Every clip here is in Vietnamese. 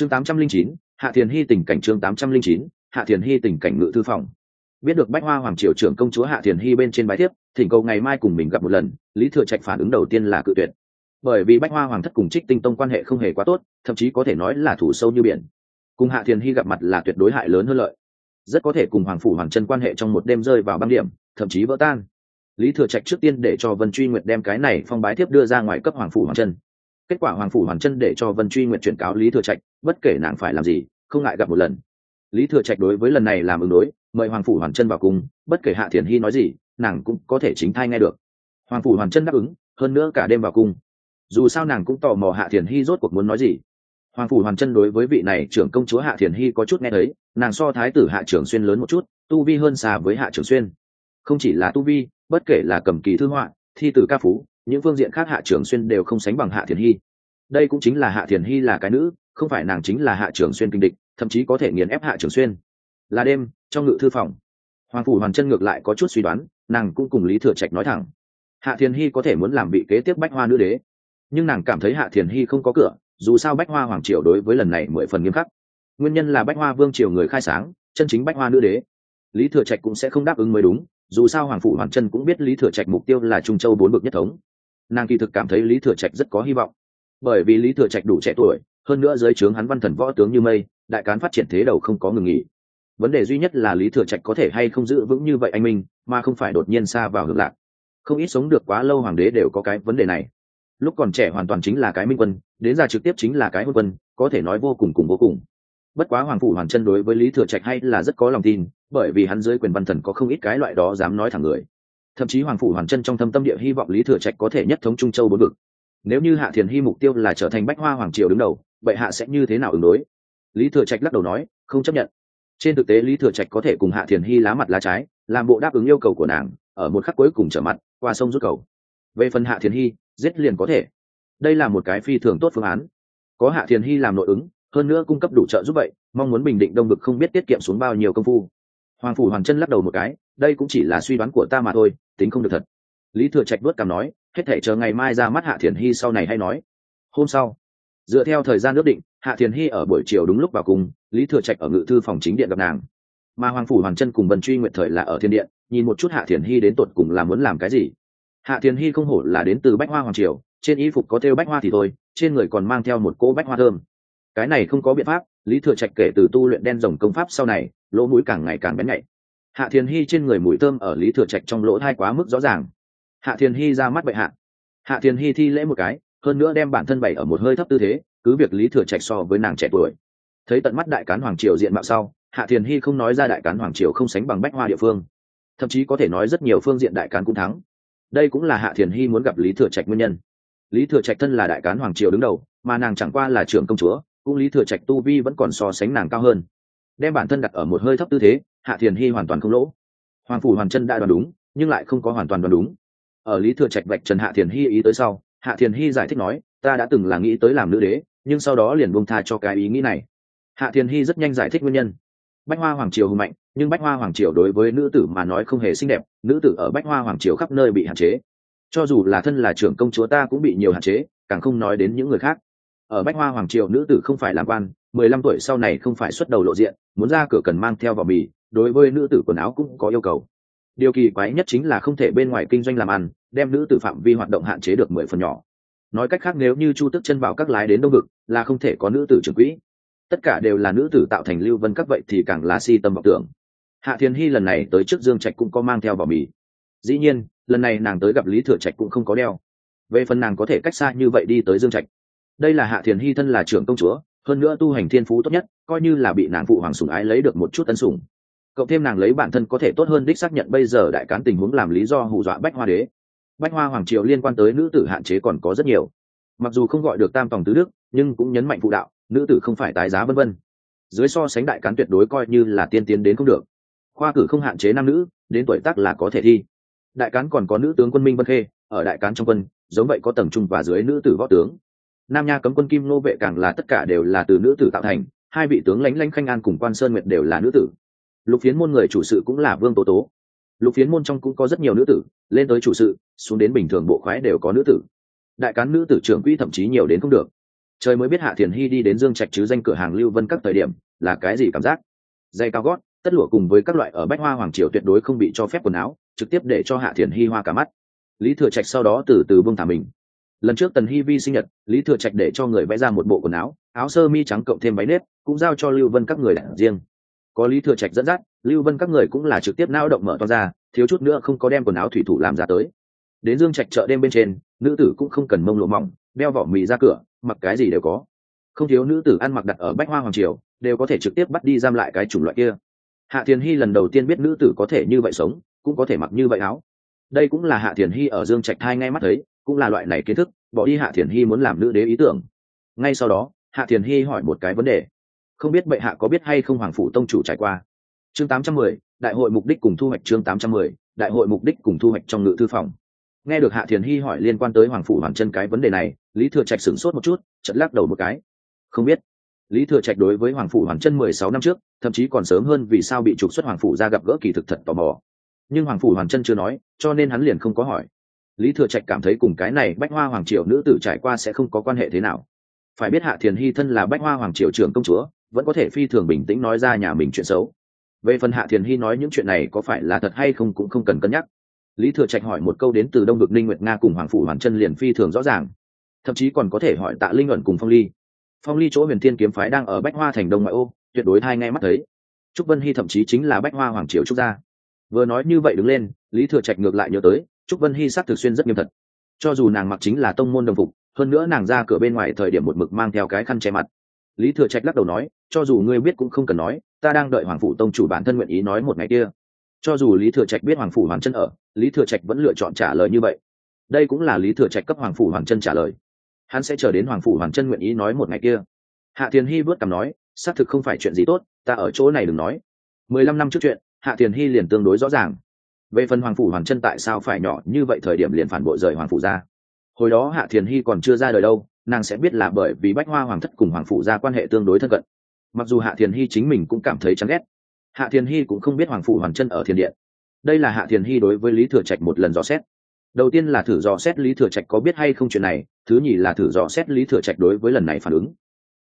chương tám trăm linh chín, hạ thiền hy tình cảnh chương tám trăm linh chín, hạ thiền hy tình cảnh ngự thư phòng. Biết được bách hoa hoàng triều trưởng công chúa hạ thiền hy bên trên bái thiếp, thỉnh cầu ngày mai cùng mình gặp một lần, lý thừa trạch phản ứng đầu tiên là cự tuyệt. Bởi vì bách hoa hoàng thất cùng trích tinh tông quan hệ không hề quá tốt, thậm chí có thể nói là thủ sâu như biển. Cùng hạ thiền hy gặp mặt là tuyệt đối hại lớn hơn lợi. Rất có thể cùng hoàng phủ hoàng chân quan hệ trong một đêm rơi vào băng điểm, thậm chí vỡ tan. Lý thừa trạch trước tiên để cho vân truy nguyệt đem cái này phong bái thiếp đưa ra ngoài cấp hoàng phủ hoàng chân kết quả hoàng phủ hoàng chân để cho vân truy nguyện chuyển cáo lý thừa trạch, bất kể nàng phải làm gì, không ngại gặp một lần. Lý thừa trạch đối với lần này làm ứng đối, mời hoàng phủ hoàng chân vào cung bất kể hạ thiền hy nói gì, nàng cũng có thể chính thai nghe được. Hoàng phủ hoàng chân đáp ứng, hơn nữa cả đêm vào cung dù sao nàng cũng tò mò hạ thiền hy rốt cuộc muốn nói gì. Hoàng phủ hoàn chân đối với vị này trưởng công chúa hạ thiền hy có chút nghe thấy, nàng so thái tử hạ trưởng xuyên lớn một chút, tu vi hơn xa với hạ trưởng xuyên. Không chỉ là tu vi, bất kể là cầm kỳ thư họa, thi tử ca phú những phương diện khác hạ trường xuyên đều không sánh bằng hạ thiền hy. Đây cũng chính là hạ thiền hy là cái nữ, không phải nàng chính là hạ trường xuyên kinh địch, thậm chí có thể nghiền ép hạ trường xuyên. Là đêm, trong ngự thư phòng, hoàng phủ hoàn chân ngược lại có chút suy đoán, nàng cũng cùng lý thừa trạch nói thẳng. Hạ thiền hy có thể muốn làm bị kế tiếp bách hoa nữ đế, nhưng nàng cảm thấy hạ thiền hy không có cửa, dù sao bách hoa hoàng triều đối với lần này mười phần nghiêm khắc. Nguyên nhân là bách hoa vương triều người khai sáng, chân chính bách hoa nữ đế. Lý thừa trạch cũng sẽ không đáp ứng mới đúng, dù sao hoàng phụ hoàng chân cũng biết lý thừa trạch mục tiêu là trung châu bốn bực nhất thống nàng kỳ thực cảm thấy lý thừa trạch rất có hy vọng. Bởi vì lý thừa trạch đủ trẻ tuổi, hơn nữa dưới trướng hắn văn thần võ tướng như mây, đại cán phát triển thế đầu không có ngừng nghỉ. Vấn đề duy nhất là lý thừa trạch có thể hay không giữ vững như vậy anh minh, mà không phải đột nhiên xa vào hưởng lạc. Không ít sống được quá lâu hoàng đế đều có cái vấn đề này. Lúc còn trẻ hoàn toàn chính là cái minh quân, đến già trực tiếp chính là cái hôn quân, có thể nói vô cùng cùng vô cùng. Bất quá hoàng phủ hoàn chân đối với lý thừa trạch hay là rất có lòng tin, bởi vì hắn dưới quyền văn thần có không ít cái loại đó dám nói thẳng người thậm chí hoàng phủ hoàn chân trong thâm tâm địa hy vọng lý thừa trạch có thể nhất thống trung châu bốn vực. Nếu như hạ thiền hy mục tiêu là trở thành bách hoa hoàng triều đứng đầu, vậy hạ sẽ như thế nào ứng đối? Lý thừa trạch lắc đầu nói, không chấp nhận. Trên thực tế lý thừa trạch có thể cùng hạ thiền hy lá mặt lá trái, làm bộ đáp ứng yêu cầu của nàng, ở một khắc cuối cùng trở mặt, qua sông rút cầu. Về phần hạ thiền hy, giết liền có thể. Đây là một cái phi thường tốt phương án. Có hạ thiền hy làm nội ứng, hơn nữa cung cấp đủ trợ giúp vậy, mong muốn bình định đông vực không biết tiết kiệm xuống bao nhiêu công phu hoàng phủ hoàng chân lắc đầu một cái, đây cũng chỉ là suy đoán của ta mà thôi, tính không được thật. Lý thừa trạch đuốt cằm nói, hết thể chờ ngày mai ra mắt hạ thiền hy sau này hay nói. Hôm sau, dựa theo thời gian ước định, hạ thiền hy ở buổi chiều đúng lúc vào cùng, lý thừa trạch ở ngự thư phòng chính điện gặp nàng. Mà hoàng phủ hoàng chân cùng vân truy nguyện thời là ở thiên điện, nhìn một chút hạ thiền hy đến tột cùng là muốn làm cái gì. Hạ thiền hy không hổ là đến từ bách hoa hoàng triều, trên y phục có thêu bách hoa thì thôi, trên người còn mang theo một cỗ bách hoa thơm. Cái này không có biện pháp, lý thừa trạch kể từ tu luyện đen rồng công pháp sau này lỗ mũi càng ngày càng bén nhạy. Hạ thiền hy trên người mũi thơm ở lý thừa trạch trong lỗ thai quá mức rõ ràng. Hạ thiền hy ra mắt bệ hạ. Hạ thiền hy thi lễ một cái, hơn nữa đem bản thân bày ở một hơi thấp tư thế, cứ việc lý thừa trạch so với nàng trẻ tuổi. Thấy tận mắt đại cán hoàng triều diện mạo sau, hạ thiền hy không nói ra đại cán hoàng triều không sánh bằng bách hoa địa phương. Thậm chí có thể nói rất nhiều phương diện đại cán cũng thắng. Đây cũng là hạ thiền hy muốn gặp lý thừa trạch nguyên nhân. Lý thừa trạch thân là đại cán hoàng triều đứng đầu, mà nàng chẳng qua là trưởng công chúa, cũng lý thừa trạch tu vi vẫn còn so sánh nàng cao hơn đem bản thân đặt ở một hơi thấp tư thế, hạ thiền hy hoàn toàn không lỗ. Hoàng phủ hoàn chân đã đoán đúng, nhưng lại không có hoàn toàn đoán đúng. Ở lý thừa trạch vạch trần hạ thiền hy ý tới sau, hạ thiền hy giải thích nói, ta đã từng là nghĩ tới làm nữ đế, nhưng sau đó liền buông tha cho cái ý nghĩ này. Hạ thiền hy rất nhanh giải thích nguyên nhân. Bách hoa hoàng triều hùng mạnh, nhưng bách hoa hoàng triều đối với nữ tử mà nói không hề xinh đẹp, nữ tử ở bách hoa hoàng triều khắp nơi bị hạn chế. Cho dù là thân là trưởng công chúa ta cũng bị nhiều hạn chế, càng không nói đến những người khác. Ở bách hoa hoàng triều nữ tử không phải làm quan mười lăm tuổi sau này không phải xuất đầu lộ diện, muốn ra cửa cần mang theo vào mì, đối với nữ tử quần áo cũng có yêu cầu. Điều kỳ quái nhất chính là không thể bên ngoài kinh doanh làm ăn, đem nữ tử phạm vi hoạt động hạn chế được mười phần nhỏ. Nói cách khác nếu như chu tức chân vào các lái đến đông vực, là không thể có nữ tử trưởng quỹ. Tất cả đều là nữ tử tạo thành lưu vân các vậy thì càng là si tâm vọng tưởng. Hạ thiên hy lần này tới trước dương trạch cũng có mang theo vào mì. Dĩ nhiên, lần này nàng tới gặp lý thừa trạch cũng không có đeo. Về phần nàng có thể cách xa như vậy đi tới dương trạch. Đây là hạ thiền hy thân là trưởng công chúa hơn nữa tu hành thiên phú tốt nhất, coi như là bị nàng phụ hoàng sùng ái lấy được một chút tân sủng. Cộng thêm nàng lấy bản thân có thể tốt hơn đích xác nhận bây giờ đại cán tình huống làm lý do hù dọa bách hoa đế. Bách hoa hoàng triều liên quan tới nữ tử hạn chế còn có rất nhiều. Mặc dù không gọi được tam tòng tứ đức, nhưng cũng nhấn mạnh phụ đạo, nữ tử không phải tái giá vân vân. Dưới so sánh đại cán tuyệt đối coi như là tiên tiến đến không được. Khoa cử không hạn chế nam nữ, đến tuổi tác là có thể thi. Đại cán còn có nữ tướng quân minh vân khê, ở đại cán trong quân, giống vậy có tầng trung và dưới nữ tử võ tướng nam nha cấm quân kim nô vệ càng là tất cả đều là từ nữ tử tạo thành, hai vị tướng lãnh lãnh khanh an cùng quan sơn nguyệt đều là nữ tử. Lục phiến môn người chủ sự cũng là vương tố tố. Lục phiến môn trong cũng có rất nhiều nữ tử, lên tới chủ sự, xuống đến bình thường bộ khoái đều có nữ tử. Đại cán nữ tử trưởng quỹ thậm chí nhiều đến không được. Trời mới biết hạ thiền hy đi đến dương trạch chứ danh cửa hàng lưu vân các thời điểm, là cái gì cảm giác? Dây cao gót, tất lụa cùng với các loại ở bách hoa hoàng triều tuyệt đối không bị cho phép quần áo, trực tiếp để cho hạ thiền hy hoa cả mắt. Lý thừa trạch sau đó từ từ bông thả mình lần trước tần hy vi sinh nhật, lý thừa trạch để cho người vẽ ra một bộ quần áo áo sơ mi trắng cộng thêm váy nếp, cũng giao cho lưu vân các người đảng riêng. Có lý thừa trạch dẫn dắt, lưu vân các người cũng là trực tiếp nao động mở to ra, thiếu chút nữa không có đem quần áo thủy thủ làm ra tới. Đến dương trạch chợ đêm bên trên, nữ tử cũng không cần mông lộ mỏng, đeo vỏ mì ra cửa, mặc cái gì đều có. Không thiếu nữ tử ăn mặc đặt ở bách hoa hoàng triều, đều có thể trực tiếp bắt đi giam lại cái chủng loại kia. Hạ thiền hy lần đầu tiên biết nữ tử có thể như vậy sống, cũng có thể mặc như vậy áo. Đây cũng là hạ thiền hy ở dương trạch thai ngay mắt thấy cũng là loại này kiến thức bỏ đi hạ thiền hy muốn làm nữ đế ý tưởng. Ngay sau đó hạ thiền hy hỏi một cái vấn đề. Không biết bệ hạ có biết hay không hoàng phủ tông chủ trải qua? Chương 810, đại hội mục đích cùng thu hoạch chương 810, đại hội mục đích cùng thu hoạch trong ngự thư phòng. Nghe được hạ thiền hy hỏi liên quan tới hoàng phủ hoàng chân cái vấn đề này lý thừa trạch sửng sốt một chút chật lắc đầu một cái. Không biết. Lý thừa trạch đối với hoàng phủ hoàng chân mười sáu năm trước thậm chí còn sớm hơn vì sao bị trục xuất hoàng phủ ra gặp gỡ kỳ thực thật tò mò. Nhưng hoàng phủ hoàng chân chưa nói cho nên hắn liền không có hỏi lý thừa trạch cảm thấy cùng cái này bách hoa hoàng triều nữ tử trải qua sẽ không có quan hệ thế nào. Phải biết hạ thiền hy thân là bách hoa hoàng triều trưởng công chúa, vẫn có thể phi thường bình tĩnh nói ra nhà mình chuyện xấu. Về phần hạ thiền hy nói những chuyện này có phải là thật hay không cũng không cần cân nhắc. Lý thừa trạch hỏi một câu đến từ đông vực ninh nguyệt nga cùng hoàng phủ hoàn chân liền phi thường rõ ràng. Thậm chí còn có thể hỏi tạ linh ẩn cùng phong ly. Phong ly chỗ huyền thiên kiếm phái đang ở bách hoa thành đông ngoại ô, tuyệt đối hai ngay mắt thấy. Trúc vân hy thậm chí chính là bách hoa hoàng triều trúc gia. Vừa nói như vậy đứng lên, lý thừa trạch ngược lại nhớ tới trúc vân hy s á c thực xuyên rất nghiêm thật. Cho dù nàng mặc chính là tông môn đồng phục, hơn nữa nàng ra cửa bên ngoài thời điểm một mực mang theo cái khăn che mặt. Lý thừa trạch lắc đầu nói, cho dù ngươi biết cũng không cần nói, ta đang đợi hoàng phủ tông chủ bản thân nguyện ý nói một ngày kia. Cho dù lý thừa trạch biết hoàng phủ hoàng chân ở, lý thừa trạch vẫn lựa chọn trả lời như vậy. Đây cũng là lý thừa trạch cấp hoàng phủ hoàng chân trả lời. Hắn sẽ chờ đến hoàng phủ hoàng chân nguyện ý nói một ngày kia. Hạ thiền hy vớt cằm nói, xác thực không phải chuyện gì tốt, ta ở chỗ này đừng nói. Mười lăm năm trước chuyện, hạ thiền hy liền tương đối rõ ràng về phần hoàng phủ hoàn chân tại sao phải nhỏ như vậy thời điểm liền phản bội rời hoàng phủ ra? Hồi đó hạ thiền hy còn chưa ra đời đâu, nàng sẽ biết là bởi vì bách hoa hoàng thất cùng hoàng phủ ra quan hệ tương đối thân cận. Mặc dù hạ thiền hy chính mình cũng cảm thấy chán ghét, hạ thiền hy cũng không biết hoàng phủ hoàn chân ở thiền điện. Đây là hạ thiền hy đối với lý thừa trạch một lần dò xét. Đầu tiên là thử dò xét lý thừa trạch có biết hay không chuyện này, thứ nhì là thử dò xét lý thừa trạch đối với lần này phản ứng.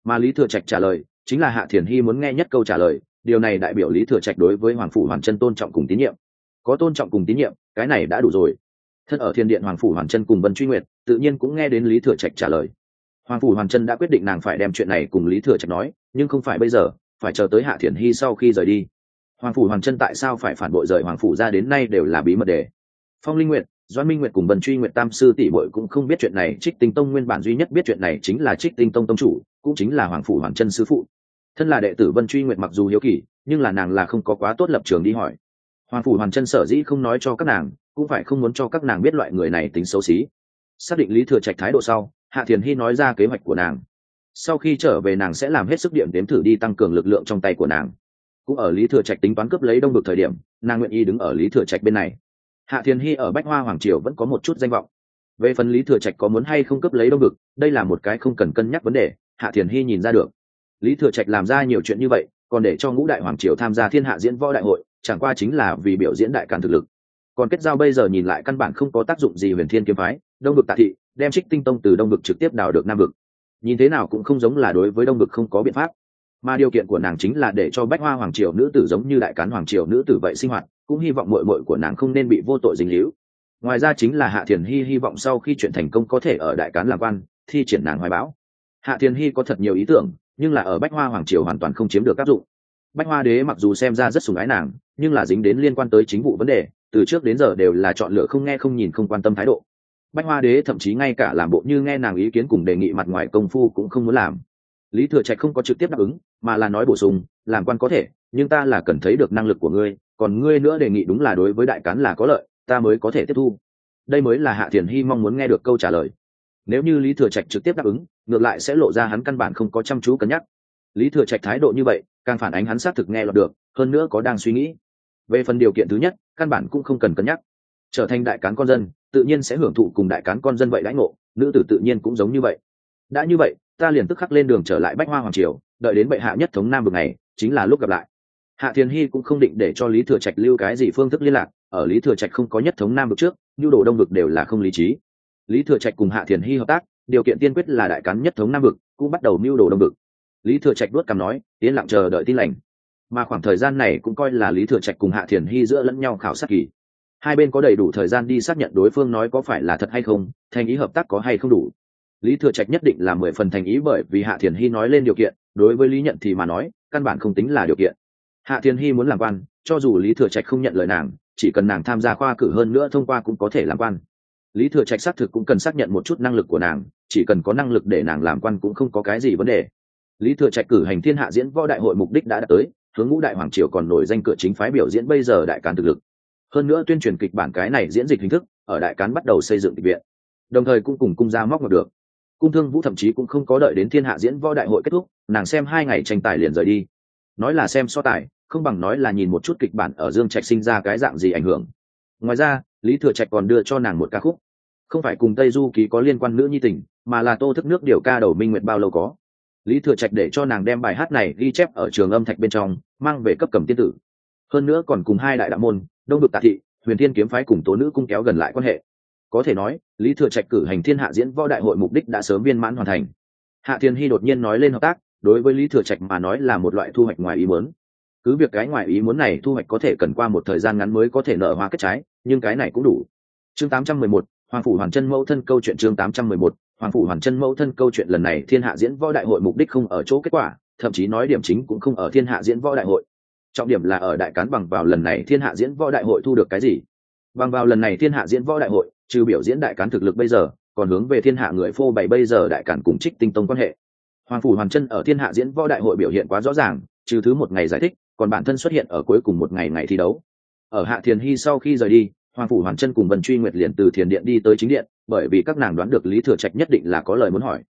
Mà lý thừa trạch trả lời, chính là hạ thiền hy muốn nghe nhất câu trả lời, điều này đại biểu lý thừa trạch đối với hoàng phủ hoàn chân tôn trọng cùng tín nhiệm có tôn trọng cùng tín nhiệm, cái này đã đủ rồi. Thân ở thiên điện hoàng phủ hoàn chân cùng vân truy nguyệt, tự nhiên cũng nghe đến lý thừa trạch trả lời. Hoàng phủ hoàn chân đã quyết định nàng phải đem chuyện này cùng lý thừa trạch nói, nhưng không phải bây giờ, phải chờ tới hạ thiền hy sau khi rời đi. Hoàng phủ hoàng chân tại sao phải phản bội rời hoàng phủ ra đến nay đều là bí mật đề. Phong linh nguyệt doan minh nguyệt cùng vân truy nguyệt tam sư tỷ bội cũng không biết chuyện này, trích tinh tông nguyên bản duy nhất biết chuyện này chính là trích tinh tông tông chủ, cũng chính là hoàng phủ hoàng chân sư phụ. Thân là đệ tử vân truy nguyệt mặc dù hiếu kỳ, nhưng là nàng là không có quá tốt lập trường đi hỏi hoàng phủ hoàng chân sở dĩ không nói cho các nàng, cũng phải không muốn cho các nàng biết loại người này tính xấu xí. Xác định lý thừa trạch thái độ sau, hạ thiền hy nói ra kế hoạch của nàng. Sau khi trở về nàng sẽ làm hết sức điểm đếm thử đi tăng cường lực lượng trong tay của nàng. Cũng ở lý thừa trạch tính toán cướp lấy đông được thời điểm, nàng nguyện ý đứng ở lý thừa trạch bên này. Hạ thiền hy ở bách hoa hoàng triều vẫn có một chút danh vọng. Về phần lý thừa trạch có muốn hay không cướp lấy đông được đây là một cái không cần cân nhắc vấn đề, hạ thiền hy nhìn ra được. Lý thừa trạch làm ra nhiều chuyện như vậy, còn để cho ngũ đại hoàng triều tham gia thiên hạ diễn võ đại hội chẳng qua chính là vì biểu diễn đại càn thực lực. Còn kết giao bây giờ nhìn lại căn bản không có tác dụng gì huyền thiên kiếm phái, đông vực tạ thị, đem trích tinh tông từ đông vực trực tiếp đào được nam vực. Nhìn thế nào cũng không giống là đối với đông vực không có biện pháp. Mà điều kiện của nàng chính là để cho bách hoa hoàng triều nữ tử giống như đại cán hoàng triều nữ tử vậy sinh hoạt, cũng hy vọng mội mội của nàng không nên bị vô tội dính líu. Ngoài ra chính là hạ thiền hy hy vọng sau khi chuyện thành công có thể ở đại cán làm quan, thi triển nàng hoài bão. Hạ thiền hy có thật nhiều ý tưởng, nhưng là ở bách hoa hoàng triều hoàn toàn không chiếm được áp dụng bách hoa đế mặc dù xem ra rất sùng ái nàng, nhưng là dính đến liên quan tới chính vụ vấn đề, từ trước đến giờ đều là chọn lựa không nghe không nhìn không quan tâm thái độ. Bách hoa đế thậm chí ngay cả làm bộ như nghe nàng ý kiến cùng đề nghị mặt ngoài công phu cũng không muốn làm. Lý thừa trạch không có trực tiếp đáp ứng, mà là nói bổ sung, làm quan có thể, nhưng ta là cần thấy được năng lực của ngươi, còn ngươi nữa đề nghị đúng là đối với đại cán là có lợi, ta mới có thể tiếp thu. Đây mới là hạ thiền hy mong muốn nghe được câu trả lời. Nếu như lý thừa trạch trực tiếp đáp ứng, ngược lại sẽ lộ ra hắn căn bản không có chăm chú cân nhắc lý thừa trạch thái độ như vậy, càng phản ánh hắn xác thực nghe lọt được, hơn nữa có đang suy nghĩ. Về phần điều kiện thứ nhất, căn bản cũng không cần cân nhắc. Trở thành đại cán con dân, tự nhiên sẽ hưởng thụ cùng đại cán con dân vậy lãnh ngộ, nữ tử tự nhiên cũng giống như vậy. Đã như vậy, ta liền tức khắc lên đường trở lại bách hoa hoàng triều, đợi đến bệ hạ nhất thống nam vực này, chính là lúc gặp lại. Hạ thiền hy cũng không định để cho lý thừa trạch lưu cái gì phương thức liên lạc, ở lý thừa trạch không có nhất thống nam vực trước, nhu đồ đông vực đều là không lý trí. Lý thừa trạch cùng hạ thiền hy hợp tác, điều kiện tiên quyết là đại cán nhất thống nam vực, cũng bắt đầu mưu đồ đông vực lý thừa trạch đuốt cằm nói, yên lặng chờ đợi tin lành. Mà khoảng thời gian này cũng coi là lý thừa trạch cùng hạ thiền hy giữa lẫn nhau khảo sát kỳ. Hai bên có đầy đủ thời gian đi xác nhận đối phương nói có phải là thật hay không, thành ý hợp tác có hay không đủ. Lý thừa trạch nhất định là mười phần thành ý bởi vì hạ thiền hy nói lên điều kiện, đối với lý nhận thì mà nói, căn bản không tính là điều kiện. Hạ thiền hy muốn làm quan, cho dù lý thừa trạch không nhận lời nàng, chỉ cần nàng tham gia khoa cử hơn nữa thông qua cũng có thể làm quan. Lý thừa trạch xác thực cũng cần xác nhận một chút năng lực của nàng, chỉ cần có năng lực để nàng làm quan cũng không có cái gì vấn đề lý thừa trạch cử hành thiên hạ diễn võ đại hội mục đích đã đạt tới, hướng ngũ đại hoàng triều còn nổi danh cửa chính phái biểu diễn bây giờ đại cán thực lực. Hơn nữa tuyên truyền kịch bản cái này diễn dịch hình thức, ở đại cán bắt đầu xây dựng kịch viện. Đồng thời cũng cùng cung ra móc ngọc được. Cung thương vũ thậm chí cũng không có đợi đến thiên hạ diễn võ đại hội kết thúc, nàng xem hai ngày tranh tài liền rời đi. Nói là xem so tài, không bằng nói là nhìn một chút kịch bản ở dương trạch sinh ra cái dạng gì ảnh hưởng. Ngoài ra, lý thừa trạch còn đưa cho nàng một ca khúc. Không phải cùng tây du ký có liên quan nữ nhi tình, mà là tô thức nước điều ca đầu minh nguyệt bao lâu có lý thừa trạch để cho nàng đem bài hát này ghi chép ở trường âm thạch bên trong mang về cấp cầm tiên tử. Hơn nữa còn cùng hai đại đạo môn đông được tạ thị huyền thiên kiếm phái cùng tố nữ cung kéo gần lại quan hệ. Có thể nói lý thừa trạch cử hành thiên hạ diễn võ đại hội mục đích đã sớm viên mãn hoàn thành. Hạ thiên hy đột nhiên nói lên hợp tác đối với lý thừa trạch mà nói là một loại thu hoạch ngoài ý muốn. Cứ việc cái ngoài ý muốn này thu hoạch có thể cần qua một thời gian ngắn mới có thể nở hoa kết trái nhưng cái này cũng đủ. Chương 811, hoàng phủ hoàn chân mẫu thân câu chuyện chương 811, hoàng phủ hoàn chân mẫu thân câu chuyện lần này thiên hạ diễn võ đại hội mục đích không ở chỗ kết quả, thậm chí nói điểm chính cũng không ở thiên hạ diễn võ đại hội. Trọng điểm là ở đại cán bằng vào lần này thiên hạ diễn võ đại hội thu được cái gì? Bằng vào lần này thiên hạ diễn võ đại hội, trừ biểu diễn đại cán thực lực bây giờ, còn hướng về thiên hạ người phô bày bây giờ đại cản cùng trích tinh tông quan hệ. Hoàng phủ hoàn chân ở thiên hạ diễn võ đại hội biểu hiện quá rõ ràng, trừ thứ một ngày giải thích, còn bản thân xuất hiện ở cuối cùng một ngày ngày thi đấu. Ở hạ thiền hy sau khi rời đi hoàng phủ hoàn chân cùng vân truy nguyệt liền từ thiền điện đi tới chính điện, bởi vì các nàng đoán được lý thừa trạch nhất định là có lời muốn hỏi.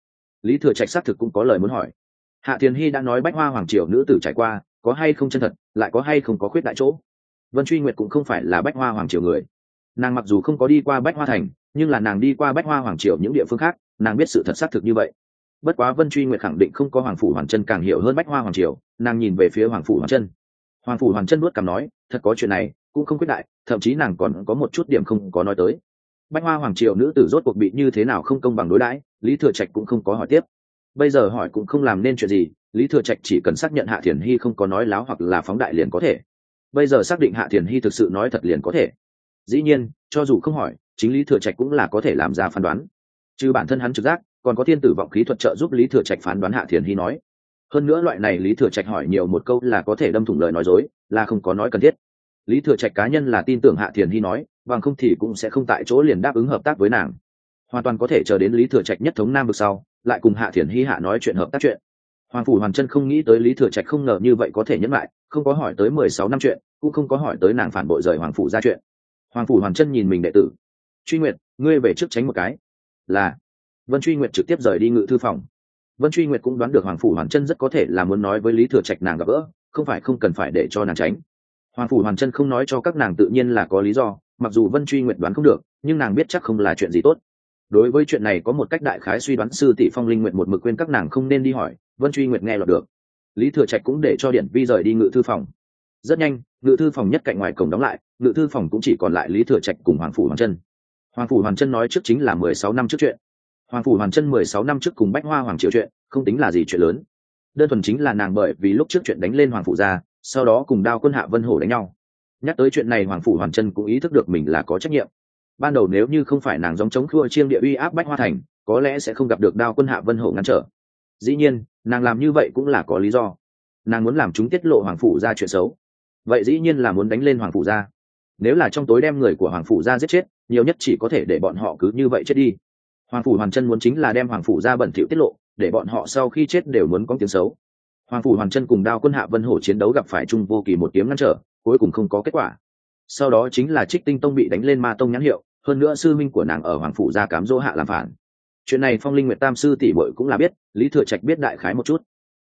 Lý thừa trạch xác thực cũng có lời muốn hỏi. Hạ thiền hy đã nói bách hoa hoàng triều nữ tử trải qua, có hay không chân thật, lại có hay không có khuyết đại chỗ. Vân truy nguyệt cũng không phải là bách hoa hoàng triều người. Nàng mặc dù không có đi qua bách hoa thành, nhưng là nàng đi qua bách hoa hoàng triều những địa phương khác, nàng biết sự thật xác thực như vậy. Bất quá vân truy nguyệt khẳng định không có hoàng phủ hoàng chân càng hiểu hơn bách hoa hoàng triều, nàng nhìn về phía hoàng phủ hoàng chân. Hoàng phủ hoàng chân nuốt cằm nói, thật có chuyện này cũng không quyết đại, thậm chí nàng còn có một chút điểm không có nói tới. Bách hoa hoàng triều nữ tử rốt cuộc bị như thế nào không công bằng đối đãi, lý thừa trạch cũng không có hỏi tiếp. Bây giờ hỏi cũng không làm nên chuyện gì, lý thừa trạch chỉ cần xác nhận hạ thiền hy không có nói láo hoặc là phóng đại liền có thể. Bây giờ xác định hạ thiền hy thực sự nói thật liền có thể. Dĩ nhiên, cho dù không hỏi, chính lý thừa trạch cũng là có thể làm ra phán đoán. Trừ bản thân hắn trực giác, còn có thiên tử vọng khí thuật trợ giúp lý thừa trạch phán đoán hạ thiền hy nói. Hơn nữa loại này lý thừa trạch hỏi nhiều một câu là có thể đâm thủng lời nói dối, là không có nói cần thiết lý thừa trạch cá nhân là tin tưởng hạ thiền hy nói, bằng không thì cũng sẽ không tại chỗ liền đáp ứng hợp tác với nàng. Hoàn toàn có thể chờ đến lý thừa trạch nhất thống nam vực sau, lại cùng hạ thiền hy hạ nói chuyện hợp tác chuyện. Hoàng phủ hoàn chân không nghĩ tới lý thừa trạch không ngờ như vậy có thể nhấn lại, không có hỏi tới mười sáu năm chuyện, cũng không có hỏi tới nàng phản bội rời hoàng phủ ra chuyện. Hoàng phủ hoàn chân nhìn mình đệ tử. Truy nguyệt, ngươi về trước tránh một cái. Là. Vân truy nguyệt trực tiếp rời đi ngự thư phòng. Vân truy nguyệt cũng đoán được hoàng phủ hoàn chân rất có thể là muốn nói với lý thừa trạch nàng gặp gỡ, không phải không cần phải để cho nàng tránh hoàng phủ hoàn chân không nói cho các nàng tự nhiên là có lý do, mặc dù vân truy nguyệt đoán không được, nhưng nàng biết chắc không là chuyện gì tốt. Đối với chuyện này có một cách đại khái suy đoán, sư tỷ phong linh nguyện một mực quên các nàng không nên đi hỏi, vân truy nguyệt nghe lọt được. Lý thừa trạch cũng để cho điện vi rời đi ngự thư phòng. Rất nhanh, ngự thư phòng nhất cạnh ngoài cổng đóng lại, ngự thư phòng cũng chỉ còn lại lý thừa trạch cùng hoàng phủ hoàn chân hoàng phủ hoàn chân nói trước chính là mười sáu năm trước chuyện. Hoàng phủ hoàn chân mười sáu năm trước cùng bách hoa hoàng triều chuyện, không tính là gì chuyện lớn. Đơn thuần chính là nàng bởi vì lúc trước chuyện đánh lên hoàng phủ ra sau đó cùng đao quân hạ vân hổ đánh nhau. Nhắc tới chuyện này, hoàng phủ hoàn chân cũng ý thức được mình là có trách nhiệm. Ban đầu nếu như không phải nàng giống chống khua chiêng địa uy áp bách hoa thành, có lẽ sẽ không gặp được đao quân hạ vân hổ ngăn trở. Dĩ nhiên, nàng làm như vậy cũng là có lý do. Nàng muốn làm chúng tiết lộ hoàng phủ ra chuyện xấu. Vậy dĩ nhiên là muốn đánh lên hoàng phủ ra. Nếu là trong tối đem người của hoàng phủ ra giết chết, nhiều nhất chỉ có thể để bọn họ cứ như vậy chết đi. Hoàng phủ hoàn chân muốn chính là đem hoàng phủ ra bẩn thỉu tiết lộ, để bọn họ sau khi chết đều muốn có tiếng xấu hoàng phủ hoàn chân cùng đao quân hạ vân hổ chiến đấu gặp phải trung vô kỳ một kiếm ngăn trở, cuối cùng không có kết quả. Sau đó chính là trích tinh tông bị đánh lên ma tông nhãn hiệu, hơn nữa sư minh của nàng ở hoàng phủ ra cám dỗ hạ làm phản. Chuyện này phong linh nguyệt tam sư tỷ bội cũng là biết, lý thừa trạch biết đại khái một chút.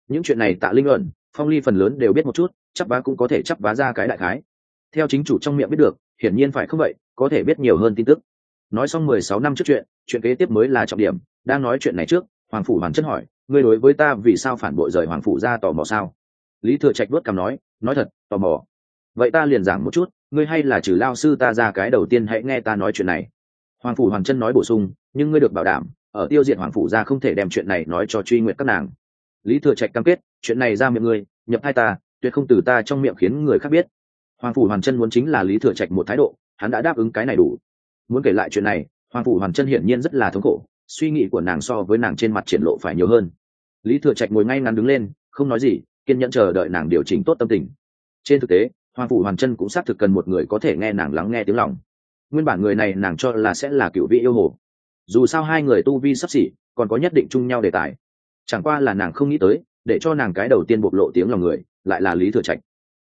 Những chuyện này tạ linh luận phong ly phần lớn đều biết một chút, chắc vá cũng có thể chắc vá ra cái đại khái. Theo chính chủ trong miệng biết được, hiển nhiên phải không vậy, có thể biết nhiều hơn tin tức. Nói xong mười sáu năm trước chuyện chuyện kế tiếp mới là trọng điểm, đang nói chuyện này trước, hoàng phủ hoàn chân hỏi ngươi đối với ta vì sao phản bội rời hoàng phủ ra tò mò sao? Lý thừa trạch vớt cằm nói nói thật, tò mò. Vậy ta liền giảng một chút, ngươi hay là trừ lao sư ta ra cái đầu tiên hãy nghe ta nói chuyện này. Hoàng phủ Hoàng chân nói bổ sung, nhưng ngươi được bảo đảm, ở tiêu diệt hoàng phủ gia không thể đem chuyện này nói cho truy nguyện các nàng. Lý thừa trạch cam kết, chuyện này ra miệng ngươi, nhập hai ta, tuyệt không từ ta trong miệng khiến người khác biết. Hoàng phủ hoàn chân muốn chính là lý thừa trạch một thái độ, hắn đã đáp ứng cái này đủ. Muốn kể lại chuyện này, hoàng phủ hoàn chân hiển nhiên rất là thống khổ, suy nghĩ của nàng so với nàng trên mặt triển lộ phải nhiều hơn lý thừa trạch ngồi ngay ngắn đứng lên, không nói gì, kiên nhẫn chờ đợi nàng điều chỉnh tốt tâm tình. Trên thực tế, hoàng phủ hoàn chân cũng xác thực cần một người có thể nghe nàng lắng nghe tiếng lòng. Nguyên bản người này nàng cho là sẽ là cựu vị yêu hồ. Dù sao hai người tu vi sắp xỉ, còn có nhất định chung nhau đề tài. Chẳng qua là nàng không nghĩ tới, để cho nàng cái đầu tiên bộc lộ tiếng lòng người, lại là lý thừa trạch.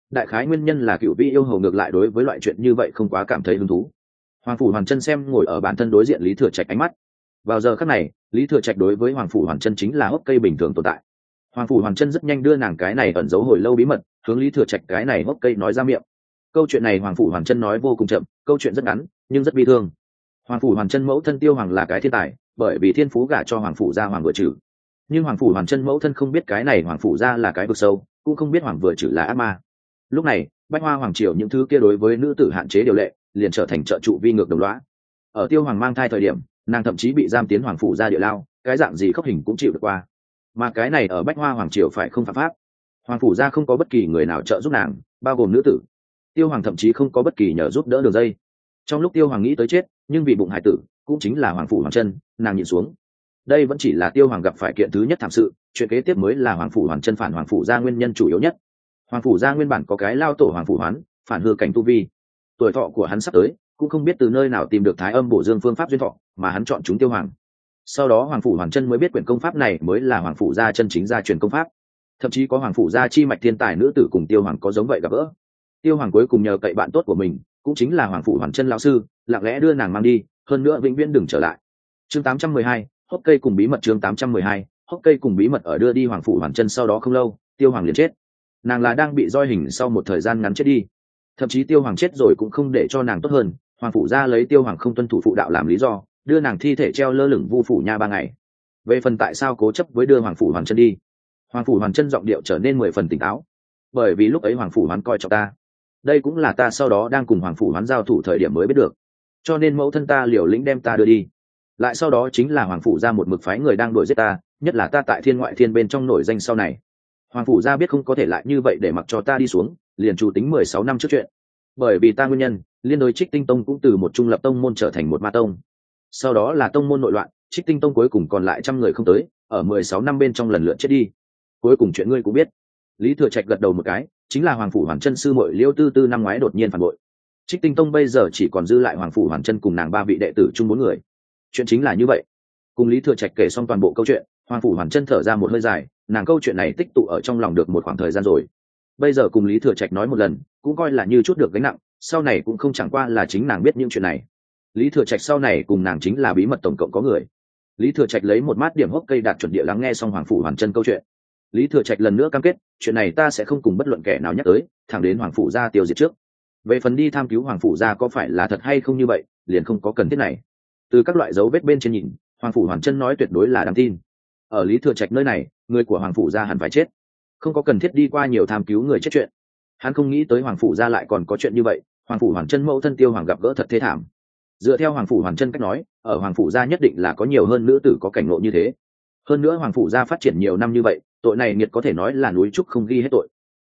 Đại khái nguyên nhân là cựu vị yêu hồ ngược lại đối với loại chuyện như vậy không quá cảm thấy hứng thú. Hoàng phủ hoàn chân xem ngồi ở bản thân đối diện lý thừa trạch ánh mắt vào giờ khắc này, lý thừa trạch đối với hoàng phủ hoàn chân chính là hốc cây bình thường tồn tại. Hoàng phủ hoàn chân rất nhanh đưa nàng cái này ẩn giấu hồi lâu bí mật, hướng lý thừa trạch cái này hốc cây nói ra miệng. Câu chuyện này hoàng phủ hoàn chân nói vô cùng chậm, câu chuyện rất ngắn, nhưng rất bi thương. Hoàng phủ hoàn chân mẫu thân tiêu hoàng là cái thiên tài, bởi vì thiên phú gả cho hoàng phủ gia hoàng vừa trừ. Nhưng hoàng phủ hoàn chân mẫu thân không biết cái này hoàng phủ gia là cái vực sâu, cũng không biết hoàng vừa trừ là ác ma. Lúc này, bách hoa hoàng triều những thứ kia đối với nữ tử hạn chế điều lệ, liền trở thành trợ trụ vi ngược đồng loá ở tiêu hoàng mang thai thời điểm nàng thậm chí bị giam tiến hoàng phủ ra địa lao, cái dạng gì khóc hình cũng chịu được qua. Mà cái này ở bách hoa hoàng triều phải không phạm pháp? Hoàng phủ ra không có bất kỳ người nào trợ giúp nàng, bao gồm nữ tử. Tiêu hoàng thậm chí không có bất kỳ nhờ giúp đỡ đường dây. Trong lúc tiêu hoàng nghĩ tới chết, nhưng vì bụng hải tử, cũng chính là hoàng phủ hoàng chân, nàng nhìn xuống. Đây vẫn chỉ là tiêu hoàng gặp phải kiện thứ nhất thảm sự, chuyện kế tiếp mới là hoàng phủ hoàng chân phản hoàng phủ gia nguyên nhân chủ yếu nhất. Hoàng phủ gia nguyên bản có cái lao tổ hoàng phủ hoán, phản hư cảnh tu vi. Tuổi thọ của hắn sắp tới cũng không biết từ nơi nào tìm được thái âm bổ dương phương pháp duyên thọ mà hắn chọn chúng tiêu hoàng. Sau đó hoàng phủ hoàng chân mới biết quyển công pháp này mới là hoàng phủ gia chân chính gia truyền công pháp. Thậm chí có hoàng phủ gia chi mạch thiên tài nữ tử cùng tiêu hoàng có giống vậy gặp gỡ. Tiêu hoàng cuối cùng nhờ cậy bạn tốt của mình cũng chính là hoàng phủ hoàng chân lão sư lặng lẽ đưa nàng mang đi hơn nữa vĩnh viễn đừng trở lại. Chương 812, hốc cây cùng bí mật chương 812, hốc cây cùng bí mật ở đưa đi hoàng phủ hoàng chân sau đó không lâu tiêu hoàng liền chết. Nàng là đang bị roi hình sau một thời gian ngắn chết đi. Thậm chí tiêu hoàng chết rồi cũng không để cho nàng tốt hơn hoàng phủ ra lấy tiêu hoàng không tuân thủ phụ đạo làm lý do, đưa nàng thi thể treo lơ lửng vu phủ nha ba ngày. Về phần tại sao cố chấp với đưa hoàng phủ hoàng chân đi? Hoàng phủ hoàng chân giọng điệu trở nên mười phần tỉnh táo. Bởi vì lúc ấy hoàng phủ hoán coi trọng ta. Đây cũng là ta sau đó đang cùng hoàng phủ hoán giao thủ thời điểm mới biết được. Cho nên mẫu thân ta liều lĩnh đem ta đưa đi. Lại sau đó chính là hoàng phủ ra một mực phái người đang đuổi giết ta, nhất là ta tại thiên ngoại thiên bên trong nổi danh sau này. Hoàng phủ ra biết không có thể lại như vậy để mặc cho ta đi xuống, liền chủ tính mười sáu năm trước chuyện. Bởi vì ta nguyên nhân liên đối trích tinh tông cũng từ một trung lập tông môn trở thành một ma tông. Sau đó là tông môn nội loạn, trích tinh tông cuối cùng còn lại trăm người không tới, ở mười sáu năm bên trong lần lượt chết đi. Cuối cùng chuyện ngươi cũng biết. Lý thừa trạch gật đầu một cái, chính là hoàng phủ hoàn chân sư mội liêu tư tư năm ngoái đột nhiên phản bội. Trích tinh tông bây giờ chỉ còn dư lại hoàng phủ hoàn chân cùng nàng ba vị đệ tử chung bốn người. Chuyện chính là như vậy. Cùng lý thừa trạch kể xong toàn bộ câu chuyện, hoàng phủ hoàn chân thở ra một hơi dài, nàng câu chuyện này tích tụ ở trong lòng được một khoảng thời gian rồi. Bây giờ cùng lý thừa trạch nói một lần, cũng coi là như chút được gánh nặng sau này cũng không chẳng qua là chính nàng biết những chuyện này. Lý thừa trạch sau này cùng nàng chính là bí mật tổng cộng có người. Lý thừa trạch lấy một mát điểm hốc cây đạt chuẩn địa lắng nghe xong hoàng phủ hoàn chân câu chuyện. Lý thừa trạch lần nữa cam kết, chuyện này ta sẽ không cùng bất luận kẻ nào nhắc tới, thẳng đến hoàng phủ gia tiêu diệt trước. Về phần đi tham cứu hoàng phủ gia có phải là thật hay không như vậy, liền không có cần thiết này. Từ các loại dấu vết bên trên nhìn, hoàng phủ hoàn chân nói tuyệt đối là đáng tin. Ở lý thừa trạch nơi này, người của hoàng phủ gia hẳn phải chết. Không có cần thiết đi qua nhiều tham cứu người chết chuyện hắn không nghĩ tới hoàng phủ gia lại còn có chuyện như vậy hoàng phủ hoàng chân mẫu thân tiêu hoàng gặp gỡ thật thế thảm dựa theo hoàng phủ hoàng chân cách nói ở hoàng phủ gia nhất định là có nhiều hơn nữ tử có cảnh ngộ như thế hơn nữa hoàng phủ gia phát triển nhiều năm như vậy tội này nghiệt có thể nói là núi trúc không ghi hết tội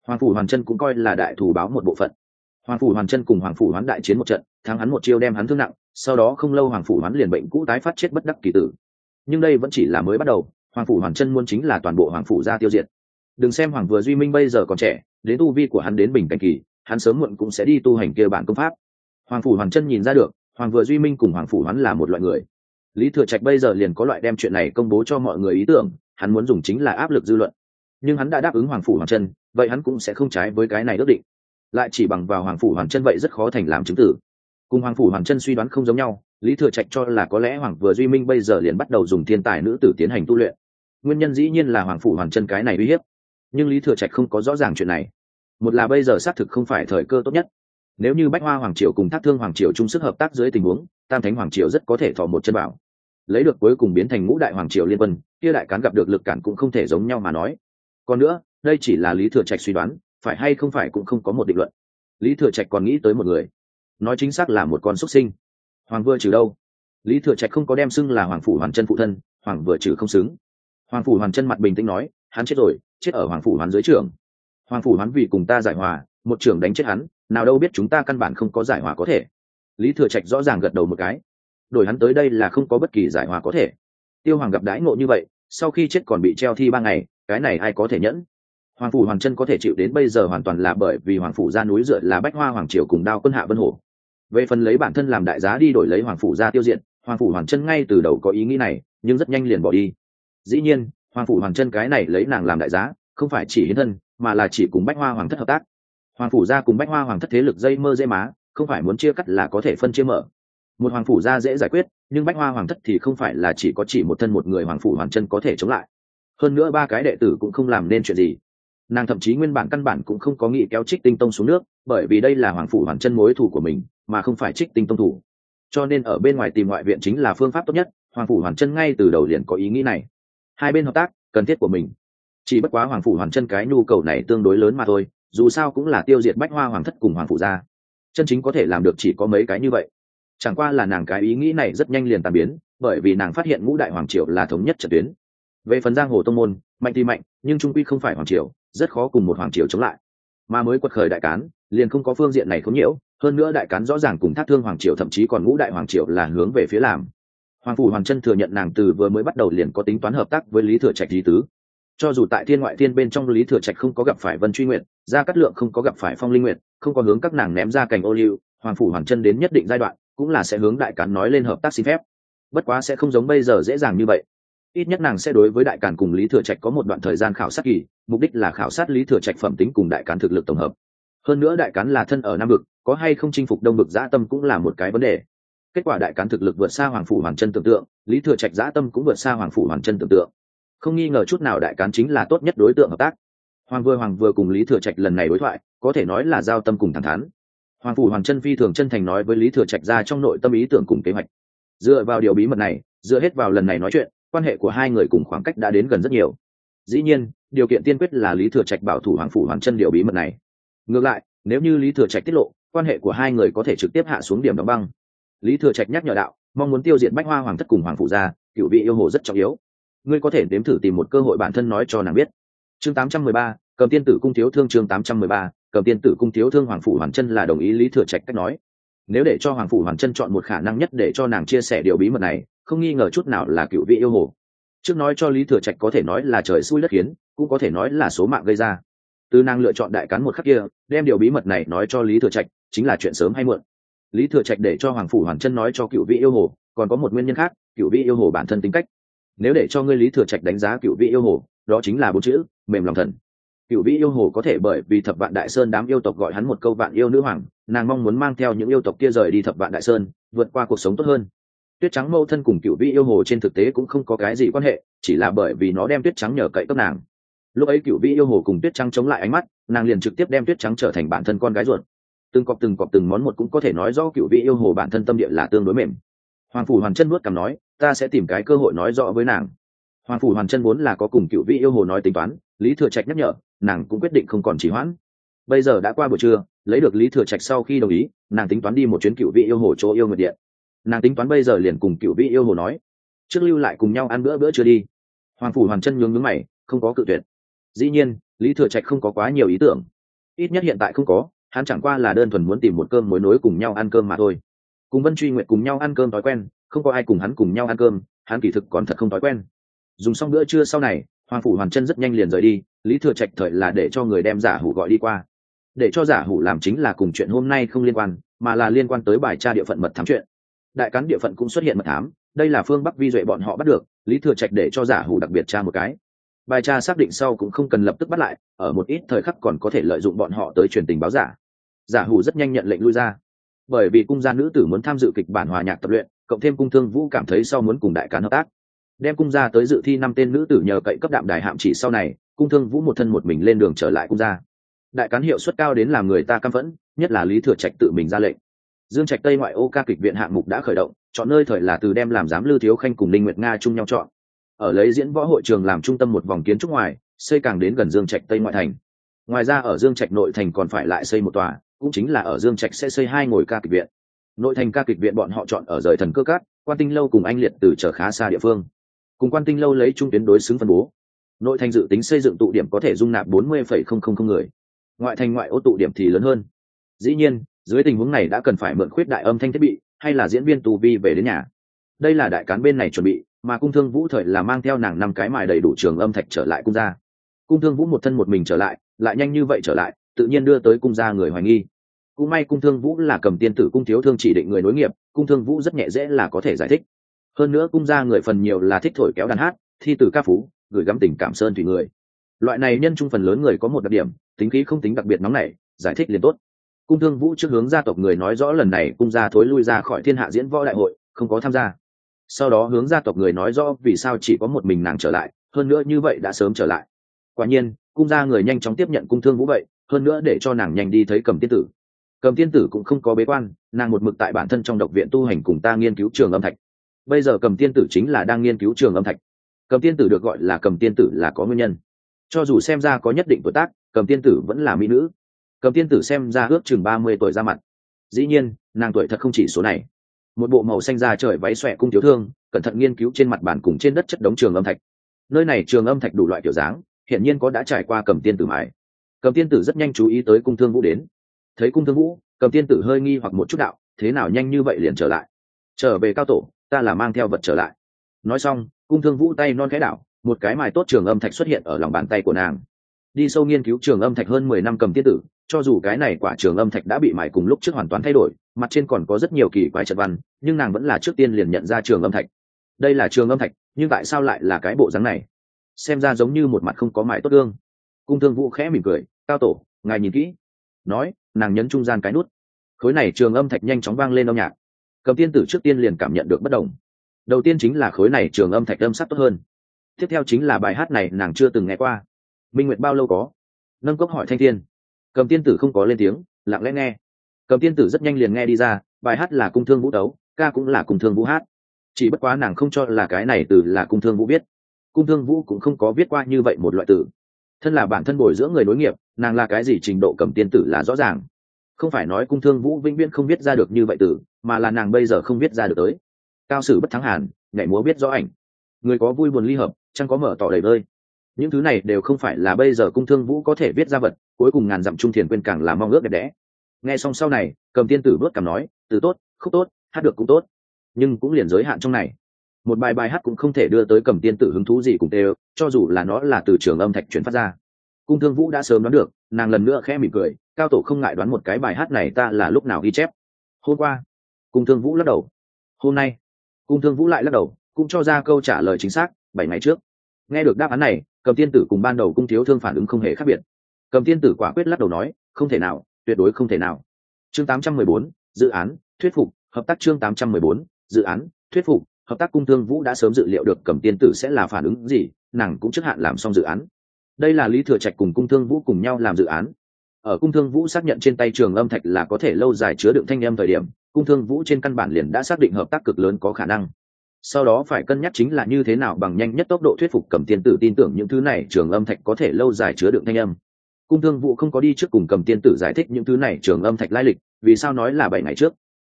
hoàng phủ hoàng chân cũng coi là đại thù báo một bộ phận hoàng phủ hoàng chân cùng hoàng phủ hoán đại chiến một trận thắng hắn một chiêu đem hắn thương nặng sau đó không lâu hoàng phủ hoán liền bệnh cũ tái phát chết bất đắc kỳ tử nhưng đây vẫn chỉ là mới bắt đầu hoàng phủ hoàng chân muốn chính là toàn bộ hoàng phủ gia tiêu diệt đừng xem hoàng vừa duy minh bây giờ còn trẻ, đến tu vi của hắn đến bình cảnh kỳ, hắn sớm muộn cũng sẽ đi tu hành kia bản công pháp. Hoàng phủ hoàng chân nhìn ra được, hoàng vừa duy minh cùng hoàng phủ hắn là một loại người. Lý thừa trạch bây giờ liền có loại đem chuyện này công bố cho mọi người ý tưởng, hắn muốn dùng chính là áp lực dư luận. Nhưng hắn đã đáp ứng hoàng phủ hoàng chân, vậy hắn cũng sẽ không trái với cái này ước định. Lại chỉ bằng vào hoàng phủ hoàng chân vậy rất khó thành làm chứng tử. Cùng hoàng phủ hoàng chân suy đoán không giống nhau, lý thừa trạch cho là có lẽ hoàng vừa duy minh bây giờ liền bắt đầu dùng thiên tài nữ tử tiến hành tu luyện. Nguyên nhân dĩ nhiên là hoàng phủ hoàng chân cái này uy hiếp nhưng lý thừa trạch không có rõ ràng chuyện này. Một là bây giờ xác thực không phải thời cơ tốt nhất. Nếu như bách hoa hoàng triều cùng thác thương hoàng triều chung sức hợp tác dưới tình huống, tam thánh hoàng triều rất có thể thọ một chân bảo. Lấy được cuối cùng biến thành ngũ đại hoàng triều liên quân, kia đại cán gặp được lực cản cũng không thể giống nhau mà nói. Còn nữa, đây chỉ là lý thừa trạch suy đoán, phải hay không phải cũng không có một định luận. Lý thừa trạch còn nghĩ tới một người. Nói chính xác là một con xuất sinh. Hoàng vừa trừ đâu? Lý thừa trạch không có đem xưng là hoàng phủ hoàn chân phụ thân, hoàng vừa trừ không xứng. Hoàng phủ hoàn chân mặt bình tĩnh nói, hắn chết rồi chết ở hoàng phủ hoán dưới trưởng hoàng phủ hắn vì cùng ta giải hòa, một trưởng đánh chết hắn, nào đâu biết chúng ta căn bản không có giải hòa có thể. Lý thừa trạch rõ ràng gật đầu một cái. Đổi hắn tới đây là không có bất kỳ giải hòa có thể. Tiêu hoàng gặp đãi ngộ như vậy, sau khi chết còn bị treo thi ba ngày, cái này ai có thể nhẫn? Hoàng phủ hoàng chân có thể chịu đến bây giờ hoàn toàn là bởi vì hoàng phủ ra núi dựa là bách hoa hoàng triều cùng đao quân hạ vân hổ về phần lấy bản thân làm đại giá đi đổi lấy hoàng phủ ra tiêu diện, hoàng phủ hoàng chân ngay từ đầu có ý nghĩ này, nhưng rất nhanh liền bỏ đi. Dĩ nhiên hoàng phủ hoàng chân cái này lấy nàng làm đại giá, không phải chỉ hiến thân, mà là chỉ cùng bách hoa hoàng thất hợp tác. Hoàng phủ gia cùng bách hoa hoàng thất thế lực dây mơ dây má, không phải muốn chia cắt là có thể phân chia mở. Một hoàng phủ gia dễ giải quyết, nhưng bách hoa hoàng thất thì không phải là chỉ có chỉ một thân một người hoàng phủ hoàng chân có thể chống lại. Hơn nữa ba cái đệ tử cũng không làm nên chuyện gì. Nàng thậm chí nguyên bản căn bản cũng không có nghĩ kéo trích tinh tông xuống nước, bởi vì đây là hoàng phủ hoàng chân mối thủ của mình, mà không phải trích tinh tông thủ. Cho nên ở bên ngoài tìm ngoại viện chính là phương pháp tốt nhất, hoàng phủ hoàng chân ngay từ đầu liền có ý nghĩ này hai bên hợp tác, cần thiết của mình. Chỉ bất quá hoàng phủ hoàn chân cái nhu cầu này tương đối lớn mà thôi, dù sao cũng là tiêu diệt bách hoa hoàng thất cùng hoàng phủ gia. Chân chính có thể làm được chỉ có mấy cái như vậy. Chẳng qua là nàng cái ý nghĩ này rất nhanh liền tàn biến, bởi vì nàng phát hiện ngũ đại hoàng triều là thống nhất trận tuyến. Về phần giang hồ tông môn, mạnh thì mạnh, nhưng trung quy không phải hoàng triều, rất khó cùng một hoàng triều chống lại. Mà mới quật khởi đại cán, liền không có phương diện này không nhiễu, hơn nữa đại cán rõ ràng cùng thác thương hoàng triều thậm chí còn ngũ đại hoàng triều là hướng về phía làm hoàng phủ hoàng chân thừa nhận nàng từ vừa mới bắt đầu liền có tính toán hợp tác với lý thừa trạch lý tứ. Cho dù tại thiên ngoại thiên bên trong lý thừa trạch không có gặp phải vân truy nguyện gia cát lượng không có gặp phải phong linh nguyện không có hướng các nàng ném ra cành ô liu, hoàng phủ hoàng chân đến nhất định giai đoạn, cũng là sẽ hướng đại cản nói lên hợp tác xin phép. Bất quá sẽ không giống bây giờ dễ dàng như vậy. Ít nhất nàng sẽ đối với đại càn cùng lý thừa trạch có một đoạn thời gian khảo sát kỳ, mục đích là khảo sát lý thừa trạch phẩm tính cùng đại cản thực lực tổng hợp. Hơn nữa đại cán là thân ở nam vực, có hay không chinh phục đông vực dã tâm cũng là một cái vấn đề kết quả đại cán thực lực vượt xa hoàng phủ hoàng chân tưởng tượng, lý thừa trạch giã tâm cũng vượt xa hoàng phủ hoàng chân tưởng tượng. Không nghi ngờ chút nào đại cán chính là tốt nhất đối tượng hợp tác. Hoàng vừa hoàng vừa cùng lý thừa trạch lần này đối thoại, có thể nói là giao tâm cùng thẳng thắn. Hoàng phủ hoàng chân phi thường chân thành nói với lý thừa trạch ra trong nội tâm ý tưởng cùng kế hoạch. Dựa vào điều bí mật này, dựa hết vào lần này nói chuyện, quan hệ của hai người cùng khoảng cách đã đến gần rất nhiều. Dĩ nhiên, điều kiện tiên quyết là lý thừa trạch bảo thủ hoàng phủ hoàng chân điều bí mật này. Ngược lại, nếu như lý thừa trạch tiết lộ, quan hệ của hai người có thể trực tiếp hạ xuống điểm đóng băng lý thừa trạch nhắc nhở đạo mong muốn tiêu diệt bách hoa hoàng thất cùng hoàng phủ gia cựu vị yêu hồ rất trọng yếu. Ngươi có thể đếm thử tìm một cơ hội bản thân nói cho nàng biết. Chương 813, cầm tiên tử cung thiếu thương chương 813, cầm tiên tử cung thiếu thương hoàng phủ hoàn chân là đồng ý lý thừa trạch cách nói. Nếu để cho hoàng phủ hoàn chân chọn một khả năng nhất để cho nàng chia sẻ điều bí mật này không nghi ngờ chút nào là cựu vị yêu hồ. Trước nói cho lý thừa trạch có thể nói là trời xui đất khiến cũng có thể nói là số mạng gây ra. Từ nàng lựa chọn đại cán một khắc kia đem điều bí mật này nói cho lý thừa trạch chính là chuyện sớm hay muộn lý thừa trạch để cho hoàng phủ hoàn chân nói cho cựu vị yêu hồ, còn có một nguyên nhân khác, cựu vị yêu hồ bản thân tính cách. Nếu để cho ngươi lý thừa trạch đánh giá cựu vị yêu hồ, đó chính là bốn chữ, mềm lòng thần. Cựu vị yêu hồ có thể bởi vì thập vạn đại sơn đám yêu tộc gọi hắn một câu vạn yêu nữ hoàng, nàng mong muốn mang theo những yêu tộc kia rời đi thập vạn đại sơn, vượt qua cuộc sống tốt hơn. Tuyết trắng mâu thân cùng cựu vị yêu hồ trên thực tế cũng không có cái gì quan hệ, chỉ là bởi vì nó đem tuyết trắng nhờ cậy cấp nàng. Lúc ấy cựu vị yêu hồ cùng tuyết trắng chống lại ánh mắt, nàng liền trực tiếp đem tuyết trắng trở thành bản thân con gái ruột từng cọp từng cọp từng món một cũng có thể nói rõ cựu vị yêu hồ bản thân tâm địa là tương đối mềm. Hoàng phủ hoàn chân nuốt cằm nói, ta sẽ tìm cái cơ hội nói rõ với nàng. Hoàng phủ hoàn chân vốn là có cùng cựu vị yêu hồ nói tính toán, lý thừa trạch nhắc nhở, nàng cũng quyết định không còn trì hoãn. Bây giờ đã qua buổi trưa, lấy được lý thừa trạch sau khi đồng ý, nàng tính toán đi một chuyến cựu vị yêu hồ chỗ yêu nguyệt điện nàng tính toán bây giờ liền cùng cựu vị yêu hồ nói, trước lưu lại cùng nhau ăn bữa bữa chưa đi. Hoàng phủ hoàn chân nhướng nhướng mày, không có cự tuyệt. Dĩ nhiên, lý thừa trạch không có quá nhiều ý tưởng. Ít nhất hiện tại không có hắn chẳng qua là đơn thuần muốn tìm một cơm mối nối cùng nhau ăn cơm mà thôi. Cùng vân truy nguyện cùng nhau ăn cơm thói quen, không có ai cùng hắn cùng nhau ăn cơm, hắn kỳ thực còn thật không thói quen. Dùng xong bữa trưa sau này, hoàng phủ hoàn chân rất nhanh liền rời đi, lý thừa trạch thời là để cho người đem giả hủ gọi đi qua. Để cho giả hủ làm chính là cùng chuyện hôm nay không liên quan, mà là liên quan tới bài tra địa phận mật thám chuyện. Đại cán địa phận cũng xuất hiện mật thám, đây là phương bắc vi duệ bọn họ bắt được, lý thừa trạch để cho giả hủ đặc biệt tra một cái. Bài tra xác định sau cũng không cần lập tức bắt lại, ở một ít thời khắc còn có thể lợi dụng bọn họ tới truyền tình báo giả giả hủ rất nhanh nhận lệnh lui ra. Bởi vì cung gia nữ tử muốn tham dự kịch bản hòa nhạc tập luyện, cộng thêm cung thương vũ cảm thấy sau muốn cùng đại cán hợp tác. Đem cung gia tới dự thi năm tên nữ tử nhờ cậy cấp đạm đài hạm chỉ sau này, cung thương vũ một thân một mình lên đường trở lại cung gia. Đại cán hiệu suất cao đến làm người ta căm phẫn, nhất là lý thừa trạch tự mình ra lệnh. Dương trạch tây ngoại ô ca kịch viện hạng mục đã khởi động, chọn nơi thời là từ đem làm giám lưu thiếu khanh cùng linh nguyệt nga chung nhau chọn. Ở lấy diễn võ hội trường làm trung tâm một vòng kiến trúc ngoài, xây càng đến gần dương trạch tây ngoại thành. Ngoài ra ở dương trạch nội thành còn phải lại xây một tòa cũng chính là ở dương trạch sẽ xây hai ngồi ca kịch viện. Nội thành ca kịch viện bọn họ chọn ở rời thần cơ cát, quan tinh lâu cùng anh liệt từ trở khá xa địa phương. Cùng quan tinh lâu lấy trung tuyến đối xứng phân bố. Nội thành dự tính xây dựng tụ điểm có thể dung nạp bốn mươi người. Ngoại thành ngoại ô tụ điểm thì lớn hơn. Dĩ nhiên, dưới tình huống này đã cần phải mượn khuyết đại âm thanh thiết bị, hay là diễn viên tù vi về đến nhà. Đây là đại cán bên này chuẩn bị, mà cung thương vũ thời là mang theo nàng năm cái mài đầy đủ trường âm thạch trở lại cung gia. Cung thương vũ một thân một mình trở lại lại nhanh như vậy trở lại, tự nhiên đưa tới cung gia người hoài nghi cũng may cung thương vũ là cầm tiên tử cung thiếu thương chỉ định người nối nghiệp, cung thương vũ rất nhẹ dễ là có thể giải thích. Hơn nữa cung gia người phần nhiều là thích thổi kéo đàn hát, thi từ ca phú, gửi gắm tình cảm sơn thủy người. Loại này nhân trung phần lớn người có một đặc điểm, tính khí không tính đặc biệt nóng nảy, giải thích liền tốt. Cung thương vũ trước hướng gia tộc người nói rõ lần này cung gia thối lui ra khỏi thiên hạ diễn võ đại hội, không có tham gia. Sau đó hướng gia tộc người nói rõ vì sao chỉ có một mình nàng trở lại, hơn nữa như vậy đã sớm trở lại. Quả nhiên, cung gia người nhanh chóng tiếp nhận cung thương vũ vậy, hơn nữa để cho nàng nhanh đi thấy cầm tiên tử cầm tiên tử cũng không có bế quan, nàng một mực tại bản thân trong độc viện tu hành cùng ta nghiên cứu trường âm thạch. Bây giờ cầm tiên tử chính là đang nghiên cứu trường âm thạch. Cầm tiên tử được gọi là cầm tiên tử là có nguyên nhân. Cho dù xem ra có nhất định tuổi tác, cầm tiên tử vẫn là mỹ nữ. Cầm tiên tử xem ra ước chừng ba mươi tuổi ra mặt. Dĩ nhiên, nàng tuổi thật không chỉ số này. Một bộ màu xanh da trời váy xòe cung thiếu thương, cẩn thận nghiên cứu trên mặt bàn cùng trên đất chất đống trường âm thạch. Nơi này trường âm thạch đủ loại kiểu dáng hiện nhiên có đã trải qua cầm tiên tử mãi cầm tiên tử rất nhanh chú ý tới cung thương vũ đến thấy cung thương vũ, cầm tiên tử hơi nghi hoặc một chút đạo, thế nào nhanh như vậy liền trở lại? Trở về cao tổ, ta là mang theo vật trở lại. Nói xong, cung thương vũ tay non cái đảo, một cái mài tốt trường âm thạch xuất hiện ở lòng bàn tay của nàng. Đi sâu nghiên cứu trường âm thạch hơn mười năm cầm tiên tử, cho dù cái này quả trường âm thạch đã bị mài cùng lúc trước hoàn toàn thay đổi, mặt trên còn có rất nhiều kỳ quái trận văn, nhưng nàng vẫn là trước tiên liền nhận ra trường âm thạch. Đây là trường âm thạch, nhưng tại sao lại là cái bộ dáng này? Xem ra giống như một mặt không có mài tốt gương. Cung thương vũ khẽ mỉm cười, cao tổ, ngài nhìn kỹ. Nói nàng nhấn trung gian cái nút. Khối này trường âm thạch nhanh chóng vang lên âm nhạc. Cầm tiên tử trước tiên liền cảm nhận được bất đồng. Đầu tiên chính là khối này trường âm thạch âm sắc tốt hơn. Tiếp theo chính là bài hát này nàng chưa từng nghe qua. Minh nguyệt bao lâu có? Nâng cốc hỏi thanh thiên. Cầm tiên tử không có lên tiếng, lặng lẽ nghe. Cầm tiên tử rất nhanh liền nghe đi ra, bài hát là cung thương vũ đấu, ca cũng là cung thương vũ hát. Chỉ bất quá nàng không cho là cái này từ là cung thương vũ biết cung thương vũ cũng không có viết qua như vậy một loại từ. Thân là bản thân bồi dưỡng người nối nghiệp nàng là cái gì trình độ cầm tiên tử là rõ ràng. Không phải nói cung thương vũ vĩnh viễn không biết ra được như vậy tử, mà là nàng bây giờ không biết ra được tới. Cao sử bất thắng hàn nhảy múa biết rõ ảnh. Người có vui buồn ly hợp chẳng có mở tỏ đầy bơi. Những thứ này đều không phải là bây giờ cung thương vũ có thể viết ra vật cuối cùng ngàn dặm trung thiền quên càng là mong ước đẹp đẽ. Nghe xong sau này cầm tiên tử bớt cảm nói từ tốt khúc tốt hát được cũng tốt. Nhưng cũng liền giới hạn trong này. Một bài bài hát cũng không thể đưa tới cầm tiên tử hứng thú gì cùng tê cho dù là nó là từ trường âm thạch chuyển phát ra cung thương vũ đã sớm đoán được nàng lần nữa khẽ mỉm cười cao tổ không ngại đoán một cái bài hát này ta là lúc nào ghi chép. Hôm qua cung thương vũ lắc đầu. Hôm nay cung thương vũ lại lắc đầu cũng cho ra câu trả lời chính xác bảy ngày trước. Nghe được đáp án này cầm tiên tử cùng ban đầu cung thiếu thương phản ứng không hề khác biệt. Cầm tiên tử quả quyết lắc đầu nói không thể nào tuyệt đối không thể nào. Chương 814, dự án thuyết phục hợp tác chương 814, dự án thuyết phục hợp tác cung thương vũ đã sớm dự liệu được cầm tiên tử sẽ là phản ứng gì nàng cũng trước hạn làm xong dự án đây là lý thừa trạch cùng cung thương vũ cùng nhau làm dự án. Ở cung thương vũ xác nhận trên tay trường âm thạch là có thể lâu dài chứa đựng thanh âm thời điểm, cung thương vũ trên căn bản liền đã xác định hợp tác cực lớn có khả năng. Sau đó phải cân nhắc chính là như thế nào bằng nhanh nhất tốc độ thuyết phục cầm tiên tử tin tưởng những thứ này trường âm thạch có thể lâu dài chứa đựng thanh âm. Cung thương Vũ không có đi trước cùng cầm tiên tử giải thích những thứ này trường âm thạch lai lịch, vì sao nói là bảy ngày trước,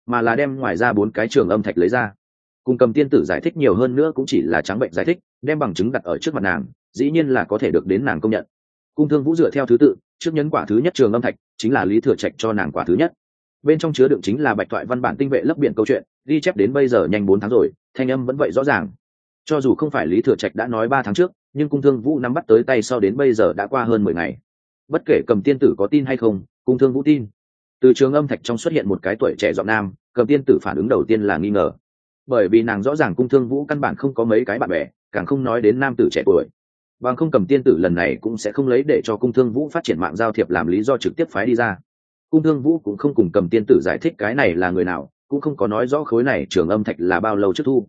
mà là đem ngoài ra bốn cái trường âm thạch lấy ra. Cùng cầm tiên tử giải thích nhiều hơn nữa cũng chỉ là trắng bệnh giải thích, đem bằng chứng đặt ở trước mặt nàng dĩ nhiên là có thể được đến nàng công nhận. Cung thương vũ dựa theo thứ tự, trước nhấn quả thứ nhất trường âm thạch, chính là lý thừa trạch cho nàng quả thứ nhất. Bên trong chứa đựng chính là bạch thoại văn bản tinh vệ lấp biển câu chuyện, ghi chép đến bây giờ nhanh bốn tháng rồi, thanh âm vẫn vậy rõ ràng. Cho dù không phải lý thừa trạch đã nói ba tháng trước, nhưng cung thương vũ nắm bắt tới tay sau đến bây giờ đã qua hơn mười ngày. Bất kể cầm tiên tử có tin hay không, cung thương vũ tin. Từ trường âm thạch trong xuất hiện một cái tuổi trẻ giọng nam, cầm tiên tử phản ứng đầu tiên là nghi ngờ. Bởi vì nàng rõ ràng cung thương vũ căn bản không có mấy cái bạn bè, càng không nói đến nam tử trẻ tuổi bằng không cầm tiên tử lần này cũng sẽ không lấy để cho cung thương vũ phát triển mạng giao thiệp làm lý do trực tiếp phái đi ra. Cung thương vũ cũng không cùng cầm tiên tử giải thích cái này là người nào, cũng không có nói rõ khối này trường âm thạch là bao lâu trước thu.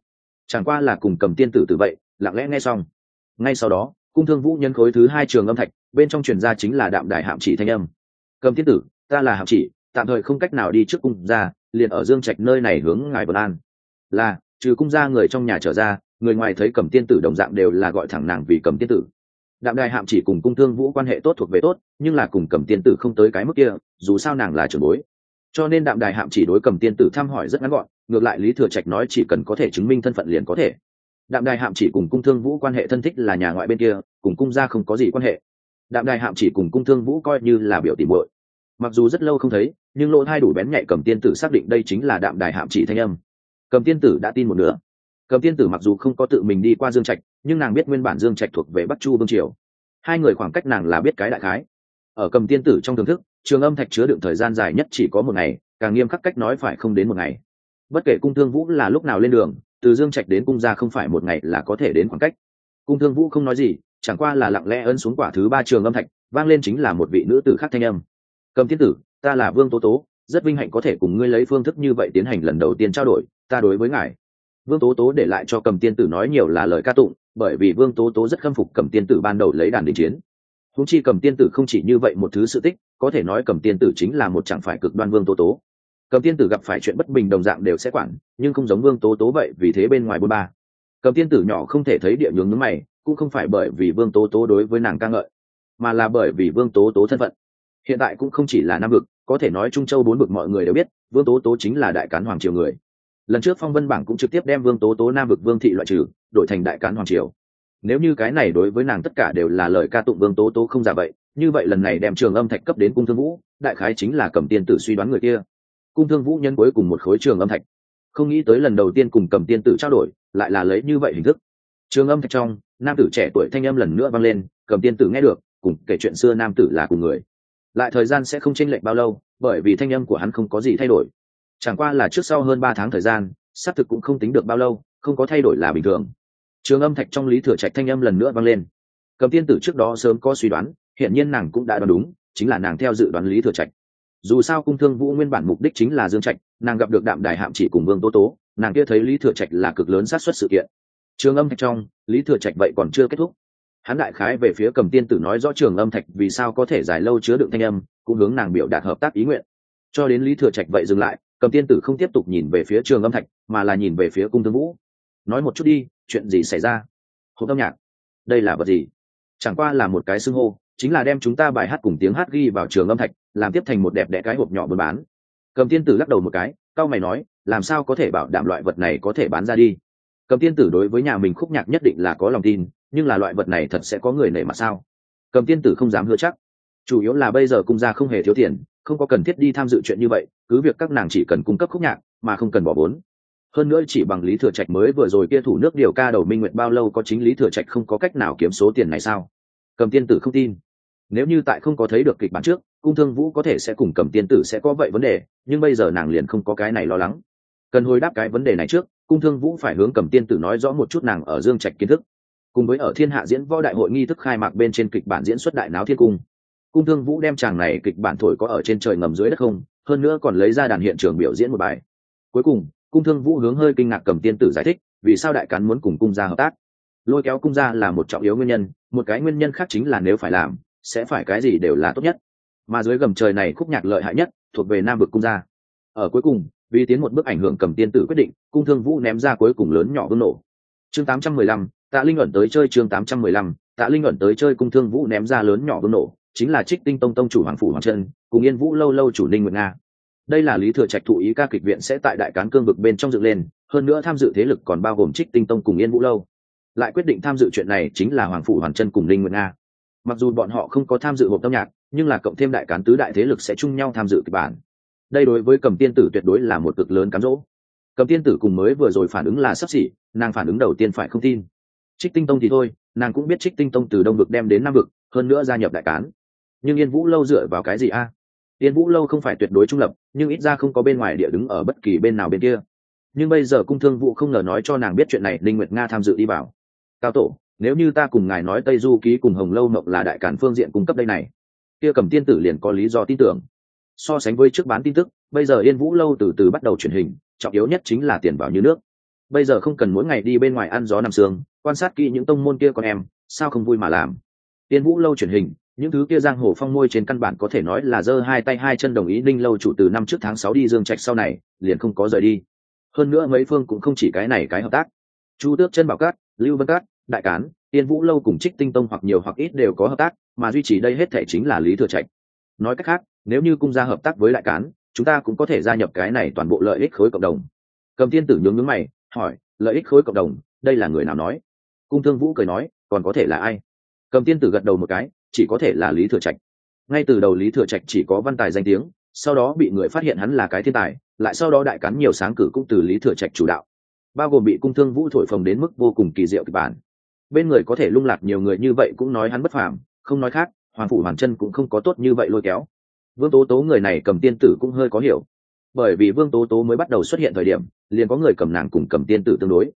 Chẳng qua là cùng cầm tiên tử từ vậy, lặng lẽ nghe xong. Ngay sau đó, cung thương vũ nhân khối thứ hai trường âm thạch, bên trong truyền ra chính là đạm đại hạm chỉ thanh âm. Cầm tiên tử, ta là hạm chỉ, tạm thời không cách nào đi trước cung ra, liền ở dương trạch nơi này hướng ngài vân an. Là, trừ cung ra người trong nhà trở ra người ngoài thấy cầm tiên tử đồng dạng đều là gọi thẳng nàng vì cầm tiên tử. Đạm đài hạm chỉ cùng cung thương vũ quan hệ tốt thuộc về tốt, nhưng là cùng cầm tiên tử không tới cái mức kia, dù sao nàng là trưởng bối. Cho nên đạm đài hạm chỉ đối cầm tiên tử thăm hỏi rất ngắn gọn, ngược lại lý thừa trạch nói chỉ cần có thể chứng minh thân phận liền có thể. Đạm đài hạm chỉ cùng cung thương vũ quan hệ thân thích là nhà ngoại bên kia, cùng cung gia không có gì quan hệ. Đạm đài hạm chỉ cùng cung thương vũ coi như là biểu tìm muội. Mặc dù rất lâu không thấy, nhưng lỗ thai đủ bén nhạy cầm tiên tử xác định đây chính là đạm đài hạm chỉ thanh âm. Cầm tiên tử đã tin một nửa cầm tiên tử mặc dù không có tự mình đi qua dương trạch, nhưng nàng biết nguyên bản dương trạch thuộc về bắc chu vương triều. Hai người khoảng cách nàng là biết cái đại khái. Ở cầm tiên tử trong thưởng thức, trường âm thạch chứa đựng thời gian dài nhất chỉ có một ngày, càng nghiêm khắc cách nói phải không đến một ngày. Bất kể cung thương vũ là lúc nào lên đường, từ dương trạch đến cung ra không phải một ngày là có thể đến khoảng cách. Cung thương vũ không nói gì, chẳng qua là lặng lẽ ấn xuống quả thứ ba trường âm thạch, vang lên chính là một vị nữ tử khác thanh âm. Cầm tiên tử, ta là vương tố tố, rất vinh hạnh có thể cùng ngươi lấy phương thức như vậy tiến hành lần đầu tiên trao đổi, ta đối với ngài vương tố tố để lại cho cầm tiên tử nói nhiều là lời ca tụng, bởi vì vương tố tố rất khâm phục cầm tiên tử ban đầu lấy đàn đình chiến. Húng chi cầm tiên tử không chỉ như vậy một thứ sự tích, có thể nói cầm tiên tử chính là một chẳng phải cực đoan vương tố tố. Cầm tiên tử gặp phải chuyện bất bình đồng dạng đều sẽ quản, nhưng không giống vương tố tố vậy, vì thế bên ngoài bôn ba. Cầm tiên tử nhỏ không thể thấy địa nhướng nước mày, cũng không phải bởi vì vương tố tố đối với nàng ca ngợi, mà là bởi vì vương tố tố thân phận. Hiện tại cũng không chỉ là nam vực, có thể nói trung châu bốn vực mọi người đều biết, vương tố tố chính là đại cán hoàng triều người lần trước phong vân bảng cũng trực tiếp đem vương tố tố nam vực vương thị loại trừ, đổi thành đại cán hoàng triều. Nếu như cái này đối với nàng tất cả đều là lời ca tụng vương tố tố không giả vậy, như vậy lần này đem trường âm thạch cấp đến cung thương vũ, đại khái chính là cầm tiên tử suy đoán người kia. Cung thương vũ nhân cuối cùng một khối trường âm thạch. Không nghĩ tới lần đầu tiên cùng cầm tiên tử trao đổi, lại là lấy như vậy hình thức. Trường âm thạch trong, nam tử trẻ tuổi thanh âm lần nữa vang lên, cầm tiên tử nghe được, cùng kể chuyện xưa nam tử là cùng người. Lại thời gian sẽ không chênh lệch bao lâu, bởi vì thanh âm của hắn không có gì thay đổi chẳng qua là trước sau hơn ba tháng thời gian, xác thực cũng không tính được bao lâu, không có thay đổi là bình thường. Trường âm thạch trong lý thừa trạch thanh âm lần nữa vang lên. Cầm tiên tử trước đó sớm có suy đoán hiện nhiên nàng cũng đã đoán đúng, chính là nàng theo dự đoán lý thừa trạch. Dù sao cung thương vũ nguyên bản mục đích chính là dương trạch, nàng gặp được đạm đài hạm chỉ cùng vương tố tố, nàng kia thấy lý thừa trạch là cực lớn sát xuất sự kiện. Trường âm thạch trong, lý thừa trạch vậy còn chưa kết thúc. Hắn đại khái về phía cầm tiên tử nói rõ trường âm thạch vì sao có thể dài lâu chứa đựng thanh âm, cũng hướng nàng biểu đạt hợp tác ý nguyện. Cho đến lý thừa trạch vậy dừng lại cầm tiên tử không tiếp tục nhìn về phía trường âm thạch, mà là nhìn về phía cung thương vũ. Nói một chút đi, chuyện gì xảy ra? Hộp âm nhạc, đây là vật gì? Chẳng qua là một cái xưng hô, chính là đem chúng ta bài hát cùng tiếng hát ghi vào trường âm thạch, làm tiếp thành một đẹp đẽ cái hộp nhỏ buôn bán. Cầm tiên tử lắc đầu một cái cao mày nói, làm sao có thể bảo đảm loại vật này có thể bán ra đi? Cầm tiên tử đối với nhà mình khúc nhạc nhất định là có lòng tin, nhưng là loại vật này thật sẽ có người nể mặt sao? Cầm tiên tử không dám hứa chắc. Chủ yếu là bây giờ cung gia không hề thiếu tiền không có cần thiết đi tham dự chuyện như vậy, cứ việc các nàng chỉ cần cung cấp khúc nhạc, mà không cần bỏ vốn. Hơn nữa chỉ bằng lý thừa trạch mới vừa rồi kia thủ nước điều ca đầu minh nguyện bao lâu có chính lý thừa trạch không có cách nào kiếm số tiền này sao? Cầm tiên tử không tin. Nếu như tại không có thấy được kịch bản trước, cung thương vũ có thể sẽ cùng cầm tiên tử sẽ có vậy vấn đề, nhưng bây giờ nàng liền không có cái này lo lắng. Cần hồi đáp cái vấn đề này trước, cung thương vũ phải hướng cầm tiên tử nói rõ một chút nàng ở dương trạch kiến thức. Cùng với ở thiên hạ diễn võ đại hội nghi thức khai mạc bên trên kịch bản diễn xuất đại náo thiên cung cung thương vũ đem chàng này kịch bản thổi có ở trên trời ngầm dưới đất không hơn nữa còn lấy ra đàn hiện trường biểu diễn một bài. Cuối cùng cung thương vũ hướng hơi kinh ngạc cầm tiên tử giải thích vì sao đại cán muốn cùng cung gia hợp tác? Lôi kéo cung gia là một trọng yếu nguyên nhân một cái nguyên nhân khác chính là nếu phải làm sẽ phải cái gì đều là tốt nhất. Mà dưới gầm trời này khúc nhạc lợi hại nhất thuộc về nam vực cung gia. Ở cuối cùng vì tiến một bước ảnh hưởng cầm tiên tử quyết định cung thương vũ ném ra cuối cùng lớn nhỏ vương nổ. Chương 815, tạ linh ẩn tới chơi chương 815, tạ linh ẩn tới chơi cung thương vũ ném ra lớn nhỏ vương nổ chính là trích tinh tông tông chủ hoàng phủ hoàng trân, cùng yên vũ lâu lâu chủ ninh nguyệt nga. Đây là lý thừa trạch thụ ý ca kịch viện sẽ tại đại cán cương vực bên trong dựng lên, hơn nữa tham dự thế lực còn bao gồm trích tinh tông cùng yên vũ lâu. Lại quyết định tham dự chuyện này chính là hoàng phủ hoàng trân cùng ninh nguyệt nga. Mặc dù bọn họ không có tham dự hộp âm nhạc, nhưng là cộng thêm đại cán tứ đại thế lực sẽ chung nhau tham dự kịch bản. Đây đối với cầm tiên tử tuyệt đối là một cực lớn cám dỗ. Cầm tiên tử cùng mới vừa rồi phản ứng là sắp xỉ, nàng phản ứng đầu tiên phải không tin. Trích tinh tông thì thôi, nàng cũng biết trích tinh tông từ đông vực đem đến nam vực, hơn nữa gia nhập đại cán nhưng yên vũ lâu dựa vào cái gì a? Yên vũ lâu không phải tuyệt đối trung lập, nhưng ít ra không có bên ngoài địa đứng ở bất kỳ bên nào bên kia. Nhưng bây giờ cung thương vụ không ngờ nói cho nàng biết chuyện này linh nguyệt nga tham dự đi vào. Cao tổ, nếu như ta cùng ngài nói tây du ký cùng hồng lâu mộng là đại cản phương diện cung cấp đây này, kia cầm tiên tử liền có lý do tin tưởng. So sánh với trước bán tin tức, bây giờ yên vũ lâu từ từ bắt đầu truyền hình, trọng yếu nhất chính là tiền vào như nước. Bây giờ không cần mỗi ngày đi bên ngoài ăn gió nằm sương, quan sát kỹ những tông môn kia con em, sao không vui mà làm? Yên vũ lâu truyền hình những thứ kia giang hồ phong môi trên căn bản có thể nói là giơ hai tay hai chân đồng ý ninh lâu chủ từ năm trước tháng sáu đi dương trạch sau này, liền không có rời đi. Hơn nữa mấy phương cũng không chỉ cái này cái hợp tác. Chu tước, chân bảo cát, lưu vân cát, đại cán tiên vũ lâu cùng trích tinh tông hoặc nhiều hoặc ít đều có hợp tác, mà duy trì đây hết thể chính là lý thừa trạch. Nói cách khác, nếu như cung gia hợp tác với đại cán, chúng ta cũng có thể gia nhập cái này toàn bộ lợi ích khối cộng đồng. Cầm tiên tử nhướng nhướng mày, hỏi, lợi ích khối cộng đồng, đây là người nào nói? Cung thương vũ cười nói, còn có thể là ai? Cầm tiên tử gật đầu một cái chỉ có thể là lý thừa trạch. Ngay từ đầu lý thừa trạch chỉ có văn tài danh tiếng, sau đó bị người phát hiện hắn là cái thiên tài, lại sau đó đại cắn nhiều sáng cử cũng từ lý thừa trạch chủ đạo, bao gồm bị cung thương vũ thổi phồng đến mức vô cùng kỳ diệu kịch bản. Bên người có thể lung lạc nhiều người như vậy cũng nói hắn bất phàm, không nói khác, hoàng phủ hoàn chân cũng không có tốt như vậy lôi kéo. Vương tố tố người này cầm tiên tử cũng hơi có hiểu, bởi vì vương tố tố mới bắt đầu xuất hiện thời điểm, liền có người cầm nàng cùng cầm tiên tử tương đối.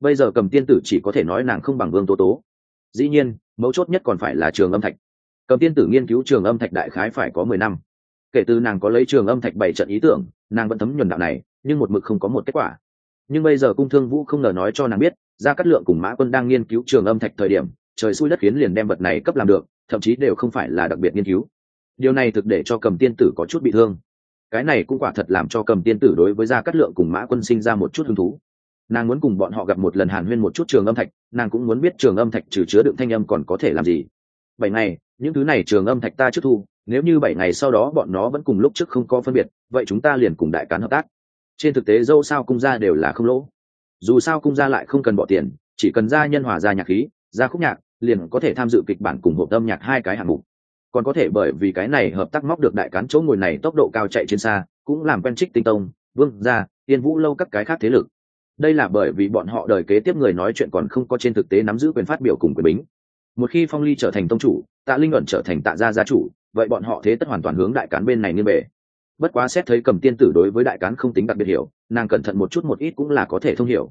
Bây giờ cầm tiên tử chỉ có thể nói nàng không bằng vương tố tố. Dĩ nhiên mấu chốt nhất còn phải là trường âm thạch. Cầm tiên tử nghiên cứu trường âm thạch đại khái phải có mười năm. Kể từ nàng có lấy trường âm thạch bảy trận ý tưởng, nàng vẫn thấm nhuần đạo này, nhưng một mực không có một kết quả. Nhưng bây giờ cung thương vũ không ngờ nói cho nàng biết ra cát lượng cùng mã quân đang nghiên cứu trường âm thạch thời điểm, trời xui đất khiến liền đem vật này cấp làm được, thậm chí đều không phải là đặc biệt nghiên cứu. Điều này thực để cho cầm tiên tử có chút bị thương. Cái này cũng quả thật làm cho cầm tiên tử đối với gia cát lượng cùng mã quân sinh ra một chút hứng thú nàng muốn cùng bọn họ gặp một lần hàn huyên một chút trường âm thạch, nàng cũng muốn biết trường âm thạch trừ chứa đựng thanh âm còn có thể làm gì. Bảy ngày, những thứ này trường âm thạch ta trước thu, nếu như bảy ngày sau đó bọn nó vẫn cùng lúc trước không có phân biệt, vậy chúng ta liền cùng đại cán hợp tác. Trên thực tế dâu sao cung gia đều là không lỗ. Dù sao cung gia lại không cần bỏ tiền, chỉ cần ra nhân hòa ra nhạc khí ra khúc nhạc, liền có thể tham dự kịch bản cùng hộp âm nhạc hai cái hạng mục. Còn có thể bởi vì cái này hợp tác móc được đại cán chỗ ngồi này tốc độ cao chạy trên xa, cũng làm quen trích tinh tông, vương gia tiên vũ lâu các cái khác thế lực đây là bởi vì bọn họ đời kế tiếp người nói chuyện còn không có trên thực tế nắm giữ quyền phát biểu cùng quyền bính. Một khi phong ly trở thành tông chủ, tạ linh ẩn trở thành tạ gia gia chủ, vậy bọn họ thế tất hoàn toàn hướng đại cán bên này như về. Bất quá xét thấy cầm tiên tử đối với đại cán không tính đặc biệt hiểu, nàng cẩn thận một chút một ít cũng là có thể thông hiểu.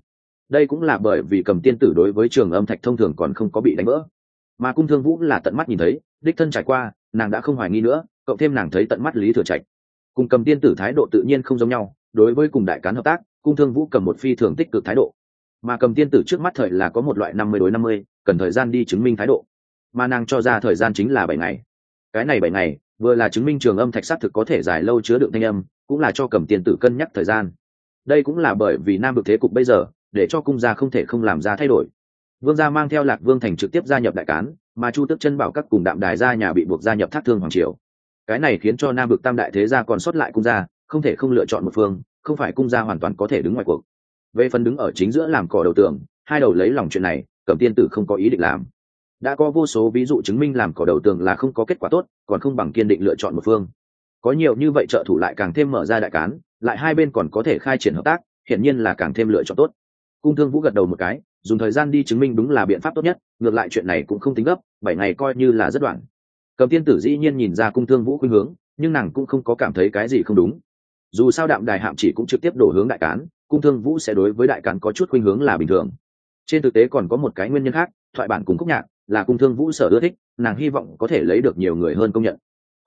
Đây cũng là bởi vì cầm tiên tử đối với trường âm thạch thông thường còn không có bị đánh vỡ. Mà cung thương vũ là tận mắt nhìn thấy, đích thân trải qua, nàng đã không hoài nghi nữa, cộng thêm nàng thấy tận mắt lý thừa trạch. Cùng cầm tiên tử thái độ tự nhiên không giống nhau, đối với cùng đại cán hợp tác cung thương vũ cầm một phi thường tích cực thái độ. Mà cầm tiên tử trước mắt thời là có một loại năm mươi đối năm mươi, cần thời gian đi chứng minh thái độ. Mà nàng cho ra thời gian chính là bảy ngày. Cái này bảy ngày, vừa là chứng minh trường âm thạch s thực có thể dài lâu chứa đựng thanh âm, cũng là cho cầm tiên tử cân nhắc thời gian. Đây cũng là bởi vì nam được thế cục bây giờ, để cho cung gia không thể không làm ra thay đổi. Vương gia mang theo lạc vương thành trực tiếp gia nhập đại cán, mà chu tức chân bảo các cùng đạm đài gia nhà bị buộc gia nhập thác thương hoàng triều. Cái này khiến cho nam vực tam đại thế gia còn sót lại cung gia, không thể không lựa chọn một phương không phải cung gia hoàn toàn có thể đứng ngoài cuộc. Về phần đứng ở chính giữa làm cỏ đầu tường, hai đầu lấy lòng chuyện này, cẩm tiên tử không có ý định làm. Đã có vô số ví dụ chứng minh làm cỏ đầu tường là không có kết quả tốt, còn không bằng kiên định lựa chọn một phương. Có nhiều như vậy trợ thủ lại càng thêm mở ra đại cán, lại hai bên còn có thể khai triển hợp tác, hiển nhiên là càng thêm lựa chọn tốt. Cung thương vũ gật đầu một cái, dùng thời gian đi chứng minh đúng là biện pháp tốt nhất, ngược lại chuyện này cũng không tính gấp, bảy ngày coi như là rất đoạn. Cầm tiên tử dĩ nhiên nhìn ra cung thương vũ khuynh hướng, nhưng nàng cũng không có cảm thấy cái gì không đúng dù sao đạm đài hạm chỉ cũng trực tiếp đổ hướng đại cán, cung thương vũ sẽ đối với đại cán có chút khuynh hướng là bình thường. Trên thực tế còn có một cái nguyên nhân khác, thoại bản cùng khúc nhạc, là cung thương vũ sở ưa thích, nàng hy vọng có thể lấy được nhiều người hơn công nhận.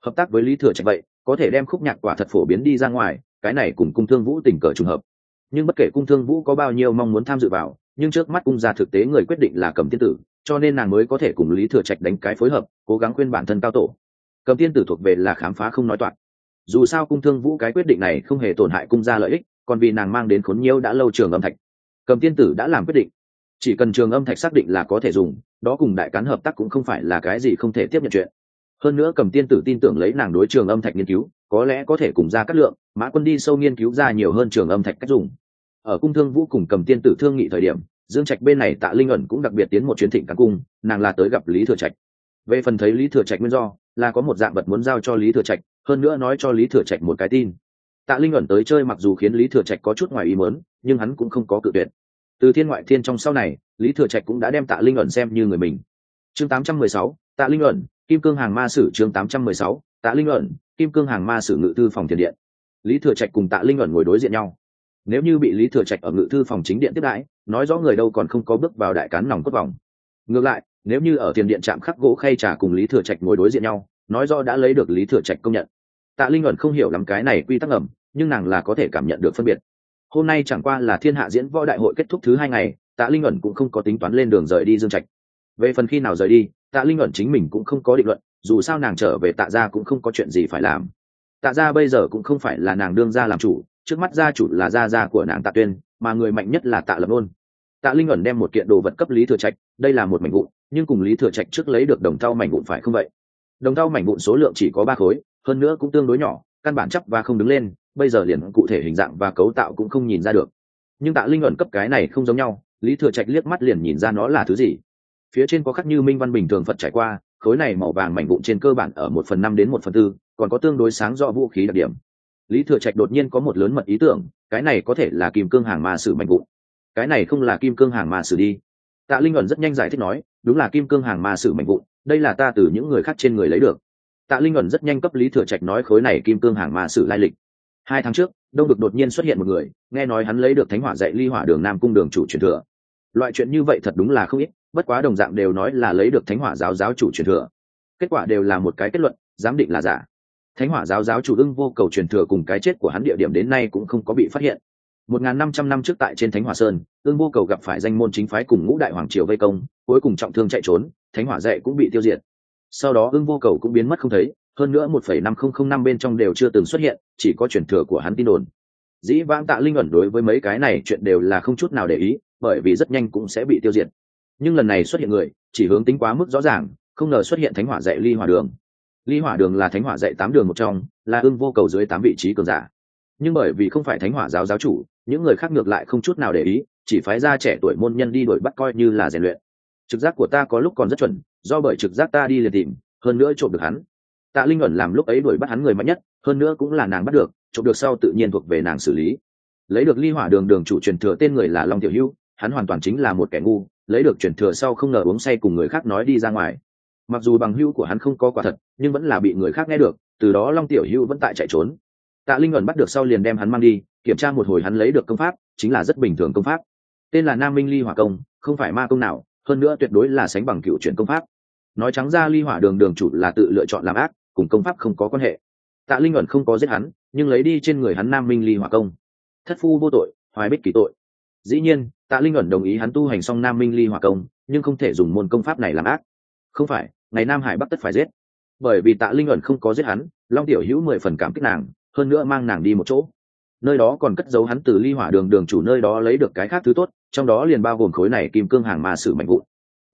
Hợp tác với lý thừa trạch vậy, có thể đem khúc nhạc quả thật phổ biến đi ra ngoài, cái này cùng cung thương vũ tình cờ trùng hợp. Nhưng bất kể cung thương vũ có bao nhiêu mong muốn tham dự vào, nhưng trước mắt cung gia thực tế người quyết định là cầm tiên tử, cho nên nàng mới có thể cùng lý thừa trạch đánh cái phối hợp, cố gắng khuyên bản thân cao tổ. Cầm tiên tử thuộc về là khám phá không nói toạc dù sao cung thương vũ cái quyết định này không hề tổn hại cung gia lợi ích, còn vì nàng mang đến khốn nhiễu đã lâu trường âm thạch. Cầm tiên tử đã làm quyết định. Chỉ cần trường âm thạch xác định là có thể dùng, đó cùng đại cán hợp tác cũng không phải là cái gì không thể tiếp nhận chuyện. Hơn nữa cầm tiên tử tin tưởng lấy nàng đối trường âm thạch nghiên cứu, có lẽ có thể cùng ra cắt lượng, mã quân đi sâu nghiên cứu ra nhiều hơn trường âm thạch cách dùng. Ở cung thương vũ cùng cầm tiên tử thương nghị thời điểm, dương trạch bên này tạ linh ẩn cũng đặc biệt tiến một chuyến thịnh cán cung, nàng là tới gặp lý thừa trạch về phần thấy lý thừa trạch nguyên do là có một dạng vật muốn giao cho lý thừa trạch hơn nữa nói cho lý thừa trạch một cái tin. Tạ linh ẩn tới chơi mặc dù khiến lý thừa trạch có chút ngoài ý mớn nhưng hắn cũng không có cự tuyệt. Từ thiên ngoại thiên trong sau này lý thừa trạch cũng đã đem tạ linh ẩn xem như người mình. Chương 816, tạ linh ẩn kim cương hàng ma sử chương 816, tạ linh ẩn kim cương hàng ma sử ngự thư phòng thiền điện. Lý thừa trạch cùng tạ linh ẩn ngồi đối diện nhau. Nếu như bị lý thừa trạch ở ngự thư phòng chính điện tiếp đãi nói rõ người đâu còn không có bước vào đại cán nòng cốt vòng. Ngược lại nếu như ở tiền điện trạm khắc gỗ khay trà cùng lý thừa trạch ngồi đối diện nhau, nói do đã lấy được lý thừa trạch công nhận. Tạ linh ẩn không hiểu lắm cái này quy tắc ẩm, nhưng nàng là có thể cảm nhận được phân biệt. Hôm nay chẳng qua là thiên hạ diễn võ đại hội kết thúc thứ hai ngày, tạ linh ẩn cũng không có tính toán lên đường rời đi dương trạch. Về phần khi nào rời đi, tạ linh ẩn chính mình cũng không có định luận, dù sao nàng trở về tạ gia cũng không có chuyện gì phải làm. Tạ gia bây giờ cũng không phải là nàng đương gia làm chủ, trước mắt gia chủ là gia gia của nàng tạ tuyên, mà người mạnh nhất là tạ lập ôn tạ linh ẩn đem một kiện đồ vật cấp lý thừa trạch, đây là một mảnh vụn, nhưng cùng lý thừa trạch trước lấy được đồng thau mảnh vụn phải không vậy? Đồng thau mảnh vụn số lượng chỉ có ba khối, hơn nữa cũng tương đối nhỏ, căn bản chấp và không đứng lên, bây giờ liền cụ thể hình dạng và cấu tạo cũng không nhìn ra được. Nhưng tạ linh ẩn cấp cái này không giống nhau, lý thừa trạch liếc mắt liền nhìn ra nó là thứ gì. Phía trên có khắc như minh văn bình thường phật trải qua, khối này màu vàng mảnh vụn trên cơ bản ở một phần năm đến một phần tư, còn có tương đối sáng rõ vũ khí đặc điểm. Lý thừa trạch đột nhiên có một lớn mật ý tưởng, cái này có thể là kim cương hàng ma sử mảnh vụn cái này không là kim cương hàng ma sử đi. Tạ linh ẩn rất nhanh giải thích nói, đúng là kim cương hàng ma sử mạnh vụn, đây là ta từ những người khác trên người lấy được. Tạ linh ẩn rất nhanh cấp lý thừa trạch nói khối này kim cương hàng ma sử lai lịch. Hai tháng trước, đông bực đột nhiên xuất hiện một người, nghe nói hắn lấy được thánh hỏa dạy ly hỏa đường nam cung đường chủ truyền thừa. Loại chuyện như vậy thật đúng là không ít, bất quá đồng dạng đều nói là lấy được thánh hỏa giáo giáo chủ truyền thừa. Kết quả đều là một cái kết luận, giám định là giả. Thánh hỏa giáo giáo chủ ưng vô cầu truyền thừa cùng cái chết của hắn địa điểm đến nay cũng không có bị phát hiện một n năm trăm năm trước tại trên thánh Hòa sơn, ương vô cầu gặp phải danh môn chính phái cùng ngũ đại hoàng triều vây công, cuối cùng trọng thương chạy trốn, thánh hỏa dạy cũng bị tiêu diệt. Sau đó ương vô cầu cũng biến mất không thấy, hơn nữa một phẩy năm không không năm bên trong đều chưa từng xuất hiện, chỉ có truyền thừa của hắn tin đồn. Dĩ vãng tạ linh ẩn đối với mấy cái này chuyện đều là không chút nào để ý, bởi vì rất nhanh cũng sẽ bị tiêu diệt. Nhưng lần này xuất hiện người, chỉ hướng tính quá mức rõ ràng, không ngờ xuất hiện thánh hỏa dạy ly hỏa đường. Ly hỏa đường là thánh hỏa dạy tám đường một trong, là ưng vô cầu dưới tám vị trí cường giả. Nhưng bởi vì không phải thánh hỏa giáo giáo chủ những người khác ngược lại không chút nào để ý chỉ phái ra trẻ tuổi môn nhân đi đuổi bắt coi như là rèn luyện. Trực giác của ta có lúc còn rất chuẩn do bởi trực giác ta đi liền tìm hơn nữa trộm được hắn. Tạ linh ẩn làm lúc ấy đuổi bắt hắn người mạnh nhất hơn nữa cũng là nàng bắt được trộm được sau tự nhiên thuộc về nàng xử lý. Lấy được ly hỏa đường đường chủ truyền thừa tên người là long tiểu Hưu, hắn hoàn toàn chính là một kẻ ngu lấy được truyền thừa sau không ngờ uống say cùng người khác nói đi ra ngoài. Mặc dù bằng hưu của hắn không có quả thật nhưng vẫn là bị người khác nghe được từ đó long tiểu Hưu vẫn tại chạy trốn tạ linh ẩn bắt được sau liền đem hắn mang đi, kiểm tra một hồi hắn lấy được công pháp, chính là rất bình thường công pháp. Tên là nam minh ly hỏa công, không phải ma công nào, hơn nữa tuyệt đối là sánh bằng cựu chuyển công pháp. Nói trắng ra ly hỏa đường đường chủ là tự lựa chọn làm ác, cùng công pháp không có quan hệ. Tạ linh ẩn không có giết hắn, nhưng lấy đi trên người hắn nam minh ly hỏa công. Thất phu vô tội, hoài bích kỳ tội. Dĩ nhiên, tạ linh ẩn đồng ý hắn tu hành xong nam minh ly hỏa công, nhưng không thể dùng môn công pháp này làm ác. Không phải, ngày nam hải bắc tất phải giết. Bởi vì tạ linh ẩn không có giết hắn, long tiểu hữu mười phần cảm kích nàng hơn nữa mang nàng đi một chỗ. Nơi đó còn cất giấu hắn từ ly hỏa đường đường chủ nơi đó lấy được cái khác thứ tốt, trong đó liền bao gồm khối này kim cương hàng mà sử mạnh vụ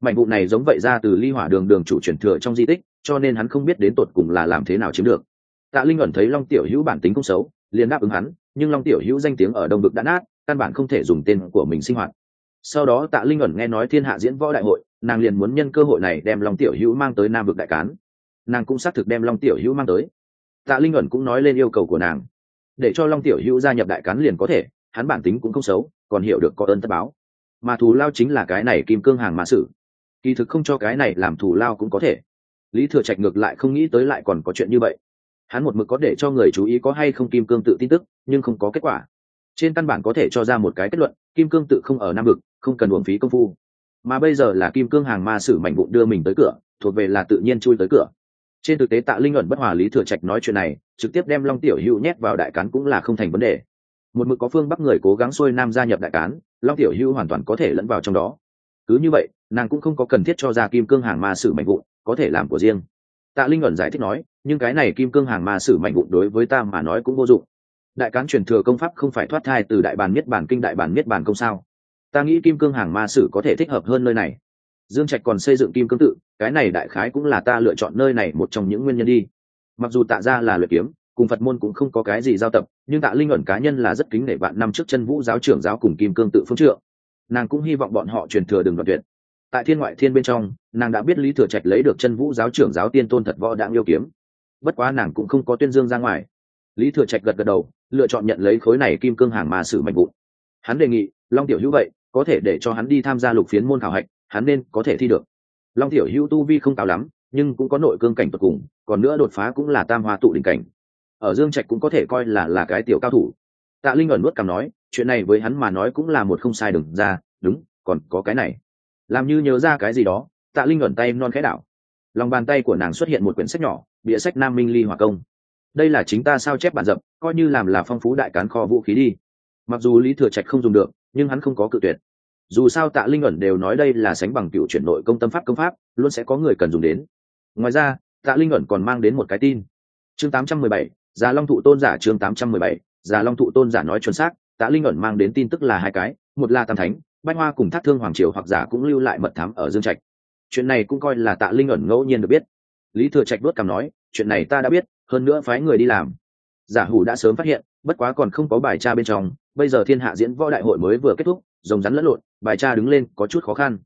mạnh vụ này giống vậy ra từ ly hỏa đường đường chủ truyền thừa trong di tích, cho nên hắn không biết đến tột cùng là làm thế nào chiếm được. Tạ linh ẩn thấy long tiểu hữu bản tính cũng xấu, liền đáp ứng hắn, nhưng long tiểu hữu danh tiếng ở đông vực đã nát, căn bản không thể dùng tên của mình sinh hoạt. Sau đó tạ linh ẩn nghe nói thiên hạ diễn võ đại hội, nàng liền muốn nhân cơ hội này đem long tiểu hữu mang tới nam vực đại cán. Nàng cũng xác thực đem long tiểu hữu mang tới tạ linh ẩn cũng nói lên yêu cầu của nàng. Để cho long tiểu hữu gia nhập đại cán liền có thể, hắn bản tính cũng không xấu, còn hiểu được có ơn tất báo. Mà thù lao chính là cái này kim cương hàng mã sử. Kỳ thực không cho cái này làm thù lao cũng có thể. Lý thừa trạch ngược lại không nghĩ tới lại còn có chuyện như vậy. Hắn một mực có để cho người chú ý có hay không kim cương tự tin tức, nhưng không có kết quả. Trên căn bản có thể cho ra một cái kết luận, kim cương tự không ở nam vực, không cần uổng phí công phu. Mà bây giờ là kim cương hàng ma sử mảnh vụn đưa mình tới cửa, thuộc về là tự nhiên chui tới cửa trên thực tế tạ linh ẩn bất hòa lý thừa trạch nói chuyện này, trực tiếp đem long tiểu hữu nhét vào đại cán cũng là không thành vấn đề. Một mực có phương bắc người cố gắng xuôi nam gia nhập đại cán, long tiểu hữu hoàn toàn có thể lẫn vào trong đó. Cứ như vậy, nàng cũng không có cần thiết cho ra kim cương hàng ma sử mạnh vụn, có thể làm của riêng. Tạ linh ẩn giải thích nói, nhưng cái này kim cương hàng ma sử mạnh vụn đối với ta mà nói cũng vô dụng. Đại cán truyền thừa công pháp không phải thoát thai từ đại bàn miết bản kinh, đại bàn miết bản công sao? Ta nghĩ kim cương hàng ma sử có thể thích hợp hơn nơi này dương trạch còn xây dựng kim cương tự, cái này đại khái cũng là ta lựa chọn nơi này một trong những nguyên nhân đi. Mặc dù tạ ra là luyện kiếm, cùng phật môn cũng không có cái gì giao tập, nhưng tạ linh ẩn cá nhân là rất kính nể vạn năm trước chân vũ giáo trưởng giáo cùng kim cương tự phương trượng. Nàng cũng hy vọng bọn họ truyền thừa đừng đoạt tuyệt. Tại thiên ngoại thiên bên trong, nàng đã biết lý thừa trạch lấy được chân vũ giáo trưởng giáo tiên tôn thật võ đạm yêu kiếm. Bất quá nàng cũng không có tuyên dương ra ngoài. Lý thừa trạch gật gật đầu, lựa chọn nhận lấy khối này kim cương hàng mà sử mạnh vụ. Hắn đề nghị, long tiểu hữu vậy, có thể để cho hắn đi tham gia lục phiến môn khảo hạch hắn nên có thể thi được. Long tiểu hữu tu vi không cao lắm, nhưng cũng có nội cương cảnh tột cùng, còn nữa đột phá cũng là tam hoa tụ đỉnh cảnh. Ở dương trạch cũng có thể coi là là cái tiểu cao thủ. Tạ linh ẩn nuốt cằm nói, chuyện này với hắn mà nói cũng là một không sai đừng ra, đúng, còn có cái này. Làm như nhớ ra cái gì đó, tạ linh ẩn tay non khẽ đảo. Lòng bàn tay của nàng xuất hiện một quyển sách nhỏ bịa sách nam minh ly hòa công. Đây là chính ta sao chép bản dập, coi như làm là phong phú đại cán kho vũ khí đi. Mặc dù lý thừa trạch không dùng được, nhưng hắn không có cự tuyệt dù sao tạ linh ẩn đều nói đây là sánh bằng cựu chuyển nội công tâm pháp công pháp luôn sẽ có người cần dùng đến. Ngoài ra tạ linh ẩn còn mang đến một cái tin. Chương 817, già long thụ tôn giả chương 817, già long thụ tôn giả nói chuẩn xác tạ linh ẩn mang đến tin tức là hai cái một là tam thánh bách hoa cùng thác thương hoàng triều hoặc giả cũng lưu lại mật thám ở dương trạch. Chuyện này cũng coi là tạ linh ẩn ngẫu nhiên được biết. Lý thừa trạch đốt cằm nói chuyện này ta đã biết hơn nữa phái người đi làm. Giả hủ đã sớm phát hiện bất quá còn không có bài tra bên trong bây giờ thiên hạ diễn võ đại hội mới vừa kết thúc rồng rắn lẫn lộn, bài tra đứng lên có chút khó khăn.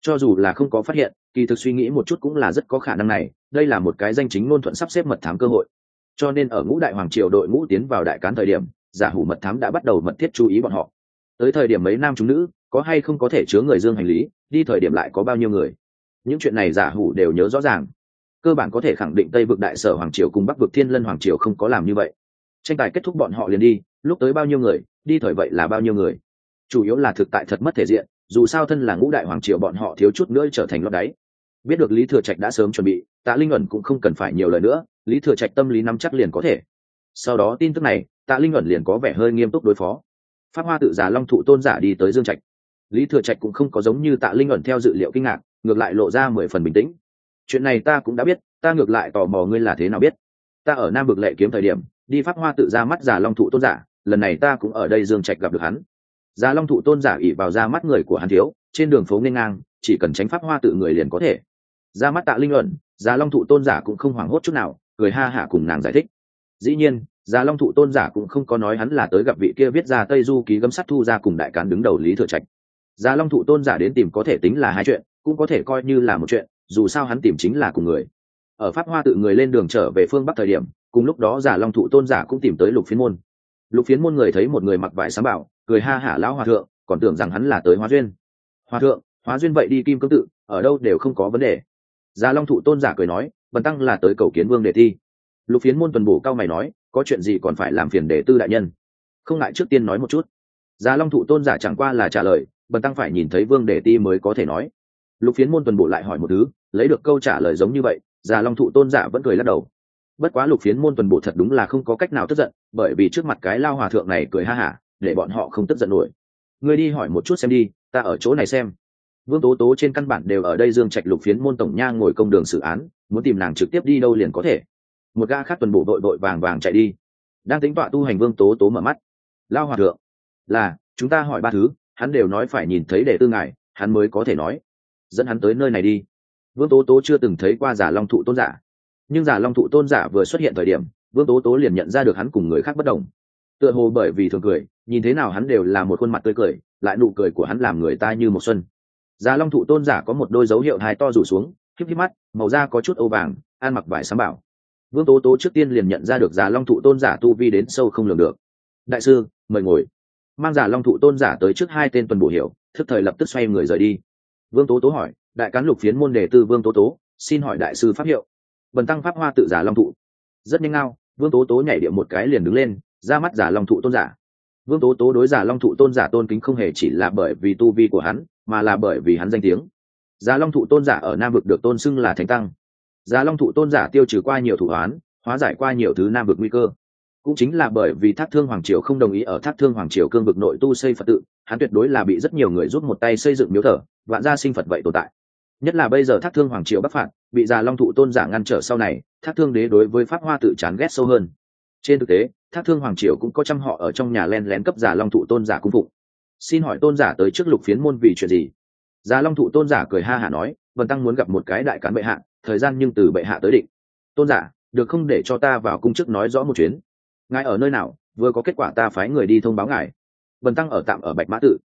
Cho dù là không có phát hiện, kỳ thực suy nghĩ một chút cũng là rất có khả năng này, đây là một cái danh chính ngôn thuận sắp xếp mật thám cơ hội. Cho nên ở ngũ đại hoàng triều đội ngũ tiến vào đại cán thời điểm, giả hủ mật thám đã bắt đầu mật thiết chú ý bọn họ. Tới thời điểm mấy nam chúng nữ, có hay không có thể chứa người dương hành lý, đi thời điểm lại có bao nhiêu người? Những chuyện này giả hủ đều nhớ rõ ràng. Cơ bản có thể khẳng định tây vực đại sở hoàng triều cùng bắc vực thiên lân hoàng triều không có làm như vậy. Tranh tài kết thúc bọn họ liền đi, lúc tới bao nhiêu người, đi thời vậy là bao nhiêu người? Chủ yếu là thực tại thật mất thể diện, dù sao thân là ngũ đại hoàng triều bọn họ thiếu chút nữa trở thành lót đáy. Biết được lý thừa trạch đã sớm chuẩn bị, tạ linh ẩn cũng không cần phải nhiều lời nữa, lý thừa trạch tâm lý nắm chắc liền có thể. Sau đó tin tức này, tạ linh ẩn liền có vẻ hơi nghiêm túc đối phó. Phát hoa tự giả long thụ tôn giả đi tới dương trạch. Lý thừa trạch cũng không có giống như tạ linh ẩn theo dự liệu kinh ngạc, ngược lại lộ ra mười phần bình tĩnh. Chuyện này ta cũng đã biết, ta ngược lại tò mò ngươi là thế nào biết. Ta ở nam bực lệ kiếm thời điểm, đi phát hoa tự ra mắt giả long thụ tôn giả, lần này ta cũng ở đây dương trạch gặp được hắn già long thụ tôn giả ỉ vào ra mắt người của hắn thiếu, trên đường phố nên ngang, chỉ cần tránh pháp hoa tự người liền có thể. Ra mắt tạ linh luận già dạ long thụ tôn giả cũng không hoảng hốt chút nào, cười ha hả cùng nàng giải thích. Dĩ nhiên già long thụ tôn giả cũng không có nói hắn là tới gặp vị kia viết ra tây du ký gấm sắt thu ra cùng đại cán đứng đầu lý thừa trạch. Già long thụ tôn giả đến tìm có thể tính là hai chuyện, cũng có thể coi như là một chuyện, dù sao hắn tìm chính là cùng người. Ở pháp hoa tự người lên đường trở về phương bắc thời điểm, cùng lúc đó giả long thụ tôn giả cũng tìm tới lục phiến môn. Lục phiến môn người thấy một người mặc vải sáng bảo cười ha hả lão hòa thượng, còn tưởng rằng hắn là tới hóa duyên. Hòa thượng, hóa duyên vậy đi kim cương tự, ở đâu đều không có vấn đề. Già long thụ tôn giả cười nói, bần tăng là tới cầu kiến vương đề thi. Lục phiến môn tuần bổ cao mày nói, có chuyện gì còn phải làm phiền đề tư đại nhân. Không ngại trước tiên nói một chút. Già long thụ tôn giả chẳng qua là trả lời, bần tăng phải nhìn thấy vương đề ti mới có thể nói. Lục phiến môn tuần bổ lại hỏi một thứ, lấy được câu trả lời giống như vậy, già long thụ tôn giả vẫn cười lắc đầu. Bất quá lục phiến môn tuần bộ thật đúng là không có cách nào tức giận, bởi vì trước mặt cái lao hòa thượng này cười ha hả để bọn họ không tức giận nổi. Ngươi đi hỏi một chút xem đi, ta ở chỗ này xem. Vương tố tố trên căn bản đều ở đây dương trạch lục phiến môn tổng nha ngồi công đường xử án, muốn tìm nàng trực tiếp đi đâu liền có thể. Một ga khác tuần bộ đội đội vàng vàng chạy đi. Đang tính tọa tu hành vương tố tố mở mắt. Lao hòa thượng, là, chúng ta hỏi ba thứ, hắn đều nói phải nhìn thấy để tư ngài, hắn mới có thể nói. Dẫn hắn tới nơi này đi. Vương tố tố chưa từng thấy qua giả long thụ tôn giả. Nhưng giả long thụ tôn giả vừa xuất hiện thời điểm, vương tố tố liền nhận ra được hắn cùng người khác bất đồng tựa hồ bởi vì thường cười, nhìn thế nào hắn đều là một khuôn mặt tươi cười, lại nụ cười của hắn làm người ta như một xuân. Già long thụ tôn giả có một đôi dấu hiệu hai to rủ xuống khiếp khiếp mắt, màu da có chút âu vàng, ăn mặc vải sám bảo. Vương tố tố trước tiên liền nhận ra được già long thụ tôn giả tu vi đến sâu không lường được. Đại sư, mời ngồi. Mang giả long thụ tôn giả tới trước hai tên tuần bổ hiểu thức thời lập tức xoay người rời đi. Vương tố tố hỏi, đại cán lục phiến môn đề tư vương tố tố, xin hỏi đại sư pháp hiệu. Bần tăng pháp hoa tự giả long thụ. Rất nhanh ngao. Vương tố tố nhảy điệu một cái liền đứng lên ra mắt giả long thụ tôn giả. Vương tố tố đối giả long thụ tôn giả tôn kính không hề chỉ là bởi vì tu vi của hắn, mà là bởi vì hắn danh tiếng. Giả long thụ tôn giả ở nam vực được tôn xưng là thánh tăng. Giả long thụ tôn giả tiêu trừ qua nhiều thủ hoán, hóa giải qua nhiều thứ nam vực nguy cơ. Cũng chính là bởi vì thác thương hoàng triều không đồng ý ở thác thương hoàng triều cương vực nội tu xây phật tự, hắn tuyệt đối là bị rất nhiều người giúp một tay xây dựng miếu thờ, vạn gia sinh phật vậy tồn tại. Nhất là bây giờ thác thương hoàng triều bắc phạt, bị già long thụ tôn giả ngăn trở sau này, thác thương đế đối với pháp hoa tự chán ghét sâu hơn trên thực tế, thác thương hoàng triều cũng có trăm họ ở trong nhà len lén cấp giả long thụ tôn giả cung phụng. Xin hỏi tôn giả tới trước lục phiến môn vì chuyện gì? Giả long thụ tôn giả cười ha hả nói vần tăng muốn gặp một cái đại cán bệ hạ, thời gian nhưng từ bệ hạ tới định. Tôn giả, được không để cho ta vào cung chức nói rõ một chuyến? Ngài ở nơi nào, vừa có kết quả ta phái người đi thông báo ngài. Vần tăng ở tạm ở bạch mã tự.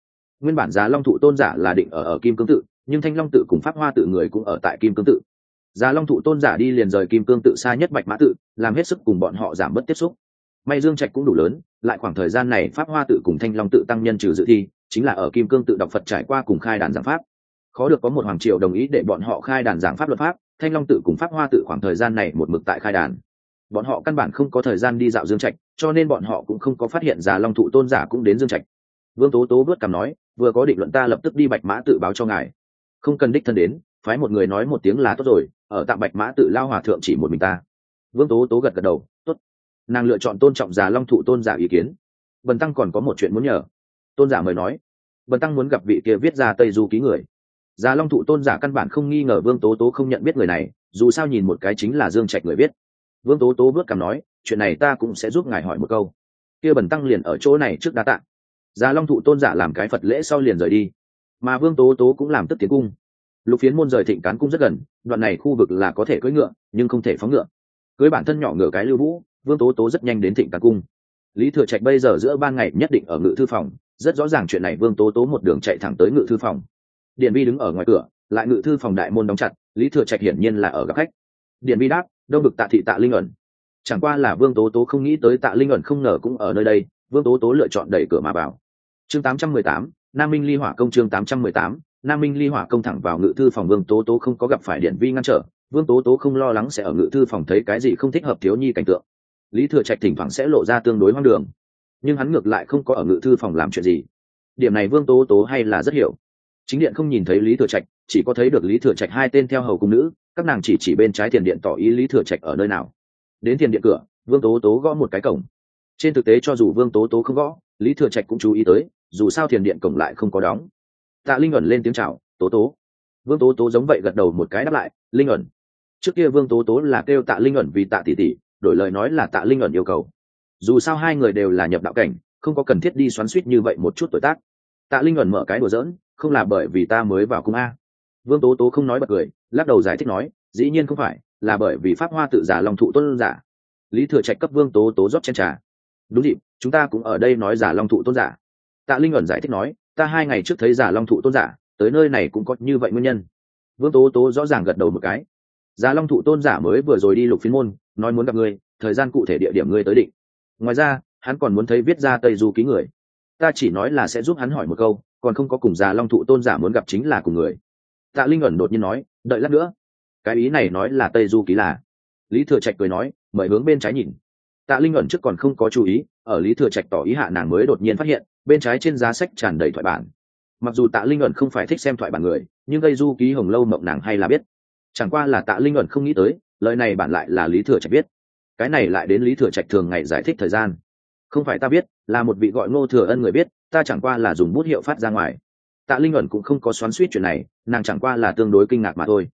Nguyên bản giá long thụ tôn giả là định ở ở kim cương tự, nhưng thanh long tự cùng pháp hoa tự người cũng ở tại kim cương tự già long thụ tôn giả đi liền rời kim cương tự xa nhất bạch mã tự, làm hết sức cùng bọn họ giảm bớt tiếp xúc. May dương trạch cũng đủ lớn, lại khoảng thời gian này pháp hoa tự cùng thanh long tự tăng nhân trừ dự thi, chính là ở kim cương tự đọc phật trải qua cùng khai đàn giảng pháp. Khó được có một hoàng triều đồng ý để bọn họ khai đàn giảng pháp luật pháp, thanh long tự cùng pháp hoa tự khoảng thời gian này một mực tại khai đàn. Bọn họ căn bản không có thời gian đi dạo dương trạch, cho nên bọn họ cũng không có phát hiện già long thụ tôn giả cũng đến dương trạch. Vương tố tố vớt cầm nói, vừa có định luận ta lập tức đi bạch mã tự báo cho ngài. Không cần đích thân đến, phái một người nói một tiếng là tốt rồi ở tạm bạch mã tự lao hòa thượng chỉ một mình ta. Vương tố tố gật gật đầu, tốt. Nàng lựa chọn tôn trọng già long thụ tôn giả ý kiến. Bần tăng còn có một chuyện muốn nhờ. Tôn giả mời nói. Bần tăng muốn gặp vị kia viết ra tây du ký người. Già long thụ tôn giả căn bản không nghi ngờ vương tố tố không nhận biết người này, dù sao nhìn một cái chính là dương trạch người viết. Vương tố tố bước cằm nói, chuyện này ta cũng sẽ giúp ngài hỏi một câu. Kia bần tăng liền ở chỗ này trước đa tạng già long thụ tôn giả làm cái phật lễ sau liền rời đi. Mà vương tố tố cũng làm tức tiến cung lục phiến môn rời thịnh cán cung rất gần đoạn này khu vực là có thể cưỡi ngựa nhưng không thể phóng ngựa. Cưới bản thân nhỏ ngựa cái lưu vũ vương tố tố rất nhanh đến thịnh cán cung. Lý thừa trạch bây giờ giữa ban ngày nhất định ở ngự thư phòng rất rõ ràng chuyện này vương tố tố một đường chạy thẳng tới ngự thư phòng. Điện vi đứng ở ngoài cửa lại ngự thư phòng đại môn đóng chặt lý thừa trạch hiển nhiên là ở gặp khách. Điện vi đáp đông được tạ thị tạ linh ẩn. Chẳng qua là vương tố tố không nghĩ tới tạ linh ẩn không ngờ cũng ở nơi đây vương tố tố lựa chọn đẩy cửa mà vào. Chương 818, nam minh ly hỏa công chương 818, nam minh ly hỏa công thẳng vào ngự thư phòng vương tố tố không có gặp phải điện vi ngăn trở. Vương tố tố không lo lắng sẽ ở ngự thư phòng thấy cái gì không thích hợp thiếu nhi cảnh tượng. Lý thừa trạch thỉnh thoảng sẽ lộ ra tương đối hoang đường, nhưng hắn ngược lại không có ở ngự thư phòng làm chuyện gì. Điểm này vương tố tố hay là rất hiểu. Chính điện không nhìn thấy lý thừa trạch, chỉ có thấy được lý thừa trạch hai tên theo hầu cung nữ, các nàng chỉ chỉ bên trái tiền điện tỏ ý lý thừa trạch ở nơi nào. Đến tiền điện cửa, vương tố tố gõ một cái cổng. Trên thực tế cho dù vương tố tố không gõ, lý thừa trạch cũng chú ý tới, dù sao tiền điện cổng lại không có đóng tạ linh ẩn lên tiếng chào, tố tố. Vương tố tố giống vậy gật đầu một cái đáp lại linh ẩn. Trước kia vương tố tố là kêu tạ linh ẩn vì tạ tỷ tỷ đổi lời nói là tạ linh ẩn yêu cầu. Dù sao hai người đều là nhập đạo cảnh không có cần thiết đi xoắn suýt như vậy một chút tuổi tác. Tạ linh ẩn mở cái đùa giỡn không là bởi vì ta mới vào cung a. Vương tố tố không nói bật cười lắc đầu giải thích nói dĩ nhiên không phải là bởi vì pháp hoa tự giả long thụ tôn giả. Lý thừa trạch cấp vương tố tố rót chen trà. Đúng dịp chúng ta cũng ở đây nói giả long thụ tôn giả. Tạ linh ẩn giải thích nói ta hai ngày trước thấy giả long thụ tôn giả, tới nơi này cũng có như vậy nguyên nhân. Vương tố tố rõ ràng gật đầu một cái. Giả long thụ tôn giả mới vừa rồi đi lục phiên môn, nói muốn gặp ngươi, thời gian cụ thể địa điểm ngươi tới định. Ngoài ra, hắn còn muốn thấy viết ra tây du ký người. Ta chỉ nói là sẽ giúp hắn hỏi một câu, còn không có cùng già long thụ tôn giả muốn gặp chính là cùng người. Tạ linh ẩn đột nhiên nói, đợi lát nữa. Cái ý này nói là tây du ký là. Lý thừa trạch cười nói, mời hướng bên trái nhìn. Tạ linh ẩn trước còn không có chú ý, ở lý thừa trạch tỏ ý hạ nàng mới đột nhiên phát hiện bên trái trên giá sách tràn đầy thoại bản. Mặc dù tạ linh ẩn không phải thích xem thoại bản người, nhưng gây du ký hồng lâu mộng nàng hay là biết. Chẳng qua là tạ linh ẩn không nghĩ tới, lời này bản lại là lý thừa trạch biết. Cái này lại đến lý thừa trạch thường ngày giải thích thời gian. Không phải ta biết, là một vị gọi ngô thừa ân người biết, ta chẳng qua là dùng bút hiệu phát ra ngoài. Tạ linh ẩn cũng không có xoắn suýt chuyện này, nàng chẳng qua là tương đối kinh ngạc mà thôi.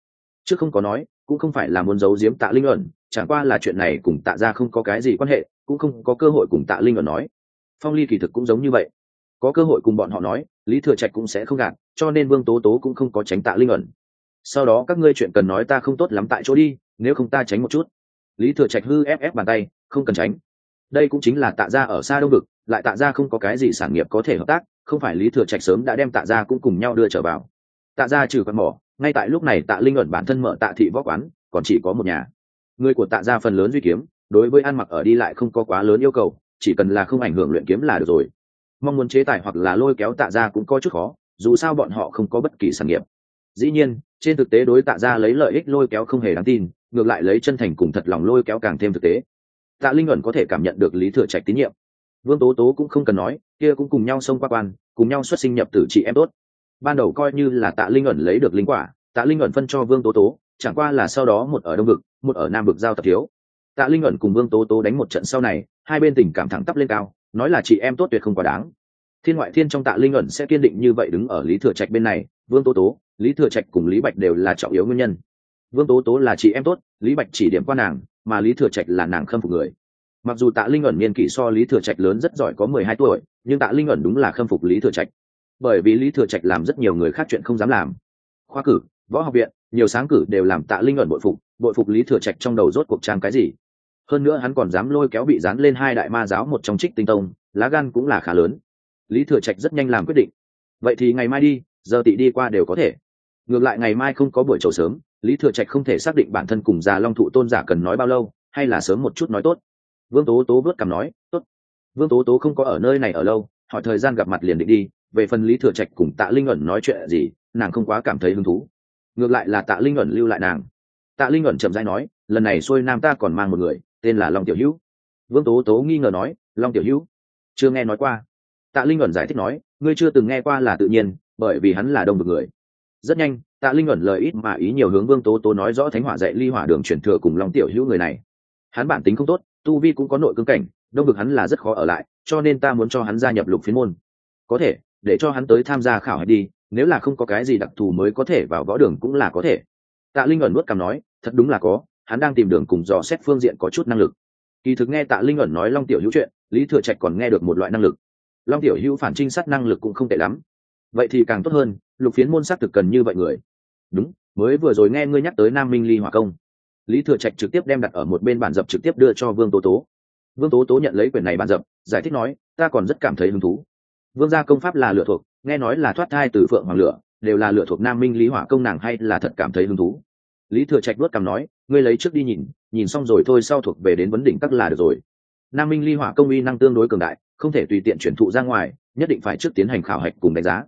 Chứ không có nói, cũng không phải là muốn giấu giếm tạ linh ẩn, chẳng qua là chuyện này cùng tạ ra không có cái gì quan hệ, cũng không có cơ hội cùng tạ linh ẩn nói. Phong ly kỳ thực cũng giống như vậy có cơ hội cùng bọn họ nói, lý thừa trạch cũng sẽ không gạt, cho nên vương tố tố cũng không có tránh tạ linh ẩn. Sau đó các ngươi chuyện cần nói ta không tốt lắm tại chỗ đi, nếu không ta tránh một chút. Lý thừa trạch hư ép ép bàn tay, không cần tránh. Đây cũng chính là tạ ra ở xa đông vực, lại tạ ra không có cái gì sản nghiệp có thể hợp tác, không phải lý thừa trạch sớm đã đem tạ ra cũng cùng nhau đưa trở vào. Tạ ra trừ con mỏ, ngay tại lúc này tạ linh ẩn bản thân mở tạ thị võ quán, còn chỉ có một nhà. Người của tạ ra phần lớn duy kiếm, đối với ăn mặc ở đi lại không có quá lớn yêu cầu, chỉ cần là không ảnh hưởng luyện kiếm là được rồi mong muốn chế tài hoặc là lôi kéo tạ ra cũng có chút khó, dù sao bọn họ không có bất kỳ sản nghiệp. Dĩ nhiên, trên thực tế đối tạ ra lấy lợi ích lôi kéo không hề đáng tin, ngược lại lấy chân thành cùng thật lòng lôi kéo càng thêm thực tế. Tạ linh ẩn có thể cảm nhận được lý thừa trạch tín nhiệm. Vương tố tố cũng không cần nói, kia cũng cùng nhau xông qua quan, cùng nhau xuất sinh nhập tử chị em tốt. Ban đầu coi như là tạ linh ẩn lấy được linh quả, tạ linh ẩn phân cho vương tố tố, chẳng qua là sau đó một ở đông vực, một ở nam vực giao tập thiếu. Tạ linh ẩn cùng vương tố tố đánh một trận sau này, hai bên tình cảm thẳng tắp lên cao nói là chị em tốt tuyệt không quá đáng. Thiên ngoại thiên trong tạ linh ẩn sẽ kiên định như vậy đứng ở lý thừa trạch bên này, vương tố tố, lý thừa trạch cùng lý bạch đều là trọng yếu nguyên nhân. Vương tố tố là chị em tốt, lý bạch chỉ điểm qua nàng, mà lý thừa trạch là nàng khâm phục người. Mặc dù tạ linh ẩn niên kỷ so lý thừa trạch lớn rất giỏi có mười hai tuổi, nhưng tạ linh ẩn đúng là khâm phục lý thừa trạch. Bởi vì lý thừa trạch làm rất nhiều người khác chuyện không dám làm. Khoa cử, võ học viện, nhiều sáng cử đều làm tạ linh ẩn bội phục bội phục lý thừa trạch trong đầu rốt cuộc trang cái gì hơn nữa hắn còn dám lôi kéo bị dán lên hai đại ma giáo một trong trích tinh tông, lá gan cũng là khá lớn. Lý thừa trạch rất nhanh làm quyết định. Vậy thì ngày mai đi, giờ tị đi qua đều có thể. Ngược lại ngày mai không có buổi trầu sớm, lý thừa trạch không thể xác định bản thân cùng già long thụ tôn giả cần nói bao lâu, hay là sớm một chút nói tốt. Vương tố tố vớt cảm nói, tốt. Vương tố tố không có ở nơi này ở lâu, hỏi thời gian gặp mặt liền định đi, về phần lý thừa trạch cùng tạ linh ẩn nói chuyện gì, nàng không quá cảm thấy hứng thú. Ngược lại là tạ linh ẩn lưu lại nàng. Tạ linh ẩn chậm dãi nói, lần này xuôi nam ta còn mang một người tên là long tiểu hữu. Vương tố tố nghi ngờ nói, long tiểu hữu, chưa nghe nói qua. Tạ linh ẩn giải thích nói, ngươi chưa từng nghe qua là tự nhiên, bởi vì hắn là đông vực người. Rất nhanh, tạ linh ẩn lời ít mà ý nhiều hướng vương tố tố nói rõ thánh hỏa dạy ly hỏa đường truyền thừa cùng long tiểu hữu người này. Hắn bản tính không tốt, tu vi cũng có nội cương cảnh, đông vực hắn là rất khó ở lại, cho nên ta muốn cho hắn gia nhập lục phiến môn. Có thể, để cho hắn tới tham gia khảo hạch đi, nếu là không có cái gì đặc thù mới có thể vào võ đường cũng là có thể. Tạ linh ẩn nuốt cằm nói, thật đúng là có hắn đang tìm đường cùng dò xét phương diện có chút năng lực. Kỳ thực nghe tạ linh ẩn nói long tiểu hữu chuyện, lý thừa trạch còn nghe được một loại năng lực. Long tiểu hữu phản trinh sát năng lực cũng không tệ lắm. Vậy thì càng tốt hơn, lục phiến môn xác thực cần như vậy người. Đúng, mới vừa rồi nghe ngươi nhắc tới nam minh ly hỏa công. Lý thừa trạch trực tiếp đem đặt ở một bên bản dập trực tiếp đưa cho vương tố tố. Vương tố tố nhận lấy quyển này bản dập, giải thích nói, ta còn rất cảm thấy hứng thú. Vương gia công pháp là lựa thuộc, nghe nói là thoát thai từ phượng hoàng lửa, đều là lựa thuộc nam minh lý hỏa công nàng hay là thật cảm thấy hứng thú lý thừa trạch đuốt cằm nói, ngươi lấy trước đi nhìn nhìn xong rồi thôi sau thuộc về đến vấn đỉnh các là được rồi. Nam minh ly hỏa công uy năng tương đối cường đại, không thể tùy tiện chuyển thụ ra ngoài, nhất định phải trước tiến hành khảo hạch cùng đánh giá.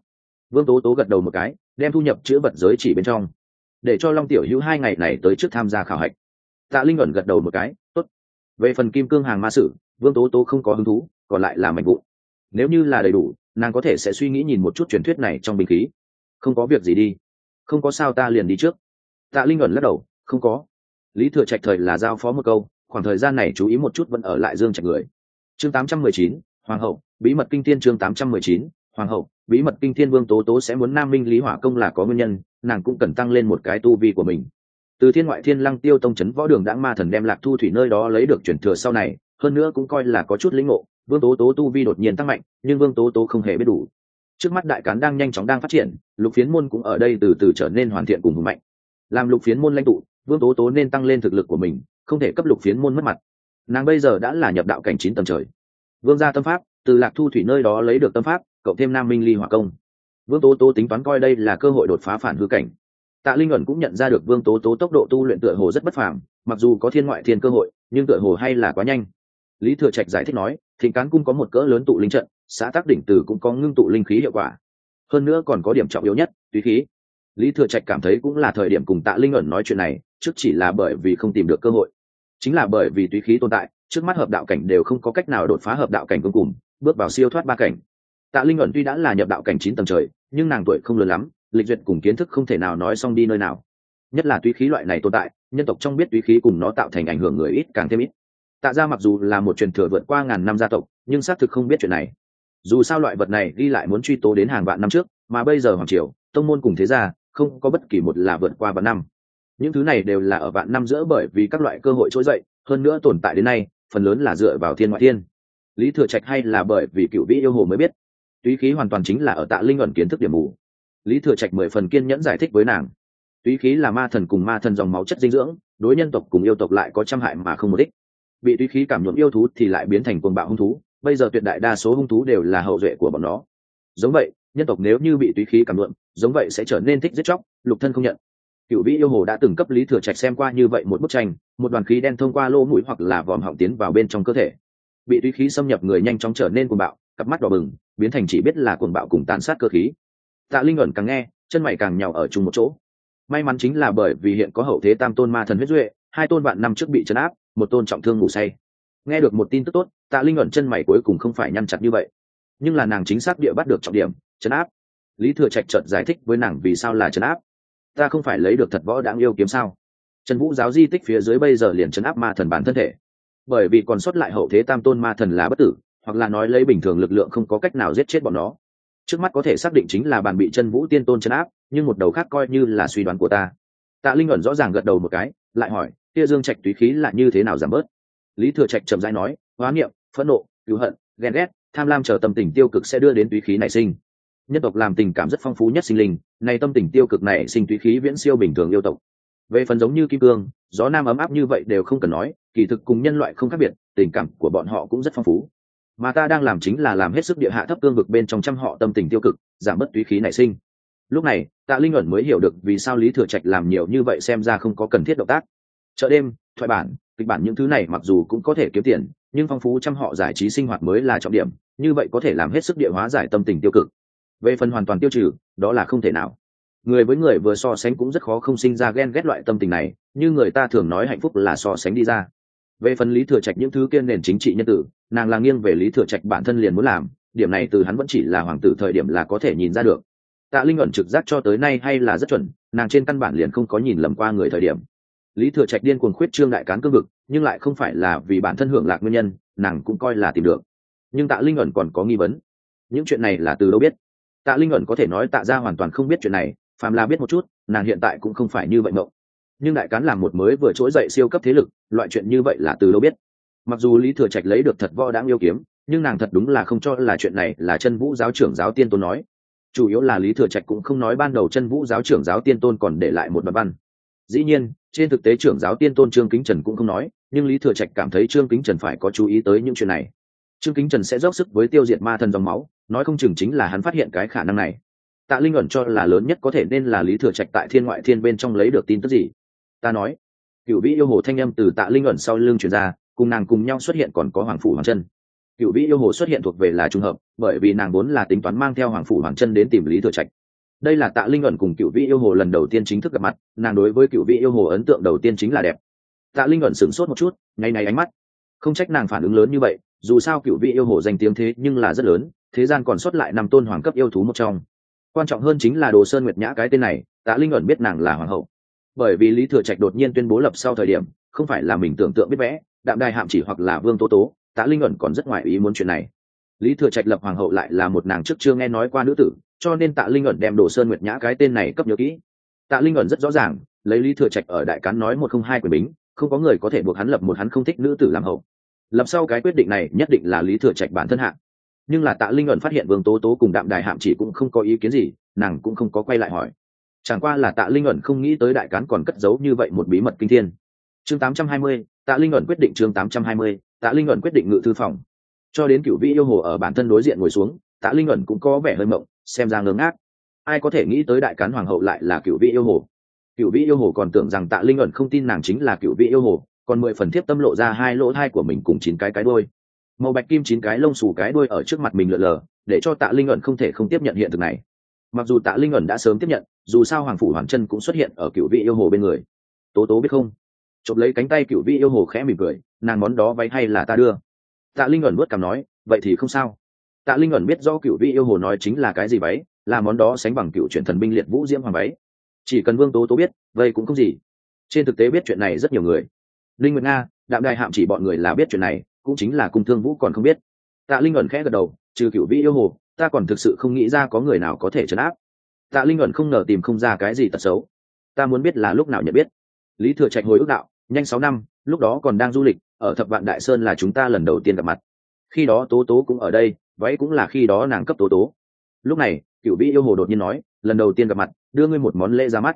Vương tố tố gật đầu một cái, đem thu nhập chữ vật giới chỉ bên trong, để cho long tiểu hữu hai ngày này tới trước tham gia khảo hạch. Tạ linh ẩn gật đầu một cái, tốt. Về phần kim cương hàng ma sử, vương tố tố không có hứng thú, còn lại là mạnh vụ nếu như là đầy đủ, nàng có thể sẽ suy nghĩ nhìn một chút truyền thuyết này trong bình khí. Không có việc gì đi. Không có sao ta liền đi trước tạ linh ẩn lắc đầu không có. Lý thừa trạch thời là giao phó một câu khoảng thời gian này chú ý một chút vẫn ở lại dương trạch người. Chương 819, hoàng hậu bí mật kinh thiên chương 819, hoàng hậu bí mật kinh thiên vương tố tố sẽ muốn nam minh lý hỏa công là có nguyên nhân nàng cũng cần tăng lên một cái tu vi của mình. Từ thiên ngoại thiên lăng tiêu tông chấn võ đường đãng ma thần đem lạc thu thủy nơi đó lấy được chuyển thừa sau này hơn nữa cũng coi là có chút lĩnh ngộ vương tố tố tu vi đột nhiên tăng mạnh nhưng vương tố tố không hề biết đủ. Trước mắt đại cán đang nhanh chóng đang phát triển lục phiến môn cũng ở đây từ từ trở nên hoàn thiện cùng hùng mạnh làm lục phiến môn lãnh tụ, vương tố tố nên tăng lên thực lực của mình, không thể cấp lục phiến môn mất mặt. Nàng bây giờ đã là nhập đạo cảnh chín tầng trời. Vương gia tâm pháp, từ lạc thu thủy nơi đó lấy được tâm pháp, cộng thêm nam minh ly hỏa công. Vương tố tố tính toán coi đây là cơ hội đột phá phản hư cảnh. Tạ linh ẩn cũng nhận ra được vương tố tố tốc độ tu luyện tựa hồ rất bất phàm, mặc dù có thiên ngoại thiên cơ hội, nhưng tựa hồ hay là quá nhanh. Lý thừa trạch giải thích nói, thịnh cán cung có một cỡ lớn tụ linh trận, xã tác đỉnh từ cũng có ngưng tụ linh khí hiệu quả. Hơn nữa còn có điểm trọng yếu nhất tùy khí lý thừa trạch cảm thấy cũng là thời điểm cùng tạ linh ẩn nói chuyện này, trước chỉ là bởi vì không tìm được cơ hội. Chính là bởi vì túy khí tồn tại, trước mắt hợp đạo cảnh đều không có cách nào đột phá hợp đạo cảnh cuối cùng, bước vào siêu thoát ba cảnh. Tạ linh ẩn tuy đã là nhập đạo cảnh chín tầng trời, nhưng nàng tuổi không lớn lắm, lịch duyệt cùng kiến thức không thể nào nói xong đi nơi nào. Nhất là túy khí loại này tồn tại, nhân tộc trong biết túy khí cùng nó tạo thành ảnh hưởng người ít càng thêm ít. Tạ ra mặc dù là một truyền thừa vượt qua ngàn năm gia tộc, nhưng xác thực không biết chuyện này. Dù sao loại vật này ghi lại muốn truy tố đến hàng vạn năm trước, mà bây giờ hoàng triều, tông môn cùng thế gia không có bất kỳ một là vượt qua vạn năm. Những thứ này đều là ở vạn năm giữa bởi vì các loại cơ hội trỗi dậy, hơn nữa tồn tại đến nay, phần lớn là dựa vào thiên ngoại thiên. Lý thừa trạch hay là bởi vì cựu vĩ yêu hồ mới biết. Túy khí hoàn toàn chính là ở tạ linh ẩn kiến thức điểm mù. Lý thừa trạch mười phần kiên nhẫn giải thích với nàng. Túy khí là ma thần cùng ma thần dòng máu chất dinh dưỡng, đối nhân tộc cùng yêu tộc lại có trăm hại mà không một ích. Bị túy khí cảm nhuộm yêu thú thì lại biến thành cuồng bạo hung thú, bây giờ tuyệt đại đa số hung thú đều là hậu duệ của bọn nó. Giống vậy nhân tộc nếu như bị túy khí cảm luận, giống vậy sẽ trở nên thích giết chóc lục thân không nhận. Cựu vĩ yêu hồ đã từng cấp lý thừa trạch xem qua như vậy một bức tranh một đoàn khí đen thông qua lỗ mũi hoặc là vòm họng tiến vào bên trong cơ thể. Bị túy khí xâm nhập người nhanh chóng trở nên cuồng bạo cặp mắt đỏ bừng biến thành chỉ biết là cuồng bạo cùng tàn sát cơ khí. Tạ linh ẩn càng nghe chân mày càng nhào ở chung một chỗ. May mắn chính là bởi vì hiện có hậu thế tam tôn ma thần huyết duệ hai tôn bạn năm trước bị chấn áp một tôn trọng thương ngủ say. Nghe được một tin tức tốt tạ linh ẩn chân mày cuối cùng không phải nhăn chặt như vậy. Nhưng là nàng chính xác địa bắt được trọng điểm chấn áp. Lý thừa trạch trợt giải thích với nàng vì sao là chấn áp. Ta không phải lấy được thật võ đáng yêu kiếm sao? Trần vũ giáo di tích phía dưới bây giờ liền chấn áp ma thần bản thân thể. Bởi vì còn sót lại hậu thế tam tôn ma thần là bất tử, hoặc là nói lấy bình thường lực lượng không có cách nào giết chết bọn nó. Trước mắt có thể xác định chính là bàn bị chân vũ tiên tôn chấn áp, nhưng một đầu khác coi như là suy đoán của ta. Tạ linh ẩn rõ ràng gật đầu một cái, lại hỏi tia dương trạch túy khí là như thế nào giảm bớt? Lý thừa trạch trầm rãi nói, hóa niệm phẫn nộ, cứu hận, ghen ghét, tham lam chờ tâm tình tiêu cực sẽ đưa đến túy khí nảy sinh nhân tộc làm tình cảm rất phong phú nhất sinh linh này tâm tình tiêu cực này sinh túy khí viễn siêu bình thường yêu tộc. Về phần giống như kim cương, gió nam ấm áp như vậy đều không cần nói, kỳ thực cùng nhân loại không khác biệt, tình cảm của bọn họ cũng rất phong phú. Mà ta đang làm chính là làm hết sức địa hạ thấp cương vực bên trong trăm họ tâm tình tiêu cực, giảm bớt túy khí nảy sinh. Lúc này, tạ linh ẩn mới hiểu được vì sao lý thừa trạch làm nhiều như vậy xem ra không có cần thiết động tác. Chợ đêm, thoại bản, kịch bản những thứ này mặc dù cũng có thể kiếm tiền, nhưng phong phú trăm họ giải trí sinh hoạt mới là trọng điểm, như vậy có thể làm hết sức địa hóa giải tâm tình tiêu cực về phần hoàn toàn tiêu trừ, đó là không thể nào. Người với người vừa so sánh cũng rất khó không sinh ra ghen ghét loại tâm tình này, như người ta thường nói hạnh phúc là so sánh đi ra. Về phần lý thừa trạch những thứ kiên nền chính trị nhân tử, nàng là nghiêng về lý thừa trạch bản thân liền muốn làm, điểm này từ hắn vẫn chỉ là hoàng tử thời điểm là có thể nhìn ra được. Tạ linh ẩn trực giác cho tới nay hay là rất chuẩn, nàng trên căn bản liền không có nhìn lầm qua người thời điểm. Lý thừa trạch điên cuồng khuyết trương đại cán cương vực, nhưng lại không phải là vì bản thân hưởng lạc nguyên nhân, nàng cũng coi là tìm được. Nhưng tạ linh ẩn còn có nghi vấn. Những chuyện này là từ đâu biết? Tạ linh ẩn có thể nói tạ ra hoàn toàn không biết chuyện này, phàm là biết một chút, nàng hiện tại cũng không phải như vậy mộng. Nhưng đại cán làm một mới vừa trỗi dậy siêu cấp thế lực, loại chuyện như vậy là từ đâu biết? Mặc dù lý thừa trạch lấy được thật võ đáng yêu kiếm, nhưng nàng thật đúng là không cho là chuyện này là chân vũ giáo trưởng giáo tiên tôn nói. Chủ yếu là lý thừa trạch cũng không nói ban đầu chân vũ giáo trưởng giáo tiên tôn còn để lại một mặt văn. Dĩ nhiên, trên thực tế trưởng giáo tiên tôn trương kính trần cũng không nói, nhưng lý thừa trạch cảm thấy trương kính trần phải có chú ý tới những chuyện này trương kính trần sẽ dốc sức với tiêu diệt ma thần dòng máu, nói không chừng chính là hắn phát hiện cái khả năng này. Tạ linh ẩn cho là lớn nhất có thể nên là lý thừa trạch tại thiên ngoại thiên bên trong lấy được tin tức gì. Ta nói cựu vĩ yêu hồ thanh â m từ tạ linh ẩn sau lưng truyền ra, cùng nàng cùng nhau xuất hiện còn có hoàng phủ hoàng chân cựu vĩ yêu hồ xuất hiện thuộc về là trùng hợp, bởi vì nàng vốn là tính toán mang theo hoàng phủ hoàng chân đến tìm lý thừa trạch. Đây là tạ linh ẩn cùng cựu vĩ yêu hồ lần đầu tiên chính thức gặp mặt, nàng đối với cựu vĩ yêu hồ ấn tượng đầu tiên chính là đẹp. Tạ linh ẩn sửng sốt một chút ngay ngay ánh mắt. Không trách nàng phản ứng lớn như vậy dù sao cựu vị yêu hồ danh tiếng thế nhưng là rất lớn, thế gian còn sót lại năm tôn hoàng cấp yêu thú một trong. Quan trọng hơn chính là đồ sơn nguyệt nhã cái tên này, tạ linh ẩn biết nàng là hoàng hậu. Bởi vì lý thừa trạch đột nhiên tuyên bố lập sau thời điểm, không phải là mình tưởng tượng biết vẽ, đạm đài hạm chỉ hoặc là vương tố tố, tạ linh ẩn còn rất ngoài ý muốn chuyện này. Lý thừa trạch lập hoàng hậu lại là một nàng trước chưa nghe nói qua nữ tử, cho nên tạ linh ẩn đem đồ sơn nguyệt nhã cái tên này cấp nhớ kỹ. Tạ linh ẩn rất rõ ràng, lấy lý thừa trạch ở đại cán nói một không hai quyền bính, không có người có thể buộc hắn lập một hắn không thích nữ tử làm hậu lập sau cái quyết định này nhất định là lý thừa trạch bản thân hạng nhưng là tạ linh ẩn phát hiện vương tố tố cùng đạm đài hạm chỉ cũng không có ý kiến gì nàng cũng không có quay lại hỏi. Chẳng qua là tạ linh ẩn không nghĩ tới đại cán còn cất giấu như vậy một bí mật kinh thiên. Chương 820, tạ linh ẩn quyết định chương 820, tạ linh ẩn quyết định ngự thư phòng. Cho đến cựu vị yêu hồ ở bản thân đối diện ngồi xuống tạ linh ẩn cũng có vẻ hơi mộng xem ra ngớ ngác. Ai có thể nghĩ tới đại cán hoàng hậu lại là cựu vị yêu hồ? Cựu vị yêu hồ còn tưởng rằng tạ linh ẩn không tin nàng chính là cựu vị yêu hồ còn mười phần thiếp tâm lộ ra hai lỗ thai của mình cùng chín cái cái đôi màu bạch kim chín cái lông xù cái đôi ở trước mặt mình lượn lờ, để cho tạ linh ẩn không thể không tiếp nhận hiện thực này. Mặc dù tạ linh ẩn đã sớm tiếp nhận, dù sao hoàng phủ hoàng chân cũng xuất hiện ở cựu vị yêu hồ bên người. Tố tố biết không? Chộp lấy cánh tay cựu vị yêu hồ khẽ mỉm cười, nàng món đó váy hay là ta đưa? Tạ linh ẩn vớt cằm nói, vậy thì không sao. Tạ linh ẩn biết do cựu vị yêu hồ nói chính là cái gì váy, là món đó sánh bằng cựu truyền thần binh liệt vũ diễm hoàng váy. Chỉ cần vương tố tố biết, vậy cũng không gì. Trên thực tế biết chuyện này rất nhiều người linh nguyệt nga, đạm đài hạm chỉ bọn người là biết chuyện này, cũng chính là cung thương vũ còn không biết. Tạ linh ẩn khẽ gật đầu, trừ cựu vĩ yêu hồ, ta còn thực sự không nghĩ ra có người nào có thể chấn áp. Tạ linh ẩn không ngờ tìm không ra cái gì tật xấu. Ta muốn biết là lúc nào nhận biết. Lý thừa trạch hồi ước đạo, nhanh sáu năm, lúc đó còn đang du lịch, ở thập vạn đại sơn là chúng ta lần đầu tiên gặp mặt. Khi đó tố tố cũng ở đây vậy cũng là khi đó nàng cấp tố tố. Lúc này cựu vĩ yêu hồ đột nhiên nói, lần đầu tiên gặp mặt, đưa ngươi một món lễ ra mắt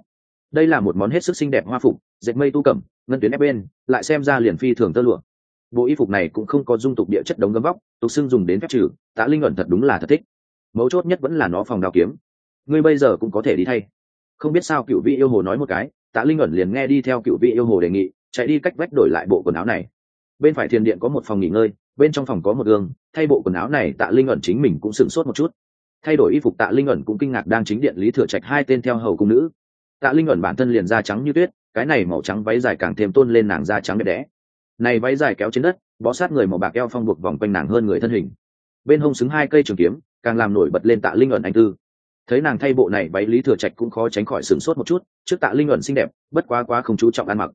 đây là một món hết sức xinh đẹp hoa phục, dệt mây tu cẩm, ngân tuyến ép bên, lại xem ra liền phi thường tơ lụa. Bộ y phục này cũng không có dung tục địa chất đống gấm vóc, tục xưng dùng đến phép trừ tạ linh ẩn thật đúng là thật thích. Mấu chốt nhất vẫn là nó phòng đào kiếm. Ngươi bây giờ cũng có thể đi thay. Không biết sao cựu vị yêu hồ nói một cái tạ linh ẩn liền nghe đi theo cựu vị yêu hồ đề nghị, chạy đi cách vách đổi lại bộ quần áo này. Bên phải thiền điện có một phòng nghỉ ngơi, bên trong phòng có một gương, thay bộ quần áo này tạ linh ẩn chính mình cũng sửng sốt một chút. Thay đổi y phục tạ linh ẩn cũng kinh ngạc đang chính điện lý thừa trạch hai tên theo hầu cung nữ tạ linh ẩn bản thân liền da trắng như tuyết, cái này màu trắng váy dài càng thêm tôn lên nàng da trắng đẹp đẽ. Này váy dài kéo trên đất, bó sát người màu bạc eo phong buộc vòng quanh nàng hơn người thân hình. Bên hông xứng hai cây trường kiếm, càng làm nổi bật lên tạ linh ẩn anh tư. Thấy nàng thay bộ này váy lý thừa trạch cũng khó tránh khỏi sửng sốt một chút, trước tạ linh ẩn xinh đẹp, bất quá quá không chú trọng ăn mặc.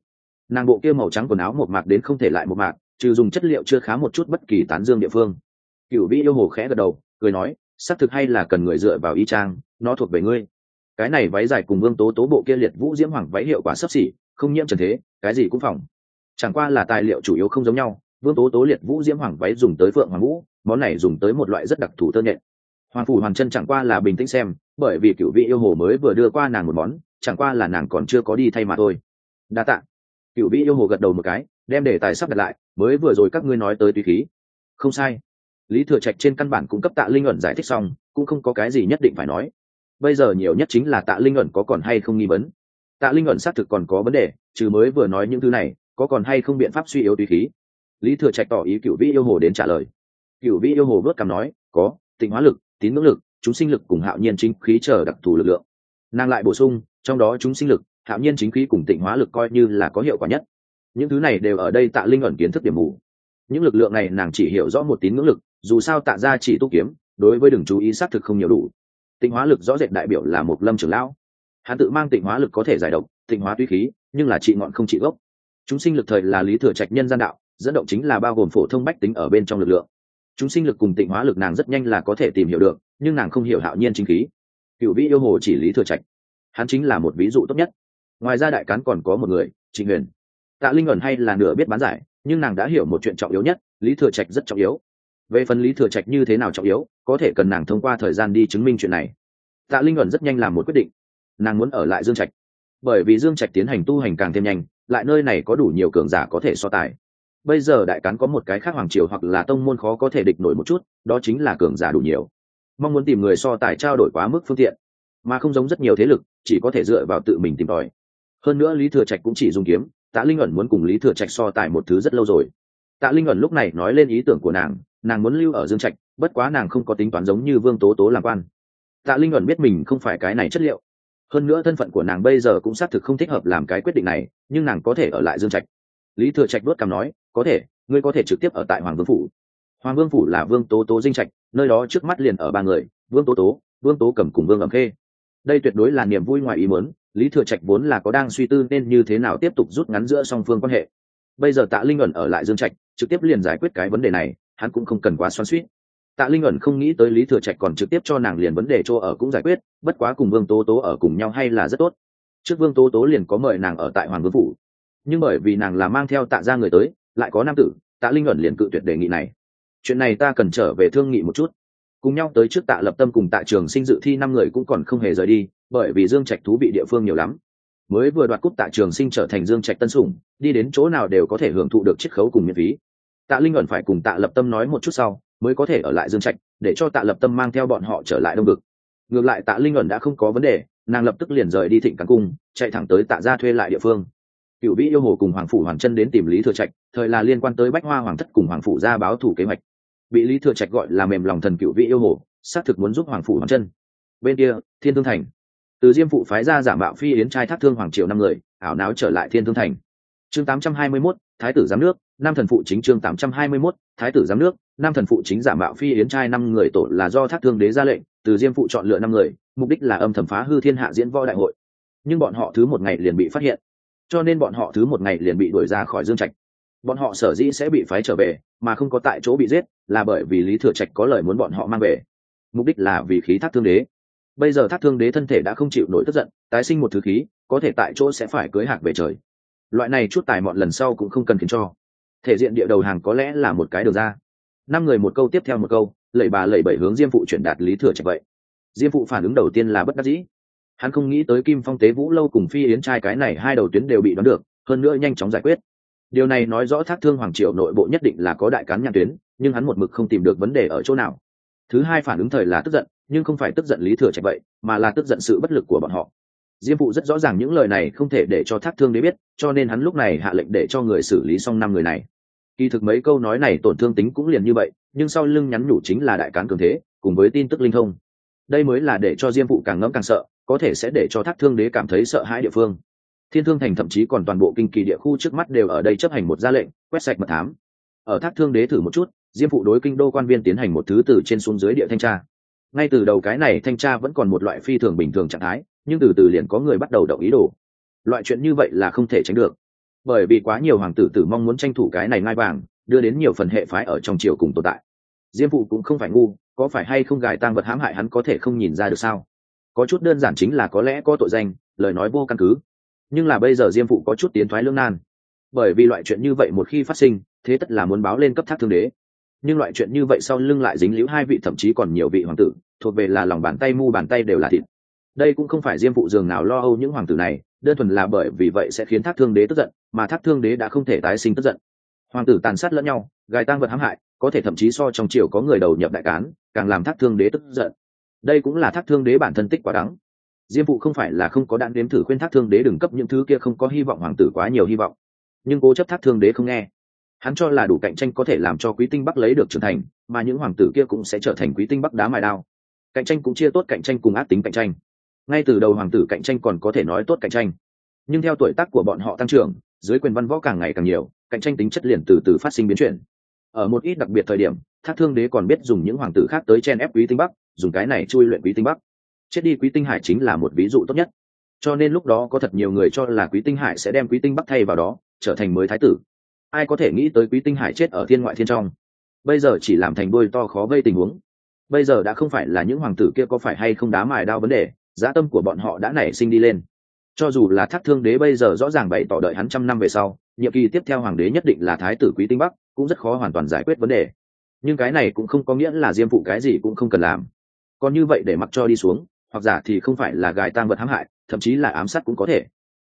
Nàng bộ kia màu trắng quần áo một mạc đến không thể lại một mạc, trừ dùng chất liệu chưa khá một chút bất kỳ tán dương địa phương. Cựu vĩ yêu hồ khẽ gật đầu, cười nói, xác thực hay là cần người dựa vào y trang nó thuộc về ngươi cái này váy dài cùng vương tố tố bộ kia liệt vũ diễm hoàng váy hiệu quả sấp xỉ, không nhiễm trần thế, cái gì cũng phòng chẳng qua là tài liệu chủ yếu không giống nhau, vương tố tố liệt vũ diễm hoàng váy dùng tới phượng hoàng vũ món này dùng tới một loại rất đặc thù tơ nhện. Hoàng phủ hoàng chân chẳng qua là bình tĩnh xem, bởi vì cựu vị yêu hồ mới vừa đưa qua nàng một món, chẳng qua là nàng còn chưa có đi thay mà thôi. Đa tạ. Cựu vị yêu hồ gật đầu một cái, đem để tài sắp đặt lại, mới vừa rồi các ngươi nói tới tùy khí. Không sai. Lý thừa trạch trên căn bản cũng cấp tạ linh ẩn giải thích xong, cũng không có cái gì nhất định phải nói bây giờ nhiều nhất chính là tạ linh ẩn có còn hay không nghi vấn. Tạ linh ẩn xác thực còn có vấn đề, trừ mới vừa nói những thứ này, có còn hay không biện pháp suy yếu tùy khí? Lý thừa trạch tỏ ý cựu vĩ yêu hồ đến trả lời. Cựu vĩ yêu hồ vớt cằm nói, có, tịnh hóa lực, tín ngưỡng lực, chúng sinh lực cùng hạo nhiên chính khí chờ đặc thù lực lượng. Nàng lại bổ sung, trong đó chúng sinh lực, hạo nhiên chính khí cùng tịnh hóa lực coi như là có hiệu quả nhất. Những thứ này đều ở đây tạ linh ẩn kiến thức điểm mù. Những lực lượng này nàng chỉ hiểu rõ một tín ngưỡng lực, dù sao tạ ra chỉ tu kiếm, đối với đừng chú ý xác thực không nhiều đủ tịnh hóa lực rõ rệt đại biểu là một lâm trưởng lão. Hắn tự mang tịnh hóa lực có thể giải độc, tịnh hóa tuy khí, nhưng là trị ngọn không trị gốc. Chúng sinh lực thời là lý thừa trạch nhân gian đạo, dẫn động chính là bao gồm phổ thông bách tính ở bên trong lực lượng. Chúng sinh lực cùng tịnh hóa lực nàng rất nhanh là có thể tìm hiểu được, nhưng nàng không hiểu hạo nhiên chính khí. Cựu vĩ yêu hồ chỉ lý thừa trạch. Hắn chính là một ví dụ tốt nhất. Ngoài ra đại cán còn có một người, trịnh huyền. Tạ linh ẩn hay là nửa biết bán giải, nhưng nàng đã hiểu một chuyện trọng yếu nhất, lý thừa trạch rất trọng yếu về phần lý thừa trạch như thế nào trọng yếu, có thể cần nàng thông qua thời gian đi chứng minh chuyện này. Tạ linh ẩn rất nhanh làm một quyết định. Nàng muốn ở lại dương trạch. Bởi vì dương trạch tiến hành tu hành càng thêm nhanh, lại nơi này có đủ nhiều cường giả có thể so tài. Bây giờ đại cán có một cái khác hoàng triều hoặc là tông môn khó có thể địch nổi một chút, đó chính là cường giả đủ nhiều. Mong muốn tìm người so tài trao đổi quá mức phương tiện, mà không giống rất nhiều thế lực, chỉ có thể dựa vào tự mình tìm tòi. Hơn nữa lý thừa trạch cũng chỉ dùng kiếm, tạ linh ẩn muốn cùng lý thừa trạch so tài một thứ rất lâu rồi. Tạ linh ẩn lúc này nói lên ý tưởng của nàng nàng muốn lưu ở dương trạch, bất quá nàng không có tính toán giống như vương tố tố làm quan. Tạ linh ẩn biết mình không phải cái này chất liệu. Hơn nữa thân phận của nàng bây giờ cũng xác thực không thích hợp làm cái quyết định này, nhưng nàng có thể ở lại dương trạch. Lý thừa trạch đốt cằm nói, có thể, ngươi có thể trực tiếp ở tại hoàng vương phủ. Hoàng vương phủ là vương tố tố dinh trạch, nơi đó trước mắt liền ở ba người, vương tố tố, vương tố cầm cùng vương ẩm khê. Đây tuyệt đối là niềm vui ngoài ý muốn, lý thừa trạch vốn là có đang suy tư nên như thế nào tiếp tục rút ngắn giữa song phương quan hệ. Bây giờ tạ linh ẩn ở lại dương trạch, trực tiếp liền giải quyết cái vấn đề này hắn cũng không cần quá xoắn suýt tạ linh ẩn không nghĩ tới lý thừa trạch còn trực tiếp cho nàng liền vấn đề chỗ ở cũng giải quyết, bất quá cùng vương tố tố ở cùng nhau hay là rất tốt. Trước vương tố tố liền có mời nàng ở tại hoàng vương phủ. Nhưng bởi vì nàng là mang theo tạ ra người tới, lại có nam tử, tạ linh ẩn liền cự tuyệt đề nghị này. Chuyện này ta cần trở về thương nghị một chút. Cùng nhau tới trước tạ lập tâm cùng tạ trường sinh dự thi năm người cũng còn không hề rời đi, bởi vì dương trạch thú bị địa phương nhiều lắm. Mới vừa đoạt cúp tạ trường sinh trở thành dương trạch tân sủng, đi đến chỗ nào đều có thể hưởng thụ được chiết khấu cùng miễn phí tạ linh ẩn phải cùng tạ lập tâm nói một chút sau mới có thể ở lại dương trạch để cho tạ lập tâm mang theo bọn họ trở lại đông vực. Ngược lại tạ linh ẩn đã không có vấn đề nàng lập tức liền rời đi thịnh cắn cung chạy thẳng tới tạ gia thuê lại địa phương. Cựu vĩ yêu hồ cùng hoàng phủ hoàng chân đến tìm lý thừa trạch thời là liên quan tới bách hoa hoàng thất cùng hoàng phủ ra báo thủ kế hoạch. Bị lý thừa trạch gọi là mềm lòng thần cựu vĩ yêu hồ xác thực muốn giúp hoàng phủ hoàng chân. Bên kia thiên thương thành. Từ diêm phụ phái ra giả mạo phi yến trai thác thương hoàng triều năm người ảo náo trở lại thiên thương thành. Chương 821, thái tử giám nước nam thần phụ chính chương 821, thái tử giám nước. Nam thần phụ chính giả mạo phi yến trai năm người tổ là do thác thương đế ra lệnh từ diêm phụ chọn lựa năm người mục đích là âm thầm phá hư thiên hạ diễn võ đại hội. Nhưng bọn họ thứ một ngày liền bị phát hiện. Cho nên bọn họ thứ một ngày liền bị đuổi ra khỏi dương trạch. Bọn họ sở dĩ sẽ bị phái trở về mà không có tại chỗ bị giết là bởi vì lý thừa trạch có lời muốn bọn họ mang về. Mục đích là vì khí thác thương đế. Bây giờ thác thương đế thân thể đã không chịu nổi tức giận tái sinh một thứ khí có thể tại chỗ sẽ phải cưới hạc về trời. Loại này chút tài mọn lần sau cũng không cần khiến cho thể diện địa đầu hàng có lẽ là một cái đường ra. Năm người một câu tiếp theo một câu, lẩy bà lẩy bảy hướng diêm phụ chuyển đạt lý thừa trạch vậy. Diêm phụ phản ứng đầu tiên là bất đắc dĩ. Hắn không nghĩ tới kim phong, tế vũ lâu cùng phi yến trai cái này hai đầu tuyến đều bị đoán được, hơn nữa nhanh chóng giải quyết. Điều này nói rõ thác thương hoàng triều nội bộ nhất định là có đại cán nhà tuyến, nhưng hắn một mực không tìm được vấn đề ở chỗ nào. Thứ hai phản ứng thời là tức giận, nhưng không phải tức giận lý thừa trạch vậy, mà là tức giận sự bất lực của bọn họ. Diêm phụ rất rõ ràng những lời này không thể để cho thác thương đế biết, cho nên hắn lúc này hạ lệnh để cho người xử lý xong năm người này kỳ thực mấy câu nói này tổn thương tính cũng liền như vậy, nhưng sau lưng nhắn nhủ chính là đại cán cường thế, cùng với tin tức linh thông. Đây mới là để cho diêm phụ càng ngẫm càng sợ, có thể sẽ để cho thác thương đế cảm thấy sợ hãi địa phương. Thiên thương thành thậm chí còn toàn bộ kinh kỳ địa khu trước mắt đều ở đây chấp hành một ra lệnh, quét sạch mật thám. Ở thác thương đế thử một chút, diêm phụ đối kinh đô quan viên tiến hành một thứ từ trên xuống dưới địa thanh tra. Ngay từ đầu cái này thanh tra vẫn còn một loại phi thường bình thường trạng thái, nhưng từ từ liền có người bắt đầu động ý đồ. Loại chuyện như vậy là không thể tránh được bởi vì quá nhiều hoàng tử tử mong muốn tranh thủ cái này ngai vàng, đưa đến nhiều phần hệ phái ở trong triều cùng tồn tại. Diêm phụ cũng không phải ngu, có phải hay không gài tang vật hãm hại hắn có thể không nhìn ra được sao? Có chút đơn giản chính là có lẽ có tội danh, lời nói vô căn cứ. Nhưng là bây giờ diêm phụ có chút tiến thoái lương nan. Bởi vì loại chuyện như vậy một khi phát sinh, thế tất là muốn báo lên cấp thác thương đế. Nhưng loại chuyện như vậy sau lưng lại dính líu hai vị thậm chí còn nhiều vị hoàng tử, thuộc về là lòng bàn tay mu bàn tay đều là thịt. Đây cũng không phải diêm phụ dường nào lo âu những hoàng tử này đơn thuần là bởi vì vậy sẽ khiến thác thương đế tức giận, mà thác thương đế đã không thể tái sinh tức giận. Hoàng tử tàn sát lẫn nhau, gài tăng vật hãm hại, có thể thậm chí so trong triều có người đầu nhập đại cán, càng làm thác thương đế tức giận. Đây cũng là thác thương đế bản thân tích quả đắng. Diêm phụ không phải là không có đạn đếm thử khuyên thác thương đế đừng cấp những thứ kia không có hy vọng hoàng tử quá nhiều hy vọng. Nhưng cố chấp thác thương đế không nghe. Hắn cho là đủ cạnh tranh có thể làm cho quý tinh bắc lấy được trưởng thành, mà những hoàng tử kia cũng sẽ trở thành quý tinh bắc đá mài đao. Cạnh tranh cũng chia tốt cạnh tranh cùng ác tính cạnh tranh ngay từ đầu hoàng tử cạnh tranh còn có thể nói tốt cạnh tranh. Nhưng theo tuổi tác của bọn họ tăng trưởng, dưới quyền văn võ càng ngày càng nhiều, cạnh tranh tính chất liền từ từ phát sinh biến chuyển. Ở một ít đặc biệt thời điểm, thác thương đế còn biết dùng những hoàng tử khác tới chen ép quý tinh bắc, dùng cái này chui luyện quý tinh bắc. Chết đi quý tinh hải chính là một ví dụ tốt nhất. Cho nên lúc đó có thật nhiều người cho là quý tinh hải sẽ đem quý tinh bắc thay vào đó, trở thành mới thái tử. Ai có thể nghĩ tới quý tinh hải chết ở thiên ngoại thiên trong? Bây giờ chỉ làm thành đôi to khó gây tình huống. Bây giờ đã không phải là những hoàng tử kia có phải hay không đá mài đao vấn đề giá tâm của bọn họ đã nảy sinh đi lên. Cho dù là thác thương đế bây giờ rõ ràng bày tỏ đợi hắn trăm năm về sau, nhiệm kỳ tiếp theo hoàng đế nhất định là thái tử quý tinh bắc, cũng rất khó hoàn toàn giải quyết vấn đề. Nhưng cái này cũng không có nghĩa là diêm phụ cái gì cũng không cần làm. Còn như vậy để mặc cho đi xuống, hoặc giả thì không phải là gài tang vật hãm hại, thậm chí là ám sát cũng có thể.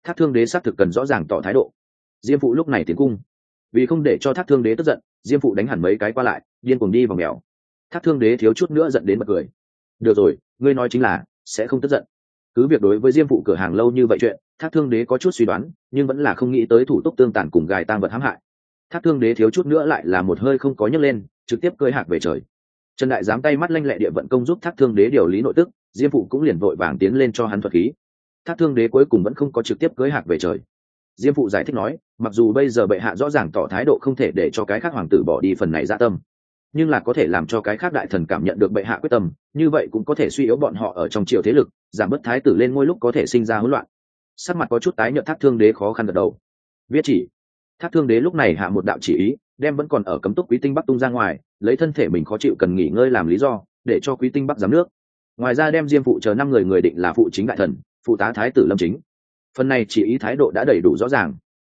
Thác thương đế xác thực cần rõ ràng tỏ thái độ. Diêm phụ lúc này tiến cung. Vì không để cho thác thương đế tức giận, diêm phụ đánh hẳn mấy cái qua lại, điên cuồng đi vào mèo. Thác thương đế thiếu chút nữa giận đến bật cười. Được rồi, ngươi nói chính là sẽ không tức giận. Cứ việc đối với diêm phụ cửa hàng lâu như vậy chuyện, thác thương đế có chút suy đoán, nhưng vẫn là không nghĩ tới thủ tục tương tàn cùng gài tang vật hãm hại. Thác thương đế thiếu chút nữa lại là một hơi không có nhấc lên, trực tiếp cơi hạc về trời. Trần đại dám tay mắt lanh lẹ địa vận công giúp thác thương đế điều lý nội tức, diêm phụ cũng liền vội vàng tiến lên cho hắn thuật khí. Thác thương đế cuối cùng vẫn không có trực tiếp cưới hạc về trời. Diêm phụ giải thích nói, mặc dù bây giờ bệ hạ rõ ràng tỏ thái độ không thể để cho cái khác hoàng tử bỏ đi phần này dạ tâm nhưng là có thể làm cho cái khác đại thần cảm nhận được bệ hạ quyết tâm, như vậy cũng có thể suy yếu bọn họ ở trong triều thế lực, giảm bớt thái tử lên ngôi lúc có thể sinh ra hỗn loạn. Sắc mặt có chút tái nhợt thác thương đế khó khăn gật đầu. Viết chỉ. Thác thương đế lúc này hạ một đạo chỉ ý, đem vẫn còn ở cấm túc quý tinh bắc tung ra ngoài, lấy thân thể mình khó chịu cần nghỉ ngơi làm lý do, để cho quý tinh bắc giám nước. Ngoài ra đem diêm phụ chờ năm người người định là phụ chính đại thần, phụ tá thái tử lâm chính. Phần này chỉ ý thái độ đã đầy đủ rõ ràng.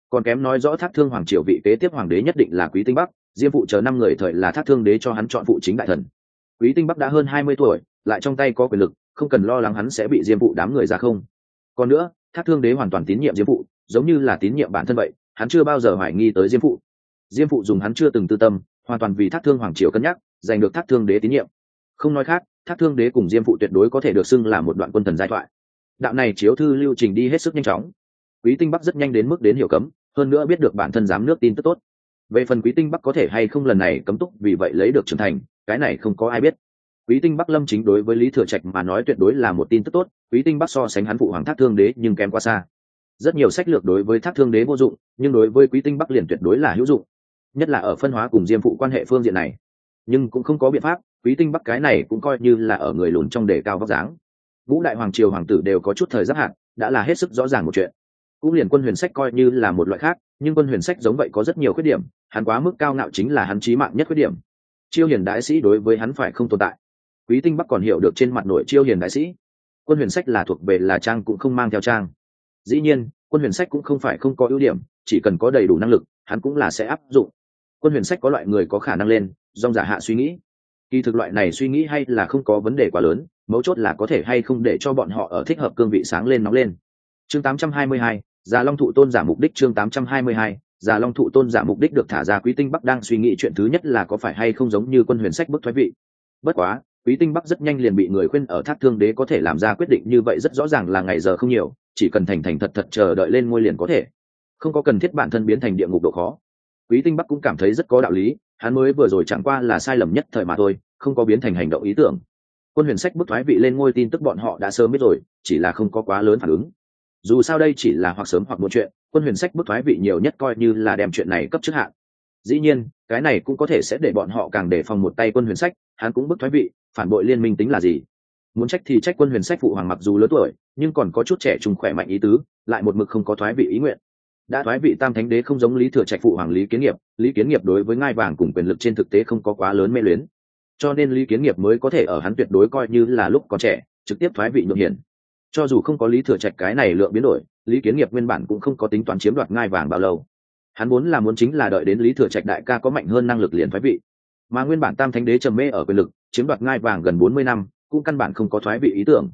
Còn kém nói rõ thác thương hoàng triều vị kế tiếp hoàng đế nhất định là quý tinh bắc diêm phụ chờ năm người thời là thác thương đế cho hắn chọn phụ chính đại thần. Quý tinh bắc đã hơn hai mươi tuổi, lại trong tay có quyền lực, không cần lo lắng hắn sẽ bị diêm phụ đám người ra không. Còn nữa, thác thương đế hoàn toàn tín nhiệm diêm phụ, giống như là tín nhiệm bản thân vậy, hắn chưa bao giờ hoài nghi tới diêm phụ. Diêm phụ dùng hắn chưa từng tư tâm, hoàn toàn vì thác thương hoàng triều cân nhắc, giành được thác thương đế tín nhiệm. Không nói khác, thác thương đế cùng diêm phụ tuyệt đối có thể được xưng là một đoạn quân thần giai thoại. Đạo này chiếu thư lưu trình đi hết sức nhanh chóng. Quý tinh bắc rất nhanh đến mức đến hiểu cấm, hơn nữa biết được bản thân giám nước tin tức tốt về phần quý tinh bắc có thể hay không lần này cấm túc vì vậy lấy được trưởng thành, cái này không có ai biết. Quý tinh bắc lâm chính đối với lý thừa trạch mà nói tuyệt đối là một tin tức tốt, quý tinh bắc so sánh hắn phụ hoàng thác thương đế nhưng kém quá xa. Rất nhiều sách lược đối với thác thương đế vô dụng, nhưng đối với quý tinh bắc liền tuyệt đối là hữu dụng, nhất là ở phân hóa cùng diêm phụ quan hệ phương diện này. Nhưng cũng không có biện pháp, quý tinh bắc cái này cũng coi như là ở người lùn trong đề cao vóc dáng. Vũ đại hoàng, triều hoàng tử đều có chút thời giác hạn, đã là hết sức rõ ràng một chuyện cũng liền quân huyền sách coi như là một loại khác nhưng quân huyền sách giống vậy có rất nhiều khuyết điểm hắn quá mức cao ngạo chính là hắn trí mạng nhất khuyết điểm. Chiêu hiền đại sĩ đối với hắn phải không tồn tại. Quý tinh bắc còn hiểu được trên mặt nội chiêu hiền đại sĩ. Quân huyền sách là thuộc về là trang cũng không mang theo trang. Dĩ nhiên quân huyền sách cũng không phải không có ưu điểm chỉ cần có đầy đủ năng lực hắn cũng là sẽ áp dụng. Quân huyền sách có loại người có khả năng lên dòng giả hạ suy nghĩ. Kỳ thực loại này suy nghĩ hay là không có vấn đề quá lớn mấu chốt là có thể hay không để cho bọn họ ở thích hợp cương vị sáng lên nóng lên. Chương 822, già long thụ tôn giả mục đích chương 822, già long thụ tôn giả mục đích được thả ra quý tinh bắc đang suy nghĩ chuyện thứ nhất là có phải hay không giống như quân huyền sách bức thoái vị. Bất quá quý tinh bắc rất nhanh liền bị người khuyên ở thác thương đế có thể làm ra quyết định như vậy rất rõ ràng là ngày giờ không nhiều chỉ cần thành thành thật thật chờ đợi lên ngôi liền có thể. Không có cần thiết bản thân biến thành địa ngục độ khó. Quý tinh bắc cũng cảm thấy rất có đạo lý hắn mới vừa rồi chẳng qua là sai lầm nhất thời mà thôi không có biến thành hành động ý tưởng. Quân huyền sách bức thoái vị lên ngôi tin tức bọn họ đã sớm biết rồi chỉ là không có quá lớn phản ứng dù sao đây chỉ là hoặc sớm hoặc một chuyện, quân huyền sách bức thoái vị nhiều nhất coi như là đem chuyện này cấp trước hạn. Dĩ nhiên, cái này cũng có thể sẽ để bọn họ càng đề phòng một tay quân huyền sách, hắn cũng bức thoái vị, phản bội liên minh tính là gì? Muốn trách thì trách quân huyền sách phụ hoàng mặc dù lớn tuổi, nhưng còn có chút trẻ trung khỏe mạnh ý tứ, lại một mực không có thoái vị ý nguyện. Đã thoái vị tam thánh đế không giống lý thừa trạch phụ hoàng lý kiến nghiệp, lý kiến nghiệp đối với ngai vàng cùng quyền lực trên thực tế không có quá lớn mê luyến. Cho nên lý kiến nghiệp mới có thể ở hắn tuyệt đối coi như là lúc còn trẻ, trực tiếp thoái vị nhượng hiển cho dù không có lý thừa trạch cái này lượng biến đổi, lý kiến nghiệp nguyên bản cũng không có tính toán chiếm đoạt ngai vàng bao lâu. Hắn muốn là muốn chính là đợi đến lý thừa trạch đại ca có mạnh hơn năng lực liền thoái vị. Mà nguyên bản tam thánh đế trầm mê ở quyền lực, chiếm đoạt ngai vàng gần bốn mươi năm, cũng căn bản không có thoái vị ý tưởng.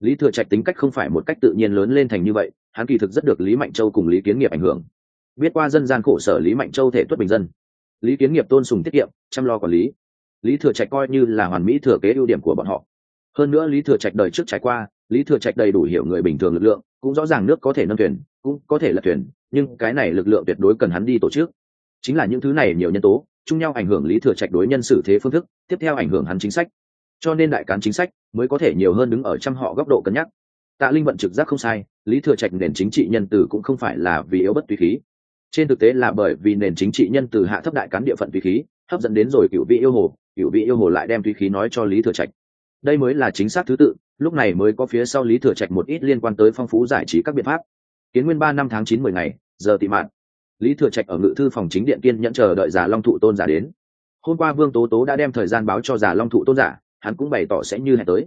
Lý thừa trạch tính cách không phải một cách tự nhiên lớn lên thành như vậy, hắn kỳ thực rất được lý mạnh châu cùng lý kiến nghiệp ảnh hưởng. Biết qua dân gian khổ sở lý mạnh châu thể tuất bình dân. Lý kiến nghiệp tôn sùng tiết kiệm, chăm lo quản lý. Lý thừa trạch coi như là hoàn mỹ thừa kế ưu điểm của bọn họ. Hơn nữa lý thừa trạch đời trước trải qua lý thừa trạch đầy đủ hiểu người bình thường lực lượng, cũng rõ ràng nước có thể nâng thuyền, cũng có thể là thuyền, nhưng cái này lực lượng tuyệt đối cần hắn đi tổ chức. Chính là những thứ này nhiều nhân tố, chung nhau ảnh hưởng lý thừa trạch đối nhân xử thế phương thức, tiếp theo ảnh hưởng hắn chính sách. Cho nên đại cán chính sách mới có thể nhiều hơn đứng ở trăm họ góc độ cân nhắc. Tạ linh vận trực giác không sai, lý thừa trạch nền chính trị nhân từ cũng không phải là vì yếu bất tùy khí. Trên thực tế là bởi vì nền chính trị nhân từ hạ thấp đại cán địa phận tùy khí, hấp dẫn đến rồi cựu vị yêu hồ, cựu vị yêu hồ lại đem tùy khí nói cho lý thừa trạch đây mới là chính xác thứ tự, lúc này mới có phía sau lý thừa trạch một ít liên quan tới phong phú giải trí các biện pháp. Kiến nguyên ba năm tháng chín mười ngày, giờ tị mạn. Lý thừa trạch ở ngự thư phòng chính điện kiên nhận chờ đợi giả long thụ tôn giả đến. Hôm qua vương tố tố đã đem thời gian báo cho giả long thụ tôn giả, hắn cũng bày tỏ sẽ như hẹn tới.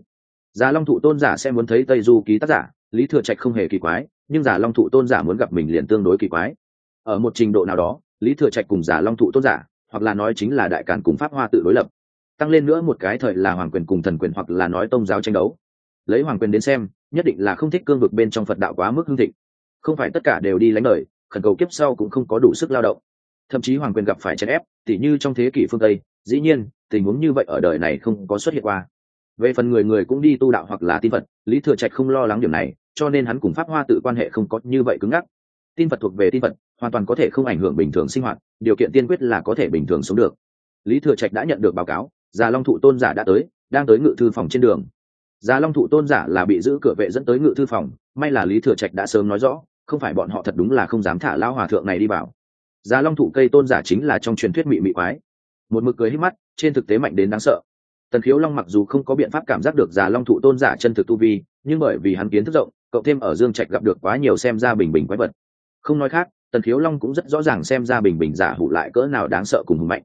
Giả long thụ tôn giả sẽ muốn thấy tây du ký tác giả, lý thừa trạch không hề kỳ quái, nhưng giả long thụ tôn giả muốn gặp mình liền tương đối kỳ quái. Ở một trình độ nào đó, lý thừa trạch cùng giả long thụ tôn giả, hoặc là nói chính là đại cản cùng pháp hoa tự đối lập tăng lên nữa một cái thời là hoàng quyền cùng thần quyền hoặc là nói tôn giáo tranh đấu. Lấy hoàng quyền đến xem, nhất định là không thích cương vực bên trong phật đạo quá mức hương thịnh. Không phải tất cả đều đi lánh đời, khẩn cầu kiếp sau cũng không có đủ sức lao động. Thậm chí hoàng quyền gặp phải chèn ép, tỉ như trong thế kỷ phương tây, dĩ nhiên, tình huống như vậy ở đời này không có xuất hiện qua. Về phần người người cũng đi tu đạo hoặc là tin phật, lý thừa trạch không lo lắng điểm này, cho nên hắn cùng pháp hoa tự quan hệ không có như vậy cứng ngắc. Tin phật thuộc về tin phật, hoàn toàn có thể không ảnh hưởng bình thường sinh hoạt, điều kiện tiên quyết là có thể bình thường sống được. Lý thừa trạch đã nhận được báo cáo già long thụ tôn giả đã tới, đang tới ngự thư phòng trên đường. Già long thụ tôn giả là bị giữ cửa vệ dẫn tới ngự thư phòng, may là lý thừa trạch đã sớm nói rõ, không phải bọn họ thật đúng là không dám thả lao hòa thượng này đi vào. Già long thụ cây tôn giả chính là trong truyền thuyết mị mị quái. Một mực cười hít mắt, trên thực tế mạnh đến đáng sợ. Tần khiếu long mặc dù không có biện pháp cảm giác được già long thụ tôn giả chân thực tu vi, nhưng bởi vì hắn kiến thức rộng, cậu thêm ở dương trạch gặp được quá nhiều xem ra bình bình quái vật. Không nói khác, tần khiếu long cũng rất rõ ràng xem ra bình bình giả hủ lại cỡ nào đáng sợ cùng hùng mạnh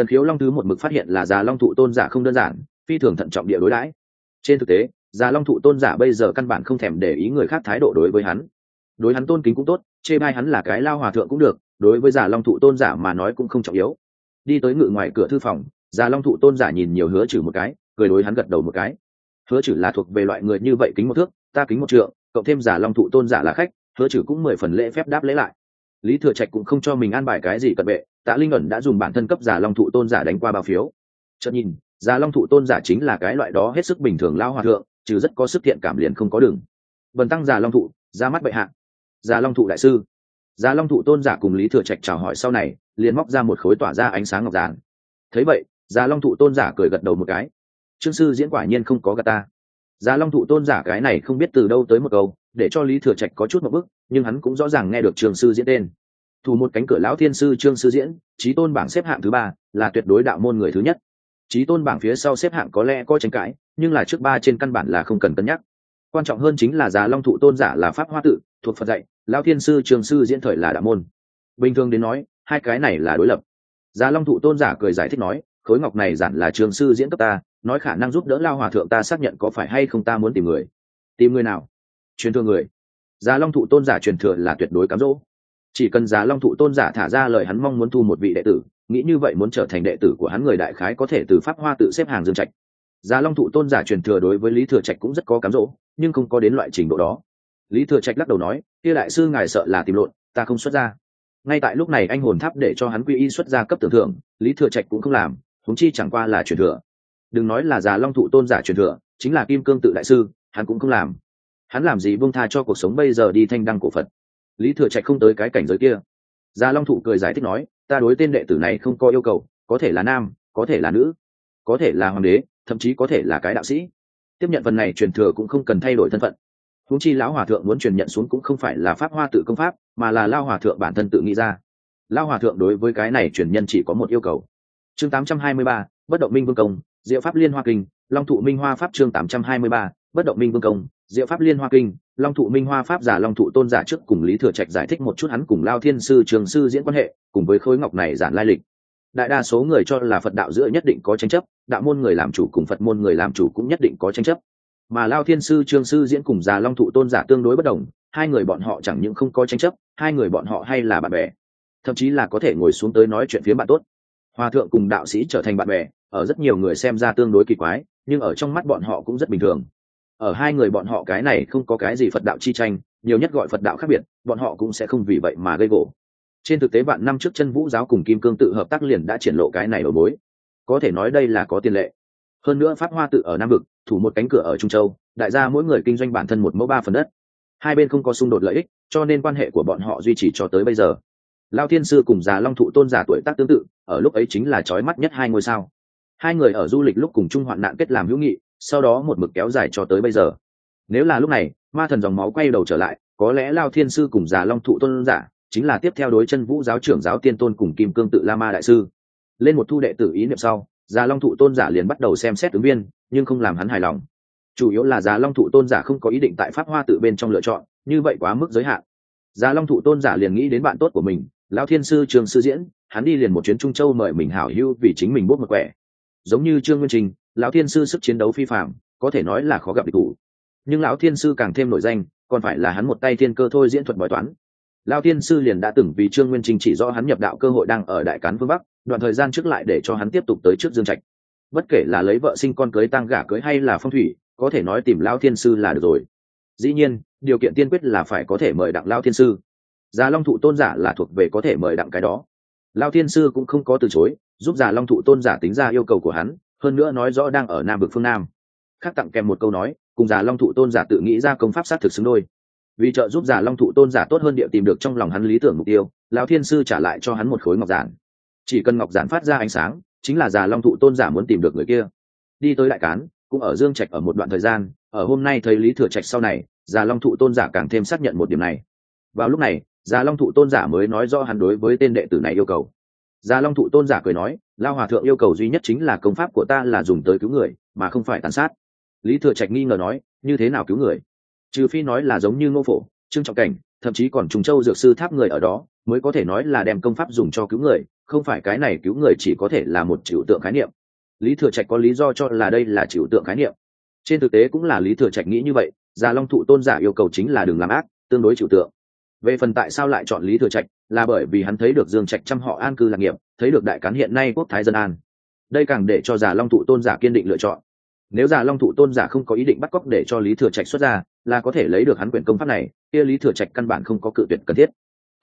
tần khiếu long thứ một mực phát hiện là già long thụ tôn giả không đơn giản, phi thường thận trọng địa đối đãi. Trên thực tế, già long thụ tôn giả bây giờ căn bản không thèm để ý người khác thái độ đối với hắn. Đối hắn tôn kính cũng tốt, chê bai hắn là cái lao hòa thượng cũng được, đối với già long thụ tôn giả mà nói cũng không trọng yếu. Đi tới ngự ngoài cửa thư phòng, già long thụ tôn giả nhìn nhiều hứa trừ một cái, cười đối hắn gật đầu một cái. Hứa trừ là thuộc về loại người như vậy kính một thước, ta kính một trượng, cộng thêm giả long thụ tôn giả là khách, hứa trừ cũng mười phần lễ phép đáp lễ lại lý thừa trạch cũng không cho mình an bài cái gì cận vệ, tạ linh ẩn đã dùng bản thân cấp giả long thụ tôn giả đánh qua bao phiếu. Chợt nhìn giả long thụ tôn giả chính là cái loại đó hết sức bình thường lao hòa thượng, trừ rất có sức thiện cảm liền không có đường. Vần tăng giả long thụ, ra mắt bệ hạ. Giả long thụ đại sư. Giả long thụ tôn giả cùng lý thừa trạch chào hỏi sau này, liền móc ra một khối tỏa ra ánh sáng ngọc giản. Thấy vậy giả long thụ tôn giả cười gật đầu một cái. Trương sư diễn quả nhiên không có gà ta. Giả long thụ tôn giả cái này không biết từ đâu tới một câu để cho lý thừa trạch có chút một bức nhưng hắn cũng rõ ràng nghe được trường sư diễn tên. Thủ một cánh cửa lão thiên sư trương sư diễn trí tôn bảng xếp hạng thứ ba, là tuyệt đối đạo môn người thứ nhất. Trí tôn bảng phía sau xếp hạng có lẽ có tranh cãi, nhưng là trước ba trên căn bản là không cần cân nhắc. Quan trọng hơn chính là già long thụ tôn giả là pháp hoa tự, thuộc phật dạy, lão thiên sư trường sư diễn thời là đạo môn. Bình thường đến nói, hai cái này là đối lập. Già long thụ tôn giả cười giải thích nói, khối ngọc này giản là trường sư diễn cấp ta, nói khả năng giúp đỡ lao hòa thượng ta xác nhận có phải hay không ta muốn tìm người. Tìm người nào? Truyền thừa người. Già long thụ tôn giả truyền thừa là tuyệt đối cám dỗ. Chỉ cần già long thụ tôn giả thả ra lời hắn mong muốn thu một vị đệ tử, nghĩ như vậy muốn trở thành đệ tử của hắn người đại khái có thể từ pháp hoa tự xếp hàng dương trạch. Già long thụ tôn giả truyền thừa đối với lý thừa trạch cũng rất có cám dỗ, nhưng không có đến loại trình độ đó. Lý thừa trạch lắc đầu nói, kia đại sư ngài sợ là tìm lộn, ta không xuất ra. Ngay tại lúc này anh hồn tháp để cho hắn quy y xuất ra cấp tưởng thưởng, lý thừa trạch cũng không làm thúng chi chẳng qua là truyền thừa. Đừng nói là già long thụ tôn giả truyền thừa, chính là kim cương tự đại sư, hắn cũng không làm hắn làm gì buông tha cho cuộc sống bây giờ đi thanh đăng cổ phật? Lý thừa trạch không tới cái cảnh giới kia. Gia long thụ cười giải thích nói ta đối tên đệ tử này không có yêu cầu có thể là nam có thể là nữ có thể là hoàng đế thậm chí có thể là cái đạo sĩ. Tiếp nhận phần này truyền thừa cũng không cần thay đổi thân phận. Huống chi lão hòa thượng muốn truyền nhận xuống cũng không phải là pháp hoa tự công pháp mà là lao hòa thượng bản thân tự nghĩ ra. Lao hòa thượng đối với cái này truyền nhân chỉ có một yêu cầu. Chương 823, bất động minh vương công diệu pháp liên hoa kinh long thụ minh hoa pháp chương 823, bất động minh vương công diệu pháp liên hoa kinh, long thụ minh hoa pháp giả long thụ tôn giả trước cùng lý thừa trạch giải thích một chút hắn cùng lao thiên sư, trường sư diễn quan hệ, cùng với khối ngọc này giản lai lịch. Đại đa số người cho là phật đạo giữa nhất định có tranh chấp, đạo môn người làm chủ cùng phật môn người làm chủ cũng nhất định có tranh chấp. Mà lao thiên sư trương sư diễn cùng già long thụ tôn giả tương đối bất đồng, hai người bọn họ chẳng những không có tranh chấp, hai người bọn họ hay là bạn bè. Thậm chí là có thể ngồi xuống tới nói chuyện phía bạn tốt. Hòa thượng cùng đạo sĩ trở thành bạn bè, ở rất nhiều người xem ra tương đối kỳ quái, nhưng ở trong mắt bọn họ cũng rất bình thường ở hai người bọn họ cái này không có cái gì phật đạo chi tranh, nhiều nhất gọi phật đạo khác biệt, bọn họ cũng sẽ không vì vậy mà gây gỗ. Trên thực tế bạn năm trước chân vũ giáo cùng kim cương tự hợp tác liền đã triển lộ cái này đầu mối. Có thể nói đây là có tiền lệ. Hơn nữa pháp hoa tự ở nam vực, thủ một cánh cửa ở trung châu, đại gia mỗi người kinh doanh bản thân một mẫu ba phần đất. Hai bên không có xung đột lợi ích, cho nên quan hệ của bọn họ duy trì cho tới bây giờ. Lao thiên sư cùng già long thụ tôn giả tuổi tác tương tự, ở lúc ấy chính là trói mắt nhất hai ngôi sao. Hai người ở du lịch lúc cùng chung hoạn nạn kết làm hữu nghị sau đó một mực kéo dài cho tới bây giờ. Nếu là lúc này, ma thần dòng máu quay đầu trở lại, có lẽ lao thiên sư cùng già long thụ tôn giả, chính là tiếp theo đối chân vũ giáo trưởng giáo tiên tôn cùng kim cương tự la ma đại sư. Lên một thu đệ tử ý niệm sau, già long thụ tôn giả liền bắt đầu xem xét ứng viên, nhưng không làm hắn hài lòng. Chủ yếu là già long thụ tôn giả không có ý định tại pháp hoa tự bên trong lựa chọn, như vậy quá mức giới hạn. Già long thụ tôn giả liền nghĩ đến bạn tốt của mình, lao thiên sư trường sư diễn, hắn đi liền một chuyến trung châu mời mình hảo hưu vì chính mình bút một quẻ giống như trương nguyên trình, lão thiên sư sức chiến đấu phi phạm có thể nói là khó gặp địch thủ. Nhưng lão thiên sư càng thêm nổi danh, còn phải là hắn một tay thiên cơ thôi diễn thuật bói toán. Lão thiên sư liền đã từng vì trương nguyên trình chỉ rõ hắn nhập đạo cơ hội đang ở đại cán phương bắc, đoạn thời gian trước lại để cho hắn tiếp tục tới trước dương trạch. Bất kể là lấy vợ sinh con cưới tăng gả cưới hay là phong thủy, có thể nói tìm lão thiên sư là được rồi. Dĩ nhiên, điều kiện tiên quyết là phải có thể mời đặng lão thiên sư. Gia long thụ tôn giả là thuộc về có thể mời đặng cái đó lao thiên sư cũng không có từ chối, giúp già long thụ tôn giả tính ra yêu cầu của hắn, hơn nữa nói rõ đang ở nam vực phương nam. Khác tặng kèm một câu nói, cùng già long thụ tôn giả tự nghĩ ra công pháp sát thực xứng đôi. Vì trợ giúp già long thụ tôn giả tốt hơn địa tìm được trong lòng hắn lý tưởng mục tiêu lão thiên sư trả lại cho hắn một khối ngọc giản. Chỉ cần ngọc giản phát ra ánh sáng, chính là già long thụ tôn giả muốn tìm được người kia. Đi tới đại cán, cũng ở dương trạch ở một đoạn thời gian, ở hôm nay thấy lý thừa trạch sau này, già long thụ tôn giả càng thêm xác nhận một điểm này. Vào lúc này già long thụ tôn giả mới nói do hắn đối với tên đệ tử này yêu cầu. Già long thụ tôn giả cười nói lao hòa thượng yêu cầu duy nhất chính là công pháp của ta là dùng tới cứu người, mà không phải tàn sát. Lý thừa trạch nghi ngờ nói, như thế nào cứu người? Trừ phi nói là giống như ngô phổ, trương trọng cảnh, thậm chí còn trùng châu dược sư tháp người ở đó, mới có thể nói là đem công pháp dùng cho cứu người, không phải cái này cứu người chỉ có thể là một trừu tượng khái niệm. Lý thừa trạch có lý do cho là đây là trừu tượng khái niệm. Trên thực tế cũng là lý thừa trạch nghĩ như vậy, già long thụ tôn giả yêu cầu chính là đừng làm ác, tương đối trừu tượng về phần tại sao lại chọn lý thừa trạch, là bởi vì hắn thấy được dương trạch trăm họ an cư lạc nghiệp, thấy được đại cán hiện nay quốc thái dân an. Đây càng để cho già long thụ tôn giả kiên định lựa chọn. Nếu già long thụ tôn giả không có ý định bắt cóc để cho lý thừa trạch xuất ra, là có thể lấy được hắn quyền công pháp này, kia lý thừa trạch căn bản không có cự tuyệt cần thiết.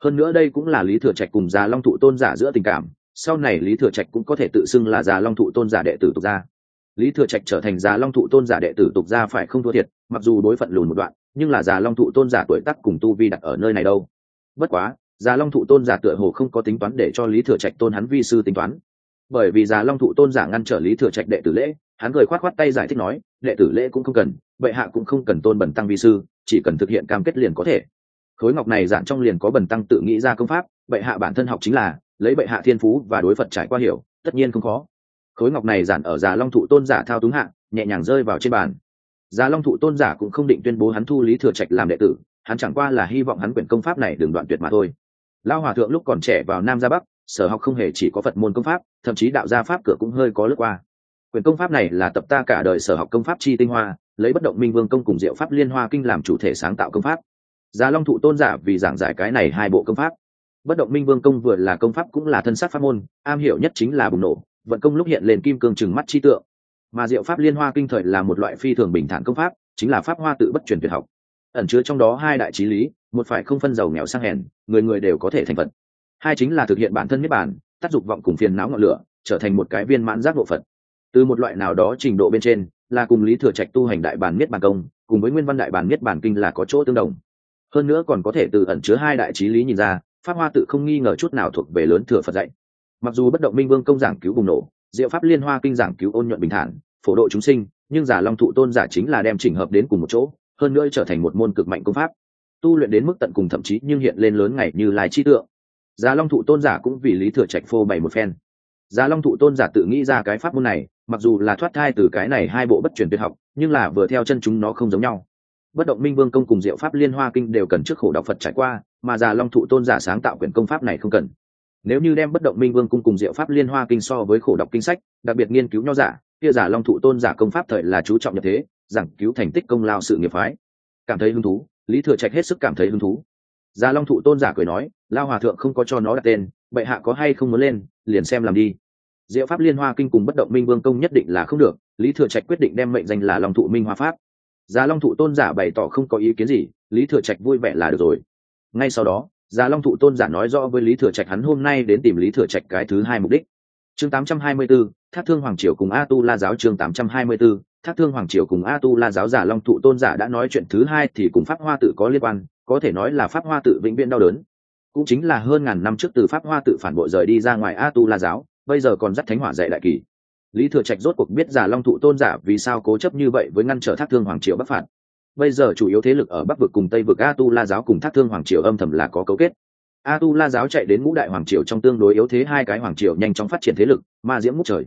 Hơn nữa đây cũng là lý thừa trạch cùng già long thụ tôn giả giữa tình cảm, sau này lý thừa trạch cũng có thể tự xưng là già long thụ tôn giả đệ tử tục gia. Lý thừa trạch trở thành già long thụ tôn giả đệ tử tục gia phải không thua thiệt, mặc dù đối phận lùn một đoạn nhưng là già long thụ tôn giả tuổi tác cùng tu vi đặt ở nơi này đâu. Bất quá, già long thụ tôn giả tựa hồ không có tính toán để cho lý thừa trạch tôn hắn vi sư tính toán. Bởi vì già long thụ tôn giả ngăn trở lý thừa trạch đệ tử lễ, hắn cười khoát khoát tay giải thích nói, đệ tử lễ cũng không cần, bệ hạ cũng không cần tôn bẩn tăng vi sư, chỉ cần thực hiện cam kết liền có thể. Khối ngọc này giản trong liền có bẩn tăng tự nghĩ ra công pháp, bệ hạ bản thân học chính là, lấy bệ hạ thiên phú và đối phật trải qua hiểu, tất nhiên không khó. Khối ngọc này giản ở già long thụ tôn giả thao túng hạ, nhẹ nhàng rơi vào trên bàn già long thụ tôn giả cũng không định tuyên bố hắn thu lý thừa trạch làm đệ tử, hắn chẳng qua là hy vọng hắn quyển công pháp này đừng đoạn tuyệt mà thôi. Lao hòa thượng lúc còn trẻ vào nam ra bắc, sở học không hề chỉ có phật môn công pháp, thậm chí đạo gia pháp cửa cũng hơi có lướt qua. Quyền công pháp này là tập ta cả đời sở học công pháp chi tinh hoa, lấy bất động minh vương công cùng diệu pháp liên hoa kinh làm chủ thể sáng tạo công pháp. Già long thụ tôn giả vì giảng giải cái này hai bộ công pháp. Bất động minh vương công vừa là công pháp cũng là thân sắc pháp môn, am hiểu nhất chính là bùng nổ, vận công lúc hiện lên kim cương trừng mắt chi tượng mà diệu pháp liên hoa kinh thời là một loại phi thường bình thản công pháp, chính là pháp hoa tự bất truyền tuyệt học. Ẩn chứa trong đó hai đại trí lý, một phải không phân giàu nghèo sang hèn, người người đều có thể thành phật. Hai chính là thực hiện bản thân niết bản tác dục vọng cùng phiền não ngọn lửa, trở thành một cái viên mãn giác ngộ phật. Từ một loại nào đó trình độ bên trên, là cùng lý thừa trạch tu hành đại bản niết bản công, cùng với nguyên văn đại bản niết bản kinh là có chỗ tương đồng. Hơn nữa còn có thể từ ẩn chứa hai đại trí lý nhìn ra, pháp hoa tự không nghi ngờ chút nào thuộc về lớn thừa phật dạy. Mặc dù bất động minh vương công giảng cứu bùng nổ, diệu pháp liên hoa kinh giảng cứu ôn nhuận bình thản phổ độ chúng sinh, nhưng giả long thụ tôn giả chính là đem chỉnh hợp đến cùng một chỗ, hơn nữa trở thành một môn cực mạnh công pháp. Tu luyện đến mức tận cùng thậm chí nhưng hiện lên lớn ngày như lai chi tượng. Giả long thụ tôn giả cũng vì lý thừa trạch phô bày một phen. Giả long thụ tôn giả tự nghĩ ra cái pháp môn này, mặc dù là thoát thai từ cái này hai bộ bất truyền tuyệt học, nhưng là vừa theo chân chúng nó không giống nhau. Bất động minh vương công cùng diệu pháp liên hoa kinh đều cần trước khổ đạo phật trải qua, mà già long thụ tôn giả sáng tạo quyển công pháp này không cần. Nếu như đem bất động minh vương cung cùng diệu pháp liên hoa kinh so với khổ đọc kinh sách, đặc biệt nghiên cứu nho giả kia giả long thụ tôn giả công pháp thời là chú trọng nhập thế giảng cứu thành tích công lao sự nghiệp phái. Cảm thấy hứng thú lý thừa trạch hết sức cảm thấy hứng thú. Giả long thụ tôn giả cười nói lao hòa thượng không có cho nó đặt tên bệ hạ có hay không muốn lên liền xem làm đi. Diệu pháp liên hoa kinh cùng bất động minh vương công nhất định là không được lý thừa trạch quyết định đem mệnh danh là long thụ minh hoa pháp. Già long thụ tôn giả bày tỏ không có ý kiến gì lý thừa trạch vui vẻ là được rồi. Ngay sau đó già long thụ tôn giả nói rõ với lý thừa trạch hắn hôm nay đến tìm lý thừa trạch cái thứ hai mục đích. Chương 824, thác thương hoàng triều cùng a tu la giáo chương 824, thác thương hoàng triều cùng a tu la giáo giả long thụ tôn giả đã nói chuyện thứ hai thì cùng pháp hoa tự có liên quan có thể nói là pháp hoa tự vĩnh viễn đau đớn. Cũng chính là hơn ngàn năm trước từ pháp hoa tự phản bội rời đi ra ngoài a tu la giáo bây giờ còn dắt thánh hỏa dạy đại kỳ. Lý thừa trạch rốt cuộc biết giả long thụ tôn giả vì sao cố chấp như vậy với ngăn trở thác thương hoàng triều bắc phạt. Bây giờ chủ yếu thế lực ở bắc vực cùng tây vực a tu la giáo cùng thác thương hoàng triều âm thầm là có cấu kết. A tu la giáo chạy đến ngũ đại hoàng triều trong tương đối yếu thế hai cái hoàng triều nhanh chóng phát triển thế lực ma diễm ngút trời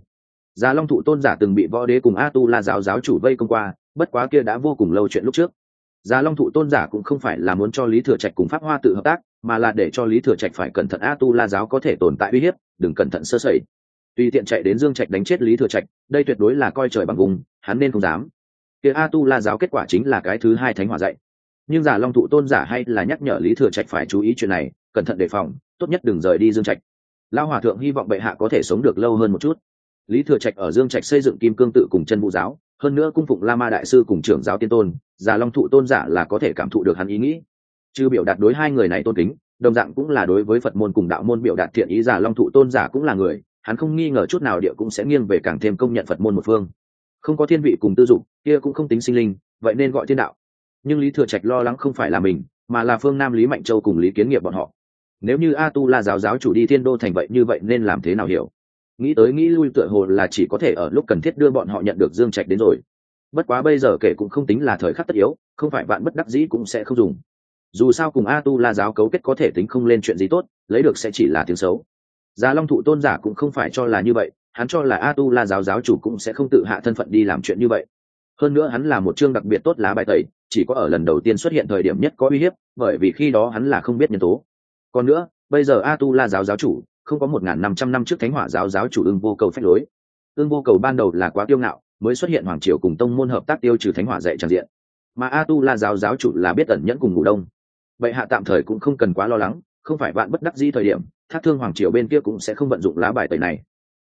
già long thụ tôn giả từng bị võ đế cùng a tu la giáo giáo chủ vây công qua, bất quá kia đã vô cùng lâu chuyện lúc trước. Già long thụ tôn giả cũng không phải là muốn cho lý thừa trạch cùng pháp hoa tự hợp tác, mà là để cho lý thừa trạch phải cẩn thận a tu la giáo có thể tồn tại uy hiếp, đừng cẩn thận sơ sẩy. Tùy tiện chạy đến dương trạch đánh chết lý thừa trạch, đây tuyệt đối là coi trời bằng vùng, hắn nên không dám. Kia a tu la giáo kết quả chính là cái thứ hai thánh hỏa dạy. Nhưng giả long thụ tôn giả hay là nhắc nhở lý thừa trạch phải chú ý chuyện này, cẩn thận đề phòng, tốt nhất đừng rời đi dương trạch. Lao hòa thượng hy vọng bệ hạ có thể sống được lâu hơn một chút lý thừa trạch ở dương trạch xây dựng kim cương tự cùng chân vũ giáo, hơn nữa cung phụng la ma đại sư cùng trưởng giáo tiên tôn giả long thụ tôn giả là có thể cảm thụ được hắn ý nghĩ. Chứ biểu đạt đối hai người này tôn kính, đồng dạng cũng là đối với phật môn cùng đạo môn biểu đạt thiện ý giả long thụ tôn giả cũng là người, hắn không nghi ngờ chút nào địa cũng sẽ nghiêng về càng thêm công nhận phật môn một phương. Không có thiên vị cùng tư dụng kia cũng không tính sinh linh, vậy nên gọi thiên đạo. Nhưng lý thừa trạch lo lắng không phải là mình, mà là phương nam lý mạnh châu cùng lý kiến nghiệp bọn họ. Nếu như a tu la giáo giáo chủ đi thiên đô thành vậy như vậy nên làm thế nào hiểu? Nghĩ tới nghĩ lui tựa hồ là chỉ có thể ở lúc cần thiết đưa bọn họ nhận được dương trạch đến rồi. Bất quá bây giờ kể cũng không tính là thời khắc tất yếu, không phải bạn bất đắc dĩ cũng sẽ không dùng. Dù sao cùng a tu la giáo cấu kết có thể tính không lên chuyện gì tốt, lấy được sẽ chỉ là tiếng xấu. Già long thụ tôn giả cũng không phải cho là như vậy, hắn cho là a tu la giáo giáo chủ cũng sẽ không tự hạ thân phận đi làm chuyện như vậy. Hơn nữa hắn là một chương đặc biệt tốt lá bài tẩy, chỉ có ở lần đầu tiên xuất hiện thời điểm nhất có uy hiếp, bởi vì khi đó hắn là không biết nhân tố. Còn nữa, bây giờ a tu la giáo giáo chủ không có một năm trăm năm trước thánh hỏa giáo giáo chủ ưng vô cầu phách lối. Ưng vô cầu ban đầu là quá tiêu ngạo, mới xuất hiện hoàng triều cùng tông môn hợp tác tiêu trừ thánh hỏa dạy tràn diện. Mà a tu la giáo giáo chủ là biết ẩn nhẫn cùng ngủ đông. Vậy hạ tạm thời cũng không cần quá lo lắng, không phải bạn bất đắc di thời điểm, thác thương hoàng triều bên kia cũng sẽ không vận dụng lá bài tẩy này.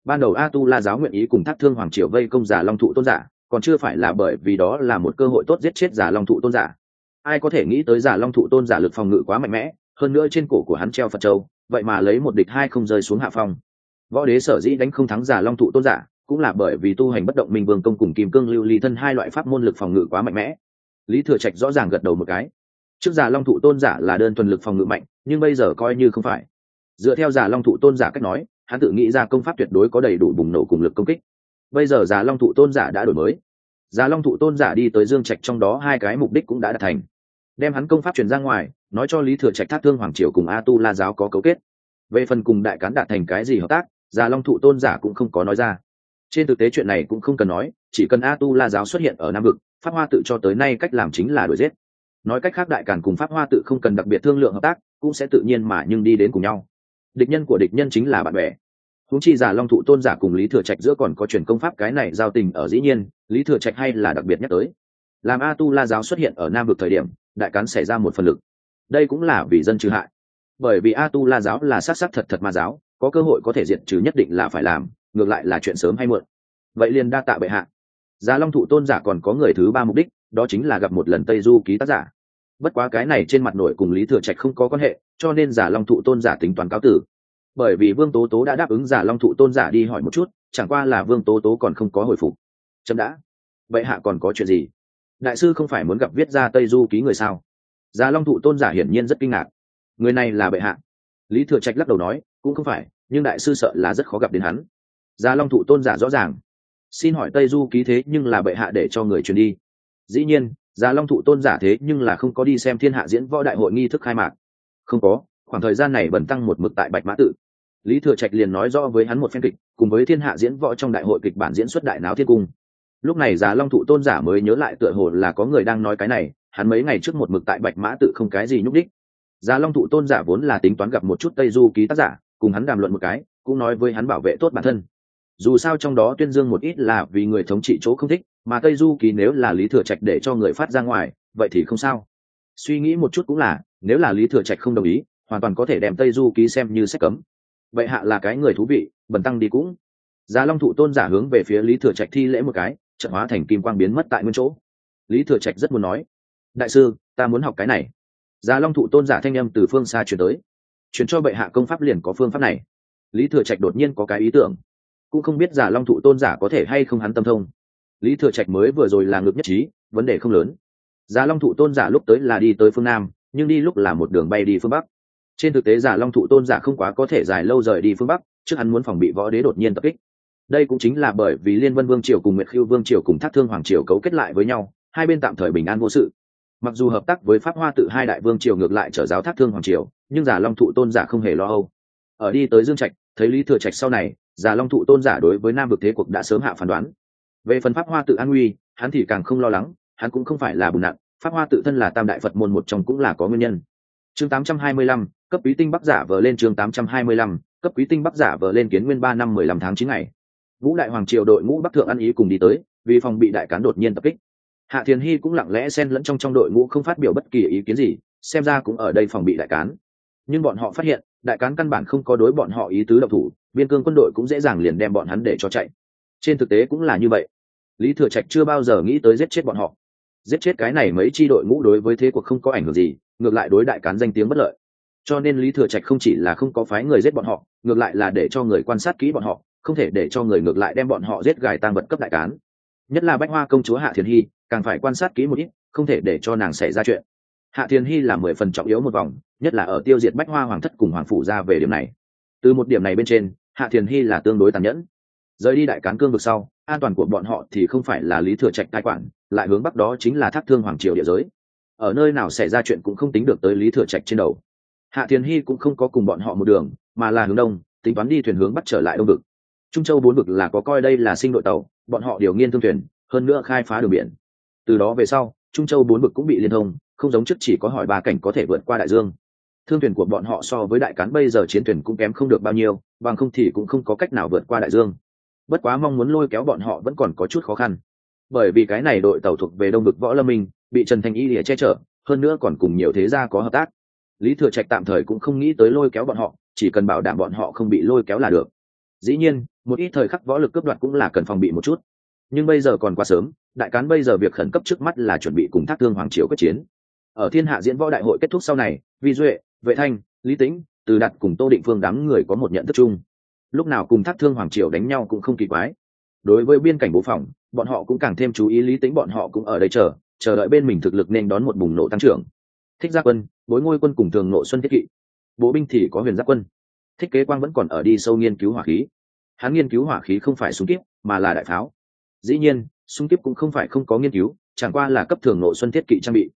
Ban đầu a tu la giáo nguyện ý cùng thác thương hoàng triều vây công giả long thụ tôn giả, còn chưa phải là bởi vì đó là một cơ hội tốt giết chết giả long thụ tôn giả. Ai có thể nghĩ tới giả long thụ tôn giả lực phòng ngự quá mạnh mẽ, hơn nữa trên cổ của hắn treo phật châu vậy mà lấy một địch hai không rơi xuống hạ phong. Võ đế sở dĩ đánh không thắng giả long thụ tôn giả, cũng là bởi vì tu hành bất động minh vương công cùng kim cương lưu ly thân hai loại pháp môn lực phòng ngự quá mạnh mẽ. Lý thừa trạch rõ ràng gật đầu một cái. Trước giả long thụ tôn giả là đơn thuần lực phòng ngự mạnh, nhưng bây giờ coi như không phải. Dựa theo giả long thụ tôn giả cách nói, hắn tự nghĩ ra công pháp tuyệt đối có đầy đủ bùng nổ cùng lực công kích. Bây giờ giả long thụ tôn giả đã đổi mới. Giả long thụ tôn giả đi tới dương trạch trong đó hai cái mục đích cũng đã đạt thành. Đem hắn công pháp truyền ra ngoài nói cho lý thừa trạch thác thương hoàng triều cùng a tu la giáo có cấu kết. Về phần cùng đại cán đạt thành cái gì hợp tác giả long thụ tôn giả cũng không có nói ra. Trên thực tế chuyện này cũng không cần nói, chỉ cần a tu la giáo xuất hiện ở nam vực, pháp hoa tự cho tới nay cách làm chính là đuổi giết. Nói cách khác đại càn cùng pháp hoa tự không cần đặc biệt thương lượng hợp tác, cũng sẽ tự nhiên mà nhưng đi đến cùng nhau. Địch nhân của địch nhân chính là bạn bè. Húng chi giả long thụ tôn giả cùng lý thừa trạch giữa còn có truyền công pháp cái này giao tình ở dĩ nhiên, lý thừa trạch hay là đặc biệt nhắc tới. Làm a tu la giáo xuất hiện ở nam vực thời điểm, đại cán xảy ra một phần lực đây cũng là vì dân trừ hại. Bởi vì a tu la giáo là s á t s á t thật thật ma giáo, có cơ hội có thể diệt trừ nhất định là phải làm, ngược lại là chuyện sớm hay muộn. Vậy liền đa tạ bệ hạ. Giá long thụ tôn giả còn có người thứ ba mục đích, đó chính là gặp một lần tây du ký tác giả. Bất quá cái này trên mặt nội cùng lý thừa trạch không có quan hệ, cho nên giả long thụ tôn giả tính toán cáo tử. Bởi vì vương tố tố đã đáp ứng giả long thụ tôn giả đi hỏi một chút, chẳng qua là vương tố tố còn không có hồi phục. Chậm đã. Vậy hạ còn có chuyện gì? Đại sư không phải muốn gặp viết ra tây du ký người sao? Già long thụ tôn giả hiển nhiên rất kinh ngạc. Người này là bệ hạ. Lý thừa trạch lắc đầu nói, cũng không phải, nhưng đại sư sợ là rất khó gặp đến hắn. Già long thụ tôn giả rõ ràng. Xin hỏi tây du ký thế nhưng là bệ hạ để cho người truyền đi. Dĩ nhiên già long thụ tôn giả thế nhưng là không có đi xem thiên hạ diễn võ đại hội nghi thức khai mạc. Không có, khoảng thời gian này bẩn tăng một mực tại bạch mã tự. Lý thừa trạch liền nói rõ với hắn một phen kịch, cùng với thiên hạ diễn võ trong đại hội kịch bản diễn xuất đại náo thiên cung. Lúc này già long thụ tôn giả mới nhớ lại tựa hồ là có người đang nói cái này hắn mấy ngày trước một mực tại bạch mã tự không cái gì nhúc đích già long thụ tôn giả vốn là tính toán gặp một chút tây du ký tác giả, cùng hắn đàm luận một cái, cũng nói với hắn bảo vệ tốt bản thân. Dù sao trong đó tuyên dương một ít là vì người thống trị chỗ không thích, mà tây du ký nếu là lý thừa trạch để cho người phát ra ngoài, vậy thì không sao. Suy nghĩ một chút cũng là, nếu là lý thừa trạch không đồng ý, hoàn toàn có thể đem tây du ký xem như sách cấm. Vậy hạ là cái người thú vị, bần tăng đi cũng. Già long thụ tôn giả hướng về phía lý thừa trạch thi lễ một cái trận hóa thành kim quang biến mất tại nguyên chỗ. Lý thừa trạch rất muốn nói đại sư, ta muốn học cái này. Giá long thụ tôn giả thanh â m từ phương xa chuyển tới. Chuyển cho bệ hạ công pháp liền có phương pháp này. Lý thừa trạch đột nhiên có cái ý tưởng. Cũng không biết giả long thụ tôn giả có thể hay không hắn tâm thông. Lý thừa trạch mới vừa rồi là ngược nhất trí, vấn đề không lớn. Giả long thụ tôn giả lúc tới là đi tới phương nam, nhưng đi lúc là một đường bay đi phương bắc. Trên thực tế giả long thụ tôn giả không quá có thể dài lâu rời đi phương bắc, trước hắn muốn phòng bị võ đế đột nhiên tập kích. Đây cũng chính là bởi vì liên vân vương triều cùng nguyệt khiêu vương triều cùng thác thương hoàng triều cấu kết lại với nhau, hai bên tạm thời bình an vô sự mặc dù hợp tác với pháp hoa tự hai đại vương triều ngược lại trở giáo thác thương hoàng triều nhưng giả long thụ tôn giả không hề lo âu. Ở đi tới dương trạch thấy lý thừa trạch sau này giả long thụ tôn giả đối với nam vực thế cuộc đã sớm hạ phán đoán. Về phần pháp hoa tự an nguy hắn thì càng không lo lắng hắn cũng không phải là bùn nặng pháp hoa tự thân là tam đại phật môn một trong cũng là có nguyên nhân. Chương 825, cấp quý tinh bắc giả vờ lên chương 825, cấp quý tinh bắc giả vờ lên kiến nguyên ba năm mười lăm tháng chín ngày. Vũ đại hoàng triều đội ngũ bắc thượng ăn ý cùng đi tới vì phòng bị đại cán đột nhiên tập kích hạ thiền hy cũng lặng lẽ xen lẫn trong trong đội ngũ không phát biểu bất kỳ ý kiến gì, xem ra cũng ở đây phòng bị đại cán. Nhưng bọn họ phát hiện, đại cán căn bản không có đối bọn họ ý tứ độc thủ, biên cương quân đội cũng dễ dàng liền đem bọn hắn để cho chạy. Trên thực tế cũng là như vậy. Lý thừa trạch chưa bao giờ nghĩ tới giết chết bọn họ. Giết chết cái này mấy chi đội ngũ đối với thế cuộc không có ảnh hưởng gì, ngược lại đối đại cán danh tiếng bất lợi. Cho nên lý thừa trạch không chỉ là không có phái người giết bọn họ, ngược lại là để cho người quan sát kỹ bọn họ, không thể để cho người ngược lại đem bọn họ giết gài tăng vật cấp đại cán nhất là bách hoa công chúa hạ thiền hy, càng phải quan sát kỹ một ít, không thể để cho nàng xảy ra chuyện. Hạ thiền hy là mười phần trọng yếu một vòng, nhất là ở tiêu diệt bách hoa hoàng thất cùng hoàng phủ ra về điểm này. Từ một điểm này bên trên, hạ thiền hy là tương đối tàn nhẫn. Rời đi đại cán cương vực sau, an toàn của bọn họ thì không phải là lý thừa trạch tài quản, lại hướng bắc đó chính là thác thương hoàng triều địa giới. Ở nơi nào xảy ra chuyện cũng không tính được tới lý thừa trạch trên đầu. Hạ thiền hy cũng không có cùng bọn họ một đường, mà là hướng đông, tính toán đi thuyền hướng bắt trở lại đông vực. Trung châu bốn vực là có coi đây là sinh đội tàu bọn họ điều nghiên thương thuyền, hơn nữa khai phá đường biển. Từ đó về sau, trung châu bốn bực cũng bị liên thông, không giống trước chỉ có hỏi ba cảnh có thể vượt qua đại dương. Thương thuyền của bọn họ so với đại cán bây giờ chiến thuyền cũng kém không được bao nhiêu, bằng không thì cũng không có cách nào vượt qua đại dương. Bất quá mong muốn lôi kéo bọn họ vẫn còn có chút khó khăn. Bởi vì cái này đội tàu thuộc về đông vực võ lâm minh, bị trần Thanh y lìa che chở, hơn nữa còn cùng nhiều thế gia có hợp tác. Lý thừa trạch tạm thời cũng không nghĩ tới lôi kéo bọn họ, chỉ cần bảo đảm bọn họ không bị lôi kéo là được dĩ nhiên, một ít thời khắc võ lực cướp đoạt cũng là cần phòng bị một chút. Nhưng bây giờ còn quá sớm, đại cán bây giờ việc khẩn cấp trước mắt là chuẩn bị cùng thác thương hoàng triều quyết chiến. Ở thiên hạ diễn võ đại hội kết thúc sau này, vi duệ, vệ thanh, lý tĩnh, từ đặt cùng tô định phương đám người có một nhận thức chung. Lúc nào cùng thác thương hoàng triều đánh nhau cũng không kỳ quái. Đối với biên cảnh bố phòng, bọn họ cũng càng thêm chú ý lý tính bọn họ cũng ở đây chờ chờ đợi bên mình thực lực nên đón một bùng nổ tăng trưởng. Thích gia quân, bối ngôi quân cùng thường nộ xuân thiết kỵ. Bộ binh thì có huyền gia quân thích kế quang vẫn còn ở đi sâu nghiên cứu hỏa khí. Hắn nghiên cứu hỏa khí không phải súng kíp, mà là đại pháo. Dĩ nhiên, súng kíp cũng không phải không có nghiên cứu, chẳng qua là cấp thường nội xuân thiết kỵ trang bị.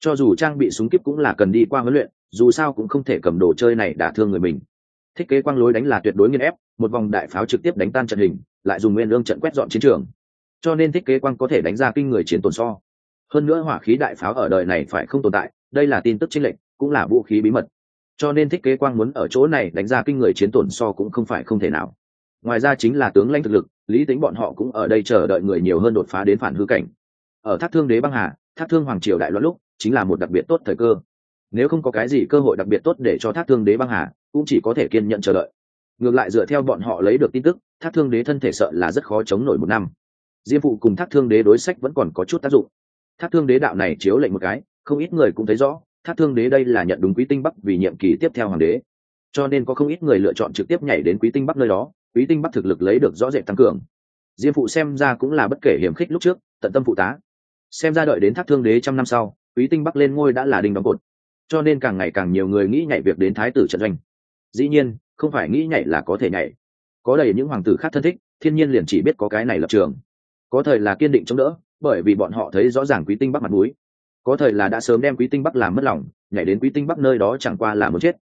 Cho dù trang bị súng kíp cũng là cần đi qua huấn luyện, dù sao cũng không thể cầm đồ chơi này đả thương người mình. Thiết kế quang lối đánh là tuyệt đối nghiên ép, một vòng đại pháo trực tiếp đánh tan trận hình, lại dùng nguyên lương trận quét dọn chiến trường. Cho nên thiết kế quang có thể đánh ra kinh người chiến tồn so. Hơn nữa hỏa khí đại pháo ở đời này phải không tồn tại, đây là tin tức chính lệnh, cũng là vũ khí bí mật cho nên thích kế quang muốn ở chỗ này đánh ra kinh người chiến tổn so cũng không phải không thể nào. Ngoài ra chính là tướng lãnh thực lực, lý tính bọn họ cũng ở đây chờ đợi người nhiều hơn đột phá đến phản hư cảnh. Ở thác thương đế băng hà, thác thương hoàng triều đại loạn lúc, chính là một đặc biệt tốt thời cơ. Nếu không có cái gì cơ hội đặc biệt tốt để cho thác thương đế băng hà, cũng chỉ có thể kiên nhận chờ đợi. Ngược lại dựa theo bọn họ lấy được tin tức, thác thương đế thân thể sợ là rất khó chống nổi một năm. Diêm phụ cùng thác thương đế đối sách vẫn còn có chút tác dụng. Thác thương đế đạo này chiếu lệnh một cái, không ít người cũng thấy rõ thác thương đế đây là nhận đúng quý tinh bắc vì nhiệm kỳ tiếp theo hoàng đế. Cho nên có không ít người lựa chọn trực tiếp nhảy đến quý tinh bắc nơi đó, quý tinh bắc thực lực lấy được rõ rệt tăng cường. Diêm phụ xem ra cũng là bất kể hiểm khích lúc trước, tận tâm phụ tá. Xem ra đợi đến thác thương đế trăm năm sau, quý tinh bắc lên ngôi đã là đỉnh đóng cột. Cho nên càng ngày càng nhiều người nghĩ nhảy việc đến thái tử trận doanh. Dĩ nhiên, không phải nghĩ nhảy là có thể nhảy. Có đầy những hoàng tử khác thân thích, thiên nhiên liền chỉ biết có cái này lập trường. Có thời là kiên định chống đỡ, bởi vì bọn họ thấy rõ ràng quý tinh bắc mặt mũi có thời là đã sớm đem quý tinh bắc làm mất lòng, nhảy đến quý tinh bắc nơi đó chẳng qua là muốn chết.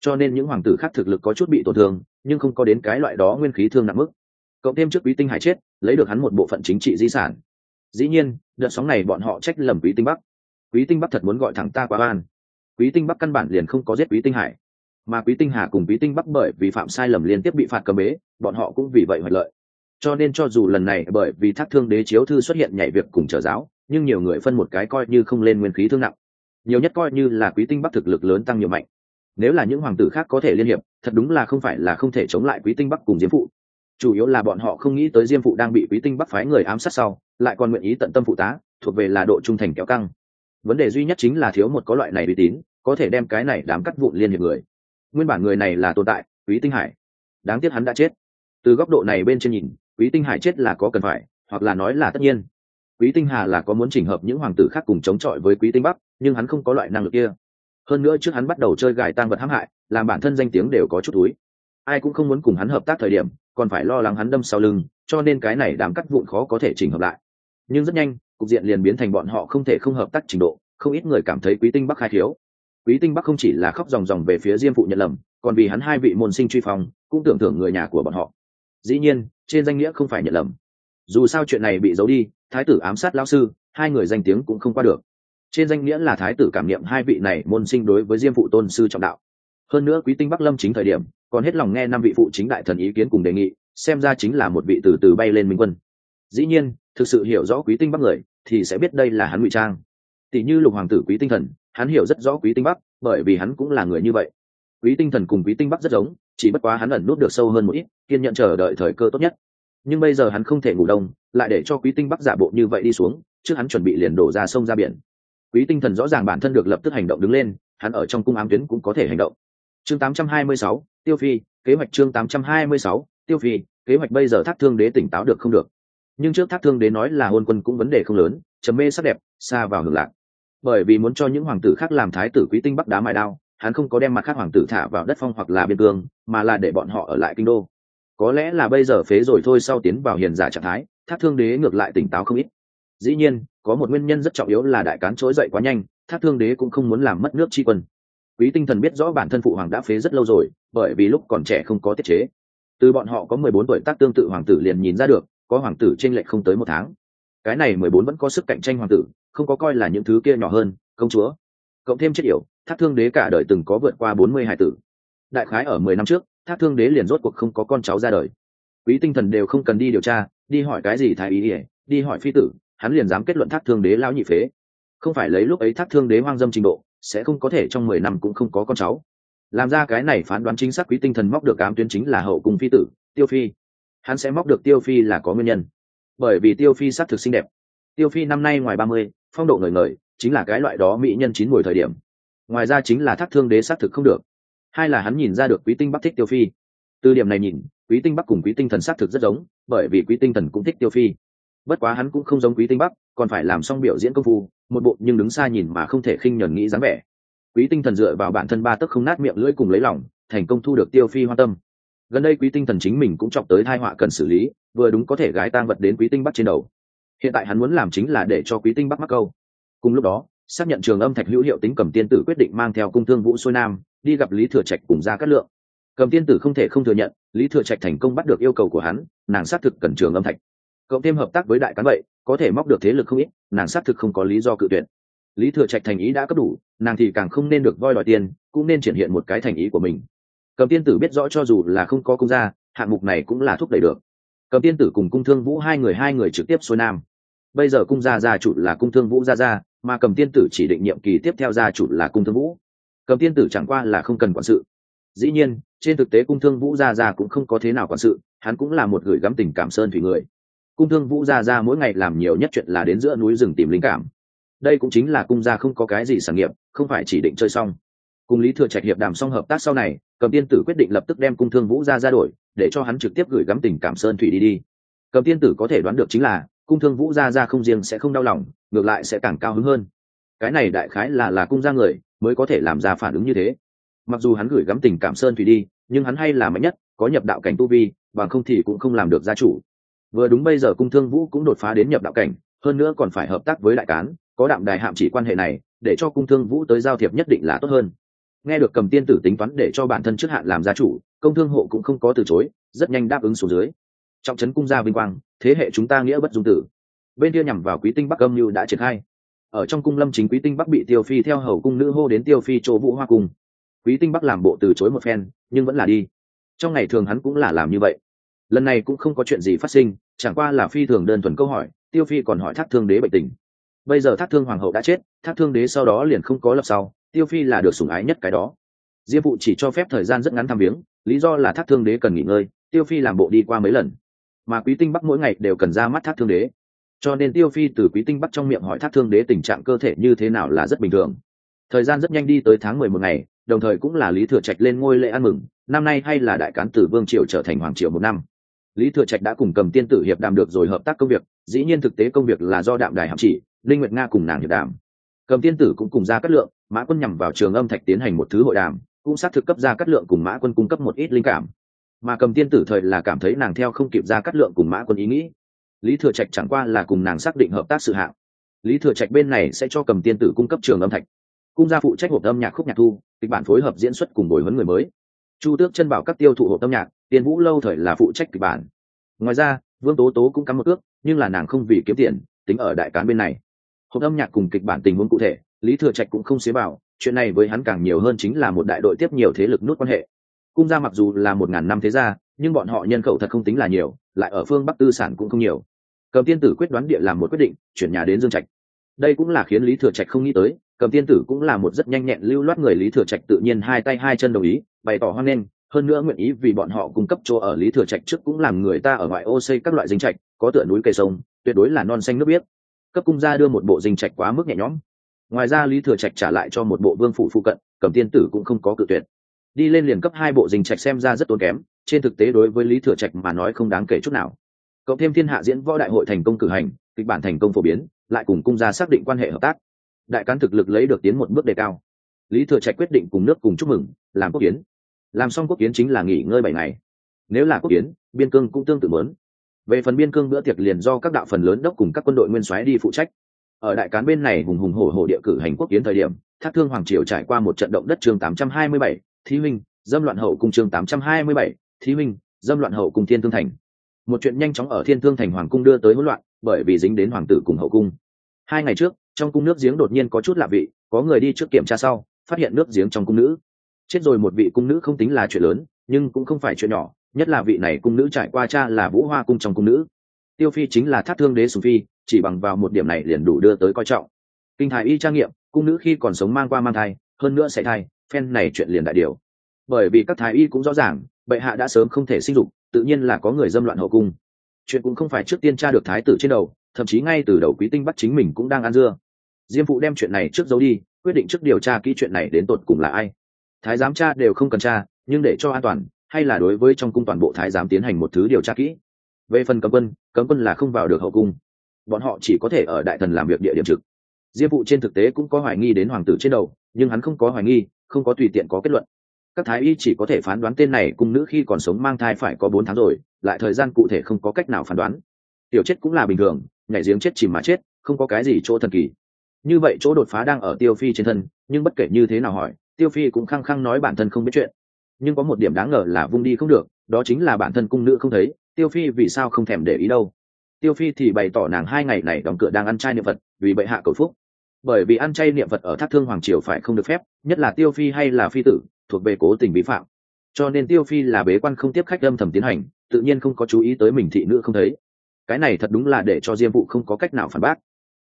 Cho nên những hoàng tử khác thực lực có chút bị tổn thương, nhưng không có đến cái loại đó nguyên khí thương nặng mức. Cộng thêm trước quý tinh hải chết, lấy được hắn một bộ phận chính trị di sản. Dĩ nhiên, đợt sóng này bọn họ trách lầm quý tinh bắc. Quý tinh bắc thật muốn gọi thẳng ta qua ban. Quý tinh bắc căn bản liền không có giết quý tinh hải. Mà quý tinh hà cùng quý tinh bắc bởi vì phạm sai lầm liên tiếp bị phạt cầm bế, bọn họ cũng vì vậy hoạch lợi. Cho nên cho dù lần này bởi vì thác thương đế chiếu thư xuất hiện nhảy việc cùng trở giáo nhưng nhiều người phân một cái coi như không lên nguyên khí thương nặng. Nhiều nhất coi như là quý tinh bắc thực lực lớn tăng nhiều mạnh. Nếu là những hoàng tử khác có thể liên hiệp, thật đúng là không phải là không thể chống lại quý tinh bắc cùng diêm phụ. Chủ yếu là bọn họ không nghĩ tới diêm phụ đang bị quý tinh bắc phái người ám sát sau, lại còn nguyện ý tận tâm phụ tá, thuộc về là độ trung thành kéo căng. Vấn đề duy nhất chính là thiếu một có loại này uy tín, có thể đem cái này đám cắt vụn liên hiệp người. Nguyên bản người này là tồn tại, quý tinh hải. Đáng tiếc hắn đã chết. Từ góc độ này bên trên nhìn, quý tinh hải chết là có cần phải, hoặc là nói là tất nhiên quý tinh hà là có muốn chỉnh hợp những hoàng tử khác cùng chống chọi với quý tinh bắc, nhưng hắn không có loại năng lực kia. Hơn nữa trước hắn bắt đầu chơi gài tang vật hãm hại, làm bản thân danh tiếng đều có chút túi. Ai cũng không muốn cùng hắn hợp tác thời điểm, còn phải lo lắng hắn đâm sau lưng, cho nên cái này đám cắt vụn khó có thể chỉnh hợp lại. Nhưng rất nhanh, cục diện liền biến thành bọn họ không thể không hợp tác trình độ, không ít người cảm thấy quý tinh bắc khai thiếu. Quý tinh bắc không chỉ là khóc ròng ròng về phía diêm phụ nhận lầm, còn vì hắn hai vị môn sinh truy phong, cũng tưởng thưởng người nhà của bọn họ. Dĩ nhiên, trên danh nghĩa không phải nhận lầm dù sao chuyện này bị giấu đi, thái tử ám sát Lão sư, hai người danh tiếng cũng không qua được. Trên danh nghĩa là thái tử cảm niệm hai vị này môn sinh đối với diêm phụ tôn sư trọng đạo. Hơn nữa quý tinh bắc lâm chính thời điểm, còn hết lòng nghe năm vị phụ chính đại thần ý kiến cùng đề nghị, xem ra chính là một vị từ từ bay lên minh quân. Dĩ nhiên, thực sự hiểu rõ quý tinh bắc người, thì sẽ biết đây là hắn ngụy trang. Tỷ như lục hoàng tử quý tinh thần, hắn hiểu rất rõ quý tinh bắc, bởi vì hắn cũng là người như vậy. Quý tinh thần cùng quý tinh bắc rất giống, chỉ bất quá hắn ẩn nút được sâu hơn một ít, kiên nhận chờ đợi thời cơ tốt nhất nhưng bây giờ hắn không thể ngủ đông lại để cho quý tinh bắc giả bộ như vậy đi xuống trước hắn chuẩn bị liền đổ ra sông ra biển. Quý tinh thần rõ ràng bản thân được lập tức hành động đứng lên hắn ở trong cung ám tuyến cũng có thể hành động. Chương 826, tiêu phi kế hoạch chương 826, tiêu phi kế hoạch bây giờ thác thương đế tỉnh táo được không được. Nhưng trước thác thương đế nói là hôn quân cũng vấn đề không lớn chấm mê sắc đẹp xa vào hưởng lạc. Bởi vì muốn cho những hoàng tử khác làm thái tử quý tinh bắc đá mài đao hắn không có đem mặt khác hoàng tử thả vào đất phong hoặc là biên cương mà là để bọn họ ở lại kinh đô có lẽ là bây giờ phế rồi thôi sau tiến vào hiền giả trạng thái, thác thương đế ngược lại tỉnh táo không ít. Dĩ nhiên, có một nguyên nhân rất trọng yếu là đại cán trỗi dậy quá nhanh, thác thương đế cũng không muốn làm mất nước tri quân. Quý tinh thần biết rõ bản thân phụ hoàng đã phế rất lâu rồi, bởi vì lúc còn trẻ không có tiết chế. Từ bọn họ có mười bốn tuổi tác tương tự hoàng tử liền nhìn ra được, có hoàng tử t r ê n lệch không tới một tháng. Cái này mười bốn vẫn có sức cạnh tranh hoàng tử, không có coi là những thứ kia nhỏ hơn, công chúa. Cộng thêm chất yểu, thác thương đế cả đời từng có vượt qua bốn mươi hải tử. Đại khái ở mười năm trước thác thương đế liền rốt cuộc không có con cháu ra đời. Quý tinh thần đều không cần đi điều tra, đi hỏi cái gì thái ý ỉa đi hỏi phi tử, hắn liền dám kết luận thác thương đế lão nhị phế. Không phải lấy lúc ấy thác thương đế hoang dâm trình độ, sẽ không có thể trong mười năm cũng không có con cháu. Làm ra cái này phán đoán chính xác quý tinh thần móc được ám tuyến chính là hậu cung phi tử, tiêu phi. Hắn sẽ móc được tiêu phi là có nguyên nhân. Bởi vì tiêu phi s thực xinh đẹp. Tiêu phi năm nay ngoài ba mươi, phong độ ngời ngời, chính là cái loại đó mỹ nhân chín mùi thời điểm. Ngoài ra chính là thác thương đế s thực không được hai là hắn nhìn ra được quý tinh bắc thích tiêu phi. Từ điểm này nhìn, quý tinh bắc cùng quý tinh thần xác thực rất giống, bởi vì quý tinh thần cũng thích tiêu phi. Bất quá hắn cũng không giống quý tinh bắc, còn phải làm xong biểu diễn công phu, một bộ nhưng đứng xa nhìn mà không thể khinh nhẫn nghĩ dáng vẻ. Quý tinh thần dựa vào bản thân ba tấc không nát miệng lưỡi cùng lấy lòng, thành công thu được tiêu phi hoan tâm. Gần đây quý tinh thần chính mình cũng chọc tới thai họa cần xử lý, vừa đúng có thể gái tang vật đến quý tinh bắc trên đầu. Hiện tại hắn muốn làm chính là để cho quý tinh bắc mắc câu. Cùng lúc đó, xác nhận trường âm thạch hữu hiệu tính cầm tiên tử quyết định mang theo cung thương vũ xuôi nam đi gặp lý thừa trạch cùng ra cát lượng. Cầm tiên tử không thể không thừa nhận, lý thừa trạch thành công bắt được yêu cầu của hắn, nàng xác thực cần trường âm thạch. Cộng thêm hợp tác với đại cán vậy, có thể móc được thế lực không ít, nàng xác thực không có lý do cự tuyệt. Lý thừa trạch thành ý đã cấp đủ, nàng thì càng không nên được voi đòi tiền, cũng nên triển hiện một cái thành ý của mình. Cầm tiên tử biết rõ cho dù là không có công gia, hạng mục này cũng là thúc đẩy được. Cầm tiên tử cùng cung thương vũ hai người hai người trực tiếp xuôi nam. Bây giờ cung gia gia chủ là cung thương vũ gia gia, mà cầm tiên tử chỉ định nhiệm kỳ tiếp theo gia chủ là cung thương vũ cầm tiên tử chẳng qua là không cần quản sự. Dĩ nhiên, trên thực tế cung thương vũ gia gia cũng không có thế nào quản sự, hắn cũng là một gửi gắm tình cảm sơn thủy người. Cung thương vũ gia gia mỗi ngày làm nhiều nhất chuyện là đến giữa núi rừng tìm linh cảm. Đây cũng chính là cung gia không có cái gì sản nghiệp, không phải chỉ định chơi xong. Cùng lý thừa trạch hiệp đàm xong hợp tác sau này, cầm tiên tử quyết định lập tức đem cung thương vũ Gia ra đổi, để cho hắn trực tiếp gửi gắm tình cảm sơn thủy đi đi. Cầm tiên tử có thể đoán được chính là, cung thương vũ Gia ra không riêng sẽ không đau lòng, ngược lại sẽ càng cao hứng hơn. Cái này đại khái là là cung Gia người mới có thể làm ra phản ứng như thế. Mặc dù hắn gửi gắm tình cảm sơn thủy đi, nhưng hắn hay là mạnh nhất, có nhập đạo cảnh tu vi, bằng không thì cũng không làm được gia chủ. Vừa đúng bây giờ cung thương vũ cũng đột phá đến nhập đạo cảnh, hơn nữa còn phải hợp tác với đại cán, có đạm đài hạm chỉ quan hệ này, để cho cung thương vũ tới giao thiệp nhất định là tốt hơn. Nghe được cầm tiên tử tính toán để cho bản thân trước hạn làm gia chủ, công thương hộ cũng không có từ chối, rất nhanh đáp ứng xuống dưới. Trọng trấn cung gia vinh quang, thế hệ chúng ta nghĩa bất dung tử. Bên kia nhằm vào quý tinh bắc âm như đã triển khai ở trong cung lâm chính quý tinh bắc bị tiêu phi theo hầu cung nữ hô đến tiêu phi chỗ vũ hoa cung. Quý tinh bắc làm bộ từ chối một phen, nhưng vẫn là đi. Trong ngày thường hắn cũng là làm như vậy. Lần này cũng không có chuyện gì phát sinh, chẳng qua là phi thường đơn thuần câu hỏi, tiêu phi còn hỏi thác thương đế bệnh tình. Bây giờ thác thương hoàng hậu đã chết, thác thương đế sau đó liền không có lập sau, tiêu phi là được sủng ái nhất cái đó. Diêm phụ chỉ cho phép thời gian rất ngắn thăm viếng, lý do là thác thương đế cần nghỉ ngơi, tiêu phi làm bộ đi qua mấy lần. Mà quý tinh bắc mỗi ngày đều cần ra mắt thác thương đế cho nên tiêu phi từ quý tinh bắc trong miệng hỏi thác thương đế tình trạng cơ thể như thế nào là rất bình thường. Thời gian rất nhanh đi tới tháng mười một ngày, đồng thời cũng là lý thừa trạch lên ngôi lễ ăn mừng, năm nay hay là đại cán tử vương triều trở thành hoàng triều một năm. Lý thừa trạch đã cùng cầm tiên tử hiệp đàm được rồi hợp tác công việc, dĩ nhiên thực tế công việc là do đạm đài hạm chỉ linh nguyệt nga cùng nàng hiệp đàm. Cầm tiên tử cũng cùng ra cắt lượng, mã quân nhằm vào trường âm thạch tiến hành một thứ hội đàm, cũng xác thực cấp ra cắt lượng cùng mã quân cung cấp một ít linh cảm. Mà cầm tiên tử thời là cảm thấy nàng theo không kịp ra cắt lượng cùng mã quân ý nghĩ lý thừa trạch chẳng qua là cùng nàng xác định hợp tác sự hạng. Lý thừa trạch bên này sẽ cho cầm tiên tử cung cấp trường âm thạch. Cung gia phụ trách hộp âm nhạc khúc nhạc thu, kịch bản phối hợp diễn xuất cùng bồi huấn người mới. Chu tước chân bảo các tiêu thụ hộp âm nhạc tiền vũ lâu thời là phụ trách kịch bản. Ngoài ra, vương tố tố cũng cắm một ước, nhưng là nàng không vì kiếm tiền, tính ở đại cán bên này. Hộp âm nhạc cùng kịch bản tình huống cụ thể, lý thừa trạch cũng không xế bảo, chuyện này với hắn càng nhiều hơn chính là một đại đội tiếp nhiều thế lực nút quan hệ. Cung gia mặc dù là một ngàn năm thế gia nhưng bọn họ nhân khẩu thật không tính là nhiều, lại ở phương bắc tư sản cũng không nhiều. Cầm tiên tử quyết đoán địa làm một quyết định, chuyển nhà đến dương trạch. Đây cũng là khiến lý thừa trạch không nghĩ tới, cầm tiên tử cũng là một rất nhanh nhẹn lưu loát người lý thừa trạch tự nhiên hai tay hai chân đồng ý, bày tỏ hoan nghênh, hơn nữa nguyện ý vì bọn họ cung cấp chỗ ở lý thừa trạch trước cũng làm người ta ở ngoại ô xây các loại dinh trạch, có tựa núi cây sông, tuyệt đối là non xanh nước biếc. Cấp cung gia đưa một bộ dinh trạch quá mức nhẹ nhõm. Ngoài ra lý thừa trạch trả lại cho một bộ vương phủ phụ cận, cầm tiên tử cũng không có cự tuyệt. Đi lên liền cấp hai bộ dinh trạch xem ra rất tốn kém trên thực tế đối với lý thừa trạch mà nói không đáng kể chút nào. Cộng thêm thiên hạ diễn võ đại hội thành công cử hành kịch bản thành công phổ biến lại cùng cung gia xác định quan hệ hợp tác. Đại cán thực lực lấy được tiến một bước đề cao. Lý thừa trạch quyết định cùng nước cùng chúc mừng làm quốc kiến. Làm xong quốc kiến chính là nghỉ ngơi bảy ngày. Nếu là quốc kiến biên cương cũng tương tự lớn về phần biên cương bữa tiệc liền do các đạo phần lớn đốc cùng các quân đội nguyên soái đi phụ trách. Ở đại cán bên này hùng hùng hổ hổ địa cử hành quốc kiến thời điểm thác thương hoàng triều trải qua một trận động đất chương 827, thí minh dâm loạn hậu cung chương 827, thí minh, dâm loạn hậu cung thiên thương thành. Một chuyện nhanh chóng ở thiên thương thành hoàng cung đưa tới hỗn loạn, bởi vì dính đến hoàng tử cùng hậu cung. Hai ngày trước, trong cung nước giếng đột nhiên có chút lạ vị, có người đi trước kiểm tra sau, phát hiện nước giếng trong cung nữ. Chết rồi một vị cung nữ không tính là chuyện lớn, nhưng cũng không phải chuyện nhỏ, nhất là vị này cung nữ trải qua cha là vũ hoa cung trong cung nữ. Tiêu phi chính là thác thương đế sùng phi, chỉ bằng vào một điểm này liền đủ đưa tới coi trọng. Kinh thái y trang nghiệm, cung nữ khi còn sống mang qua mang thai, hơn nữa sẽ thai, phen này chuyện liền đại điều. Bởi vì các thái y cũng rõ ràng bệ hạ đã sớm không thể sinh dục, tự nhiên là có người dâm loạn hậu cung. Chuyện cũng không phải trước tiên tra được thái tử trên đầu, thậm chí ngay từ đầu quý tinh bắt chính mình cũng đang ăn dưa. Diêm phụ đem chuyện này trước giấu đi, quyết định trước điều tra kỹ chuyện này đến tột cùng là ai. Thái giám cha đều không cần tra, nhưng để cho an toàn, hay là đối với trong cung toàn bộ thái giám tiến hành một thứ điều tra kỹ. Về phần cấm quân cấm quân là không vào được hậu cung. Bọn họ chỉ có thể ở đại thần làm việc địa điểm trực. Diêm phụ trên thực tế cũng có hoài nghi đến hoàng tử trên đầu, nhưng hắn không có hoài nghi, không có tùy tiện có kết luận các thái y chỉ có thể phán đoán tên này cung nữ khi còn sống mang thai phải có bốn tháng rồi, lại thời gian cụ thể không có cách nào phán đoán. Tiểu chết cũng là bình thường, nhảy giếng chết chìm mà chết, không có cái gì chỗ thần kỳ. Như vậy chỗ đột phá đang ở tiêu phi trên thân, nhưng bất kể như thế nào hỏi, tiêu phi cũng khăng khăng nói bản thân không biết chuyện. Nhưng có một điểm đáng ngờ là vung đi không được, đó chính là bản thân cung nữ không thấy, tiêu phi vì sao không thèm để ý đâu. Tiêu phi thì bày tỏ nàng hai ngày này đóng cửa đang ăn chay niệm phật, vì bệ hạ cầu phúc bởi vì ăn chay niệm phật ở thác thương hoàng triều phải không được phép, nhất là tiêu phi hay là phi tử, thuộc về cố tình vi phạm. Cho nên tiêu phi là bế quan không tiếp khách âm thầm tiến hành, tự nhiên không có chú ý tới mình thị nữ không thấy. Cái này thật đúng là để cho diêm phụ không có cách nào phản bác.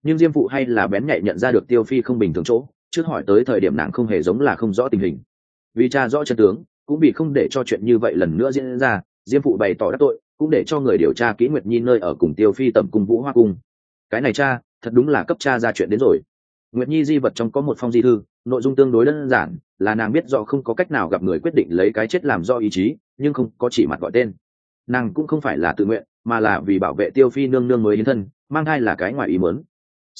Nhưng diêm phụ hay là bén nhạy nhận ra được tiêu phi không bình thường chỗ, trước hỏi tới thời điểm nàng không hề giống là không rõ tình hình. Vì cha rõ chân tướng, cũng vì không để cho chuyện như vậy lần nữa diễn ra, diêm phụ bày tỏ đắc tội, cũng để cho người điều tra kỹ nguyệt nhi nơi ở cùng tiêu phi tầm cung vũ hoa cung. Cái này cha, thật đúng là cấp cha ra chuyện đến rồi nguyệt nhi di vật trong có một phong di thư, nội dung tương đối đơn giản, là nàng biết rõ không có cách nào gặp người quyết định lấy cái chết làm do ý chí, nhưng không có chỉ mặt gọi tên. Nàng cũng không phải là tự nguyện, mà là vì bảo vệ tiêu phi nương nương mới hiến thân, mang thai là cái ngoài ý mớn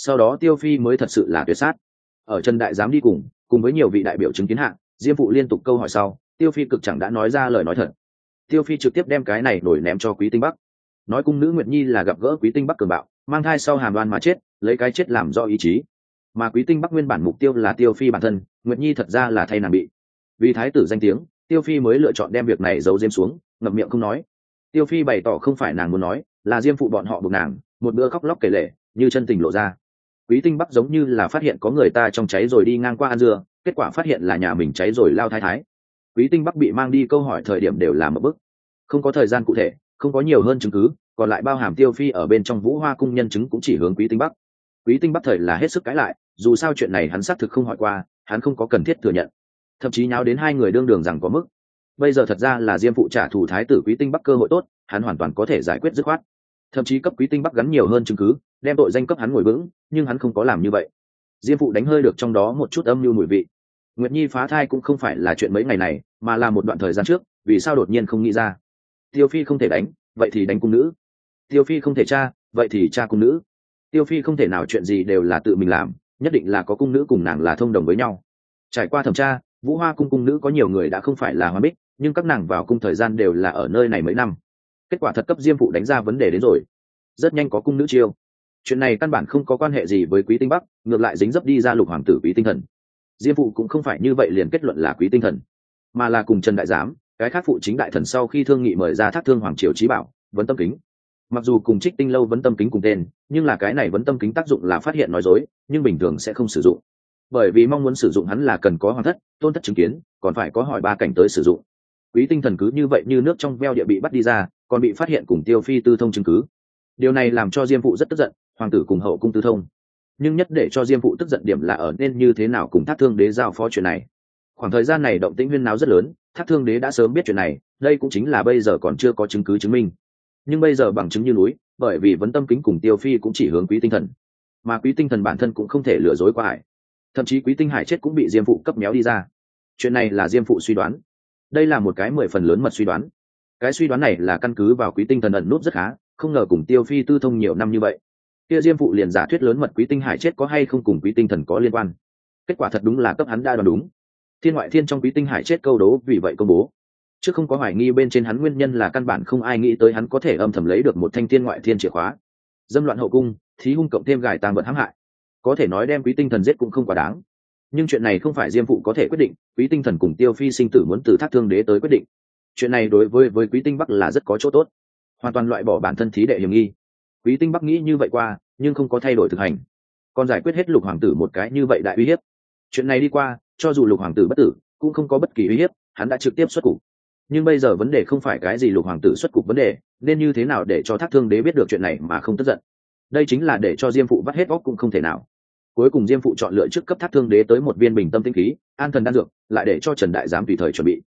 sau đó tiêu phi mới thật sự là tuyệt sát. Ở trần đại giám đi cùng cùng với nhiều vị đại biểu chứng kiến hạng diêm phụ liên tục câu hỏi sau, tiêu phi cực chẳng đã nói ra lời nói thật. Tiêu phi trực tiếp đem cái này nổi ném cho quý tinh bắc. Nói cung nữ nguyệt nhi là gặp gỡ quý tinh bắc cường bạo, mang thai sau hàm đoan mà chết, lấy cái chết làm do ý chí mà quý tinh bắc nguyên bản mục tiêu là tiêu phi bản thân, nguyệt nhi thật ra là thay nàng bị. Vì thái tử danh tiếng, tiêu phi mới lựa chọn đem việc này giấu diêm xuống, ngậm miệng không nói. Tiêu phi bày tỏ không phải nàng muốn nói, là diêm phụ bọn họ buộc nàng, một bữa khóc lóc kể lệ như chân tình lộ ra. Quý tinh bắc giống như là phát hiện có người ta trong cháy rồi đi ngang qua ăn dưa, kết quả phát hiện là nhà mình cháy rồi lao thái thái. Quý tinh bắc bị mang đi câu hỏi thời điểm đều là một bức không có thời gian cụ thể, không có nhiều hơn chứng cứ, còn lại bao hàm tiêu phi ở bên trong vũ hoa cung nhân chứng cũng chỉ hướng quý tinh bắc quý tinh bắc thời là hết sức cãi lại, dù sao chuyện này hắn xác thực không hỏi qua, hắn không có cần thiết thừa nhận. Thậm chí nháo đến hai người đương đường rằng có mức. Bây giờ thật ra là diêm phụ trả thù thái tử quý tinh bắc cơ hội tốt, hắn hoàn toàn có thể giải quyết dứt khoát. Thậm chí cấp quý tinh bắc gắn nhiều hơn chứng cứ, đem tội danh cấp hắn ngồi vững, nhưng hắn không có làm như vậy. Diêm phụ đánh hơi được trong đó một chút âm mưu mùi vị. Nguyệt nhi phá thai cũng không phải là chuyện mấy ngày này, mà là một đoạn thời gian trước, vì sao đột nhiên không nghĩ ra? Tiêu phi không thể đánh, vậy thì đánh cung nữ. Tiêu phi không thể cha vậy thì cha cung nữ tiêu phi không thể nào chuyện gì đều là tự mình làm, nhất định là có cung nữ cùng nàng là thông đồng với nhau. Trải qua thẩm tra, vũ hoa cung cung nữ có nhiều người đã không phải là hoa bích, nhưng các nàng vào cung thời gian đều là ở nơi này mấy năm. Kết quả thật cấp diêm phụ đánh ra vấn đề đến rồi. Rất nhanh có cung nữ chiêu. Chuyện này căn bản không có quan hệ gì với quý tinh bắc, ngược lại dính dấp đi ra lục hoàng tử quý tinh thần. Diêm phụ cũng không phải như vậy liền kết luận là quý tinh thần, mà là cùng trần đại giám, cái khác phụ chính đại thần sau khi thương nghị mời ra thác thương hoàng triều trí bảo, vấn tâm kính mặc dù cùng trích tinh lâu vấn tâm kính cùng tên, nhưng là cái này vấn tâm kính tác dụng là phát hiện nói dối, nhưng bình thường sẽ không sử dụng. Bởi vì mong muốn sử dụng hắn là cần có hoàng thất, tôn thất chứng kiến, còn phải có hỏi ba cảnh tới sử dụng. Quý tinh thần cứ như vậy như nước trong veo địa bị bắt đi ra, còn bị phát hiện cùng tiêu phi tư thông chứng cứ. Điều này làm cho diêm phụ rất tức giận, hoàng tử cùng hậu cung tư thông. Nhưng nhất để cho diêm phụ tức giận điểm là ở nên như thế nào cùng thác thương đế giao phó chuyện này. Khoảng thời gian này động tĩnh huyên náo rất lớn, thác thương đế đã sớm biết chuyện này, đây cũng chính là bây giờ còn chưa có chứng cứ chứng minh nhưng bây giờ bằng chứng như núi, bởi vì vấn tâm kính cùng tiêu phi cũng chỉ hướng quý tinh thần. Mà quý tinh thần bản thân cũng không thể lừa dối qua hải. Thậm chí quý tinh hải chết cũng bị diêm phụ cấp méo đi ra. Chuyện này là diêm phụ suy đoán. Đây là một cái mười phần lớn mật suy đoán. Cái suy đoán này là căn cứ vào quý tinh thần ẩn nút rất khá, không ngờ cùng tiêu phi tư thông nhiều năm như vậy. Kia diêm phụ liền giả thuyết lớn mật quý tinh hải chết có hay không cùng quý tinh thần có liên quan. Kết quả thật đúng là cấp hắn đa đoán đúng. Thiên ngoại thiên trong quý tinh hải chết câu đố vì vậy công bố chứ không có hoài nghi bên trên hắn nguyên nhân là căn bản không ai nghĩ tới hắn có thể âm thầm lấy được một thanh thiên ngoại thiên chìa khóa. Dâm loạn hậu cung, thí hung cộng thêm gài tàng vật hãm hại. Có thể nói đem quý tinh thần giết cũng không quá đáng. Nhưng chuyện này không phải diêm phụ có thể quyết định, quý tinh thần cùng tiêu phi sinh tử muốn từ thác thương đế tới quyết định. Chuyện này đối với với quý tinh bắc là rất có chỗ tốt. Hoàn toàn loại bỏ bản thân thí đệ hiểm nghi. Quý tinh bắc nghĩ như vậy qua, nhưng không có thay đổi thực hành. Còn giải quyết hết lục hoàng tử một cái như vậy đại uy hiếp. Chuyện này đi qua, cho dù lục hoàng tử bất tử, cũng không có bất kỳ uy hiếp, hắn đã trực tiếp xuất cục nhưng bây giờ vấn đề không phải cái gì lục hoàng tử xuất cục vấn đề nên như thế nào để cho thác thương đế biết được chuyện này mà không tức giận? Đây chính là để cho diêm phụ vắt hết óc cũng không thể nào. Cuối cùng diêm phụ chọn lựa trước cấp thác thương đế tới một viên bình tâm tinh khí an thần đan dược lại để cho trần đại giám tùy thời chuẩn bị.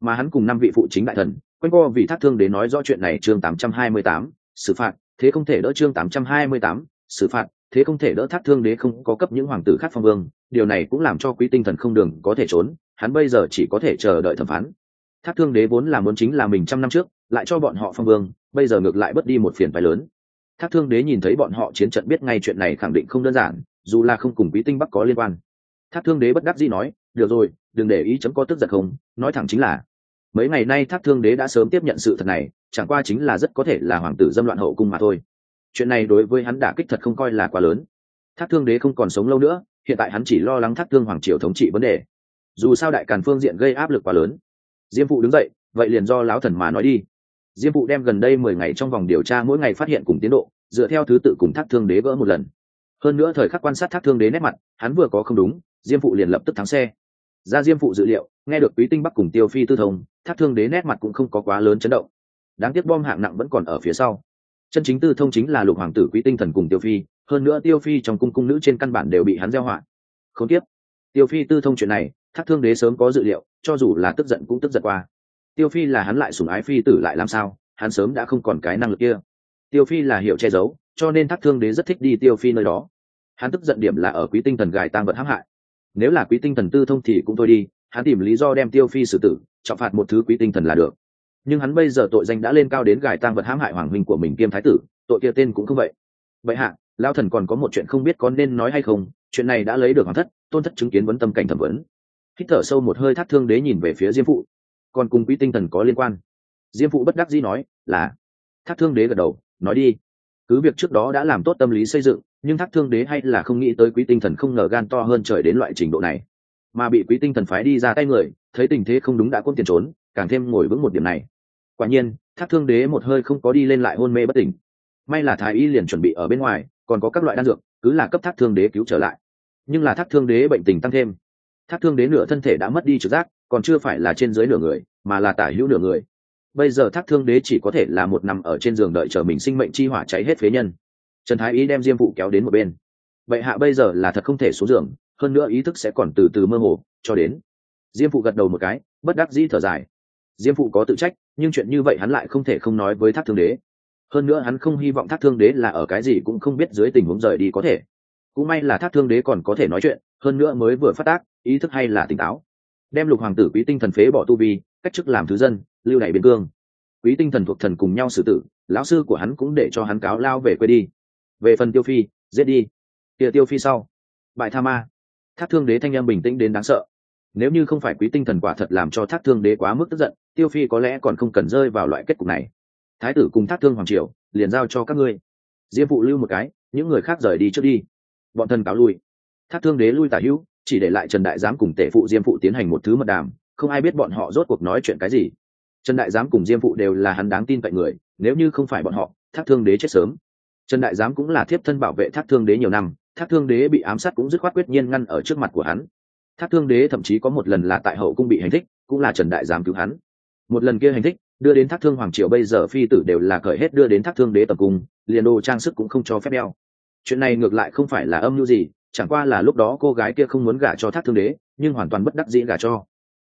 Mà hắn cùng năm vị phụ chính đại thần quanh co vì thác thương đế nói rõ chuyện này chương 828, xử phạt thế không thể đỡ chương 828, xử phạt thế không thể đỡ thác thương đế không có cấp những hoàng tử khác phong vương điều này cũng làm cho quý tinh thần không đường có thể trốn hắn bây giờ chỉ có thể chờ đợi thẩm phán thác thương đế vốn là muốn chính là mình trăm năm trước, lại cho bọn họ phong vương, bây giờ ngược lại bất đi một phiền phái lớn. Thác thương đế nhìn thấy bọn họ chiến trận biết ngay chuyện này khẳng định không đơn giản, dù là không cùng quý tinh bắc có liên quan. Thác thương đế bất đắc dĩ nói, được rồi, đừng để ý chấm có tức giận không, nói thẳng chính là, mấy ngày nay thác thương đế đã sớm tiếp nhận sự thật này, chẳng qua chính là rất có thể là hoàng tử dâm loạn hậu cung mà thôi. Chuyện này đối với hắn đả kích thật không coi là quá lớn. Thác thương đế không còn sống lâu nữa, hiện tại hắn chỉ lo lắng thác thương hoàng triều thống trị vấn đề. Dù sao đại càn phương diện gây áp lực quá lớn diêm phụ đứng dậy, vậy liền do lão thần mà nói đi. Diêm phụ đem gần đây mười ngày trong vòng điều tra mỗi ngày phát hiện cùng tiến độ, dựa theo thứ tự cùng thác thương đế gỡ một lần. Hơn nữa thời khắc quan sát thác thương đế nét mặt, hắn vừa có không đúng, diêm phụ liền lập tức thắng xe. Ra diêm phụ dự liệu, nghe được quý tinh bắc cùng tiêu phi tư thông, thác thương đế nét mặt cũng không có quá lớn chấn động. Đáng tiếc bom hạng nặng vẫn còn ở phía sau. Chân chính tư thông chính là lục hoàng tử quý tinh thần cùng tiêu phi, hơn nữa tiêu phi trong cung cung nữ trên căn bản đều bị hắn gieo họa. Không tiếp. Tiêu phi tư thông chuyện này thác thương đế sớm có dự liệu, cho dù là tức giận cũng tức giận qua. Tiêu phi là hắn lại sủng ái phi tử lại làm sao, hắn sớm đã không còn cái năng lực kia. Tiêu phi là hiệu che giấu, cho nên thác thương đế rất thích đi tiêu phi nơi đó. Hắn tức giận điểm là ở quý tinh thần gài tang vật hãm hại. Nếu là quý tinh thần tư thông thì cũng thôi đi, hắn tìm lý do đem tiêu phi xử tử, trọng phạt một thứ quý tinh thần là được. Nhưng hắn bây giờ tội danh đã lên cao đến gài tang vật hãm hại hoàng huynh của mình kiêm thái tử, tội kia tên cũng không vậy. Vậy hạ lao thần còn có một chuyện không biết có nên nói hay không, chuyện này đã lấy được hoàng thất, tôn thất chứng kiến vấn tâm cảnh thẩm vấn hít thở sâu một hơi thắt thương đế nhìn về phía diêm phụ. Còn cùng quý tinh thần có liên quan. Diêm phụ bất đắc dĩ nói, là. Thắt thương đế gật đầu, nói đi. Cứ việc trước đó đã làm tốt tâm lý xây dựng, nhưng thác thương đế hay là không nghĩ tới quý tinh thần không ngờ gan to hơn trời đến loại trình độ này. Mà bị quý tinh thần phái đi ra tay người, thấy tình thế không đúng đã quân tiền trốn, càng thêm ngồi vững một điểm này. Quả nhiên, thác thương đế một hơi không có đi lên lại hôn mê bất tỉnh. May là thái y liền chuẩn bị ở bên ngoài, còn có các loại đan dược, cứ là cấp thác thương đế cứu trở lại. Nhưng là thác thương đế bệnh tình tăng thêm thác thương đế nửa thân thể đã mất đi trực giác, còn chưa phải là trên dưới nửa người, mà là tả hữu nửa người. Bây giờ thác thương đế chỉ có thể là một nằm ở trên giường đợi chờ mình sinh mệnh chi hỏa cháy hết phế nhân. Trần thái ý đem diêm phụ kéo đến một bên. Bệ hạ bây giờ là thật không thể xuống giường, hơn nữa ý thức sẽ còn từ từ mơ hồ, cho đến. Diêm phụ gật đầu một cái, bất đắc dĩ thở dài. Diêm phụ có tự trách, nhưng chuyện như vậy hắn lại không thể không nói với thác thương đế. Hơn nữa hắn không hy vọng thác thương đế là ở cái gì cũng không biết dưới tình huống rời đi có thể. Cũng may là thác thương đế còn có thể nói chuyện, hơn nữa mới vừa phát tác ý thức hay là tỉnh táo. Đem lục hoàng tử quý tinh thần phế bỏ tu vi, cách chức làm thứ dân, lưu đày biên cương. Quý tinh thần thuộc thần cùng nhau xử tử, lão sư của hắn cũng để cho hắn cáo lao về quê đi. Về phần tiêu phi, giết đi. Kia tiêu phi sau. Bại tha ma. Thác thương đế thanh em bình tĩnh đến đáng sợ. Nếu như không phải quý tinh thần quả thật làm cho thác thương đế quá mức tức giận, tiêu phi có lẽ còn không cần rơi vào loại kết cục này. Thái tử cùng thác thương hoàng triều, liền giao cho các ngươi. Diêm phụ lưu một cái, những người khác rời đi trước đi. Bọn thần cáo lui. Thác thương đế lui tả hữu chỉ để lại trần đại giám cùng tể phụ diêm phụ tiến hành một thứ mật đàm, không ai biết bọn họ rốt cuộc nói chuyện cái gì. Trần đại giám cùng diêm phụ đều là hắn đáng tin cậy người, nếu như không phải bọn họ, thác thương đế chết sớm. Trần đại giám cũng là thiếp thân bảo vệ thác thương đế nhiều năm, thác thương đế bị ám sát cũng dứt khoát quyết nhiên ngăn ở trước mặt của hắn. Thác thương đế thậm chí có một lần là tại hậu cung bị hành thích, cũng là trần đại giám cứu hắn. Một lần kia hành thích, đưa đến thác thương hoàng triều bây giờ phi tử đều là cởi hết đưa đến thác thương đế tập cung, liền đồ trang sức cũng không cho phép đeo. Chuyện này ngược lại không phải là âm mưu gì chẳng qua là lúc đó cô gái kia không muốn gả cho thác thương đế, nhưng hoàn toàn bất đắc dĩ gả cho.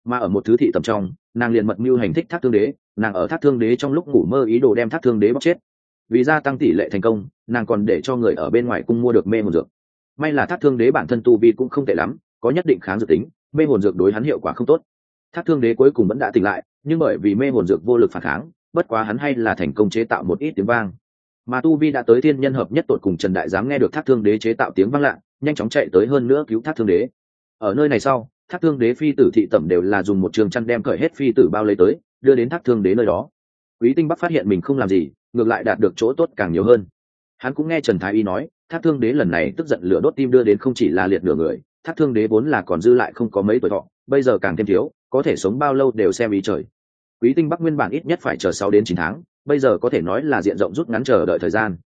Mà ở một thứ thị tầm trong, nàng liền mật mưu hành thích thác thương đế, nàng ở thác thương đế trong lúc ngủ mơ ý đồ đem thác thương đế bóc chết. Vì gia tăng tỷ lệ thành công, nàng còn để cho người ở bên ngoài cung mua được mê hồn dược. May là thác thương đế bản thân tu vi cũng không tệ lắm, có nhất định kháng dược tính, mê hồn dược đối hắn hiệu quả không tốt. Thác thương đế cuối cùng vẫn đã tỉnh lại, nhưng bởi vì mê hồn dược vô lực phản kháng, bất quá hắn hay là thành công chế tạo một ít tiếng vang. Mà tu vi đã tới thiên nhân hợp nhất tội cùng trần đại dám nghe được thác thương đế chế tạo tiếng vang lạ nhanh chóng chạy tới hơn nữa cứu thác thương đế. Ở nơi này sau, thác thương đế phi tử thị tẩm đều là dùng một trường chăn đem cởi hết phi tử bao lấy tới, đưa đến thác thương đế nơi đó. Quý tinh bắc phát hiện mình không làm gì, ngược lại đạt được chỗ tốt càng nhiều hơn. Hắn cũng nghe trần thái y nói, thác thương đế lần này tức giận lửa đốt tim đưa đến không chỉ là liệt nửa người, thác thương đế vốn là còn dư lại không có mấy tuổi thọ, bây giờ càng thêm thiếu, có thể sống bao lâu đều xem ý trời. Quý tinh bắc nguyên bản ít nhất phải chờ sáu đến chín tháng, bây giờ có thể nói là diện rộng rút ngắn chờ đợi thời gian.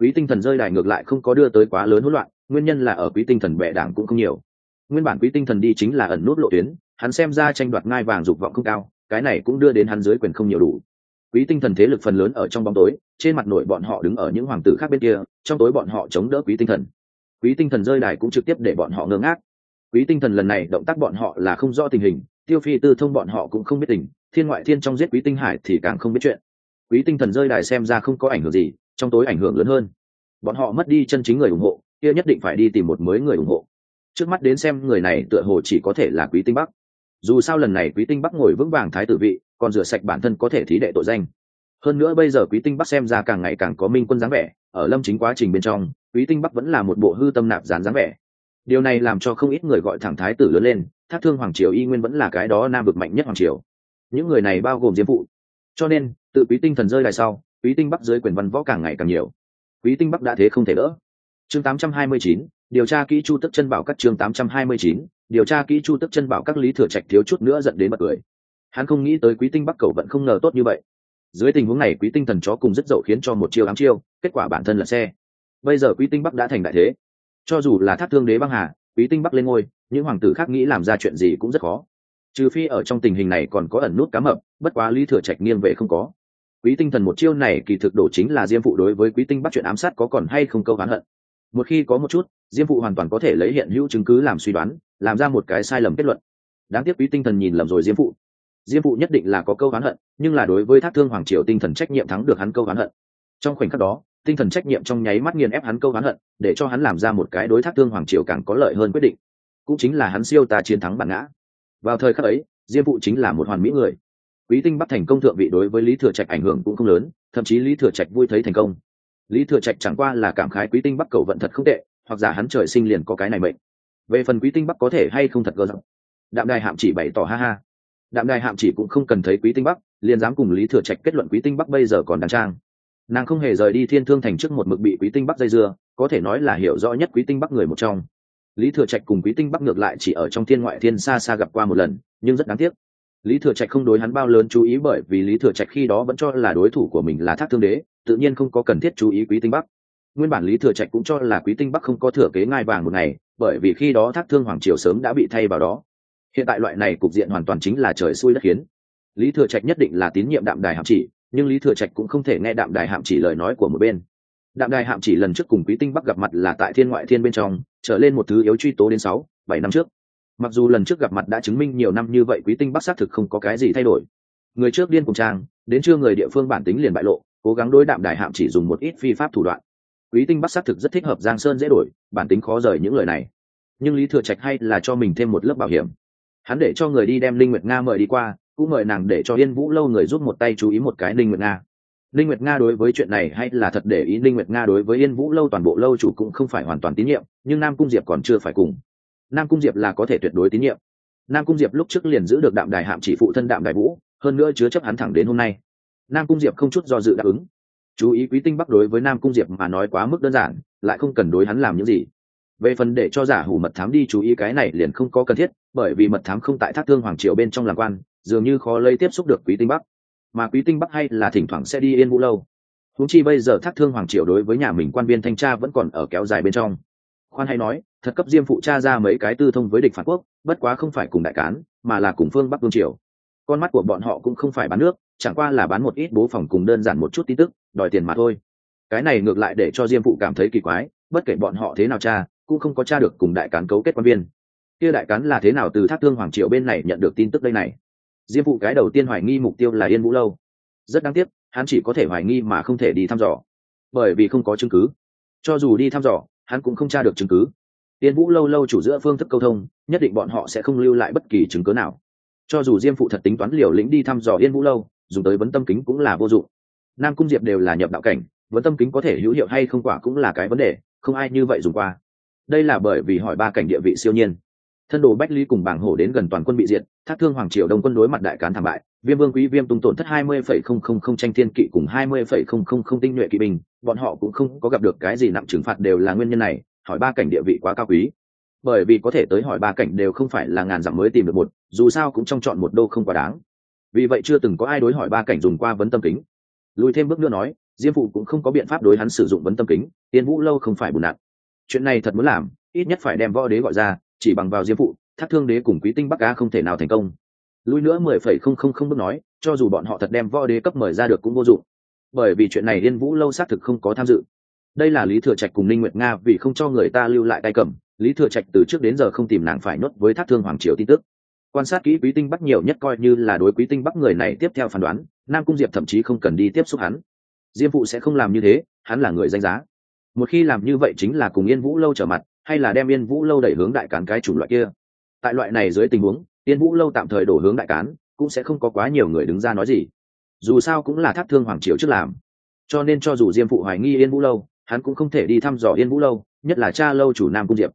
Quý tinh thần rơi đài ngược lại không có đưa tới quá lớn hỗn loạn nguyên nhân là ở quý tinh thần bệ đảng cũng không nhiều. Nguyên bản quý tinh thần đi chính là ẩn nút lộ tuyến, hắn xem ra tranh đoạt ngai vàng dục vọng không cao, cái này cũng đưa đến hắn dưới quyền không nhiều đủ. Quý tinh thần thế lực phần lớn ở trong bóng tối, trên mặt nội bọn họ đứng ở những hoàng tử khác bên kia, trong tối bọn họ chống đỡ quý tinh thần. Quý tinh thần rơi đài cũng trực tiếp để bọn họ ngơ ngác. Quý tinh thần lần này động tác bọn họ là không rõ tình hình, tiêu phi tư thông bọn họ cũng không biết tình, thiên ngoại thiên trong giết quý tinh hải thì càng không biết chuyện. Quý tinh thần rơi đài xem ra không có ảnh hưởng gì, trong tối ảnh hưởng lớn hơn. Bọn họ mất đi chân chính người ủng hộ kia nhất định phải đi tìm một mới người ủng hộ. Trước mắt đến xem người này tựa hồ chỉ có thể là quý tinh bắc. Dù sao lần này quý tinh bắc ngồi vững vàng thái tử vị, còn rửa sạch bản thân có thể thí đệ tội danh. Hơn nữa bây giờ quý tinh bắc xem ra càng ngày càng có minh quân dáng vẻ, ở lâm chính quá trình bên trong, quý tinh bắc vẫn là một bộ hư tâm nạp dán dáng vẻ. Điều này làm cho không ít người gọi thẳng thái tử lớn lên, thác thương hoàng triều y nguyên vẫn là cái đó nam vực mạnh nhất hoàng triều. Những người này bao gồm diêm phụ. Cho nên, tự quý tinh thần rơi lại sau, quý tinh bắc dưới quyền văn võ càng ngày càng nhiều. Quý tinh bắc đã thế không thể đỡ chương 829, điều tra kỹ chu tức chân bảo các chương 829, điều tra kỹ chu tức chân bảo các lý thừa trạch thiếu chút nữa dẫn đến bật cười. Hắn không nghĩ tới quý tinh bắc cầu vẫn không ngờ tốt như vậy. Dưới tình huống này quý tinh thần chó cùng rất dậu khiến cho một chiêu ám chiêu kết quả bản thân là xe. Bây giờ quý tinh bắc đã thành đại thế. Cho dù là thác thương đế băng hà quý tinh bắc lên ngôi những hoàng tử khác nghĩ làm ra chuyện gì cũng rất khó. Trừ phi ở trong tình hình này còn có ẩn nút cá mập bất quá lý thừa trạch nghiêng về không có. Quý tinh thần một chiêu này kỳ thực đổ chính là diêm phụ đối với quý tinh bắc chuyện ám sát có còn hay không câu hán hận một khi có một chút, diêm phụ hoàn toàn có thể lấy hiện hữu chứng cứ làm suy đoán, làm ra một cái sai lầm kết luận. Đáng tiếc quý tinh thần nhìn lầm rồi diêm phụ. Diêm phụ nhất định là có câu hán hận, nhưng là đối với thác thương hoàng triều tinh thần trách nhiệm thắng được hắn câu hán hận. Trong khoảnh khắc đó, tinh thần trách nhiệm trong nháy mắt nghiền ép hắn câu hán hận, để cho hắn làm ra một cái đối thác thương hoàng triều càng có lợi hơn quyết định. Cũng chính là hắn siêu ta chiến thắng bản ngã. Vào thời khắc ấy, diêm phụ chính là một hoàn mỹ người. Quý tinh bắt thành công thượng vị đối với lý thừa trạch ảnh hưởng cũng không lớn, thậm chí lý thừa trạch vui thấy thành công lý thừa trạch chẳng qua là cảm khái quý tinh bắc cầu vận thật không tệ, hoặc giả hắn trời sinh liền có cái này mệnh. Về phần quý tinh bắc có thể hay không thật gỡ rộng đạm đài hạm chỉ bày tỏ ha ha. Đạm đài hạm chỉ cũng không cần thấy quý tinh bắc, liền dám cùng lý thừa trạch kết luận quý tinh bắc bây giờ còn đang trang. Nàng không hề rời đi thiên thương thành trước một mực bị quý tinh bắc dây dưa, có thể nói là hiểu rõ nhất quý tinh bắc người một trong. Lý thừa trạch cùng quý tinh bắc ngược lại chỉ ở trong thiên ngoại thiên xa xa gặp qua một lần, nhưng rất đáng tiếc. Lý thừa trạch không đối hắn bao lớn chú ý bởi vì lý thừa trạch khi đó vẫn cho là đối thủ của mình là thác thương đế tự nhiên không có cần thiết chú ý quý tinh bắc. Nguyên bản lý thừa trạch cũng cho là quý tinh bắc không có thừa kế ngai vàng một ngày, bởi vì khi đó thác thương hoàng triều sớm đã bị thay vào đó. Hiện tại loại này cục diện hoàn toàn chính là trời xui đất khiến. Lý thừa trạch nhất định là tín nhiệm đạm đài hạm chỉ, nhưng lý thừa trạch cũng không thể nghe đạm đài hạm chỉ lời nói của một bên. Đạm đài hạm chỉ lần trước cùng quý tinh bắc gặp mặt là tại thiên ngoại thiên bên trong, trở lên một thứ yếu truy tố đến sáu, bảy năm trước. Mặc dù lần trước gặp mặt đã chứng minh nhiều năm như vậy quý tinh bắc xác thực không có cái gì thay đổi. Người trước điên cùng trang, đến trưa người địa phương bản tính liền bại lộ cố gắng đối đạm đài hạm chỉ dùng một ít phi pháp thủ đoạn. Quý tinh bắc xác thực rất thích hợp giang sơn dễ đổi, bản tính khó rời những lời này. Nhưng lý thừa trạch hay là cho mình thêm một lớp bảo hiểm. Hắn để cho người đi đem linh nguyệt nga mời đi qua, cũng mời nàng để cho yên vũ lâu người giúp một tay chú ý một cái linh nguyệt nga. Linh nguyệt nga đối với chuyện này hay là thật để ý linh nguyệt nga đối với yên vũ lâu toàn bộ lâu chủ cũng không phải hoàn toàn tín nhiệm, nhưng nam cung diệp còn chưa phải cùng. Nam cung diệp là có thể tuyệt đối tín nhiệm. Nam cung diệp lúc trước liền giữ được đạm đài hạm chỉ phụ thân đạm đài vũ, hơn nữa chứa chấp hắn thẳng đến hôm nay nam cung diệp không chút do dự đáp ứng. Chú ý quý tinh bắc đối với nam cung diệp mà nói quá mức đơn giản, lại không cần đối hắn làm những gì. Về phần để cho giả hủ mật thám đi chú ý cái này liền không có cần thiết, bởi vì mật thám không tại thác thương hoàng triều bên trong làm quan, dường như khó lây tiếp xúc được quý tinh bắc. Mà quý tinh bắc hay là thỉnh thoảng sẽ đi yên vũ lâu. Húng chi bây giờ thác thương hoàng triều đối với nhà mình quan viên thanh tra vẫn còn ở kéo dài bên trong. Khoan hay nói, thật cấp diêm phụ cha ra mấy cái tư thông với địch phản quốc, bất quá không phải cùng đại cán, mà là cùng phương bắc vương triều. Con mắt của bọn họ cũng không phải bán nước chẳng qua là bán một ít bố phòng cùng đơn giản một chút tin tức, đòi tiền mà thôi. Cái này ngược lại để cho diêm phụ cảm thấy kỳ quái, bất kể bọn họ thế nào cha cũng không có cha được cùng đại cán cấu kết quan viên. Kia đại cán là thế nào từ thác thương hoàng Triệu bên này nhận được tin tức đây này? Diêm phụ cái đầu tiên hoài nghi mục tiêu là yên vũ lâu. Rất đáng tiếc, hắn chỉ có thể hoài nghi mà không thể đi thăm dò. Bởi vì không có chứng cứ. Cho dù đi thăm dò, hắn cũng không tra được chứng cứ. Yên vũ lâu lâu chủ giữa phương thức câu thông, nhất định bọn họ sẽ không lưu lại bất kỳ chứng cứ nào. Cho dù diêm phụ thật tính toán liều lĩnh đi thăm dò yên vũ lâu dùng tới vấn tâm kính cũng là vô dụng. Nam cung diệp đều là nhập đạo cảnh, vấn tâm kính có thể hữu hiệu hay không quả cũng là cái vấn đề, không ai như vậy dùng qua. Đây là bởi vì hỏi ba cảnh địa vị siêu nhiên. Thân đồ bách ly cùng bảng hổ đến gần toàn quân bị diệt, thác thương hoàng triều đông quân đối mặt đại cán thảm bại, viêm vương quý viêm tung tổn thất hai mươi phẩy không không không tranh thiên kỵ cùng hai mươi phẩy không không không tinh nhuệ kỵ binh, bọn họ cũng không có gặp được cái gì nặng trừng phạt đều là nguyên nhân này, hỏi ba cảnh địa vị quá cao quý. Bởi vì có thể tới hỏi ba cảnh đều không phải là ngàn dặm mới tìm được một, dù sao cũng trong chọn một đô không quá đáng vì vậy chưa từng có ai đối hỏi ba cảnh dùng qua vấn tâm kính. Lùi thêm bước nữa nói, diêm phụ cũng không có biện pháp đối hắn sử dụng vấn tâm kính, tiên vũ lâu không phải bùn nặng chuyện này thật muốn làm, ít nhất phải đem võ đế gọi ra, chỉ bằng vào diêm phụ, thác thương đế cùng quý tinh bắc ca không thể nào thành công. Lui nữa mười phẩy không không không bước nói, cho dù bọn họ thật đem võ đế cấp mời ra được cũng vô dụng. Bởi vì chuyện này liên vũ lâu xác thực không có tham dự. Đây là lý thừa trạch cùng ninh nguyệt nga vì không cho người ta lưu lại tay cầm. Lý thừa trạch từ trước đến giờ không tìm nàng phải nuốt với thác thương hoàng triều tin tức quan sát kỹ quý tinh bắc nhiều nhất coi như là đối quý tinh bắc người này tiếp theo phán đoán, nam cung diệp thậm chí không cần đi tiếp xúc hắn. Diêm phụ sẽ không làm như thế, hắn là người danh giá. Một khi làm như vậy chính là cùng yên vũ lâu trở mặt, hay là đem yên vũ lâu đẩy hướng đại cán cái chủng loại kia. Tại loại này dưới tình huống, yên vũ lâu tạm thời đổ hướng đại cán, cũng sẽ không có quá nhiều người đứng ra nói gì. Dù sao cũng là thác thương hoàng triều trước làm. Cho nên cho dù diêm phụ hoài nghi yên vũ lâu, hắn cũng không thể đi thăm dò yên vũ lâu, nhất là cha lâu chủ nam cung diệp.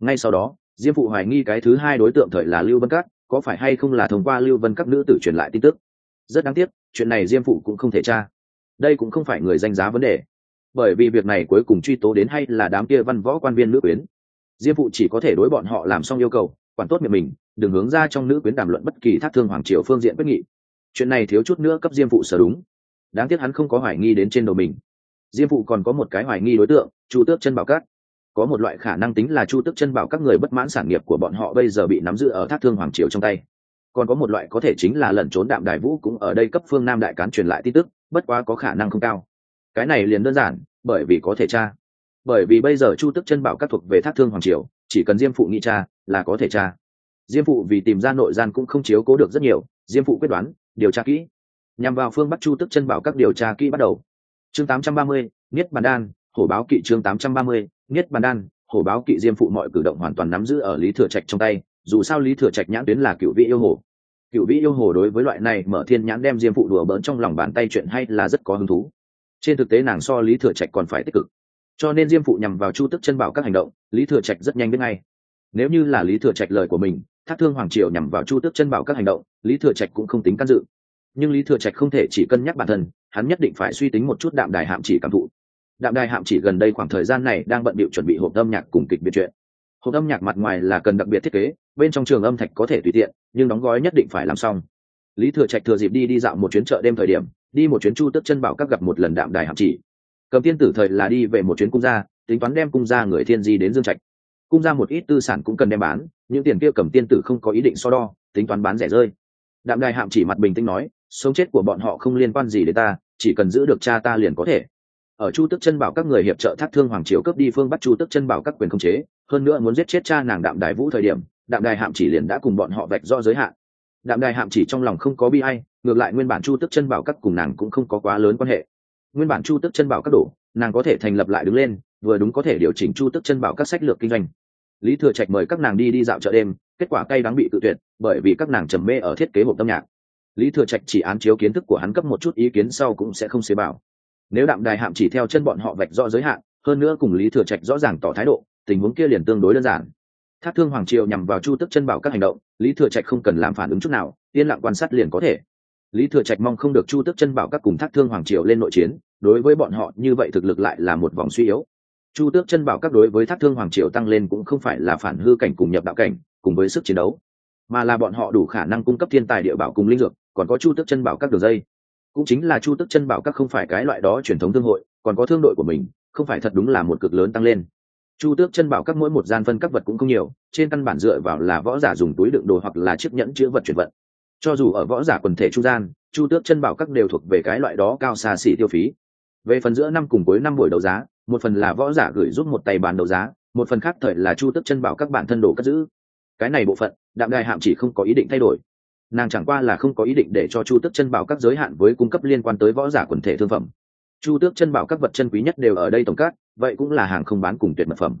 Ngay sau đó, diêm phụ hoài nghi cái thứ hai đối tượng thời là lưu vân cát có phải hay không là thông qua lưu vân các nữ tử truyền lại tin tức? Rất đáng tiếc, chuyện này diêm phụ cũng không thể tra. Đây cũng không phải người danh giá vấn đề. Bởi vì việc này cuối cùng truy tố đến hay là đám kia văn võ quan viên nữ quyến. Diêm phụ chỉ có thể đối bọn họ làm xong yêu cầu, quản tốt miệng mình, đừng hướng ra trong nữ quyến đàm luận bất kỳ thác thương hoàng triều phương diện quyết nghị. Chuyện này thiếu chút nữa cấp diêm phụ sở đúng. Đáng tiếc hắn không có hoài nghi đến trên đầu mình. Diêm phụ còn có một cái hoài nghi đối tượng, chu tước chân bảo cát có một loại khả năng tính là chu tước chân bảo các người bất mãn sản nghiệp của bọn họ bây giờ bị nắm giữ ở thác thương hoàng triều trong tay. Còn có một loại có thể chính là lẩn trốn đạm đài vũ cũng ở đây cấp phương nam đại cán truyền lại tin tức bất quá có khả năng không cao. Cái này liền đơn giản bởi vì có thể tra. Bởi vì bây giờ chu tức chân bảo các thuộc về thác thương hoàng triều chỉ cần diêm phụ nghĩ cha là có thể tra. Diêm phụ vì tìm ra nội gian cũng không chiếu cố được rất nhiều diêm phụ quyết đoán điều tra kỹ. Nhằm vào phương bắc chu tức chân bảo các điều tra kỹ bắt đầu. Chương 830, niết bàn đan hổ báo kỵ chương 830, niết bàn đan, hổ báo kỵ diêm phụ mọi cử động hoàn toàn nắm giữ ở lý thừa trạch trong tay, dù sao lý thừa trạch nhãn tuyến là cựu vị yêu hồ cựu vị yêu hồ đối với loại này mở thiên nhãn đem diêm phụ đùa bỡn trong lòng bàn tay chuyện hay là rất có hứng thú. Trên thực tế nàng so lý thừa trạch còn phải tích cực. Cho nên diêm phụ nhằm vào chu tức chân bảo các hành động, lý thừa trạch rất nhanh biết ngay. Nếu như là lý thừa trạch lời của mình, thác thương hoàng triều nhằm vào chu tước chân bảo các hành động, lý thừa trạch cũng không tính can dự. Nhưng lý thừa trạch không thể chỉ cân nhắc bản thân, hắn nhất định phải suy tính một chút đạm đài hạm chỉ cảm thụ đạm đài hạm chỉ gần đây khoảng thời gian này đang bận bịu chuẩn bị hộp âm nhạc cùng kịch biệt truyện hộp âm nhạc mặt ngoài là cần đặc biệt thiết kế, bên trong trường âm thạch có thể tùy tiện, nhưng đóng gói nhất định phải làm xong. Lý thừa trạch thừa dịp đi đi dạo một chuyến chợ đêm thời điểm, đi một chuyến chu tức chân bảo các gặp một lần đạm đài hạm chỉ. Cầm tiên tử thời là đi về một chuyến cung gia, tính toán đem cung gia người thiên di đến dương trạch. Cung gia một ít tư sản cũng cần đem bán, những tiền kia cầm tiên tử không có ý định so đo, tính toán bán rẻ rơi. Đạm đài hạm chỉ mặt bình tĩnh nói, sống chết của bọn họ không liên quan gì đến ta, chỉ cần giữ được cha ta liền có thể ở chu tức chân bảo các người hiệp trợ thác thương hoàng triều cướp đi phương bắt chu tức chân bảo các quyền không chế, hơn nữa muốn giết chết cha nàng đạm đài vũ thời điểm, đạm đài hạm chỉ liền đã cùng bọn họ vạch do giới hạn. Đạm đài hạm chỉ trong lòng không có bi ai, ngược lại nguyên bản chu tức chân bảo các cùng nàng cũng không có quá lớn quan hệ. Nguyên bản chu tức chân bảo các đổ, nàng có thể thành lập lại đứng lên, vừa đúng có thể điều chỉnh chu tức chân bảo các sách lược kinh doanh. Lý thừa trạch mời các nàng đi đi dạo chợ đêm, kết quả cay đáng bị tự tuyệt, bởi vì các nàng trầm mê ở thiết kế hộp âm nhạc. Lý thừa trạch chỉ án chiếu kiến thức của hắn cấp một chút ý kiến sau cũng sẽ không xế bảo nếu đạm đài hạm chỉ theo chân bọn họ vạch rõ giới hạn, hơn nữa cùng lý thừa trạch rõ ràng tỏ thái độ, tình huống kia liền tương đối đơn giản. Thác thương hoàng triều nhằm vào chu tức chân bảo các hành động, lý thừa trạch không cần làm phản ứng chút nào, yên lặng quan sát liền có thể. Lý thừa trạch mong không được chu tức chân bảo các cùng thác thương hoàng triều lên nội chiến, đối với bọn họ như vậy thực lực lại là một vòng suy yếu. Chu tước chân bảo các đối với thác thương hoàng triều tăng lên cũng không phải là phản hư cảnh cùng nhập đạo cảnh, cùng với sức chiến đấu, mà là bọn họ đủ khả năng cung cấp thiên tài địa bảo cùng linh dược, còn có chu tước chân bảo các đường dây cũng chính là chu tước chân bảo các không phải cái loại đó truyền thống thương hội, còn có thương đội của mình, không phải thật đúng là một cực lớn tăng lên. Chu tước chân bảo các mỗi một gian phân các vật cũng không nhiều, trên căn bản dựa vào là võ giả dùng túi đựng đồ hoặc là chiếc nhẫn chứa vật chuyển vận. Cho dù ở võ giả quần thể chu gian, chu tước chân bảo các đều thuộc về cái loại đó cao xa xỉ tiêu phí. Về phần giữa năm cùng cuối năm buổi đấu giá, một phần là võ giả gửi giúp một tay bàn đấu giá, một phần khác thời là chu tước chân bảo các bạn thân đồ cất giữ. Cái này bộ phận, đạm đài hạm chỉ không có ý định thay đổi nàng chẳng qua là không có ý định để cho chu tước chân bảo các giới hạn với cung cấp liên quan tới võ giả quần thể thương phẩm. Chu tước chân bảo các vật chân quý nhất đều ở đây tổng cát, vậy cũng là hàng không bán cùng tuyệt mật phẩm.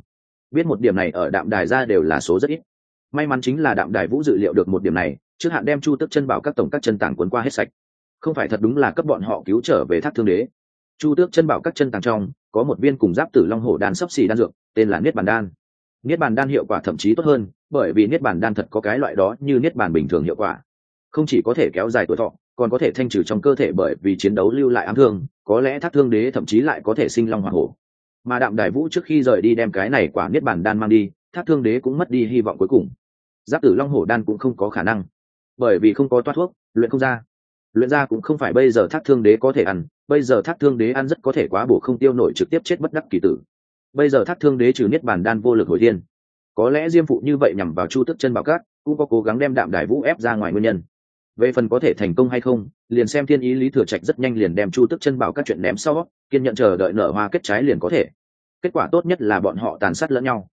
Biết một điểm này ở đạm đài ra đều là số rất ít. May mắn chính là đạm đài vũ dự liệu được một điểm này, trước hạn đem chu Tước chân bảo các tổng các chân tàng cuốn qua hết sạch. Không phải thật đúng là cấp bọn họ cứu trở về thác thương đế. Chu tước chân bảo các chân tàng trong, có một viên cùng giáp tử long hổ đan sấp xì đan dược, tên là niết bàn đan. Niết bàn đan hiệu quả thậm chí tốt hơn, bởi vì niết bàn đan thật có cái loại đó như niết bàn bình thường hiệu quả không chỉ có thể kéo dài tuổi thọ, còn có thể thanh trừ trong cơ thể bởi vì chiến đấu lưu lại ám thương, có lẽ thác thương đế thậm chí lại có thể sinh long hoa hổ. Mà đạm đài vũ trước khi rời đi đem cái này quả niết bàn đan mang đi, thác thương đế cũng mất đi hy vọng cuối cùng. Giáp tử long hổ đan cũng không có khả năng. Bởi vì không có toát thuốc, luyện không ra. Luyện ra cũng không phải bây giờ thác thương đế có thể ăn, bây giờ thác thương đế ăn rất có thể quá bổ không tiêu nổi trực tiếp chết bất đắc kỳ tử. Bây giờ thác thương đế trừ niết bàn đan vô lực hồi thiên. Có lẽ diêm phụ như vậy nhằm vào chu tức chân bảo cát, cũng có cố gắng đem đạm đài vũ ép ra ngoài nguyên nhân về phần có thể thành công hay không, liền xem thiên ý lý thừa trạch rất nhanh liền đem chu tức chân bảo các chuyện ném sau, kiên nhận chờ đợi nở hoa kết trái liền có thể. Kết quả tốt nhất là bọn họ tàn sát lẫn nhau.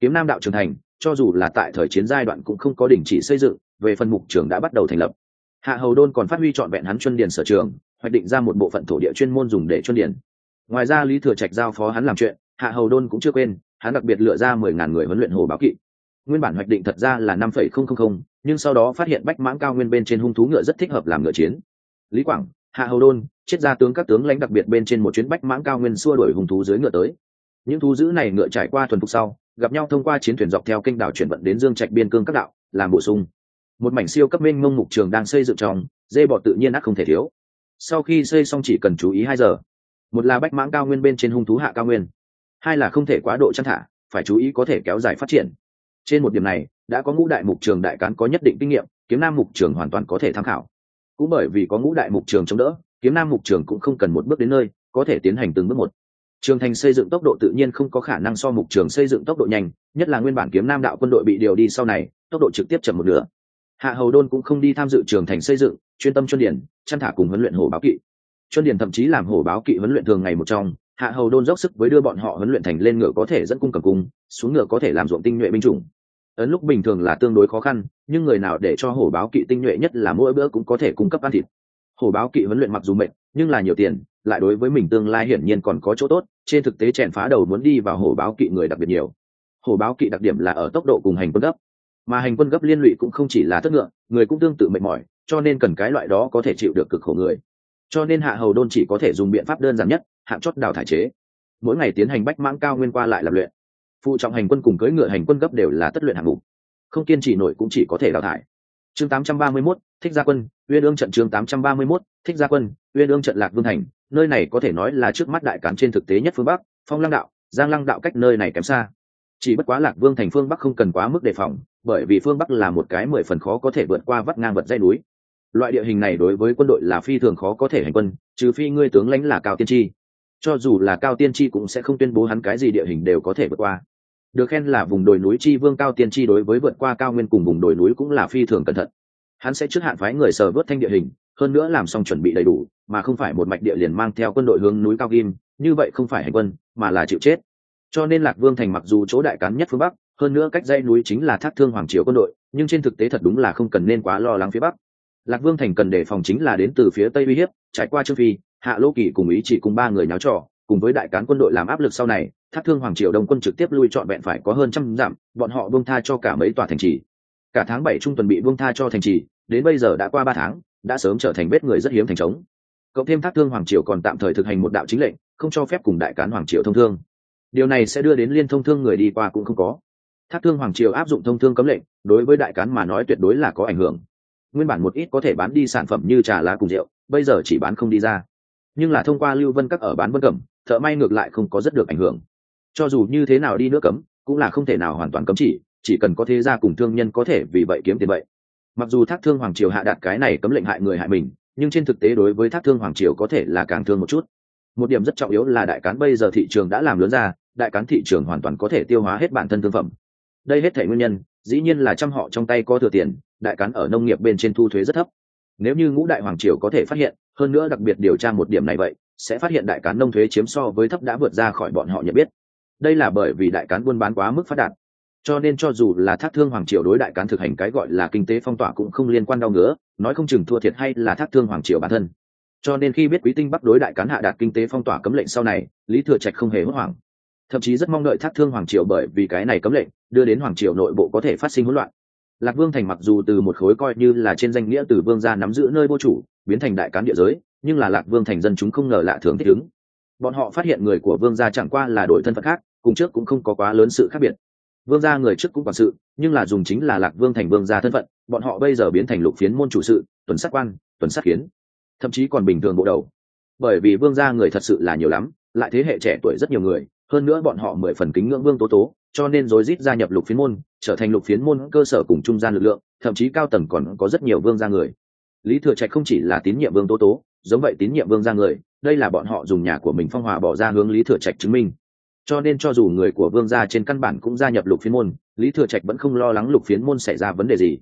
Kiếm nam đạo trưởng thành, cho dù là tại thời chiến giai đoạn cũng không có đình chỉ xây dựng, về phần mục trường đã bắt đầu thành lập. Hạ hầu đôn còn phát huy trọn vẹn hắn chuân điền sở trường, hoạch định ra một bộ phận thổ địa chuyên môn dùng để chuân điền. Ngoài ra lý thừa trạch giao phó hắn làm chuyện, hạ hầu đôn cũng chưa quên, hắn đặc biệt lựa ra mười ngàn người huấn luyện hồ báo kỵ. Nguyên bản hoạch định thật ra là năm phẩy không không không nhưng sau đó phát hiện bách mãng cao nguyên bên trên hung thú ngựa rất thích hợp làm ngựa chiến. Lý quảng, hạ hầu đôn triết gia tướng các tướng lãnh đặc biệt bên trên một chuyến bách mãng cao nguyên xua đuổi hung thú dưới ngựa tới. Những thú dữ này ngựa trải qua thuần phục sau, gặp nhau thông qua chiến thuyền dọc theo kênh đảo chuyển vận đến dương trạch biên cương các đạo, làm bổ sung. Một mảnh siêu cấp minh mông mục trường đang xây dựng trong, dê bọ tự nhiên ác không thể thiếu. Sau khi xây xong chỉ cần chú ý hai giờ. Một là bách mãng cao nguyên bên trên hung thú hạ cao nguyên. Hai là không thể quá độ chăn thả, phải chú ý có thể kéo dài phát triển. Trên một điểm này đã có ngũ đại mục trường đại cán có nhất định kinh nghiệm, kiếm nam mục trường hoàn toàn có thể tham khảo. Cũng bởi vì có ngũ đại mục trường chống đỡ, kiếm nam mục trường cũng không cần một bước đến nơi, có thể tiến hành từng bước một. Trường thành xây dựng tốc độ tự nhiên không có khả năng so mục trường xây dựng tốc độ nhanh, nhất là nguyên bản kiếm nam đạo quân đội bị điều đi sau này, tốc độ trực tiếp chậm một nửa. Hạ hầu đôn cũng không đi tham dự trường thành xây dựng, chuyên tâm chuyên điển, chăn thả cùng huấn luyện hổ báo kỵ. Chuyên điển thậm chí làm hổ báo kỵ huấn luyện thường ngày một trong, hạ hầu đôn dốc sức với đưa bọn họ huấn luyện thành lên ngựa có thể dẫn cung cầm cung, xuống ngựa có thể làm ruộng tinh nhuệ binh chủng ấn lúc bình thường là tương đối khó khăn, nhưng người nào để cho hổ báo kỵ tinh nhuệ nhất là mỗi bữa cũng có thể cung cấp ăn thịt. Hổ báo kỵ huấn luyện mặc dù mệnh nhưng là nhiều tiền, lại đối với mình tương lai hiển nhiên còn có chỗ tốt, trên thực tế chèn phá đầu muốn đi vào hổ báo kỵ người đặc biệt nhiều. Hổ báo kỵ đặc điểm là ở tốc độ cùng hành quân gấp. Mà hành quân gấp liên lụy cũng không chỉ là thất ngựa, người cũng tương tự mệt mỏi, cho nên cần cái loại đó có thể chịu được cực khổ người. Cho nên hạ hầu đôn chỉ có thể dùng biện pháp đơn giản nhất, hạng chót đào thải chế. Mỗi ngày tiến hành bách mãng cao nguyên qua lại lập luyện phụ trọng hành quân cùng cưỡi ngựa hành quân gấp đều là tất luyện hạng mục. Không kiên trì nổi cũng chỉ có thể đào thải. Chương 831, thích gia quân uyên ương trận chương 831, thích gia quân uyên ương trận lạc vương thành nơi này có thể nói là trước mắt đại cán trên thực tế nhất phương bắc phong lăng đạo giang lăng đạo cách nơi này kém xa. Chỉ bất quá lạc vương thành phương bắc không cần quá mức đề phòng bởi vì phương bắc là một cái mười phần khó có thể vượt qua vắt ngang vật dây núi. Loại địa hình này đối với quân đội là phi thường khó có thể hành quân trừ phi ngươi tướng lãnh là cao tiên tri. Cho dù là cao tiên tri cũng sẽ không tuyên bố hắn cái gì địa hình đều có thể vượt qua được khen là vùng đồi núi chi vương cao tiên tri đối với vượt qua cao nguyên cùng vùng đồi núi cũng là phi thường cẩn thận. Hắn sẽ trước hạn phái người sờ vớt thanh địa hình, hơn nữa làm xong chuẩn bị đầy đủ, mà không phải một mạch địa liền mang theo quân đội hướng núi cao kim, như vậy không phải hành quân, mà là chịu chết. Cho nên lạc vương thành mặc dù chỗ đại cán nhất phương bắc, hơn nữa cách dãy núi chính là thác thương hoàng triều quân đội, nhưng trên thực tế thật đúng là không cần nên quá lo lắng phía bắc. Lạc vương thành cần đề phòng chính là đến từ phía tây uy hiếp, trải qua trương phi, hạ lô kỳ cùng ý chỉ cùng ba người nháo trò, cùng với đại cán quân đội làm áp lực sau này thác thương hoàng triều đông quân trực tiếp lui trọn vẹn phải có hơn trăm dặm, bọn họ buông tha cho cả mấy tòa thành trì. Cả tháng bảy trung tuần bị buông tha cho thành trì, đến bây giờ đã qua ba tháng, đã sớm trở thành vết người rất hiếm thành trống. Cộng thêm thác thương hoàng triều còn tạm thời thực hành một đạo chính lệnh, không cho phép cùng đại cán hoàng triều thông thương. Điều này sẽ đưa đến liên thông thương người đi qua cũng không có. Thác thương hoàng triều áp dụng thông thương cấm lệnh, đối với đại cán mà nói tuyệt đối là có ảnh hưởng. Nguyên bản một ít có thể bán đi sản phẩm như trà lá cùng rượu, bây giờ chỉ bán không đi ra. Nhưng là thông qua lưu vân các ở bán vân cẩm, thợ may ngược lại không có rất được ảnh hưởng cho dù như thế nào đi nữa cấm, cũng là không thể nào hoàn toàn cấm chỉ chỉ cần có thế gia cùng thương nhân có thể vì vậy kiếm tiền vậy. Mặc dù thác thương hoàng triều hạ đạt cái này cấm lệnh hại người hại mình, nhưng trên thực tế đối với thác thương hoàng triều có thể là càng thương một chút. Một điểm rất trọng yếu là đại cán bây giờ thị trường đã làm lớn ra, đại cán thị trường hoàn toàn có thể tiêu hóa hết bản thân thương phẩm. Đây hết thể nguyên nhân, dĩ nhiên là trăm họ trong tay có thừa tiền, đại cán ở nông nghiệp bên trên thu thuế rất thấp. Nếu như ngũ đại hoàng triều có thể phát hiện, hơn nữa đặc biệt điều tra một điểm này vậy, sẽ phát hiện đại cán nông thuế chiếm so với thấp đã vượt ra khỏi bọn họ nhận biết đây là bởi vì đại cán buôn bán quá mức phát đạt. Cho nên cho dù là thác thương hoàng triều đối đại cán thực hành cái gọi là kinh tế phong tỏa cũng không liên quan đau ngứa, nói không chừng thua thiệt hay là thác thương hoàng triều bản thân. Cho nên khi biết quý tinh bắc đối đại cán hạ đạt kinh tế phong tỏa cấm lệnh sau này, lý thừa trạch không hề hốt hoảng. Thậm chí rất mong đợi thác thương hoàng triều bởi vì cái này cấm lệnh, đưa đến hoàng triều nội bộ có thể phát sinh hỗn loạn. Lạc vương thành mặc dù từ một khối coi như là trên danh nghĩa từ vương gia nắm giữ nơi vô chủ, biến thành đại cán địa giới, nhưng là lạc vương thành dân chúng không ngờ lạ thường thích ứng bọn họ phát hiện người của vương gia chẳng qua là đổi thân phận khác, cùng trước cũng không có quá lớn sự khác biệt. Vương gia người trước cũng quản sự, nhưng là dùng chính là lạc vương thành vương gia thân phận, bọn họ bây giờ biến thành lục phiến môn chủ sự, tuần sát quan, tuần sát kiến. Thậm chí còn bình thường bộ đầu. Bởi vì vương gia người thật sự là nhiều lắm, lại thế hệ trẻ tuổi rất nhiều người, hơn nữa bọn họ mười phần kính ngưỡng vương tố tố, cho nên rối rít gia nhập lục phiến môn, trở thành lục phiến môn cơ sở cùng trung gian lực lượng, thậm chí cao tầng còn có rất nhiều vương gia người. Lý thừa trạch không chỉ là tín nhiệm vương tố tố giống vậy tín nhiệm vương gia người, đây là bọn họ dùng nhà của mình phong hòa bỏ ra hướng lý thừa trạch chứng minh. Cho nên cho dù người của vương gia trên căn bản cũng gia nhập lục phiến môn, lý thừa trạch vẫn không lo lắng lục phiến môn xảy ra vấn đề gì.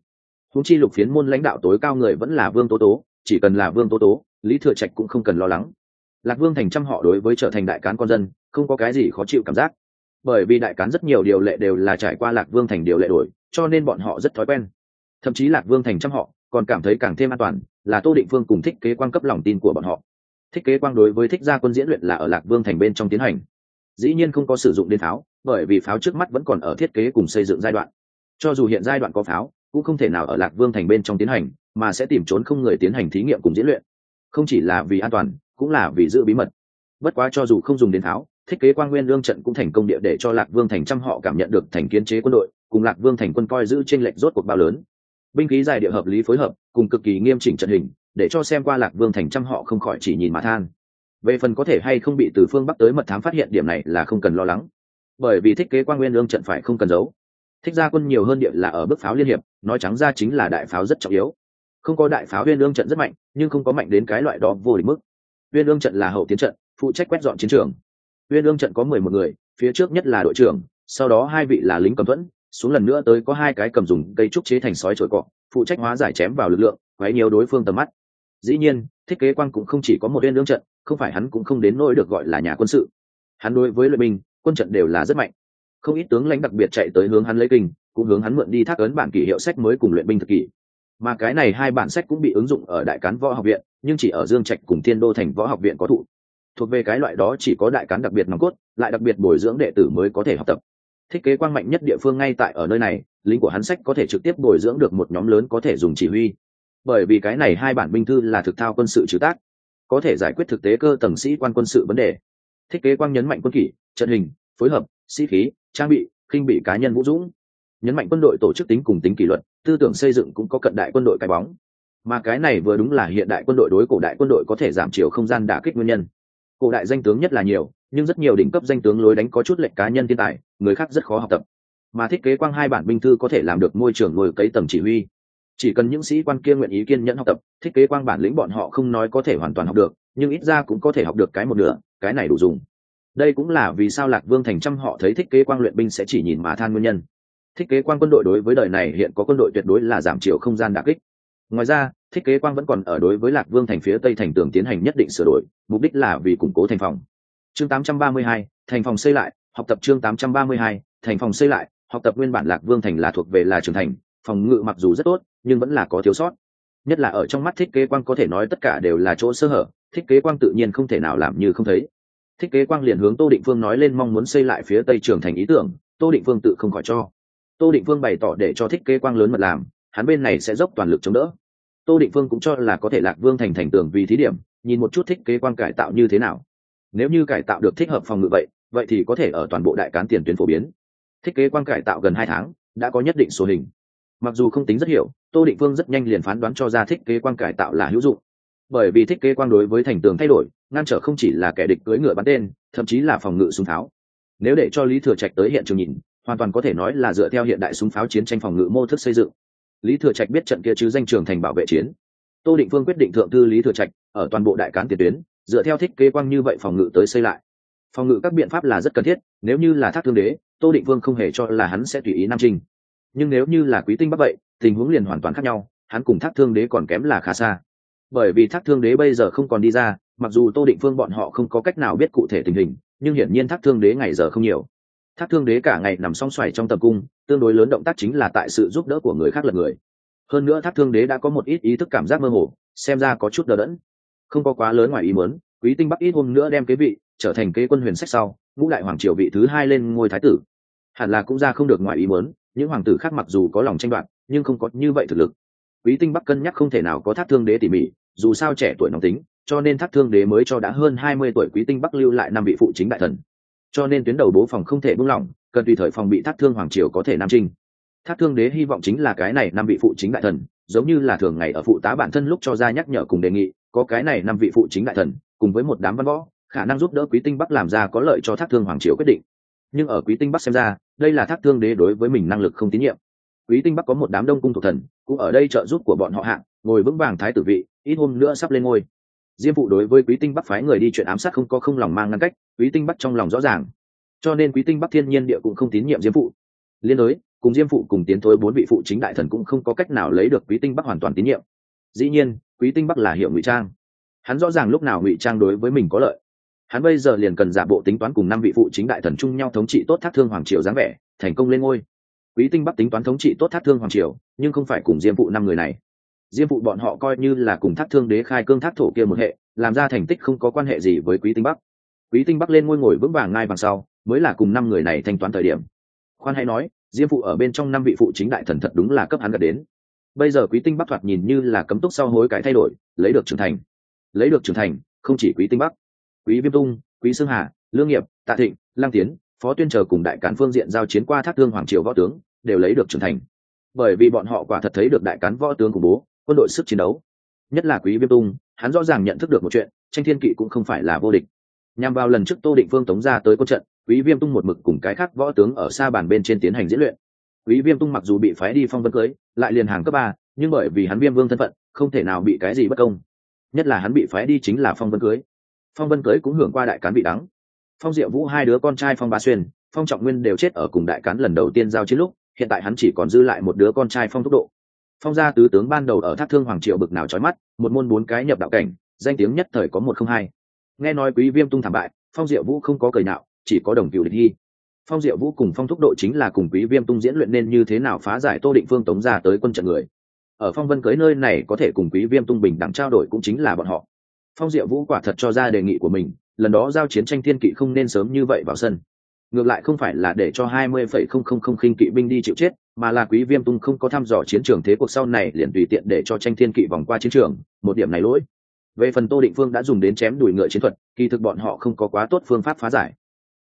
Húng chi lục phiến môn lãnh đạo tối cao người vẫn là vương tố tố, chỉ cần là vương tố tố, lý thừa trạch cũng không cần lo lắng. Lạc vương thành trăm họ đối với trở thành đại cán con dân, không có cái gì khó chịu cảm giác. Bởi vì đại cán rất nhiều điều lệ đều là trải qua lạc vương thành điều lệ đổi, cho nên bọn họ rất thói quen. Thậm chí lạc vương thành trăm họ còn cảm thấy càng thêm an toàn là tô định phương cùng thích kế quan cấp lòng tin của bọn họ. Thích kế quang đối với thích gia quân diễn luyện là ở lạc vương thành bên trong tiến hành. Dĩ nhiên không có sử dụng đến pháo, bởi vì pháo trước mắt vẫn còn ở thiết kế cùng xây dựng giai đoạn. Cho dù hiện giai đoạn có pháo, cũng không thể nào ở lạc vương thành bên trong tiến hành, mà sẽ tìm trốn không người tiến hành thí nghiệm cùng diễn luyện. Không chỉ là vì an toàn, cũng là vì giữ bí mật. Bất quá cho dù không dùng đến pháo thiết kế quang nguyên lương trận cũng thành công địa để cho lạc vương thành trăm họ cảm nhận được thành kiến chế quân đội, cùng lạc vương thành quân coi giữ t r ê n lệch rốt cuộc bao lớn binh khí dài địa hợp lý phối hợp, cùng cực kỳ nghiêm chỉnh trận hình, để cho xem qua lạc vương thành trăm họ không khỏi chỉ nhìn mà than. Về phần có thể hay không bị từ phương bắc tới mật thám phát hiện điểm này là không cần lo lắng. Bởi vì thiết kế quan nguyên lương trận phải không cần giấu. Thích ra quân nhiều hơn địa là ở bước pháo liên hiệp, nói trắng ra chính là đại pháo rất trọng yếu. Không có đại pháo viên lương trận rất mạnh, nhưng không có mạnh đến cái loại đó vô địch mức. Viên lương trận là hậu tiến trận, phụ trách quét dọn chiến trường. Viên lương trận có mười một người, phía trước nhất là đội trưởng, sau đó hai vị là lính cầm thuẫn xuống lần nữa tới có hai cái cầm dùng cây trúc chế thành sói trội cọ, phụ trách hóa giải chém vào lực lượng, quấy nhiều đối phương tầm mắt. Dĩ nhiên, thiết kế quang cũng không chỉ có một viên lương trận, không phải hắn cũng không đến nỗi được gọi là nhà quân sự. Hắn đối với luyện binh, quân trận đều là rất mạnh. Không ít tướng lãnh đặc biệt chạy tới hướng hắn lấy kinh, cũng hướng hắn mượn đi thác ấn bản kỷ hiệu sách mới cùng luyện binh thực kỷ. Mà cái này hai bản sách cũng bị ứng dụng ở đại cán võ học viện, nhưng chỉ ở dương trạch cùng thiên đô thành võ học viện có thụ. Thuộc về cái loại đó chỉ có đại cán đặc biệt nòng cốt, lại đặc biệt bồi dưỡng đệ tử mới có thể học tập thiết kế quang mạnh nhất địa phương ngay tại ở nơi này, lính của hắn sách có thể trực tiếp bồi dưỡng được một nhóm lớn có thể dùng chỉ huy. Bởi vì cái này hai bản binh thư là thực thao quân sự trừ tác, có thể giải quyết thực tế cơ tầng sĩ quan quân sự vấn đề. Thiết kế quang nhấn mạnh quân kỷ, trận hình, phối hợp, sĩ khí, trang bị, khinh bị cá nhân vũ dũng. Nhấn mạnh quân đội tổ chức tính cùng tính kỷ luật, tư tưởng xây dựng cũng có cận đại quân đội cái bóng. Mà cái này vừa đúng là hiện đại quân đội đối cổ đại quân đội có thể giảm chiều không gian đả kích nguyên nhân. Cổ đại danh tướng nhất là nhiều nhưng rất nhiều đỉnh cấp danh tướng lối đánh có chút lệnh cá nhân thiên tài, người khác rất khó học tập. Mà thiết kế quang hai bản binh thư có thể làm được môi trường ngồi cấy tầng chỉ huy. Chỉ cần những sĩ quan kia nguyện ý kiên nhẫn học tập thiết kế quang bản lĩnh bọn họ không nói có thể hoàn toàn học được, nhưng ít ra cũng có thể học được cái một nửa, cái này đủ dùng. Đây cũng là vì sao lạc vương thành trăm họ thấy thiết kế quang luyện binh sẽ chỉ nhìn mà than nguyên nhân. Thiết kế quang quân đội đối với đời này hiện có quân đội tuyệt đối là giảm chiều không gian đà kích. Ngoài ra thiết kế quang vẫn còn ở đối với lạc vương thành phía tây thành tường tiến hành nhất định sửa đổi, mục đích là vì củng cố thành phòng chương 832, thành phòng xây lại học tập chương 832, thành phòng xây lại học tập nguyên bản lạc vương thành là thuộc về là trưởng thành phòng ngự mặc dù rất tốt nhưng vẫn là có thiếu sót. Nhất là ở trong mắt thiết kế quang có thể nói tất cả đều là chỗ sơ hở thiết kế quang tự nhiên không thể nào làm như không thấy. Thiết kế quang liền hướng tô định phương nói lên mong muốn xây lại phía tây trường thành ý tưởng tô định phương tự không khỏi cho. Tô định phương bày tỏ để cho thiết kế quang lớn mật làm hắn bên này sẽ dốc toàn lực chống đỡ. Tô định phương cũng cho là có thể lạc vương thành thành tường vì thí điểm nhìn một chút thiết kế quang cải tạo như thế nào nếu như cải tạo được thích hợp phòng ngự vậy vậy thì có thể ở toàn bộ đại cán tiền tuyến phổ biến. Thiết kế quang cải tạo gần hai tháng, đã có nhất định số hình. Mặc dù không tính rất hiểu, tô định phương rất nhanh liền phán đoán cho ra thiết kế quang cải tạo là hữu dụng. Bởi vì thiết kế quang đối với thành tường thay đổi, ngăn trở không chỉ là kẻ địch cưỡi ngựa bắn tên, thậm chí là phòng ngự súng pháo. Nếu để cho lý thừa trạch tới hiện trường nhìn, hoàn toàn có thể nói là dựa theo hiện đại súng pháo chiến tranh phòng ngự mô thức xây dựng. Lý thừa trạch biết trận kia chứ danh trường thành bảo vệ chiến. Tô định phương quyết định thượng thư lý thừa trạch ở toàn bộ đại cán tiền tuyến dựa theo thích kế quang như vậy phòng ngự tới xây lại. Phòng ngự các biện pháp là rất cần thiết, nếu như là thác thương đế, tô định vương không hề cho là hắn sẽ tùy ý nam trinh. Nhưng nếu như là quý tinh bắc vậy, tình huống liền hoàn toàn khác nhau, hắn cùng thác thương đế còn kém là khá xa. Bởi vì thác thương đế bây giờ không còn đi ra, mặc dù tô định phương bọn họ không có cách nào biết cụ thể tình hình, nhưng hiển nhiên thác thương đế ngày giờ không nhiều. Thác thương đế cả ngày nằm song xoài trong tầm cung, tương đối lớn động tác chính là tại sự giúp đỡ của người khác lật người. Hơn nữa thác thương đế đã có một ít ý thức cảm giác mơ hồ, xem ra có chút đờ đẫn không có quá lớn ngoài ý muốn, quý tinh bắc ít hôm nữa đem kế vị trở thành kế quân huyền sách sau, ngũ đại hoàng triều vị thứ hai lên ngôi thái tử. Hẳn là cũng ra không được ngoài ý muốn, những hoàng tử khác mặc dù có lòng tranh đoạt, nhưng không có như vậy thực lực. Quý tinh bắc cân nhắc không thể nào có thác thương đế tỉ mỉ, dù sao trẻ tuổi nóng tính, cho nên thác thương đế mới cho đã hơn hai mươi tuổi quý tinh bắc lưu lại năm vị phụ chính đại thần. Cho nên tuyến đầu bố phòng không thể buông lỏng, cần tùy thời phòng bị thác thương hoàng triều có thể nam trinh thác thương đế hy vọng chính là cái này năm vị phụ chính đại thần giống như là thường ngày ở phụ tá bản thân lúc cho ra nhắc nhở cùng đề nghị, có cái này năm vị phụ chính đại thần, cùng với một đám văn võ, khả năng giúp đỡ quý tinh bắc làm ra có lợi cho thác thương hoàng triều quyết định. Nhưng ở quý tinh bắc xem ra, đây là thác thương đế đối với mình năng lực không tín nhiệm. Quý tinh bắc có một đám đông cung thuộc thần, cũng ở đây trợ giúp của bọn họ hạng ngồi vững vàng thái tử vị, ít hôm nữa sắp lên ngôi. Diêm phụ đối với quý tinh bắc phái người đi chuyện ám sát không có không lòng mang ngăn cách, quý tinh bắc trong lòng rõ ràng. Cho nên quý tinh bắc thiên nhiên địa cũng không tín nhiệm diêm phụ. Liên đối cùng diêm phụ cùng tiến thối bốn vị phụ chính đại thần cũng không có cách nào lấy được quý tinh bắc hoàn toàn tín nhiệm. Dĩ nhiên, quý tinh bắc là hiệu ngụy trang. Hắn rõ ràng lúc nào ngụy trang đối với mình có lợi. Hắn bây giờ liền cần giả bộ tính toán cùng năm vị phụ chính đại thần chung nhau thống trị tốt thác thương hoàng triều dáng vẻ, thành công lên ngôi. Quý tinh bắc tính toán thống trị tốt thác thương hoàng triều, nhưng không phải cùng diêm phụ năm người này. Diêm phụ bọn họ coi như là cùng thác thương đế khai cương thác thổ kia một hệ, làm ra thành tích không có quan hệ gì với quý tinh bắc. Quý tinh bắc lên ngôi ngồi vững vàng ngay bằng sau, mới là cùng năm người này thanh toán thời điểm. Khoan hãy nói diêm phụ ở bên trong năm vị phụ chính đại thần thật đúng là cấp hắn gật đến. Bây giờ quý tinh bắc thoạt nhìn như là cấm túc sau hối cải thay đổi, lấy được trưởng thành. Lấy được trưởng thành, không chỉ quý tinh bắc. Quý viêm tung, quý sương hà, lương nghiệp, tạ thịnh lang tiến, phó tuyên chờ cùng đại cán phương diện giao chiến qua thác thương hoàng triều võ tướng, đều lấy được trưởng thành. Bởi vì bọn họ quả thật thấy được đại cán võ tướng của bố, quân đội sức chiến đấu. Nhất là quý viêm tung, hắn rõ ràng nhận thức được một chuyện, tranh thiên kỵ cũng không phải là vô địch. Nhằm vào lần trước tô định phương tống ra tới quân trận quý viêm tung một mực cùng cái khác võ tướng ở xa bàn bên trên tiến hành diễn luyện. Quý viêm tung mặc dù bị phái đi phong vân cưới, lại liền hàng cấp ba, nhưng bởi vì hắn viêm vương thân phận, không thể nào bị cái gì bất công. Nhất là hắn bị phái đi chính là phong vân cưới. Phong vân cưới cũng hưởng qua đại cán bị đắng. Phong diệu vũ hai đứa con trai phong ba xuyên, phong trọng nguyên đều chết ở cùng đại cán lần đầu tiên giao chiến lúc, hiện tại hắn chỉ còn dư lại một đứa con trai phong thúc độ. Phong gia tứ tướng ban đầu ở thác thương hoàng triệu bực nào trói mắt, một môn bốn cái nhập đạo cảnh, danh tiếng nhất thời có một không hai. Nghe nói quý viêm tung thảm bại, phong diệu vũ không có cười nào chỉ có đồng cựu địch hy. Phong diệu vũ cùng phong thúc độ chính là cùng quý viêm tung diễn luyện nên như thế nào phá giải tô định phương tống ra tới quân trận người. Ở phong vân cưới nơi này có thể cùng quý viêm tung bình đẳng trao đổi cũng chính là bọn họ. Phong diệu vũ quả thật cho ra đề nghị của mình, lần đó giao chiến tranh thiên kỵ không nên sớm như vậy vào sân. Ngược lại không phải là để cho hai mươi phẩy không không không khinh kỵ binh đi chịu chết, mà là quý viêm tung không có thăm dò chiến trường thế cuộc sau này liền tùy tiện để cho tranh thiên kỵ vòng qua chiến trường, một điểm này lỗi. Về phần tô định phương đã dùng đến chém đùi ngựa chiến thuật, kỳ thực bọn họ không có quá tốt phương pháp phá giải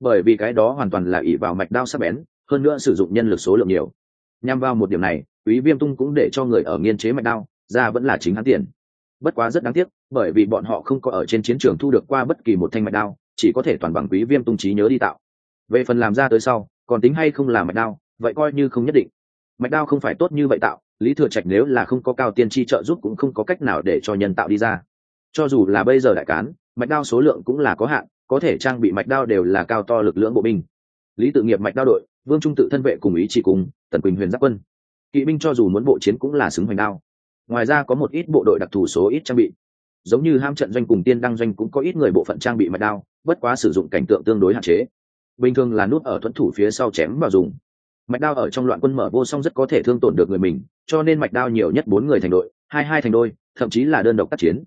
bởi vì cái đó hoàn toàn là ỷ vào mạch đao sắc bén, hơn nữa sử dụng nhân lực số lượng nhiều. Nhằm vào một điểm này, quý viêm tung cũng để cho người ở nghiên chế mạch đao ra vẫn là chính hắn tiền. Bất quá rất đáng tiếc, bởi vì bọn họ không có ở trên chiến trường thu được qua bất kỳ một thanh mạch đao, chỉ có thể toàn bằng quý viêm tung trí nhớ đi tạo. Về phần làm ra tới sau, còn tính hay không là mạch đao, vậy coi như không nhất định. Mạch đao không phải tốt như vậy tạo, lý thừa trạch nếu là không có cao tiên tri trợ giúp cũng không có cách nào để cho nhân tạo đi ra. Cho dù là bây giờ đại cán, mạch đao số lượng cũng là có hạn có thể trang bị mạch đao đều là cao to lực lượng bộ binh. Lý tự nghiệp mạch đao đội, vương trung tự thân vệ cùng ý chỉ cùng, tần quỳnh huyền giáp quân. Kỵ binh cho dù muốn bộ chiến cũng là xứng hoành đao. Ngoài ra có một ít bộ đội đặc thù số ít trang bị. Giống như ham trận doanh cùng tiên đăng doanh cũng có ít người bộ phận trang bị mạch đao, bất quá sử dụng cảnh tượng tương đối hạn chế. Bình thường là nút ở thuẫn thủ phía sau chém vào dùng. Mạch đao ở trong loạn quân mở vô song rất có thể thương tổn được người mình, cho nên mạch đao nhiều nhất bốn người thành đội, hai hai thành đôi, thậm chí là đơn độc tác chiến.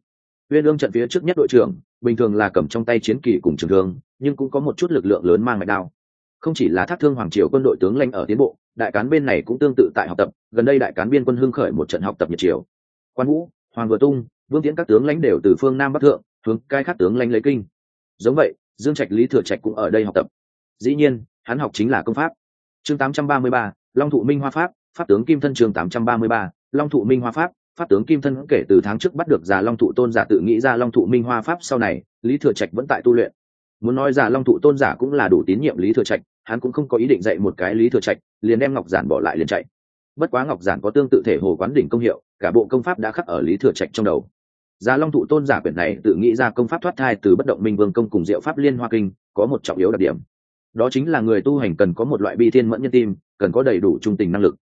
Uyên ương trận phía trước nhất đội trưởng bình thường là cầm trong tay chiến kỳ cùng trường thương nhưng cũng có một chút lực lượng lớn mang mạch đao. Không chỉ là thác thương hoàng triều quân đội tướng lãnh ở tiến bộ đại cán bên này cũng tương tự tại học tập gần đây đại cán biên quân hưng khởi một trận học tập nhiệt triều. Quan vũ hoàng vừa tung vương tiễn các tướng lãnh đều từ phương nam bắc thượng hướng cai khắc tướng lãnh lấy kinh. Giống vậy dương trạch lý thừa trạch cũng ở đây học tập. Dĩ nhiên hắn học chính là công pháp. Chương 833, long thụ minh hoa pháp pháp tướng kim thân chương 833, long thụ minh hoa pháp pháp tướng kim thân kể từ tháng trước bắt được già long thụ tôn giả tự nghĩ ra long thụ minh hoa pháp sau này, lý thừa trạch vẫn tại tu luyện. Muốn nói già long thụ tôn giả cũng là đủ tín nhiệm lý thừa trạch, hắn cũng không có ý định dạy một cái lý thừa trạch, liền đem ngọc giản bỏ lại liền chạy. Bất quá ngọc giản có tương tự thể hồ quán đỉnh công hiệu, cả bộ công pháp đã khắc ở lý thừa trạch trong đầu. Già long thụ tôn giả quyển này tự nghĩ ra công pháp thoát thai từ bất động minh vương công cùng diệu pháp liên hoa kinh, có một trọng yếu đặc điểm. Đó chính là người tu hành cần có một loại bi thiên mẫn nhân tim, cần có đầy đủ trung tình năng lực.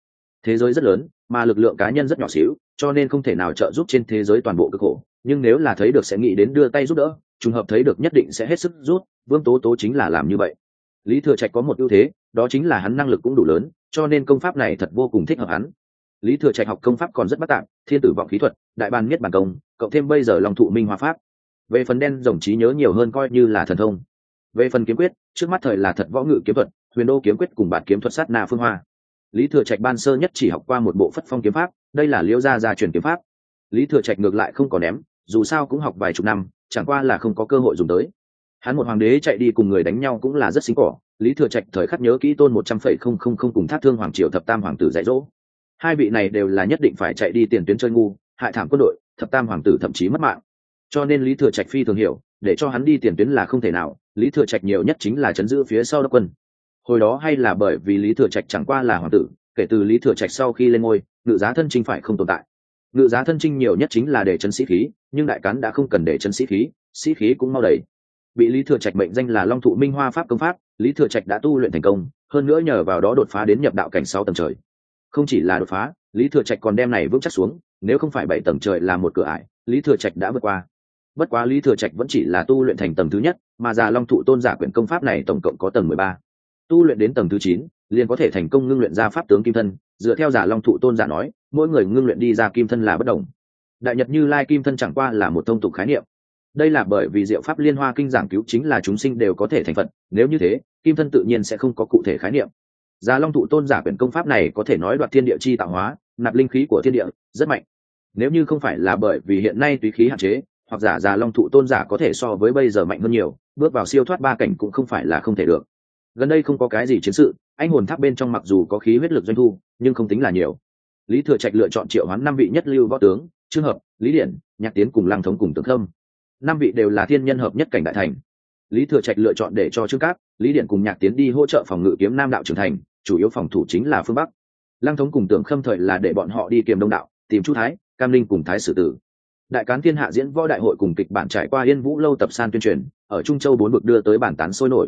Thế giới rất lớn, mà lực lượng cá nhân rất nhỏ xíu cho nên không thể nào trợ giúp trên thế giới toàn bộ cực khổ. Nhưng nếu là thấy được sẽ nghĩ đến đưa tay giúp đỡ, trùng hợp thấy được nhất định sẽ hết sức rút vương tố tố chính là làm như vậy. Lý thừa trạch có một ưu thế, đó chính là hắn năng lực cũng đủ lớn, cho nên công pháp này thật vô cùng thích hợp hắn. Lý thừa trạch học công pháp còn rất bắt tạm, thiên tử vọng khí thuật, đại ban miết bản công, cộng thêm bây giờ lòng thụ minh hoa pháp. Về phần đen rồng trí nhớ nhiều hơn coi như là thần thông. Về phần kiếm quyết, trước mắt thời là thật võ ngự kiếm thuật, huyền đô kiếm quyết cùng bản kiếm thuật sát na phương hoa. Lý thừa trạch ban sơ nhất chỉ học qua một bộ phất phong kiếm pháp đây là liễu gia gia truyền kiếm pháp. Lý thừa trạch ngược lại không có ném, dù sao cũng học vài chục năm, chẳng qua là không có cơ hội dùng tới. Hắn một hoàng đế chạy đi cùng người đánh nhau cũng là rất xính cỏ. Lý thừa trạch thời khắc nhớ kỹ tôn một trăm phẩy không không không cùng thác thương hoàng triều thập tam hoàng tử dạy dỗ. Hai vị này đều là nhất định phải chạy đi tiền tuyến chơi ngu, hại thảm quân đội, thập tam hoàng tử thậm chí mất mạng. Cho nên lý thừa trạch phi thường hiểu, để cho hắn đi tiền tuyến là không thể nào, lý thừa trạch nhiều nhất chính là chấn giữ phía sau đốc quân. Hồi đó hay là bởi vì lý thừa trạch chẳng qua là hoàng tử kể từ lý thừa trạch sau khi lên ngôi, ngự giá thân trinh phải không tồn tại. Ngự giá thân trinh nhiều nhất chính là để chân sĩ khí, nhưng đại cán đã không cần để chân sĩ khí sĩ khí cũng mau đầy. Bị lý thừa trạch mệnh danh là long thụ minh hoa pháp công pháp, lý thừa trạch đã tu luyện thành công, hơn nữa nhờ vào đó đột phá đến nhập đạo cảnh sáu tầng trời. Không chỉ là đột phá, lý thừa trạch còn đem này vững chắc xuống, nếu không phải bảy tầng trời là một cửa ải, lý thừa trạch đã vượt qua. Bất quá lý thừa trạch vẫn chỉ là tu luyện thành tầng thứ nhất, mà già long thụ tôn giả quyển công pháp này tổng cộng có tầng mười ba. Tu luyện đến tầng thứ chín liền có thể thành công ngưng luyện ra pháp tướng kim thân, dựa theo giả long thụ tôn giả nói, mỗi người ngưng luyện đi ra kim thân là bất đồng. Đại nhật như lai kim thân chẳng qua là một thông tục khái niệm. Đây là bởi vì diệu pháp liên hoa kinh giảng cứu chính là chúng sinh đều có thể thành phật, nếu như thế, kim thân tự nhiên sẽ không có cụ thể khái niệm. Giả long thụ tôn giả quyển công pháp này có thể nói đoạt thiên địa chi tạo hóa, nạp linh khí của thiên địa, rất mạnh. Nếu như không phải là bởi vì hiện nay tùy khí hạn chế, hoặc giả già long thụ tôn giả có thể so với bây giờ mạnh hơn nhiều, bước vào siêu thoát ba cảnh cũng không phải là không thể được gần đây không có cái gì chiến sự, anh hồn tháp bên trong mặc dù có khí huyết lực doanh thu, nhưng không tính là nhiều. Lý thừa trạch lựa chọn triệu hoán năm vị nhất lưu võ tướng trường hợp, lý điển, nhạc tiến cùng lăng thống cùng tướng khâm năm vị đều là thiên nhân hợp nhất cảnh đại thành. Lý thừa trạch lựa chọn để cho trương cát, lý điện cùng nhạc tiến đi hỗ trợ phòng ngự kiếm nam đạo trưởng thành, chủ yếu phòng thủ chính là phương bắc. Lăng thống cùng tưởng khâm thời là để bọn họ đi kiềm đông đạo, tìm chu thái, cam linh cùng thái sử tử. Đại cán thiên hạ diễn võ đại hội cùng kịch bản trải qua yên vũ lâu tập san tuyên truyền, ở trung châu bốn bực đưa tới bản tán sôi nổi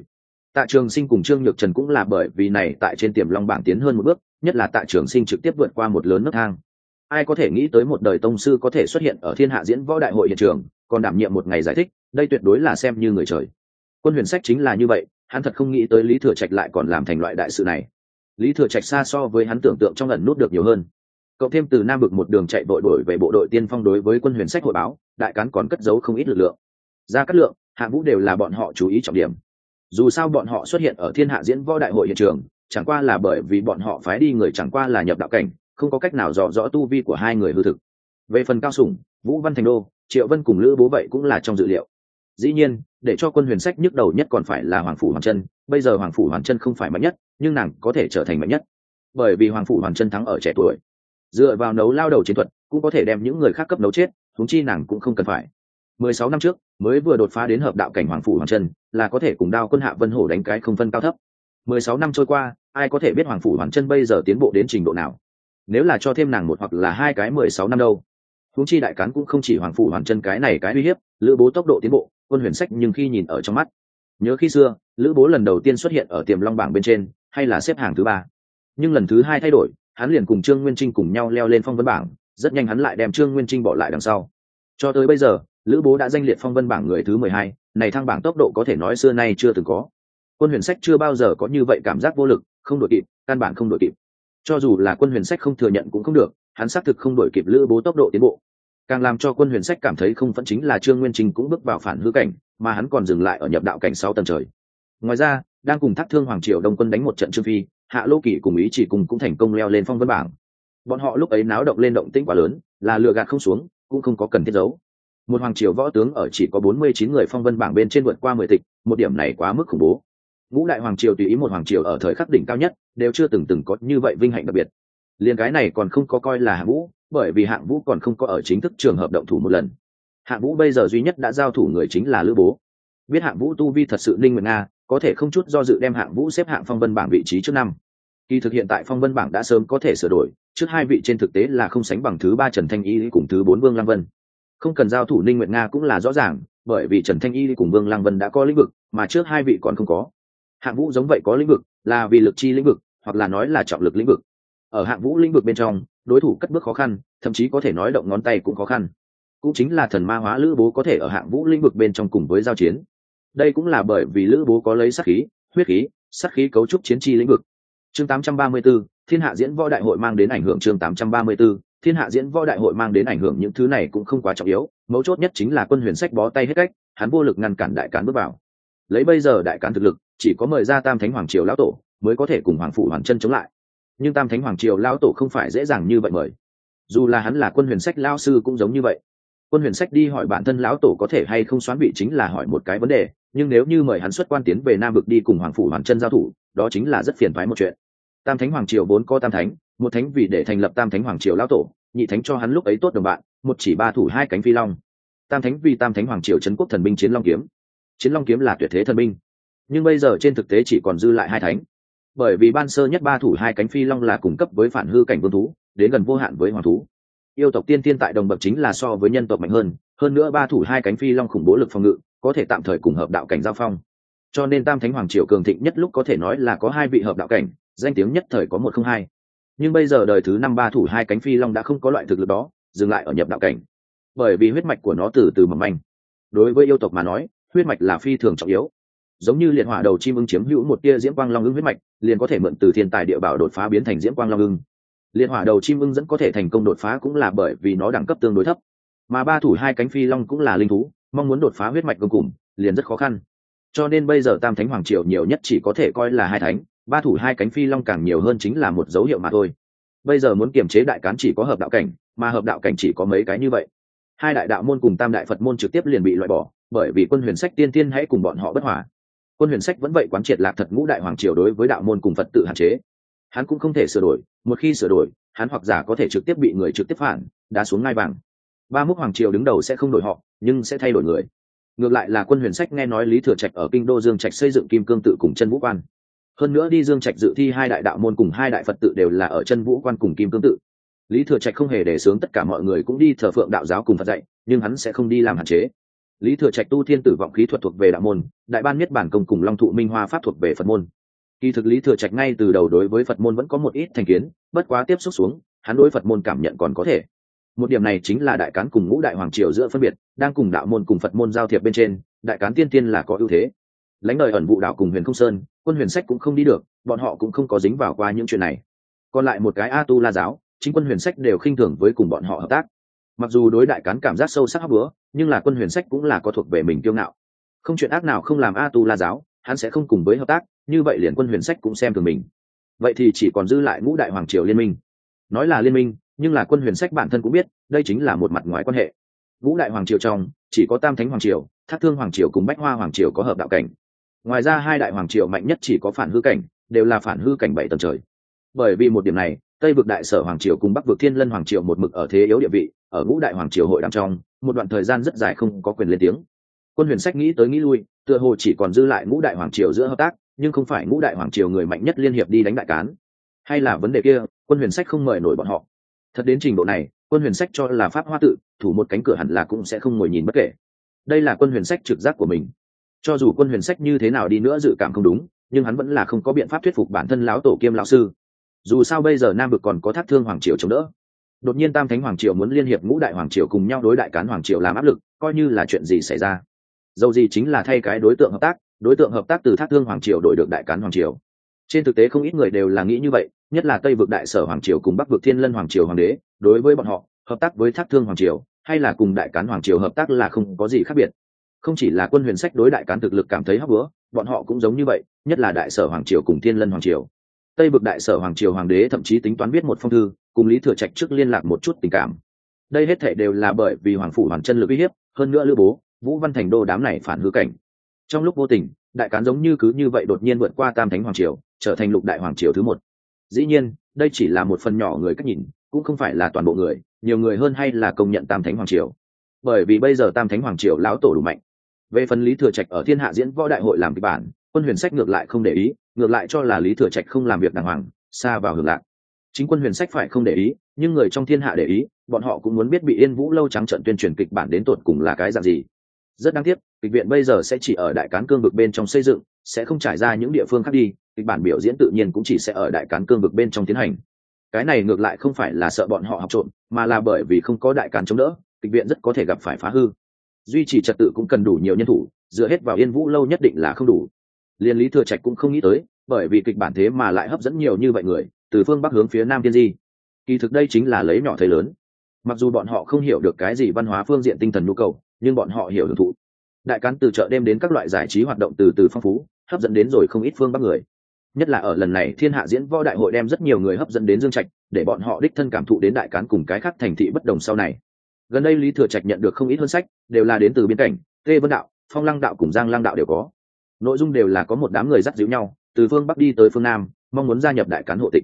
tạ trường sinh cùng trương nhược trần cũng là bởi vì này tại trên tiềm long bảng tiến hơn một bước, nhất là tạ trường sinh trực tiếp vượt qua một lớn nấc thang. Ai có thể nghĩ tới một đời tông sư có thể xuất hiện ở thiên hạ diễn võ đại hội hiện trường, còn đảm nhiệm một ngày giải thích, đây tuyệt đối là xem như người trời. Quân huyền sách chính là như vậy, hắn thật không nghĩ tới lý thừa trạch lại còn làm thành loại đại sự này. Lý thừa trạch xa so với hắn tưởng tượng trong ẩn nút được nhiều hơn. Cậu thêm từ nam bực một đường chạy vội đổi về bộ đội tiên phong đối với quân huyền sách hội báo, đại cán còn cất giấu không ít lực lượng. Ra cát lượng, hạ vũ đều là bọn họ chú ý trọng điểm dù sao bọn họ xuất hiện ở thiên hạ diễn võ đại hội hiện trường, chẳng qua là bởi vì bọn họ phái đi người chẳng qua là nhập đạo cảnh, không có cách nào dò rõ tu vi của hai người hư thực. Về phần cao sủng, vũ văn thành đô, triệu vân cùng lữ bố vậy cũng là trong dự liệu. Dĩ nhiên, để cho quân huyền sách nhức đầu nhất còn phải là hoàng phủ hoàng chân bây giờ hoàng phủ hoàng chân không phải mạnh nhất, nhưng nàng có thể trở thành mạnh nhất. Bởi vì hoàng phủ hoàng chân thắng ở trẻ tuổi. Dựa vào nấu lao đầu chiến thuật, cũng có thể đem những người khác cấp nấu chết thúng chi nàng cũng không cần phải mười sáu năm trước, mới vừa đột phá đến hợp đạo cảnh hoàng phủ hoàng chân là có thể cùng đao quân hạ vân hổ đánh cái không phân cao thấp. Mười sáu năm trôi qua, ai có thể biết hoàng phủ hoàng chân bây giờ tiến bộ đến trình độ nào? Nếu là cho thêm nàng một hoặc là hai cái mười sáu năm đâu. Huống chi đại cán cũng không chỉ hoàng phủ hoàng chân cái này cái uy hiếp, lữ bố tốc độ tiến bộ, quân huyền sách nhưng khi nhìn ở trong mắt. Nhớ khi xưa, lữ bố lần đầu tiên xuất hiện ở tiềm long bảng bên trên, hay là xếp hàng thứ ba. Nhưng lần thứ hai thay đổi, hắn liền cùng trương nguyên trinh cùng nhau leo lên phong vân bảng, rất nhanh hắn lại đem trương nguyên trinh bỏ lại đằng sau. Cho tới bây giờ lữ bố đã danh liệt phong vân bảng người thứ mười hai, này thăng bảng tốc độ có thể nói xưa nay chưa từng có. Quân huyền sách chưa bao giờ có như vậy cảm giác vô lực, không đội kịp, căn bản không đội kịp. Cho dù là quân huyền sách không thừa nhận cũng không được, hắn xác thực không đổi kịp lữ bố tốc độ tiến bộ. Càng làm cho quân huyền sách cảm thấy không phẫn chính là trương nguyên trình cũng bước vào phản hư cảnh, mà hắn còn dừng lại ở nhập đạo cảnh sáu tầng trời. Ngoài ra, đang cùng thác thương hoàng triều đông quân đánh một trận trương phi, hạ lô kỷ cùng ý chỉ cùng cũng thành công leo lên phong vân bảng. Bọn họ lúc ấy náo động lên động tĩnh quá lớn, là lừa gạt không xuống, cũng không có cần thiết giấu một hoàng triều võ tướng ở chỉ có bốn mươi chín người phong vân bảng bên trên vượt qua mười tịch, một điểm này quá mức khủng bố. Ngũ đại hoàng triều tùy ý một hoàng triều ở thời khắc đỉnh cao nhất, đều chưa từng từng có như vậy vinh hạnh đặc biệt. Liền cái này còn không có coi là hạng vũ, bởi vì hạng vũ còn không có ở chính thức trường hợp động thủ một lần. Hạng vũ bây giờ duy nhất đã giao thủ người chính là lữ bố. Biết hạng vũ tu vi thật sự linh nguyện nga, có thể không chút do dự đem hạng vũ xếp hạng phong vân bảng vị trí trước năm. Kỳ thực hiện tại phong vân bảng đã sớm có thể sửa đổi, trước hai vị trên thực tế là không sánh bằng thứ ba trần thanh y cùng thứ bốn vương lăng vân không cần giao thủ ninh nguyện nga cũng là rõ ràng bởi vì trần thanh y cùng vương lăng vân đã có lĩnh vực mà trước hai vị còn không có. Hạng vũ giống vậy có lĩnh vực là vì lực chi lĩnh vực hoặc là nói là trọng lực lĩnh vực. Ở hạng vũ lĩnh vực bên trong đối thủ cất bước khó khăn thậm chí có thể nói động ngón tay cũng khó khăn. Cũng chính là thần ma hóa lữ bố có thể ở hạng vũ lĩnh vực bên trong cùng với giao chiến. Đây cũng là bởi vì lữ bố có lấy sát khí huyết khí sát khí cấu trúc chiến tri lĩnh vực. Chương 834, thiên hạ diễn võ đại hội mang đến ảnh hưởng chương 834, thiên hạ diễn võ đại hội mang đến ảnh hưởng những thứ này cũng không quá trọng yếu, mấu chốt nhất chính là quân huyền sách bó tay hết cách, hắn vô lực ngăn cản đại cán bước vào. Lấy bây giờ đại cán thực lực, chỉ có mời ra tam thánh hoàng triều lão tổ mới có thể cùng hoàng phủ hoàn chân chống lại. Nhưng tam thánh hoàng triều lão tổ không phải dễ dàng như vậy mời. Dù là hắn là quân huyền sách lao sư cũng giống như vậy. Quân huyền sách đi hỏi bản thân lão tổ có thể hay không xoán vị chính là hỏi một cái vấn đề, nhưng nếu như mời hắn xuất quan tiến về nam vực đi cùng hoàng phủ hoàng chân giao thủ, đó chính là rất phiền thoái một chuyện. Tam thánh hoàng triều vốn có tam thánh một thánh vì để thành lập tam thánh hoàng triều lão tổ, nhị thánh cho hắn lúc ấy tốt đồng bạn, một chỉ ba thủ hai cánh phi long. Tam thánh vì tam thánh hoàng triều trấn quốc thần binh chiến long kiếm. Chiến long kiếm là tuyệt thế thần binh. Nhưng bây giờ trên thực tế chỉ còn dư lại hai thánh. Bởi vì ban sơ nhất ba thủ hai cánh phi long là cung cấp với phản hư cảnh vương thú, đến gần vô hạn với hoàng thú. Yêu tộc tiên tiên tại đồng bậc chính là so với nhân tộc mạnh hơn hơn nữa ba thủ hai cánh phi long khủng bố lực phòng ngự, có thể tạm thời cùng hợp đạo cảnh giao phong. Cho nên tam thánh hoàng triều cường thịnh nhất lúc có thể nói là có hai vị hợp đạo cảnh, danh tiếng nhất thời có một không hai nhưng bây giờ đời thứ năm ba thủ hai cánh phi long đã không có loại thực lực đó, dừng lại ở nhập đạo cảnh. Bởi vì huyết mạch của nó từ từ mầm manh. Đối với yêu tộc mà nói, huyết mạch là phi thường trọng yếu. Giống như liệt hỏa đầu chim ưng chiếm hữu một tia diễm quang long ưng huyết mạch, liền có thể mượn từ thiên tài địa bảo đột phá biến thành diễm quang long ưng. Liệt hỏa đầu chim ưng dẫn có thể thành công đột phá cũng là bởi vì nó đẳng cấp tương đối thấp. Mà ba thủ hai cánh phi long cũng là linh thú, mong muốn đột phá huyết mạch công cùng, liền rất khó khăn. Cho nên bây giờ tam thánh hoàng triều nhiều nhất chỉ có thể coi là hai thánh ba thủ hai cánh phi long càng nhiều hơn chính là một dấu hiệu mà thôi. Bây giờ muốn kiềm chế đại cán chỉ có hợp đạo cảnh, mà hợp đạo cảnh chỉ có mấy cái như vậy. Hai đại đạo môn cùng tam đại phật môn trực tiếp liền bị loại bỏ, bởi vì quân huyền sách tiên tiên hãy cùng bọn họ bất hòa. Quân huyền sách vẫn vậy quán triệt lạc thật ngũ đại hoàng triều đối với đạo môn cùng phật tự hạn chế. Hắn cũng không thể sửa đổi, một khi sửa đổi, hắn hoặc giả có thể trực tiếp bị người trực tiếp phản, đá xuống ngai vàng ba múc hoàng triều đứng đầu sẽ không đổi họ, nhưng sẽ thay đổi người. Ngược lại là quân huyền sách nghe nói lý thừa trạch ở kinh đô dương trạch xây dựng kim cương tự cùng chân vũ quan hơn nữa đi dương trạch dự thi hai đại đạo môn cùng hai đại phật tự đều là ở chân vũ quan cùng kim cương tự. Lý thừa trạch không hề để sướng tất cả mọi người cũng đi thờ phượng đạo giáo cùng phật dạy, nhưng hắn sẽ không đi làm hạn chế. Lý thừa trạch tu thiên tử vọng khí thuật thuộc về đạo môn, đại ban miết bản công cùng long thụ minh hoa pháp thuộc về phật môn. Kỳ thực lý thừa trạch ngay từ đầu đối với phật môn vẫn có một ít thành kiến, bất quá tiếp xúc xuống, hắn đối phật môn cảm nhận còn có thể. Một điểm này chính là đại cán cùng ngũ đại hoàng triều giữa phân biệt, đang cùng đạo môn cùng phật môn giao thiệp bên trên, đại cán tiên tiên là có ưu thế. Lãnh đời ẩn vụ đạo cùng huyền không sơn quân huyền sách cũng không đi được, bọn họ cũng không có dính vào qua những chuyện này. Còn lại một cái a tu la giáo, chính quân huyền sách đều khinh thường với cùng bọn họ hợp tác. Mặc dù đối đại cán cảm giác sâu sắc hấp bữa nhưng là quân huyền sách cũng là có thuộc về mình kiêu ngạo. Không chuyện ác nào không làm a tu la giáo, hắn sẽ không cùng với hợp tác, như vậy liền quân huyền sách cũng xem thường mình. Vậy thì chỉ còn dư lại ngũ đại hoàng triều liên minh. Nói là liên minh, nhưng là quân huyền sách bản thân cũng biết, đây chính là một mặt ngoài quan hệ. Ngũ đại hoàng triều trong, chỉ có tam thánh hoàng triều, thác thương hoàng triều cùng bách hoa hoàng triều có hợp đạo cảnh ngoài ra hai đại hoàng triều mạnh nhất chỉ có phản hư cảnh, đều là phản hư cảnh bảy tầng trời. Bởi vì một điểm này, tây vực đại sở hoàng triều cùng bắc vực thiên lân hoàng triều một mực ở thế yếu địa vị, ở ngũ đại hoàng triều hội đàm trong, một đoạn thời gian rất dài không có quyền lên tiếng. Quân huyền sách nghĩ tới nghĩ lui, tựa hồ chỉ còn dư lại ngũ đại hoàng triều giữa hợp tác, nhưng không phải ngũ đại hoàng triều người mạnh nhất liên hiệp đi đánh đại cán. Hay là vấn đề kia, quân huyền sách không mời nổi bọn họ. Thật đến trình độ này, quân huyền sách cho là pháp hoa tự, thủ một cánh cửa hẳn là cũng sẽ không ngồi nhìn bất kể. Đây là quân huyền sách trực giác của mình cho dù quân huyền sách như thế nào đi nữa dự cảm không đúng, nhưng hắn vẫn là không có biện pháp thuyết phục bản thân lão tổ kiêm lão sư. Dù sao bây giờ nam vực còn có thác thương hoàng triều chống đỡ. Đột nhiên tam thánh hoàng triều muốn liên hiệp ngũ đại hoàng triều cùng nhau đối đại cán hoàng triều làm áp lực, coi như là chuyện gì xảy ra. Dầu gì chính là thay cái đối tượng hợp tác, đối tượng hợp tác từ thác thương hoàng triều đổi được đại cán hoàng triều. Trên thực tế không ít người đều là nghĩ như vậy, nhất là tây vực đại sở hoàng triều cùng bắc vực thiên lân hoàng triều hoàng đế, đối với bọn họ, hợp tác với thác thương hoàng triều, hay là cùng đại cán hoàng triều hợp tác là không có gì khác biệt không chỉ là quân huyền sách đối đại cán thực lực cảm thấy hấp bữa bọn họ cũng giống như vậy, nhất là đại sở hoàng triều cùng thiên lân hoàng triều. Tây vực đại sở hoàng triều hoàng đế thậm chí tính toán viết một phong thư, cùng lý thừa trạch trước liên lạc một chút tình cảm. Đây hết thể đều là bởi vì hoàng phủ hoàn chân lực uy hiếp, hơn nữa lữ bố, vũ văn thành đô đám này phản hư cảnh. Trong lúc vô tình, đại cán giống như cứ như vậy đột nhiên vượt qua tam thánh hoàng triều, trở thành lục đại hoàng triều thứ một. Dĩ nhiên, đây chỉ là một phần nhỏ người cách nhìn, cũng không phải là toàn bộ người, nhiều người hơn hay là công nhận tam thánh hoàng triều. Bởi vì bây giờ tam thánh hoàng triều lão tổ đủ mạnh về phần lý thừa trạch ở thiên hạ diễn võ đại hội làm kịch bản, quân huyền sách ngược lại không để ý, ngược lại cho là lý thừa trạch không làm việc đàng hoàng, xa vào hưởng lạc. Chính quân huyền sách phải không để ý, nhưng người trong thiên hạ để ý, bọn họ cũng muốn biết bị yên vũ lâu trắng trận tuyên truyền kịch bản đến tột cùng là cái dạng gì. Rất đáng tiếc, kịch viện bây giờ sẽ chỉ ở đại cán cương vực bên trong xây dựng, sẽ không trải ra những địa phương khác đi, kịch bản biểu diễn tự nhiên cũng chỉ sẽ ở đại cán cương vực bên trong tiến hành. Cái này ngược lại không phải là sợ bọn họ học trộm, mà là bởi vì không có đại cán chống đỡ, kịch viện rất có thể gặp phải phá hư duy trì trật tự cũng cần đủ nhiều nhân thủ, dựa hết vào yên vũ lâu nhất định là không đủ. Liên lý thừa trạch cũng không nghĩ tới, bởi vì kịch bản thế mà lại hấp dẫn nhiều như vậy người, từ phương bắc hướng phía nam tiên di. Kỳ thực đây chính là lấy nhỏ thấy lớn. Mặc dù bọn họ không hiểu được cái gì văn hóa phương diện tinh thần nhu cầu, nhưng bọn họ hiểu được thụ đại cán từ chợ đêm đến các loại giải trí hoạt động từ từ phong phú, hấp dẫn đến rồi không ít phương bắc người. Nhất là ở lần này thiên hạ diễn võ đại hội đem rất nhiều người hấp dẫn đến dương trạch, để bọn họ đích thân cảm thụ đến đại cán cùng cái khác thành thị bất đồng sau này gần đây lý thừa trạch nhận được không ít hơn sách đều là đến từ biên cảnh tê vân đạo phong lăng đạo cùng giang lăng đạo đều có. Nội dung đều là có một đám người dắt dịu nhau từ phương bắc đi tới phương nam mong muốn gia nhập đại cán hộ tịch.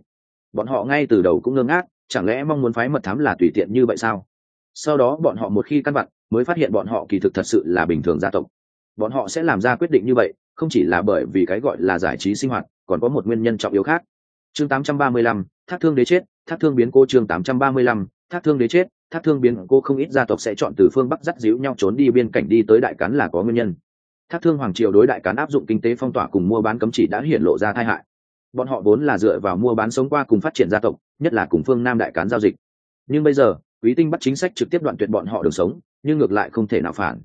Bọn họ ngay từ đầu cũng ngơ ngác chẳng lẽ mong muốn phái mật thám là tùy tiện như vậy sao? Sau đó bọn họ một khi căn vặn mới phát hiện bọn họ kỳ thực thật sự là bình thường gia tộc. Bọn họ sẽ làm ra quyết định như vậy không chỉ là bởi vì cái gọi là giải trí sinh hoạt còn có một nguyên nhân trọng yếu khác. Chương 835, thác thương đế chết thác thương biến cô chương 835, thác thương đế chết thác thương biến cô không ít gia tộc sẽ chọn từ phương bắc dắt díu nhau trốn đi biên cảnh đi tới đại cán là có nguyên nhân. Thác thương hoàng triều đối đại cán áp dụng kinh tế phong tỏa cùng mua bán cấm chỉ đã hiện lộ ra tai hại. Bọn họ vốn là dựa vào mua bán sống qua cùng phát triển gia tộc, nhất là cùng phương nam đại cán giao dịch. Nhưng bây giờ, quý tinh bắt chính sách trực tiếp đoạn tuyệt bọn họ đường sống, nhưng ngược lại không thể nào phản.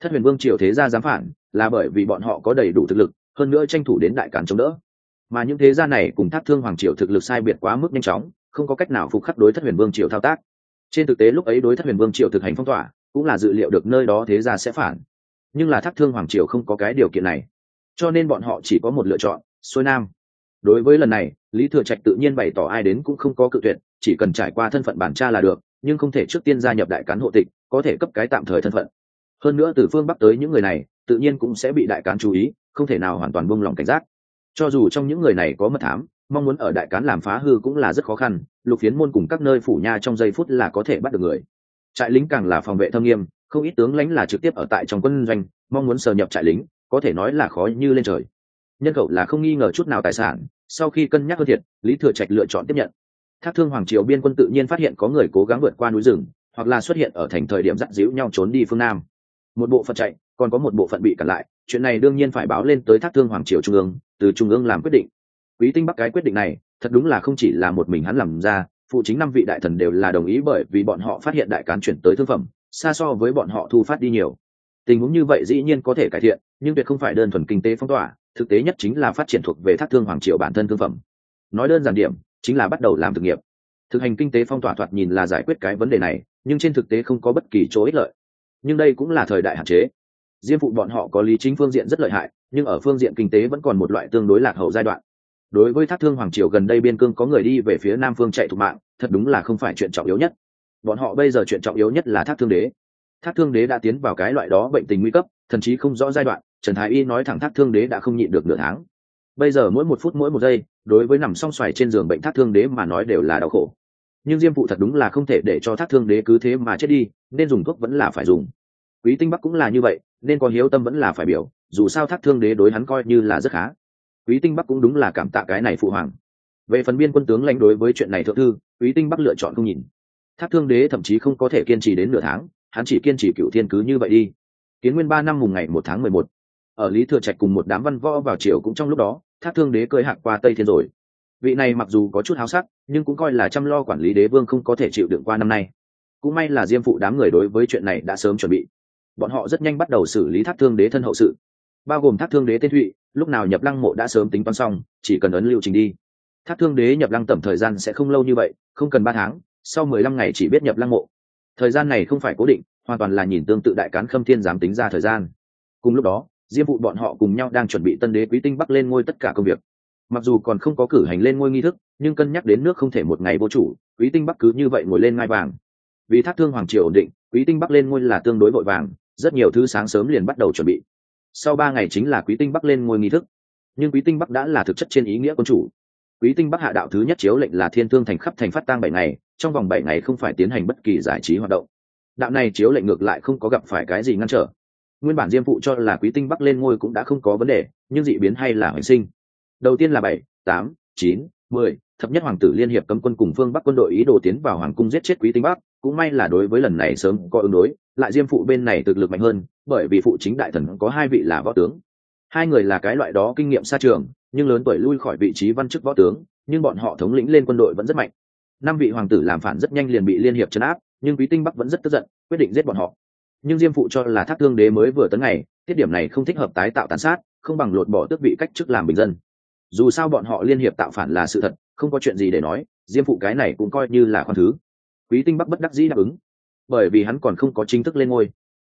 Thất huyền vương triều thế gia dám phản, là bởi vì bọn họ có đầy đủ thực lực, hơn nữa tranh thủ đến đại Cán chống đỡ. Mà những thế gia này cùng thác thương hoàng triều thực lực sai biệt quá mức nhanh chóng, không có cách nào phục khắc đối thất huyền vương triều thao tác trên thực tế lúc ấy đối thất huyền vương triều thực hành phong tỏa, cũng là dự liệu được nơi đó thế gia sẽ phản. Nhưng là thác thương hoàng triều không có cái điều kiện này. Cho nên bọn họ chỉ có một lựa chọn, xuôi nam. Đối với lần này, lý thừa trạch tự nhiên bày tỏ ai đến cũng không có cự tuyệt, chỉ cần trải qua thân phận bản cha là được, nhưng không thể trước tiên gia nhập đại cán hộ tịch, có thể cấp cái tạm thời thân phận. Hơn nữa từ phương bắc tới những người này, tự nhiên cũng sẽ bị đại cán chú ý, không thể nào hoàn toàn buông lòng cảnh giác. Cho dù trong những người này có mật thám mong muốn ở đại cán làm phá hư cũng là rất khó khăn, lục phiến môn cùng các nơi phủ nha trong giây phút là có thể bắt được người. Trại lính càng là phòng vệ thâm nghiêm, không ít tướng lãnh là trực tiếp ở tại trong quân doanh, mong muốn sờ nhập trại lính, có thể nói là khó như lên trời. Nhân khẩu là không nghi ngờ chút nào tài sản, sau khi cân nhắc hơn thiệt, lý thừa trạch lựa chọn tiếp nhận. Thác thương hoàng triều biên quân tự nhiên phát hiện có người cố gắng vượt qua núi rừng, hoặc là xuất hiện ở thành thời điểm dắt díu nhau trốn đi phương nam. Một bộ phận chạy, còn có một bộ phận bị cản lại, chuyện này đương nhiên phải báo lên tới thác thương hoàng triều trung ương, từ trung ương làm quyết định quý tinh bắc cái quyết định này, thật đúng là không chỉ là một mình hắn làm ra, phụ chính năm vị đại thần đều là đồng ý bởi vì bọn họ phát hiện đại cán chuyển tới thương phẩm, xa so với bọn họ thu phát đi nhiều. Tình huống như vậy dĩ nhiên có thể cải thiện, nhưng việc không phải đơn thuần kinh tế phong tỏa, thực tế nhất chính là phát triển thuộc về thác thương hoàng triều bản thân thương phẩm. Nói đơn giản điểm, chính là bắt đầu làm thực nghiệp. Thực hành kinh tế phong tỏa thoạt nhìn là giải quyết cái vấn đề này, nhưng trên thực tế không có bất kỳ chỗ ích lợi. Nhưng đây cũng là thời đại hạn chế. Diêm phụ bọn họ có lý chính phương diện rất lợi hại, nhưng ở phương diện kinh tế vẫn còn một loại tương đối lạc hậu giai đoạn đối với thác thương hoàng triều gần đây biên cương có người đi về phía nam phương chạy thục mạng, thật đúng là không phải chuyện trọng yếu nhất. Bọn họ bây giờ chuyện trọng yếu nhất là thác thương đế. Thác thương đế đã tiến vào cái loại đó bệnh tình nguy cấp, thậm chí không rõ giai đoạn, trần thái y nói thẳng thác thương đế đã không nhịn được nửa tháng. Bây giờ mỗi một phút mỗi một giây, đối với nằm song xoài trên giường bệnh thác thương đế mà nói đều là đau khổ. Nhưng diêm phụ thật đúng là không thể để cho thác thương đế cứ thế mà chết đi, nên dùng thuốc vẫn là phải dùng. Quý tinh bắc cũng là như vậy, nên có hiếu tâm vẫn là phải biểu, dù sao thác thương đế đối hắn coi như là rất khá quý tinh bắc cũng đúng là cảm tạ cái này phụ hoàng. Về phần biên quân tướng lãnh đối với chuyện này thượng thư, quý tinh bắc lựa chọn không nhìn. Thác thương đế thậm chí không có thể kiên trì đến nửa tháng, hắn chỉ kiên trì cựu thiên cứ như vậy đi. Kiến nguyên ba năm mùng ngày một tháng mười một. Ở lý thừa trạch cùng một đám văn võ vào triều cũng trong lúc đó, thác thương đế cơi hạc qua tây thiên rồi. Vị này mặc dù có chút háo sắc, nhưng cũng coi là chăm lo quản lý đế vương không có thể chịu đựng qua năm nay. Cũng may là diêm phụ đám người đối với chuyện này đã sớm chuẩn bị. Bọn họ rất nhanh bắt đầu xử lý thác thương đế thân hậu sự bao gồm thác thương đế tên thụy, lúc nào nhập lăng mộ đã sớm tính toán xong, chỉ cần ấn lưu trình đi. Thác thương đế nhập lăng tầm thời gian sẽ không lâu như vậy, không cần ba tháng, sau mười lăm ngày chỉ biết nhập lăng mộ. Thời gian này không phải cố định, hoàn toàn là nhìn tương tự đại cán khâm thiên dám tính ra thời gian. Cùng lúc đó, diêm vụ bọn họ cùng nhau đang chuẩn bị tân đế quý tinh bắc lên ngôi tất cả công việc. Mặc dù còn không có cử hành lên ngôi nghi thức, nhưng cân nhắc đến nước không thể một ngày vô chủ, quý tinh bắc cứ như vậy ngồi lên ngai vàng. Vì thác thương hoàng triều ổn định, quý tinh bắc lên ngôi là tương đối vội vàng, rất nhiều thứ sáng sớm liền bắt đầu chuẩn bị sau ba ngày chính là quý tinh bắc lên ngôi nghi thức. Nhưng quý tinh bắc đã là thực chất trên ý nghĩa quân chủ. Quý tinh bắc hạ đạo thứ nhất chiếu lệnh là thiên thương thành khắp thành phát tang bảy ngày, trong vòng bảy ngày không phải tiến hành bất kỳ giải trí hoạt động. Đạo này chiếu lệnh ngược lại không có gặp phải cái gì ngăn trở. Nguyên bản diêm phụ cho là quý tinh bắc lên ngôi cũng đã không có vấn đề, nhưng dị biến hay là hoành sinh. Đầu tiên là bảy, tám, chín, mười thập nhất hoàng tử liên hiệp cấm quân cùng phương bắc quân đội ý đồ tiến vào hoàng cung giết chết quý tinh bắc, cũng may là đối với lần này sớm có ứng đối, lại diêm phụ bên này thực lực mạnh hơn, bởi vì phụ chính đại thần có hai vị là võ tướng. Hai người là cái loại đó kinh nghiệm xa trường, nhưng lớn tuổi lui khỏi vị trí văn chức võ tướng, nhưng bọn họ thống lĩnh lên quân đội vẫn rất mạnh. Năm vị hoàng tử làm phản rất nhanh liền bị liên hiệp chấn áp, nhưng quý tinh bắc vẫn rất tức giận, quyết định giết bọn họ. Nhưng diêm phụ cho là thác thương đế mới vừa tấn ngày tiết điểm này không thích hợp tái tạo tàn sát, không bằng lột bỏ tước vị cách chức làm bình dân. Dù sao bọn họ liên hiệp tạo phản là sự thật không có chuyện gì để nói, diêm phụ cái này cũng coi như là khoan thứ. Quý tinh bắc bất đắc dĩ đáp ứng. Bởi vì hắn còn không có chính thức lên ngôi.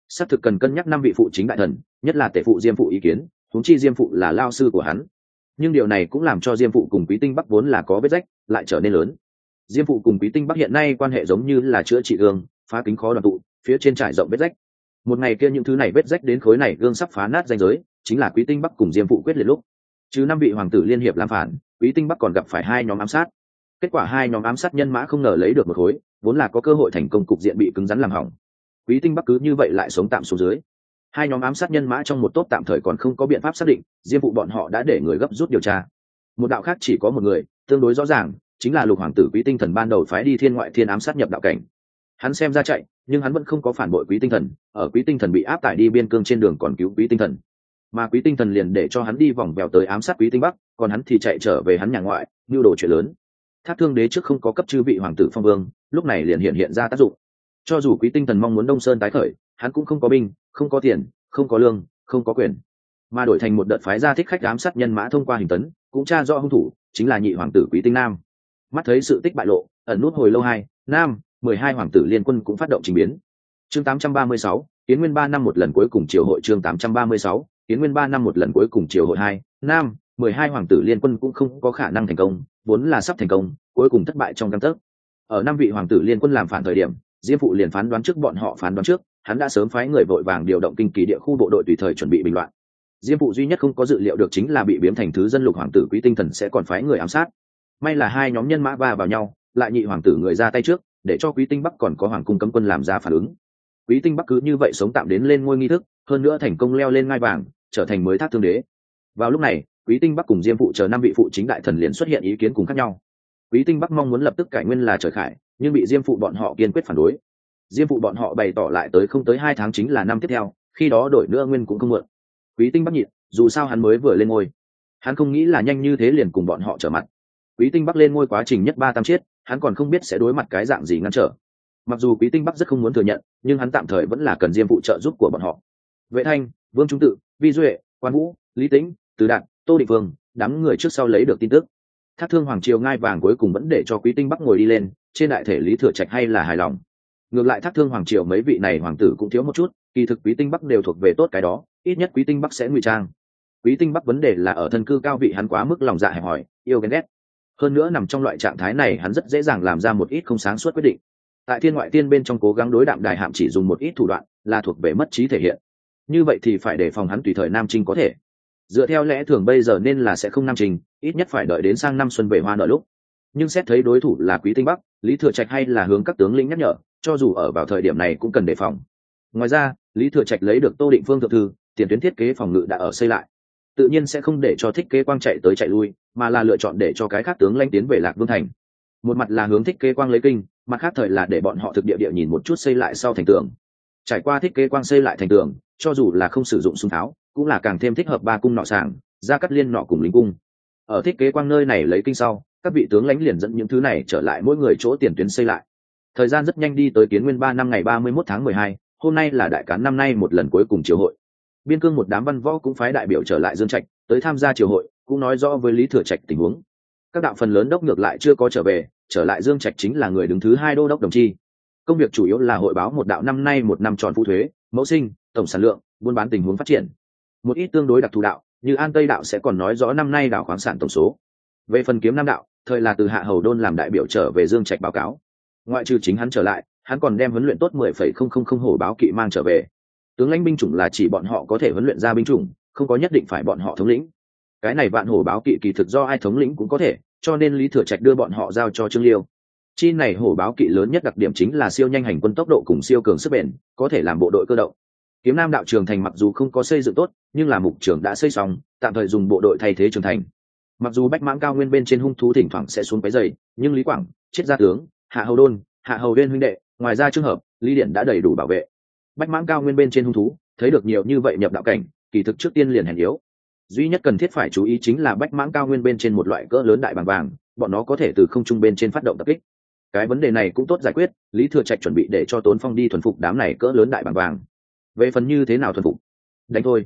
Xác thực cần cân nhắc năm vị phụ chính đại thần, nhất là tể phụ diêm phụ ý kiến, huống chi diêm phụ là lao sư của hắn. Nhưng điều này cũng làm cho diêm phụ cùng quý tinh bắc vốn là có vết rách, lại trở nên lớn. Diêm phụ cùng quý tinh bắc hiện nay quan hệ giống như là chữa trị gương, phá kính khó đoàn tụ, phía trên trải rộng vết rách. Một ngày kia những thứ này vết rách đến khối này gương sắp phá nát danh giới, chính là quý tinh bắc cùng diêm phụ quyết liệt lúc. Chứ năm vị hoàng tử liên hiệp làm phản quý tinh bắc còn gặp phải hai nhóm ám sát. Kết quả hai nhóm ám sát nhân mã không ngờ lấy được một khối vốn là có cơ hội thành công cục diện bị cứng rắn làm hỏng. Quý tinh bắc cứ như vậy lại sống tạm xuống dưới. Hai nhóm ám sát nhân mã trong một tốt tạm thời còn không có biện pháp xác định, diêm vụ bọn họ đã để người gấp rút điều tra. Một đạo khác chỉ có một người, tương đối rõ ràng, chính là lục hoàng tử quý tinh thần ban đầu phái đi thiên ngoại thiên ám sát nhập đạo cảnh. Hắn xem ra chạy, nhưng hắn vẫn không có phản bội quý tinh thần, ở quý tinh thần bị áp tải đi biên cương trên đường còn cứu quý tinh thần mà quý tinh thần liền để cho hắn đi vòng vèo tới ám sát quý tinh bắc, còn hắn thì chạy trở về hắn nhà ngoại, mưu đồ chuyện lớn. Tháp thương đế trước không có cấp chư vị hoàng tử phong vương, lúc này liền hiện hiện ra tác dụng. Cho dù quý tinh thần mong muốn đông sơn tái khởi, hắn cũng không có binh, không có tiền, không có lương, không có quyền. Mà đổi thành một đợt phái gia thích khách ám sát nhân mã thông qua hình tấn, cũng tra rõ hung thủ, chính là nhị hoàng tử quý tinh nam. Mắt thấy sự tích bại lộ, ẩn nút hồi lâu hai, nam, mười hai hoàng tử liên quân cũng phát động trình biến. Chương tám trăm ba mươi sáu, kiến nguyên ba năm một lần cuối cùng triều hội chương tám trăm ba mươi sáu kiến nguyên ba năm một lần cuối cùng triều hội hai, nam, mười hai hoàng tử liên quân cũng không có khả năng thành công, vốn là sắp thành công, cuối cùng thất bại trong căn tấc. Ở năm vị hoàng tử liên quân làm phản thời điểm, diêm phụ liền phán đoán trước bọn họ phán đoán trước, hắn đã sớm phái người vội vàng điều động kinh kỳ địa khu bộ đội tùy thời chuẩn bị bình loạn. Diêm phụ duy nhất không có dự liệu được chính là bị biếm thành thứ dân lục hoàng tử quý tinh thần sẽ còn phái người ám sát. May là hai nhóm nhân mã va vào nhau, lại nhị hoàng tử người ra tay trước, để cho quý tinh bắc còn có hoàng cung cấm quân làm ra phản ứng. Quý tinh bắc cứ như vậy sống tạm đến lên ngôi nghi thức, hơn nữa thành công leo lên ngai vàng trở thành mới thác thương đế. Vào lúc này, quý tinh bắc cùng diêm phụ chờ năm vị phụ chính đại thần liền xuất hiện ý kiến cùng khác nhau. Quý tinh bắc mong muốn lập tức cải nguyên là trời khải, nhưng bị diêm phụ bọn họ kiên quyết phản đối. Diêm phụ bọn họ bày tỏ lại tới không tới hai tháng chính là năm tiếp theo, khi đó đổi nữa nguyên cũng không mượn quý tinh bắc nhịn, dù sao hắn mới vừa lên ngôi. Hắn không nghĩ là nhanh như thế liền cùng bọn họ trở mặt. Quý tinh bắc lên ngôi quá trình nhất ba tam chiết, hắn còn không biết sẽ đối mặt cái dạng gì ngăn trở. Mặc dù quý tinh bắc rất không muốn thừa nhận, nhưng hắn tạm thời vẫn là cần diêm phụ trợ giúp của bọn họ. Vệ thanh, vương trung tự vi duệ, quan vũ, lý tĩnh, từ đạn tô định vương đám người trước sau lấy được tin tức. Thác thương hoàng triều ngai vàng cuối cùng vẫn để cho quý tinh bắc ngồi đi lên, trên đại thể lý thừa trạch hay là hài lòng. Ngược lại thác thương hoàng triều mấy vị này hoàng tử cũng thiếu một chút, kỳ thực quý tinh bắc đều thuộc về tốt cái đó, ít nhất quý tinh bắc sẽ ngụy trang. Quý tinh bắc vấn đề là ở thân cư cao vị hắn quá mức lòng dạ hẹp hòi, yêu ghen ghét. Hơn nữa nằm trong loại trạng thái này hắn rất dễ dàng làm ra một ít không sáng suốt quyết định. Tại thiên ngoại tiên bên trong cố gắng đối đạm đài hạm chỉ dùng một ít thủ đoạn là thuộc về mất trí thể hiện như vậy thì phải đề phòng hắn tùy thời nam trinh có thể. Dựa theo lẽ thường bây giờ nên là sẽ không nam trình ít nhất phải đợi đến sang năm xuân về hoa nở lúc. Nhưng xét thấy đối thủ là quý tinh bắc, lý thừa trạch hay là hướng các tướng lĩnh nhắc nhở, cho dù ở vào thời điểm này cũng cần đề phòng. Ngoài ra, lý thừa trạch lấy được tô định phương thượng thư, tiền tuyến thiết kế phòng ngự đã ở xây lại. Tự nhiên sẽ không để cho thích kế quang chạy tới chạy lui, mà là lựa chọn để cho cái khác tướng lanh tiến về lạc vương thành. Một mặt là hướng thích kế quang lấy kinh, mặt khác thời là để bọn họ thực địa địa nhìn một chút xây lại sau thành tường trải qua thiết kế quang xây lại thành tường, cho dù là không sử dụng súng tháo, cũng là càng thêm thích hợp ba cung nọ sàng ra cắt liên nọ cùng lính cung. Ở thiết kế quang nơi này lấy kinh sau, các vị tướng lãnh liền dẫn những thứ này trở lại mỗi người chỗ tiền tuyến xây lại. Thời gian rất nhanh đi tới kiến nguyên ba năm ngày ba mươi mốt tháng mười hai, hôm nay là đại cán năm nay một lần cuối cùng triều hội. Biên cương một đám văn võ cũng phái đại biểu trở lại dương trạch, tới tham gia triều hội, cũng nói rõ với lý thừa trạch tình huống. Các đạo phần lớn đốc ngược lại chưa có trở về, trở lại dương trạch chính là người đứng thứ hai đô đốc đồng chi công việc chủ yếu là hội báo một đạo năm nay một năm tròn phụ thuế, mẫu sinh, tổng sản lượng, buôn bán tình huống phát triển. Một ít tương đối đặc thù đạo, như an tây đạo sẽ còn nói rõ năm nay đạo khoáng sản tổng số. Về phần kiếm nam đạo, thời là từ hạ hầu đôn làm đại biểu trở về dương trạch báo cáo. Ngoại trừ chính hắn trở lại, hắn còn đem huấn luyện tốt mười phẩy không không không hổ báo kỵ mang trở về. Tướng lãnh binh chủng là chỉ bọn họ có thể huấn luyện ra binh chủng, không có nhất định phải bọn họ thống lĩnh. Cái này vạn hổ báo kỵ kỳ thực do ai thống lĩnh cũng có thể, cho nên lý thừa trạch đưa bọn họ giao cho trương liêu chi này hổ báo kỵ lớn nhất đặc điểm chính là siêu nhanh hành quân tốc độ cùng siêu cường sức bền, có thể làm bộ đội cơ động. Kiếm nam đạo trường thành mặc dù không có xây dựng tốt, nhưng là mục trường đã xây xong, tạm thời dùng bộ đội thay thế trường thành. Mặc dù bách mãng cao nguyên bên trên hung thú thỉnh thoảng sẽ xuống cái dày, nhưng lý quảng chết gia tướng, hạ hầu đôn, hạ hầu viên huynh đệ, ngoài ra trường hợp, lý điện đã đầy đủ bảo vệ. Bách mãng cao nguyên bên trên hung thú, thấy được nhiều như vậy nhập đạo cảnh, kỳ thực trước tiên liền hèn yếu. Duy nhất cần thiết phải chú ý chính là bách mãng cao nguyên bên trên một loại cỡ lớn đại bàng vàng, bọn nó có thể từ không trung bên trên phát động tập kích cái vấn đề này cũng tốt giải quyết, lý thừa trạch chuẩn bị để cho tốn phong đi thuần phục đám này cỡ lớn đại bàng vàng. Về phần như thế nào thuần phục? Đánh thôi.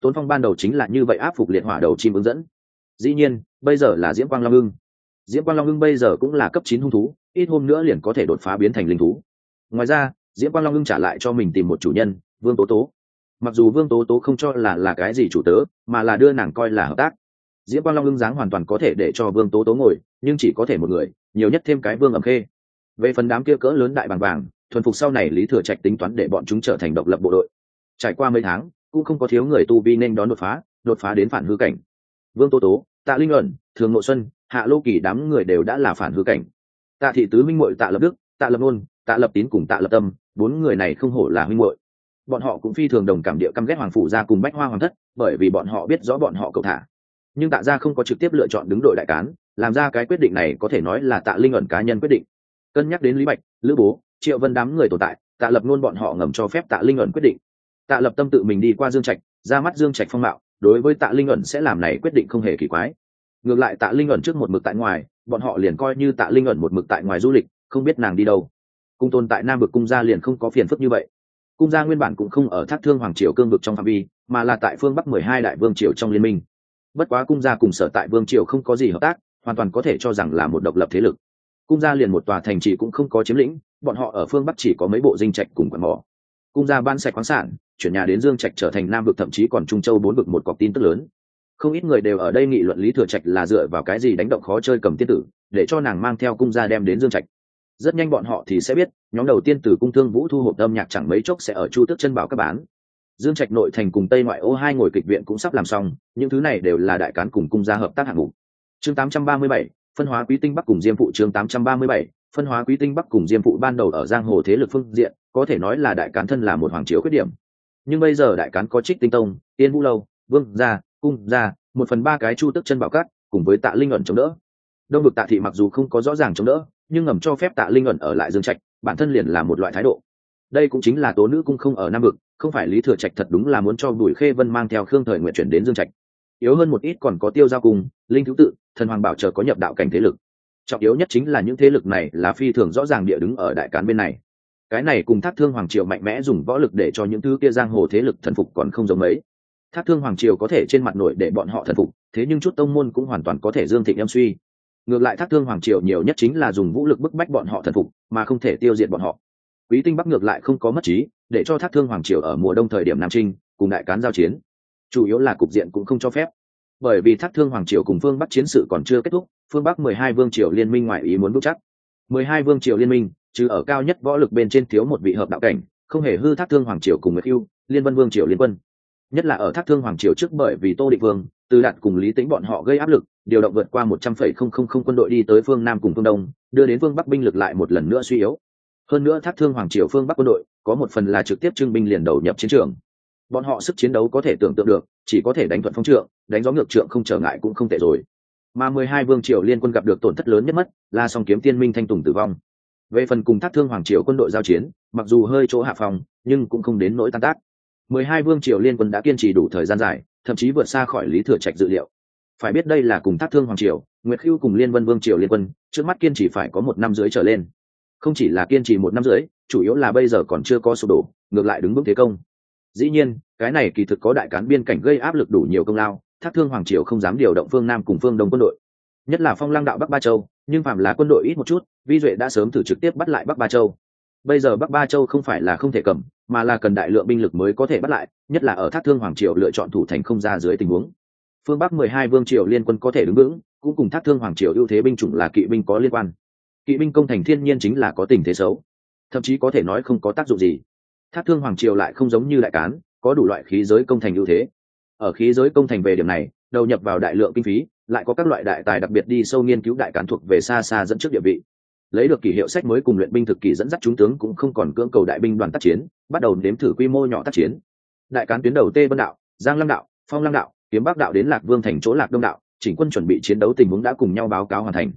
Tốn phong ban đầu chính là như vậy áp phục liệt hỏa đầu chim hướng dẫn. Dĩ nhiên, bây giờ là diễm quang long ưng. Diễm quang long ưng bây giờ cũng là cấp chín hung thú, ít hôm nữa liền có thể đột phá biến thành linh thú. Ngoài ra, diễm quang long ưng trả lại cho mình tìm một chủ nhân, vương tố tố. Mặc dù vương tố tố không cho là là cái gì chủ tớ, mà là đưa nàng coi là hợp tác. Diễm quang long ưng dáng hoàn toàn có thể để cho vương tố tố ngồi, nhưng chỉ có thể một người nhiều nhất thêm cái vương ẩm khê. Về phần đám kia cỡ lớn đại bằng vàng, thuần phục sau này lý thừa trạch tính toán để bọn chúng trở thành độc lập bộ đội. Trải qua mấy tháng, cũng không có thiếu người tu vi nên đón đột phá đột phá đến phản hư cảnh. Vương tô tố, tạ linh luận thường nội xuân, hạ lô kỳ đám người đều đã là phản hư cảnh. Tạ thị tứ minh mội tạ lập đức, tạ lập nôn, tạ lập tín cùng tạ lập tâm, bốn người này không hổ là minh muội. Bọn họ cũng phi thường đồng cảm địa căm ghét hoàng phủ ra cùng bách hoa hoàng thất, bởi vì bọn họ biết rõ bọn họ cầu thả. Nhưng tạ gia không có trực tiếp lựa chọn đứng đội đại cán làm ra cái quyết định này có thể nói là tạ linh ẩn cá nhân quyết định. Cân nhắc đến lý bạch, lữ bố, triệu vân đám người tồn tại, tạ lập luôn bọn họ ngầm cho phép tạ linh ẩn quyết định. Tạ lập tâm tự mình đi qua dương trạch, ra mắt dương trạch phong mạo, đối với tạ linh ẩn sẽ làm này quyết định không hề kỳ quái. Ngược lại tạ linh ẩn trước một mực tại ngoài, bọn họ liền coi như tạ linh ẩn một mực tại ngoài du lịch, không biết nàng đi đâu. Cung tồn tại nam vực cung gia liền không có phiền phức như vậy. Cung gia nguyên bản cũng không ở thác thương hoàng triều cương vực trong phạm vi, mà là tại phương bắc mười hai đại vương triều trong liên minh. Bất quá cung gia cùng sở tại vương triều không có gì hợp tác hoàn toàn có thể cho rằng là một độc lập thế lực. Cung gia liền một tòa thành trì cũng không có chiếm lĩnh, bọn họ ở phương bắc chỉ có mấy bộ dinh trạch cùng quần mỏ. Cung gia ban sạch khoáng sản, chuyển nhà đến dương trạch trở thành nam vực, thậm chí còn trung châu bốn vực một cọc tin tức lớn. Không ít người đều ở đây nghị luận lý thừa trạch là dựa vào cái gì đánh động khó chơi cầm tiên tử, để cho nàng mang theo cung gia đem đến dương trạch. Rất nhanh bọn họ thì sẽ biết, nhóm đầu tiên từ cung thương vũ thu hộp âm nhạc chẳng mấy chốc sẽ ở chu tước chân bảo các bán. Dương trạch nội thành cùng tây ngoại ô hai ngồi kịch viện cũng sắp làm xong, những thứ này đều là đại cán cùng cung gia hợp tác hạng mục chương 837, phân hóa quý tinh bắc cùng diêm phụ chương 837, phân hóa quý tinh bắc cùng diêm phụ ban đầu ở giang hồ thế lực phương diện có thể nói là đại cán thân là một hoàng chiếu khuyết điểm. Nhưng bây giờ đại cán có trích tinh tông tiên vũ lâu vương gia cung gia một phần ba cái chu tức chân bảo cát cùng với tạ linh ẩn chống đỡ. Đông vực tạ thị mặc dù không có rõ ràng chống đỡ nhưng ngầm cho phép tạ linh ẩn ở lại dương trạch bản thân liền là một loại thái độ. Đây cũng chính là tố nữ cung không ở nam vực không phải lý thừa trạch thật đúng là muốn cho bùi khê vân mang theo khương thời nguyện chuyển đến dương trạch yếu hơn một ít còn có tiêu giao cung linh thứ tự, thần hoàng bảo chờ có nhập đạo cảnh thế lực. Trọng yếu nhất chính là những thế lực này là phi thường rõ ràng địa đứng ở đại cán bên này. Cái này cùng thác thương hoàng triều mạnh mẽ dùng võ lực để cho những thứ kia giang hồ thế lực thần phục còn không giống mấy. Thác thương hoàng triều có thể trên mặt nổi để bọn họ thần phục, thế nhưng chút tông môn cũng hoàn toàn có thể dương thịnh em suy. Ngược lại thác thương hoàng triều nhiều nhất chính là dùng vũ lực bức bách bọn họ thần phục, mà không thể tiêu diệt bọn họ. Quý tinh bắc ngược lại không có mất trí, để cho thác thương hoàng triều ở mùa đông thời điểm nam trinh cùng đại cán giao chiến chủ yếu là cục diện cũng không cho phép. Bởi vì thác thương hoàng triều cùng phương bắc chiến sự còn chưa kết thúc phương bắc mười hai vương triều liên minh ngoại ý muốn vững chắc. mười hai vương triều liên minh trừ ở cao nhất võ lực bên trên thiếu một vị hợp đạo cảnh không hề hư thác thương hoàng triều cùng người yêu, liên vân vương triều liên quân. Nhất là ở thác thương hoàng triều trước bởi vì tô định vương từ đạt cùng lý tính bọn họ gây áp lực điều động vượt qua một trăm phẩy không không không quân đội đi tới phương nam cùng phương đông đưa đến phương bắc binh lực lại một lần nữa suy yếu. Hơn nữa thác thương hoàng triều phương bắc quân đội có một phần là trực tiếp trưng binh liền đầu nhập chiến trường bọn họ sức chiến đấu có thể tưởng tượng được, chỉ có thể đánh thuận phong trượng, đánh gió ngược trượng không trở ngại cũng không tệ rồi. Mà mười hai vương triều liên quân gặp được tổn thất lớn nhất mất, là song kiếm tiên minh thanh tùng tử vong. Về phần cùng thác thương hoàng triều quân đội giao chiến, mặc dù hơi chỗ hạ phòng, nhưng cũng không đến nỗi tan tác. Mười hai vương triều liên quân đã kiên trì đủ thời gian dài, thậm chí vượt xa khỏi lý thừa trạch dự liệu. Phải biết đây là cùng thác thương hoàng triều, nguyệt hưu cùng liên vân vương triều liên quân, trước mắt kiên trì phải có một năm dưới trở lên. Không chỉ là kiên trì một năm dưới chủ yếu là bây giờ còn chưa có sụp đổ, ngược lại đứng bước thế công dĩ nhiên, cái này kỳ thực có đại cán biên cảnh gây áp lực đủ nhiều công lao, thác thương hoàng triều không dám điều động phương nam cùng phương đông quân đội. Nhất là phong lăng đạo bắc ba châu, nhưng phạm là quân đội ít một chút, vi duệ đã sớm thử trực tiếp bắt lại bắc ba châu. Bây giờ bắc ba châu không phải là không thể cầm, mà là cần đại lượng binh lực mới có thể bắt lại, nhất là ở thác thương hoàng triều lựa chọn thủ thành không ra dưới tình huống. Phương bắc mười hai vương triều liên quân có thể đứng vững, cũng cùng thác thương hoàng triều ưu thế binh chủng là kỵ binh có liên quan. Kỵ binh công thành thiên nhiên chính là có tình thế xấu. Thậm chí có thể nói không có tác dụng gì thác thương hoàng triều lại không giống như đại cán, có đủ loại khí giới công thành ưu thế. Ở khí giới công thành về điểm này, đầu nhập vào đại lượng kinh phí, lại có các loại đại tài đặc biệt đi sâu nghiên cứu đại cán thuộc về xa xa dẫn trước địa vị. Lấy được kỷ hiệu sách mới cùng luyện binh thực kỳ dẫn dắt chúng tướng cũng không còn cưỡng cầu đại binh đoàn tác chiến, bắt đầu nếm thử quy mô nhỏ tác chiến. Đại cán tuyến đầu tê vân đạo, giang lâm đạo, phong lăng đạo, kiếm bắc đạo đến lạc vương thành chỗ lạc đông đạo, chỉnh quân chuẩn bị chiến đấu tình huống đã cùng nhau báo cáo hoàn thành.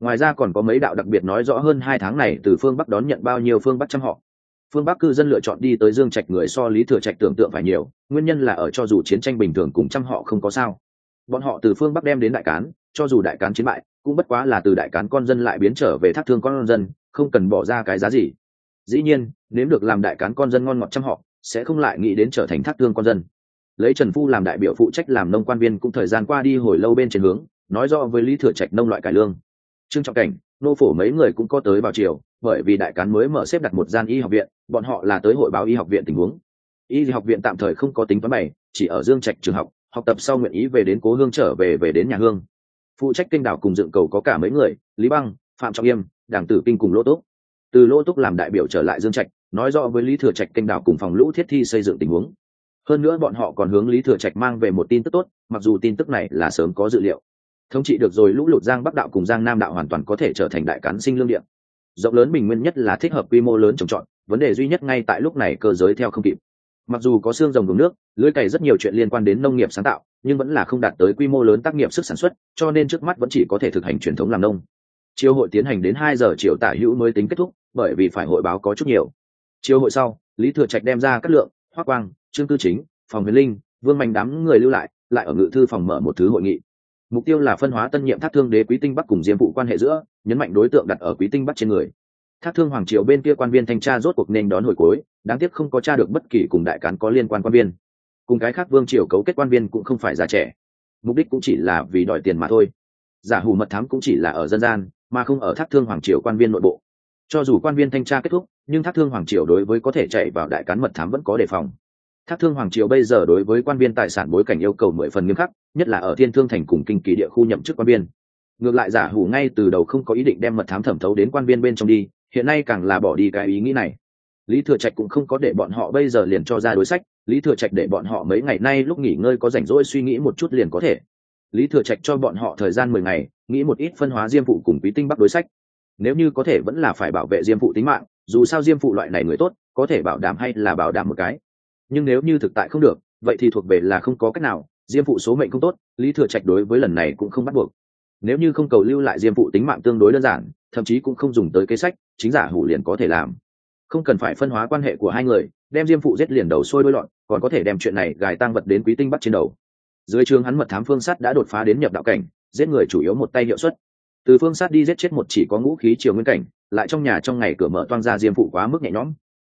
Ngoài ra còn có mấy đạo đặc biệt nói rõ hơn hai tháng này từ phương bắc đón nhận bao nhiêu phương bắc trăm họ phương bắc cư dân lựa chọn đi tới dương trạch người so lý thừa trạch tưởng tượng phải nhiều, nguyên nhân là ở cho dù chiến tranh bình thường cùng trăm họ không có sao. Bọn họ từ phương bắc đem đến đại cán, cho dù đại cán chiến bại, cũng bất quá là từ đại cán con dân lại biến trở về thác thương con dân, không cần bỏ ra cái giá gì. Dĩ nhiên nếu được làm đại cán con dân ngon ngọt trăm họ, sẽ không lại nghĩ đến trở thành thác thương con dân. Lấy trần phu làm đại biểu phụ trách làm nông quan viên cũng thời gian qua đi hồi lâu bên trên hướng, nói rõ với lý thừa trạch nông loại cải lương. Trương trọng cảnh nô phổ mấy người cũng có tới vào chiều bởi vì đại cán mới mở xếp đặt một gian y học viện, bọn họ là tới hội báo y học viện tình huống. Y học viện tạm thời không có tính toán bày, chỉ ở dương trạch trường học học tập sau nguyện ý về đến cố hương trở về về đến nhà hương. Phụ trách kênh đảo cùng dựng cầu có cả mấy người, lý băng, phạm trọng yêm đảng tử kinh cùng lỗ túc. Từ lỗ túc làm đại biểu trở lại dương trạch, nói rõ với lý thừa trạch kênh đảo cùng phòng lũ thiết thi xây dựng tình huống. Hơn nữa bọn họ còn hướng lý thừa trạch mang về một tin tức tốt, mặc dù tin tức này là sớm có dự liệu thống trị được rồi lũ lụt giang bắc đạo cùng giang nam đạo hoàn toàn có thể trở thành đại cán sinh lương điện rộng lớn bình nguyên nhất là thích hợp quy mô lớn trồng trọt, vấn đề duy nhất ngay tại lúc này cơ giới theo không kịp. Mặc dù có xương rồng đống nước, lưới cày rất nhiều chuyện liên quan đến nông nghiệp sáng tạo, nhưng vẫn là không đạt tới quy mô lớn tác nghiệp sức sản xuất, cho nên trước mắt vẫn chỉ có thể thực hành truyền thống làm nông. Chiều hội tiến hành đến hai giờ chiều tả hữu mới tính kết thúc, bởi vì phải hội báo có chút nhiều. Chiều hội sau, lý thừa trạch đem ra các lượng, hoác quang, trương Tư chính, phòng huyền linh, vương mạnh đám người lưu lại lại ở ngự thư phòng mở một thứ hội nghị mục tiêu là phân hóa tân nhiệm thác thương đế quý tinh bắc cùng diêm phụ quan hệ giữa, nhấn mạnh đối tượng đặt ở quý tinh bắc trên người. Thác thương hoàng triều bên kia quan viên thanh tra rốt cuộc nên đón hồi cuối, đáng tiếc không có tra được bất kỳ cùng đại cán có liên quan quan viên. Cùng cái khác vương triều cấu kết quan viên cũng không phải già trẻ. Mục đích cũng chỉ là vì đòi tiền mà thôi. Giả hủ mật thám cũng chỉ là ở dân gian, mà không ở thác thương hoàng triều quan viên nội bộ. Cho dù quan viên thanh tra kết thúc, nhưng thác thương hoàng triều đối với có thể chạy vào đại cán mật thám vẫn có đề phòng thác thương hoàng triều bây giờ đối với quan viên tài sản bối cảnh yêu cầu mười phần nghiêm khắc, nhất là ở thiên thương thành cùng kinh kỳ địa khu nhậm chức quan viên. Ngược lại giả hủ ngay từ đầu không có ý định đem mật thám thẩm thấu đến quan viên bên trong đi, hiện nay càng là bỏ đi cái ý nghĩ này. Lý thừa trạch cũng không có để bọn họ bây giờ liền cho ra đối sách, lý thừa trạch để bọn họ mấy ngày nay lúc nghỉ ngơi có rảnh rỗi suy nghĩ một chút liền có thể. Lý thừa trạch cho bọn họ thời gian mười ngày, nghĩ một ít phân hóa diêm phụ cùng quý tinh bắc đối sách. Nếu như có thể vẫn là phải bảo vệ diêm phụ tính mạng, dù sao diêm phụ loại này người tốt, có thể bảo đảm hay là bảo đảm một cái nhưng nếu như thực tại không được, vậy thì thuộc về là không có cách nào, diêm phụ số mệnh không tốt, lý thừa trạch đối với lần này cũng không bắt buộc. Nếu như không cầu lưu lại diêm phụ tính mạng tương đối đơn giản, thậm chí cũng không dùng tới kế sách, chính giả hủ liền có thể làm. Không cần phải phân hóa quan hệ của hai người, đem diêm phụ giết liền đầu sôi đôi lọn, còn có thể đem chuyện này gài tăng vật đến quý tinh bắt trên đầu. Dưới trường hắn mật thám phương sát đã đột phá đến nhập đạo cảnh, giết người chủ yếu một tay hiệu suất. Từ phương sát đi giết chết một chỉ có ngũ khí chiều nguyên cảnh, lại trong nhà trong ngày cửa mở toang ra diêm phụ quá mức nhẹ nhõm.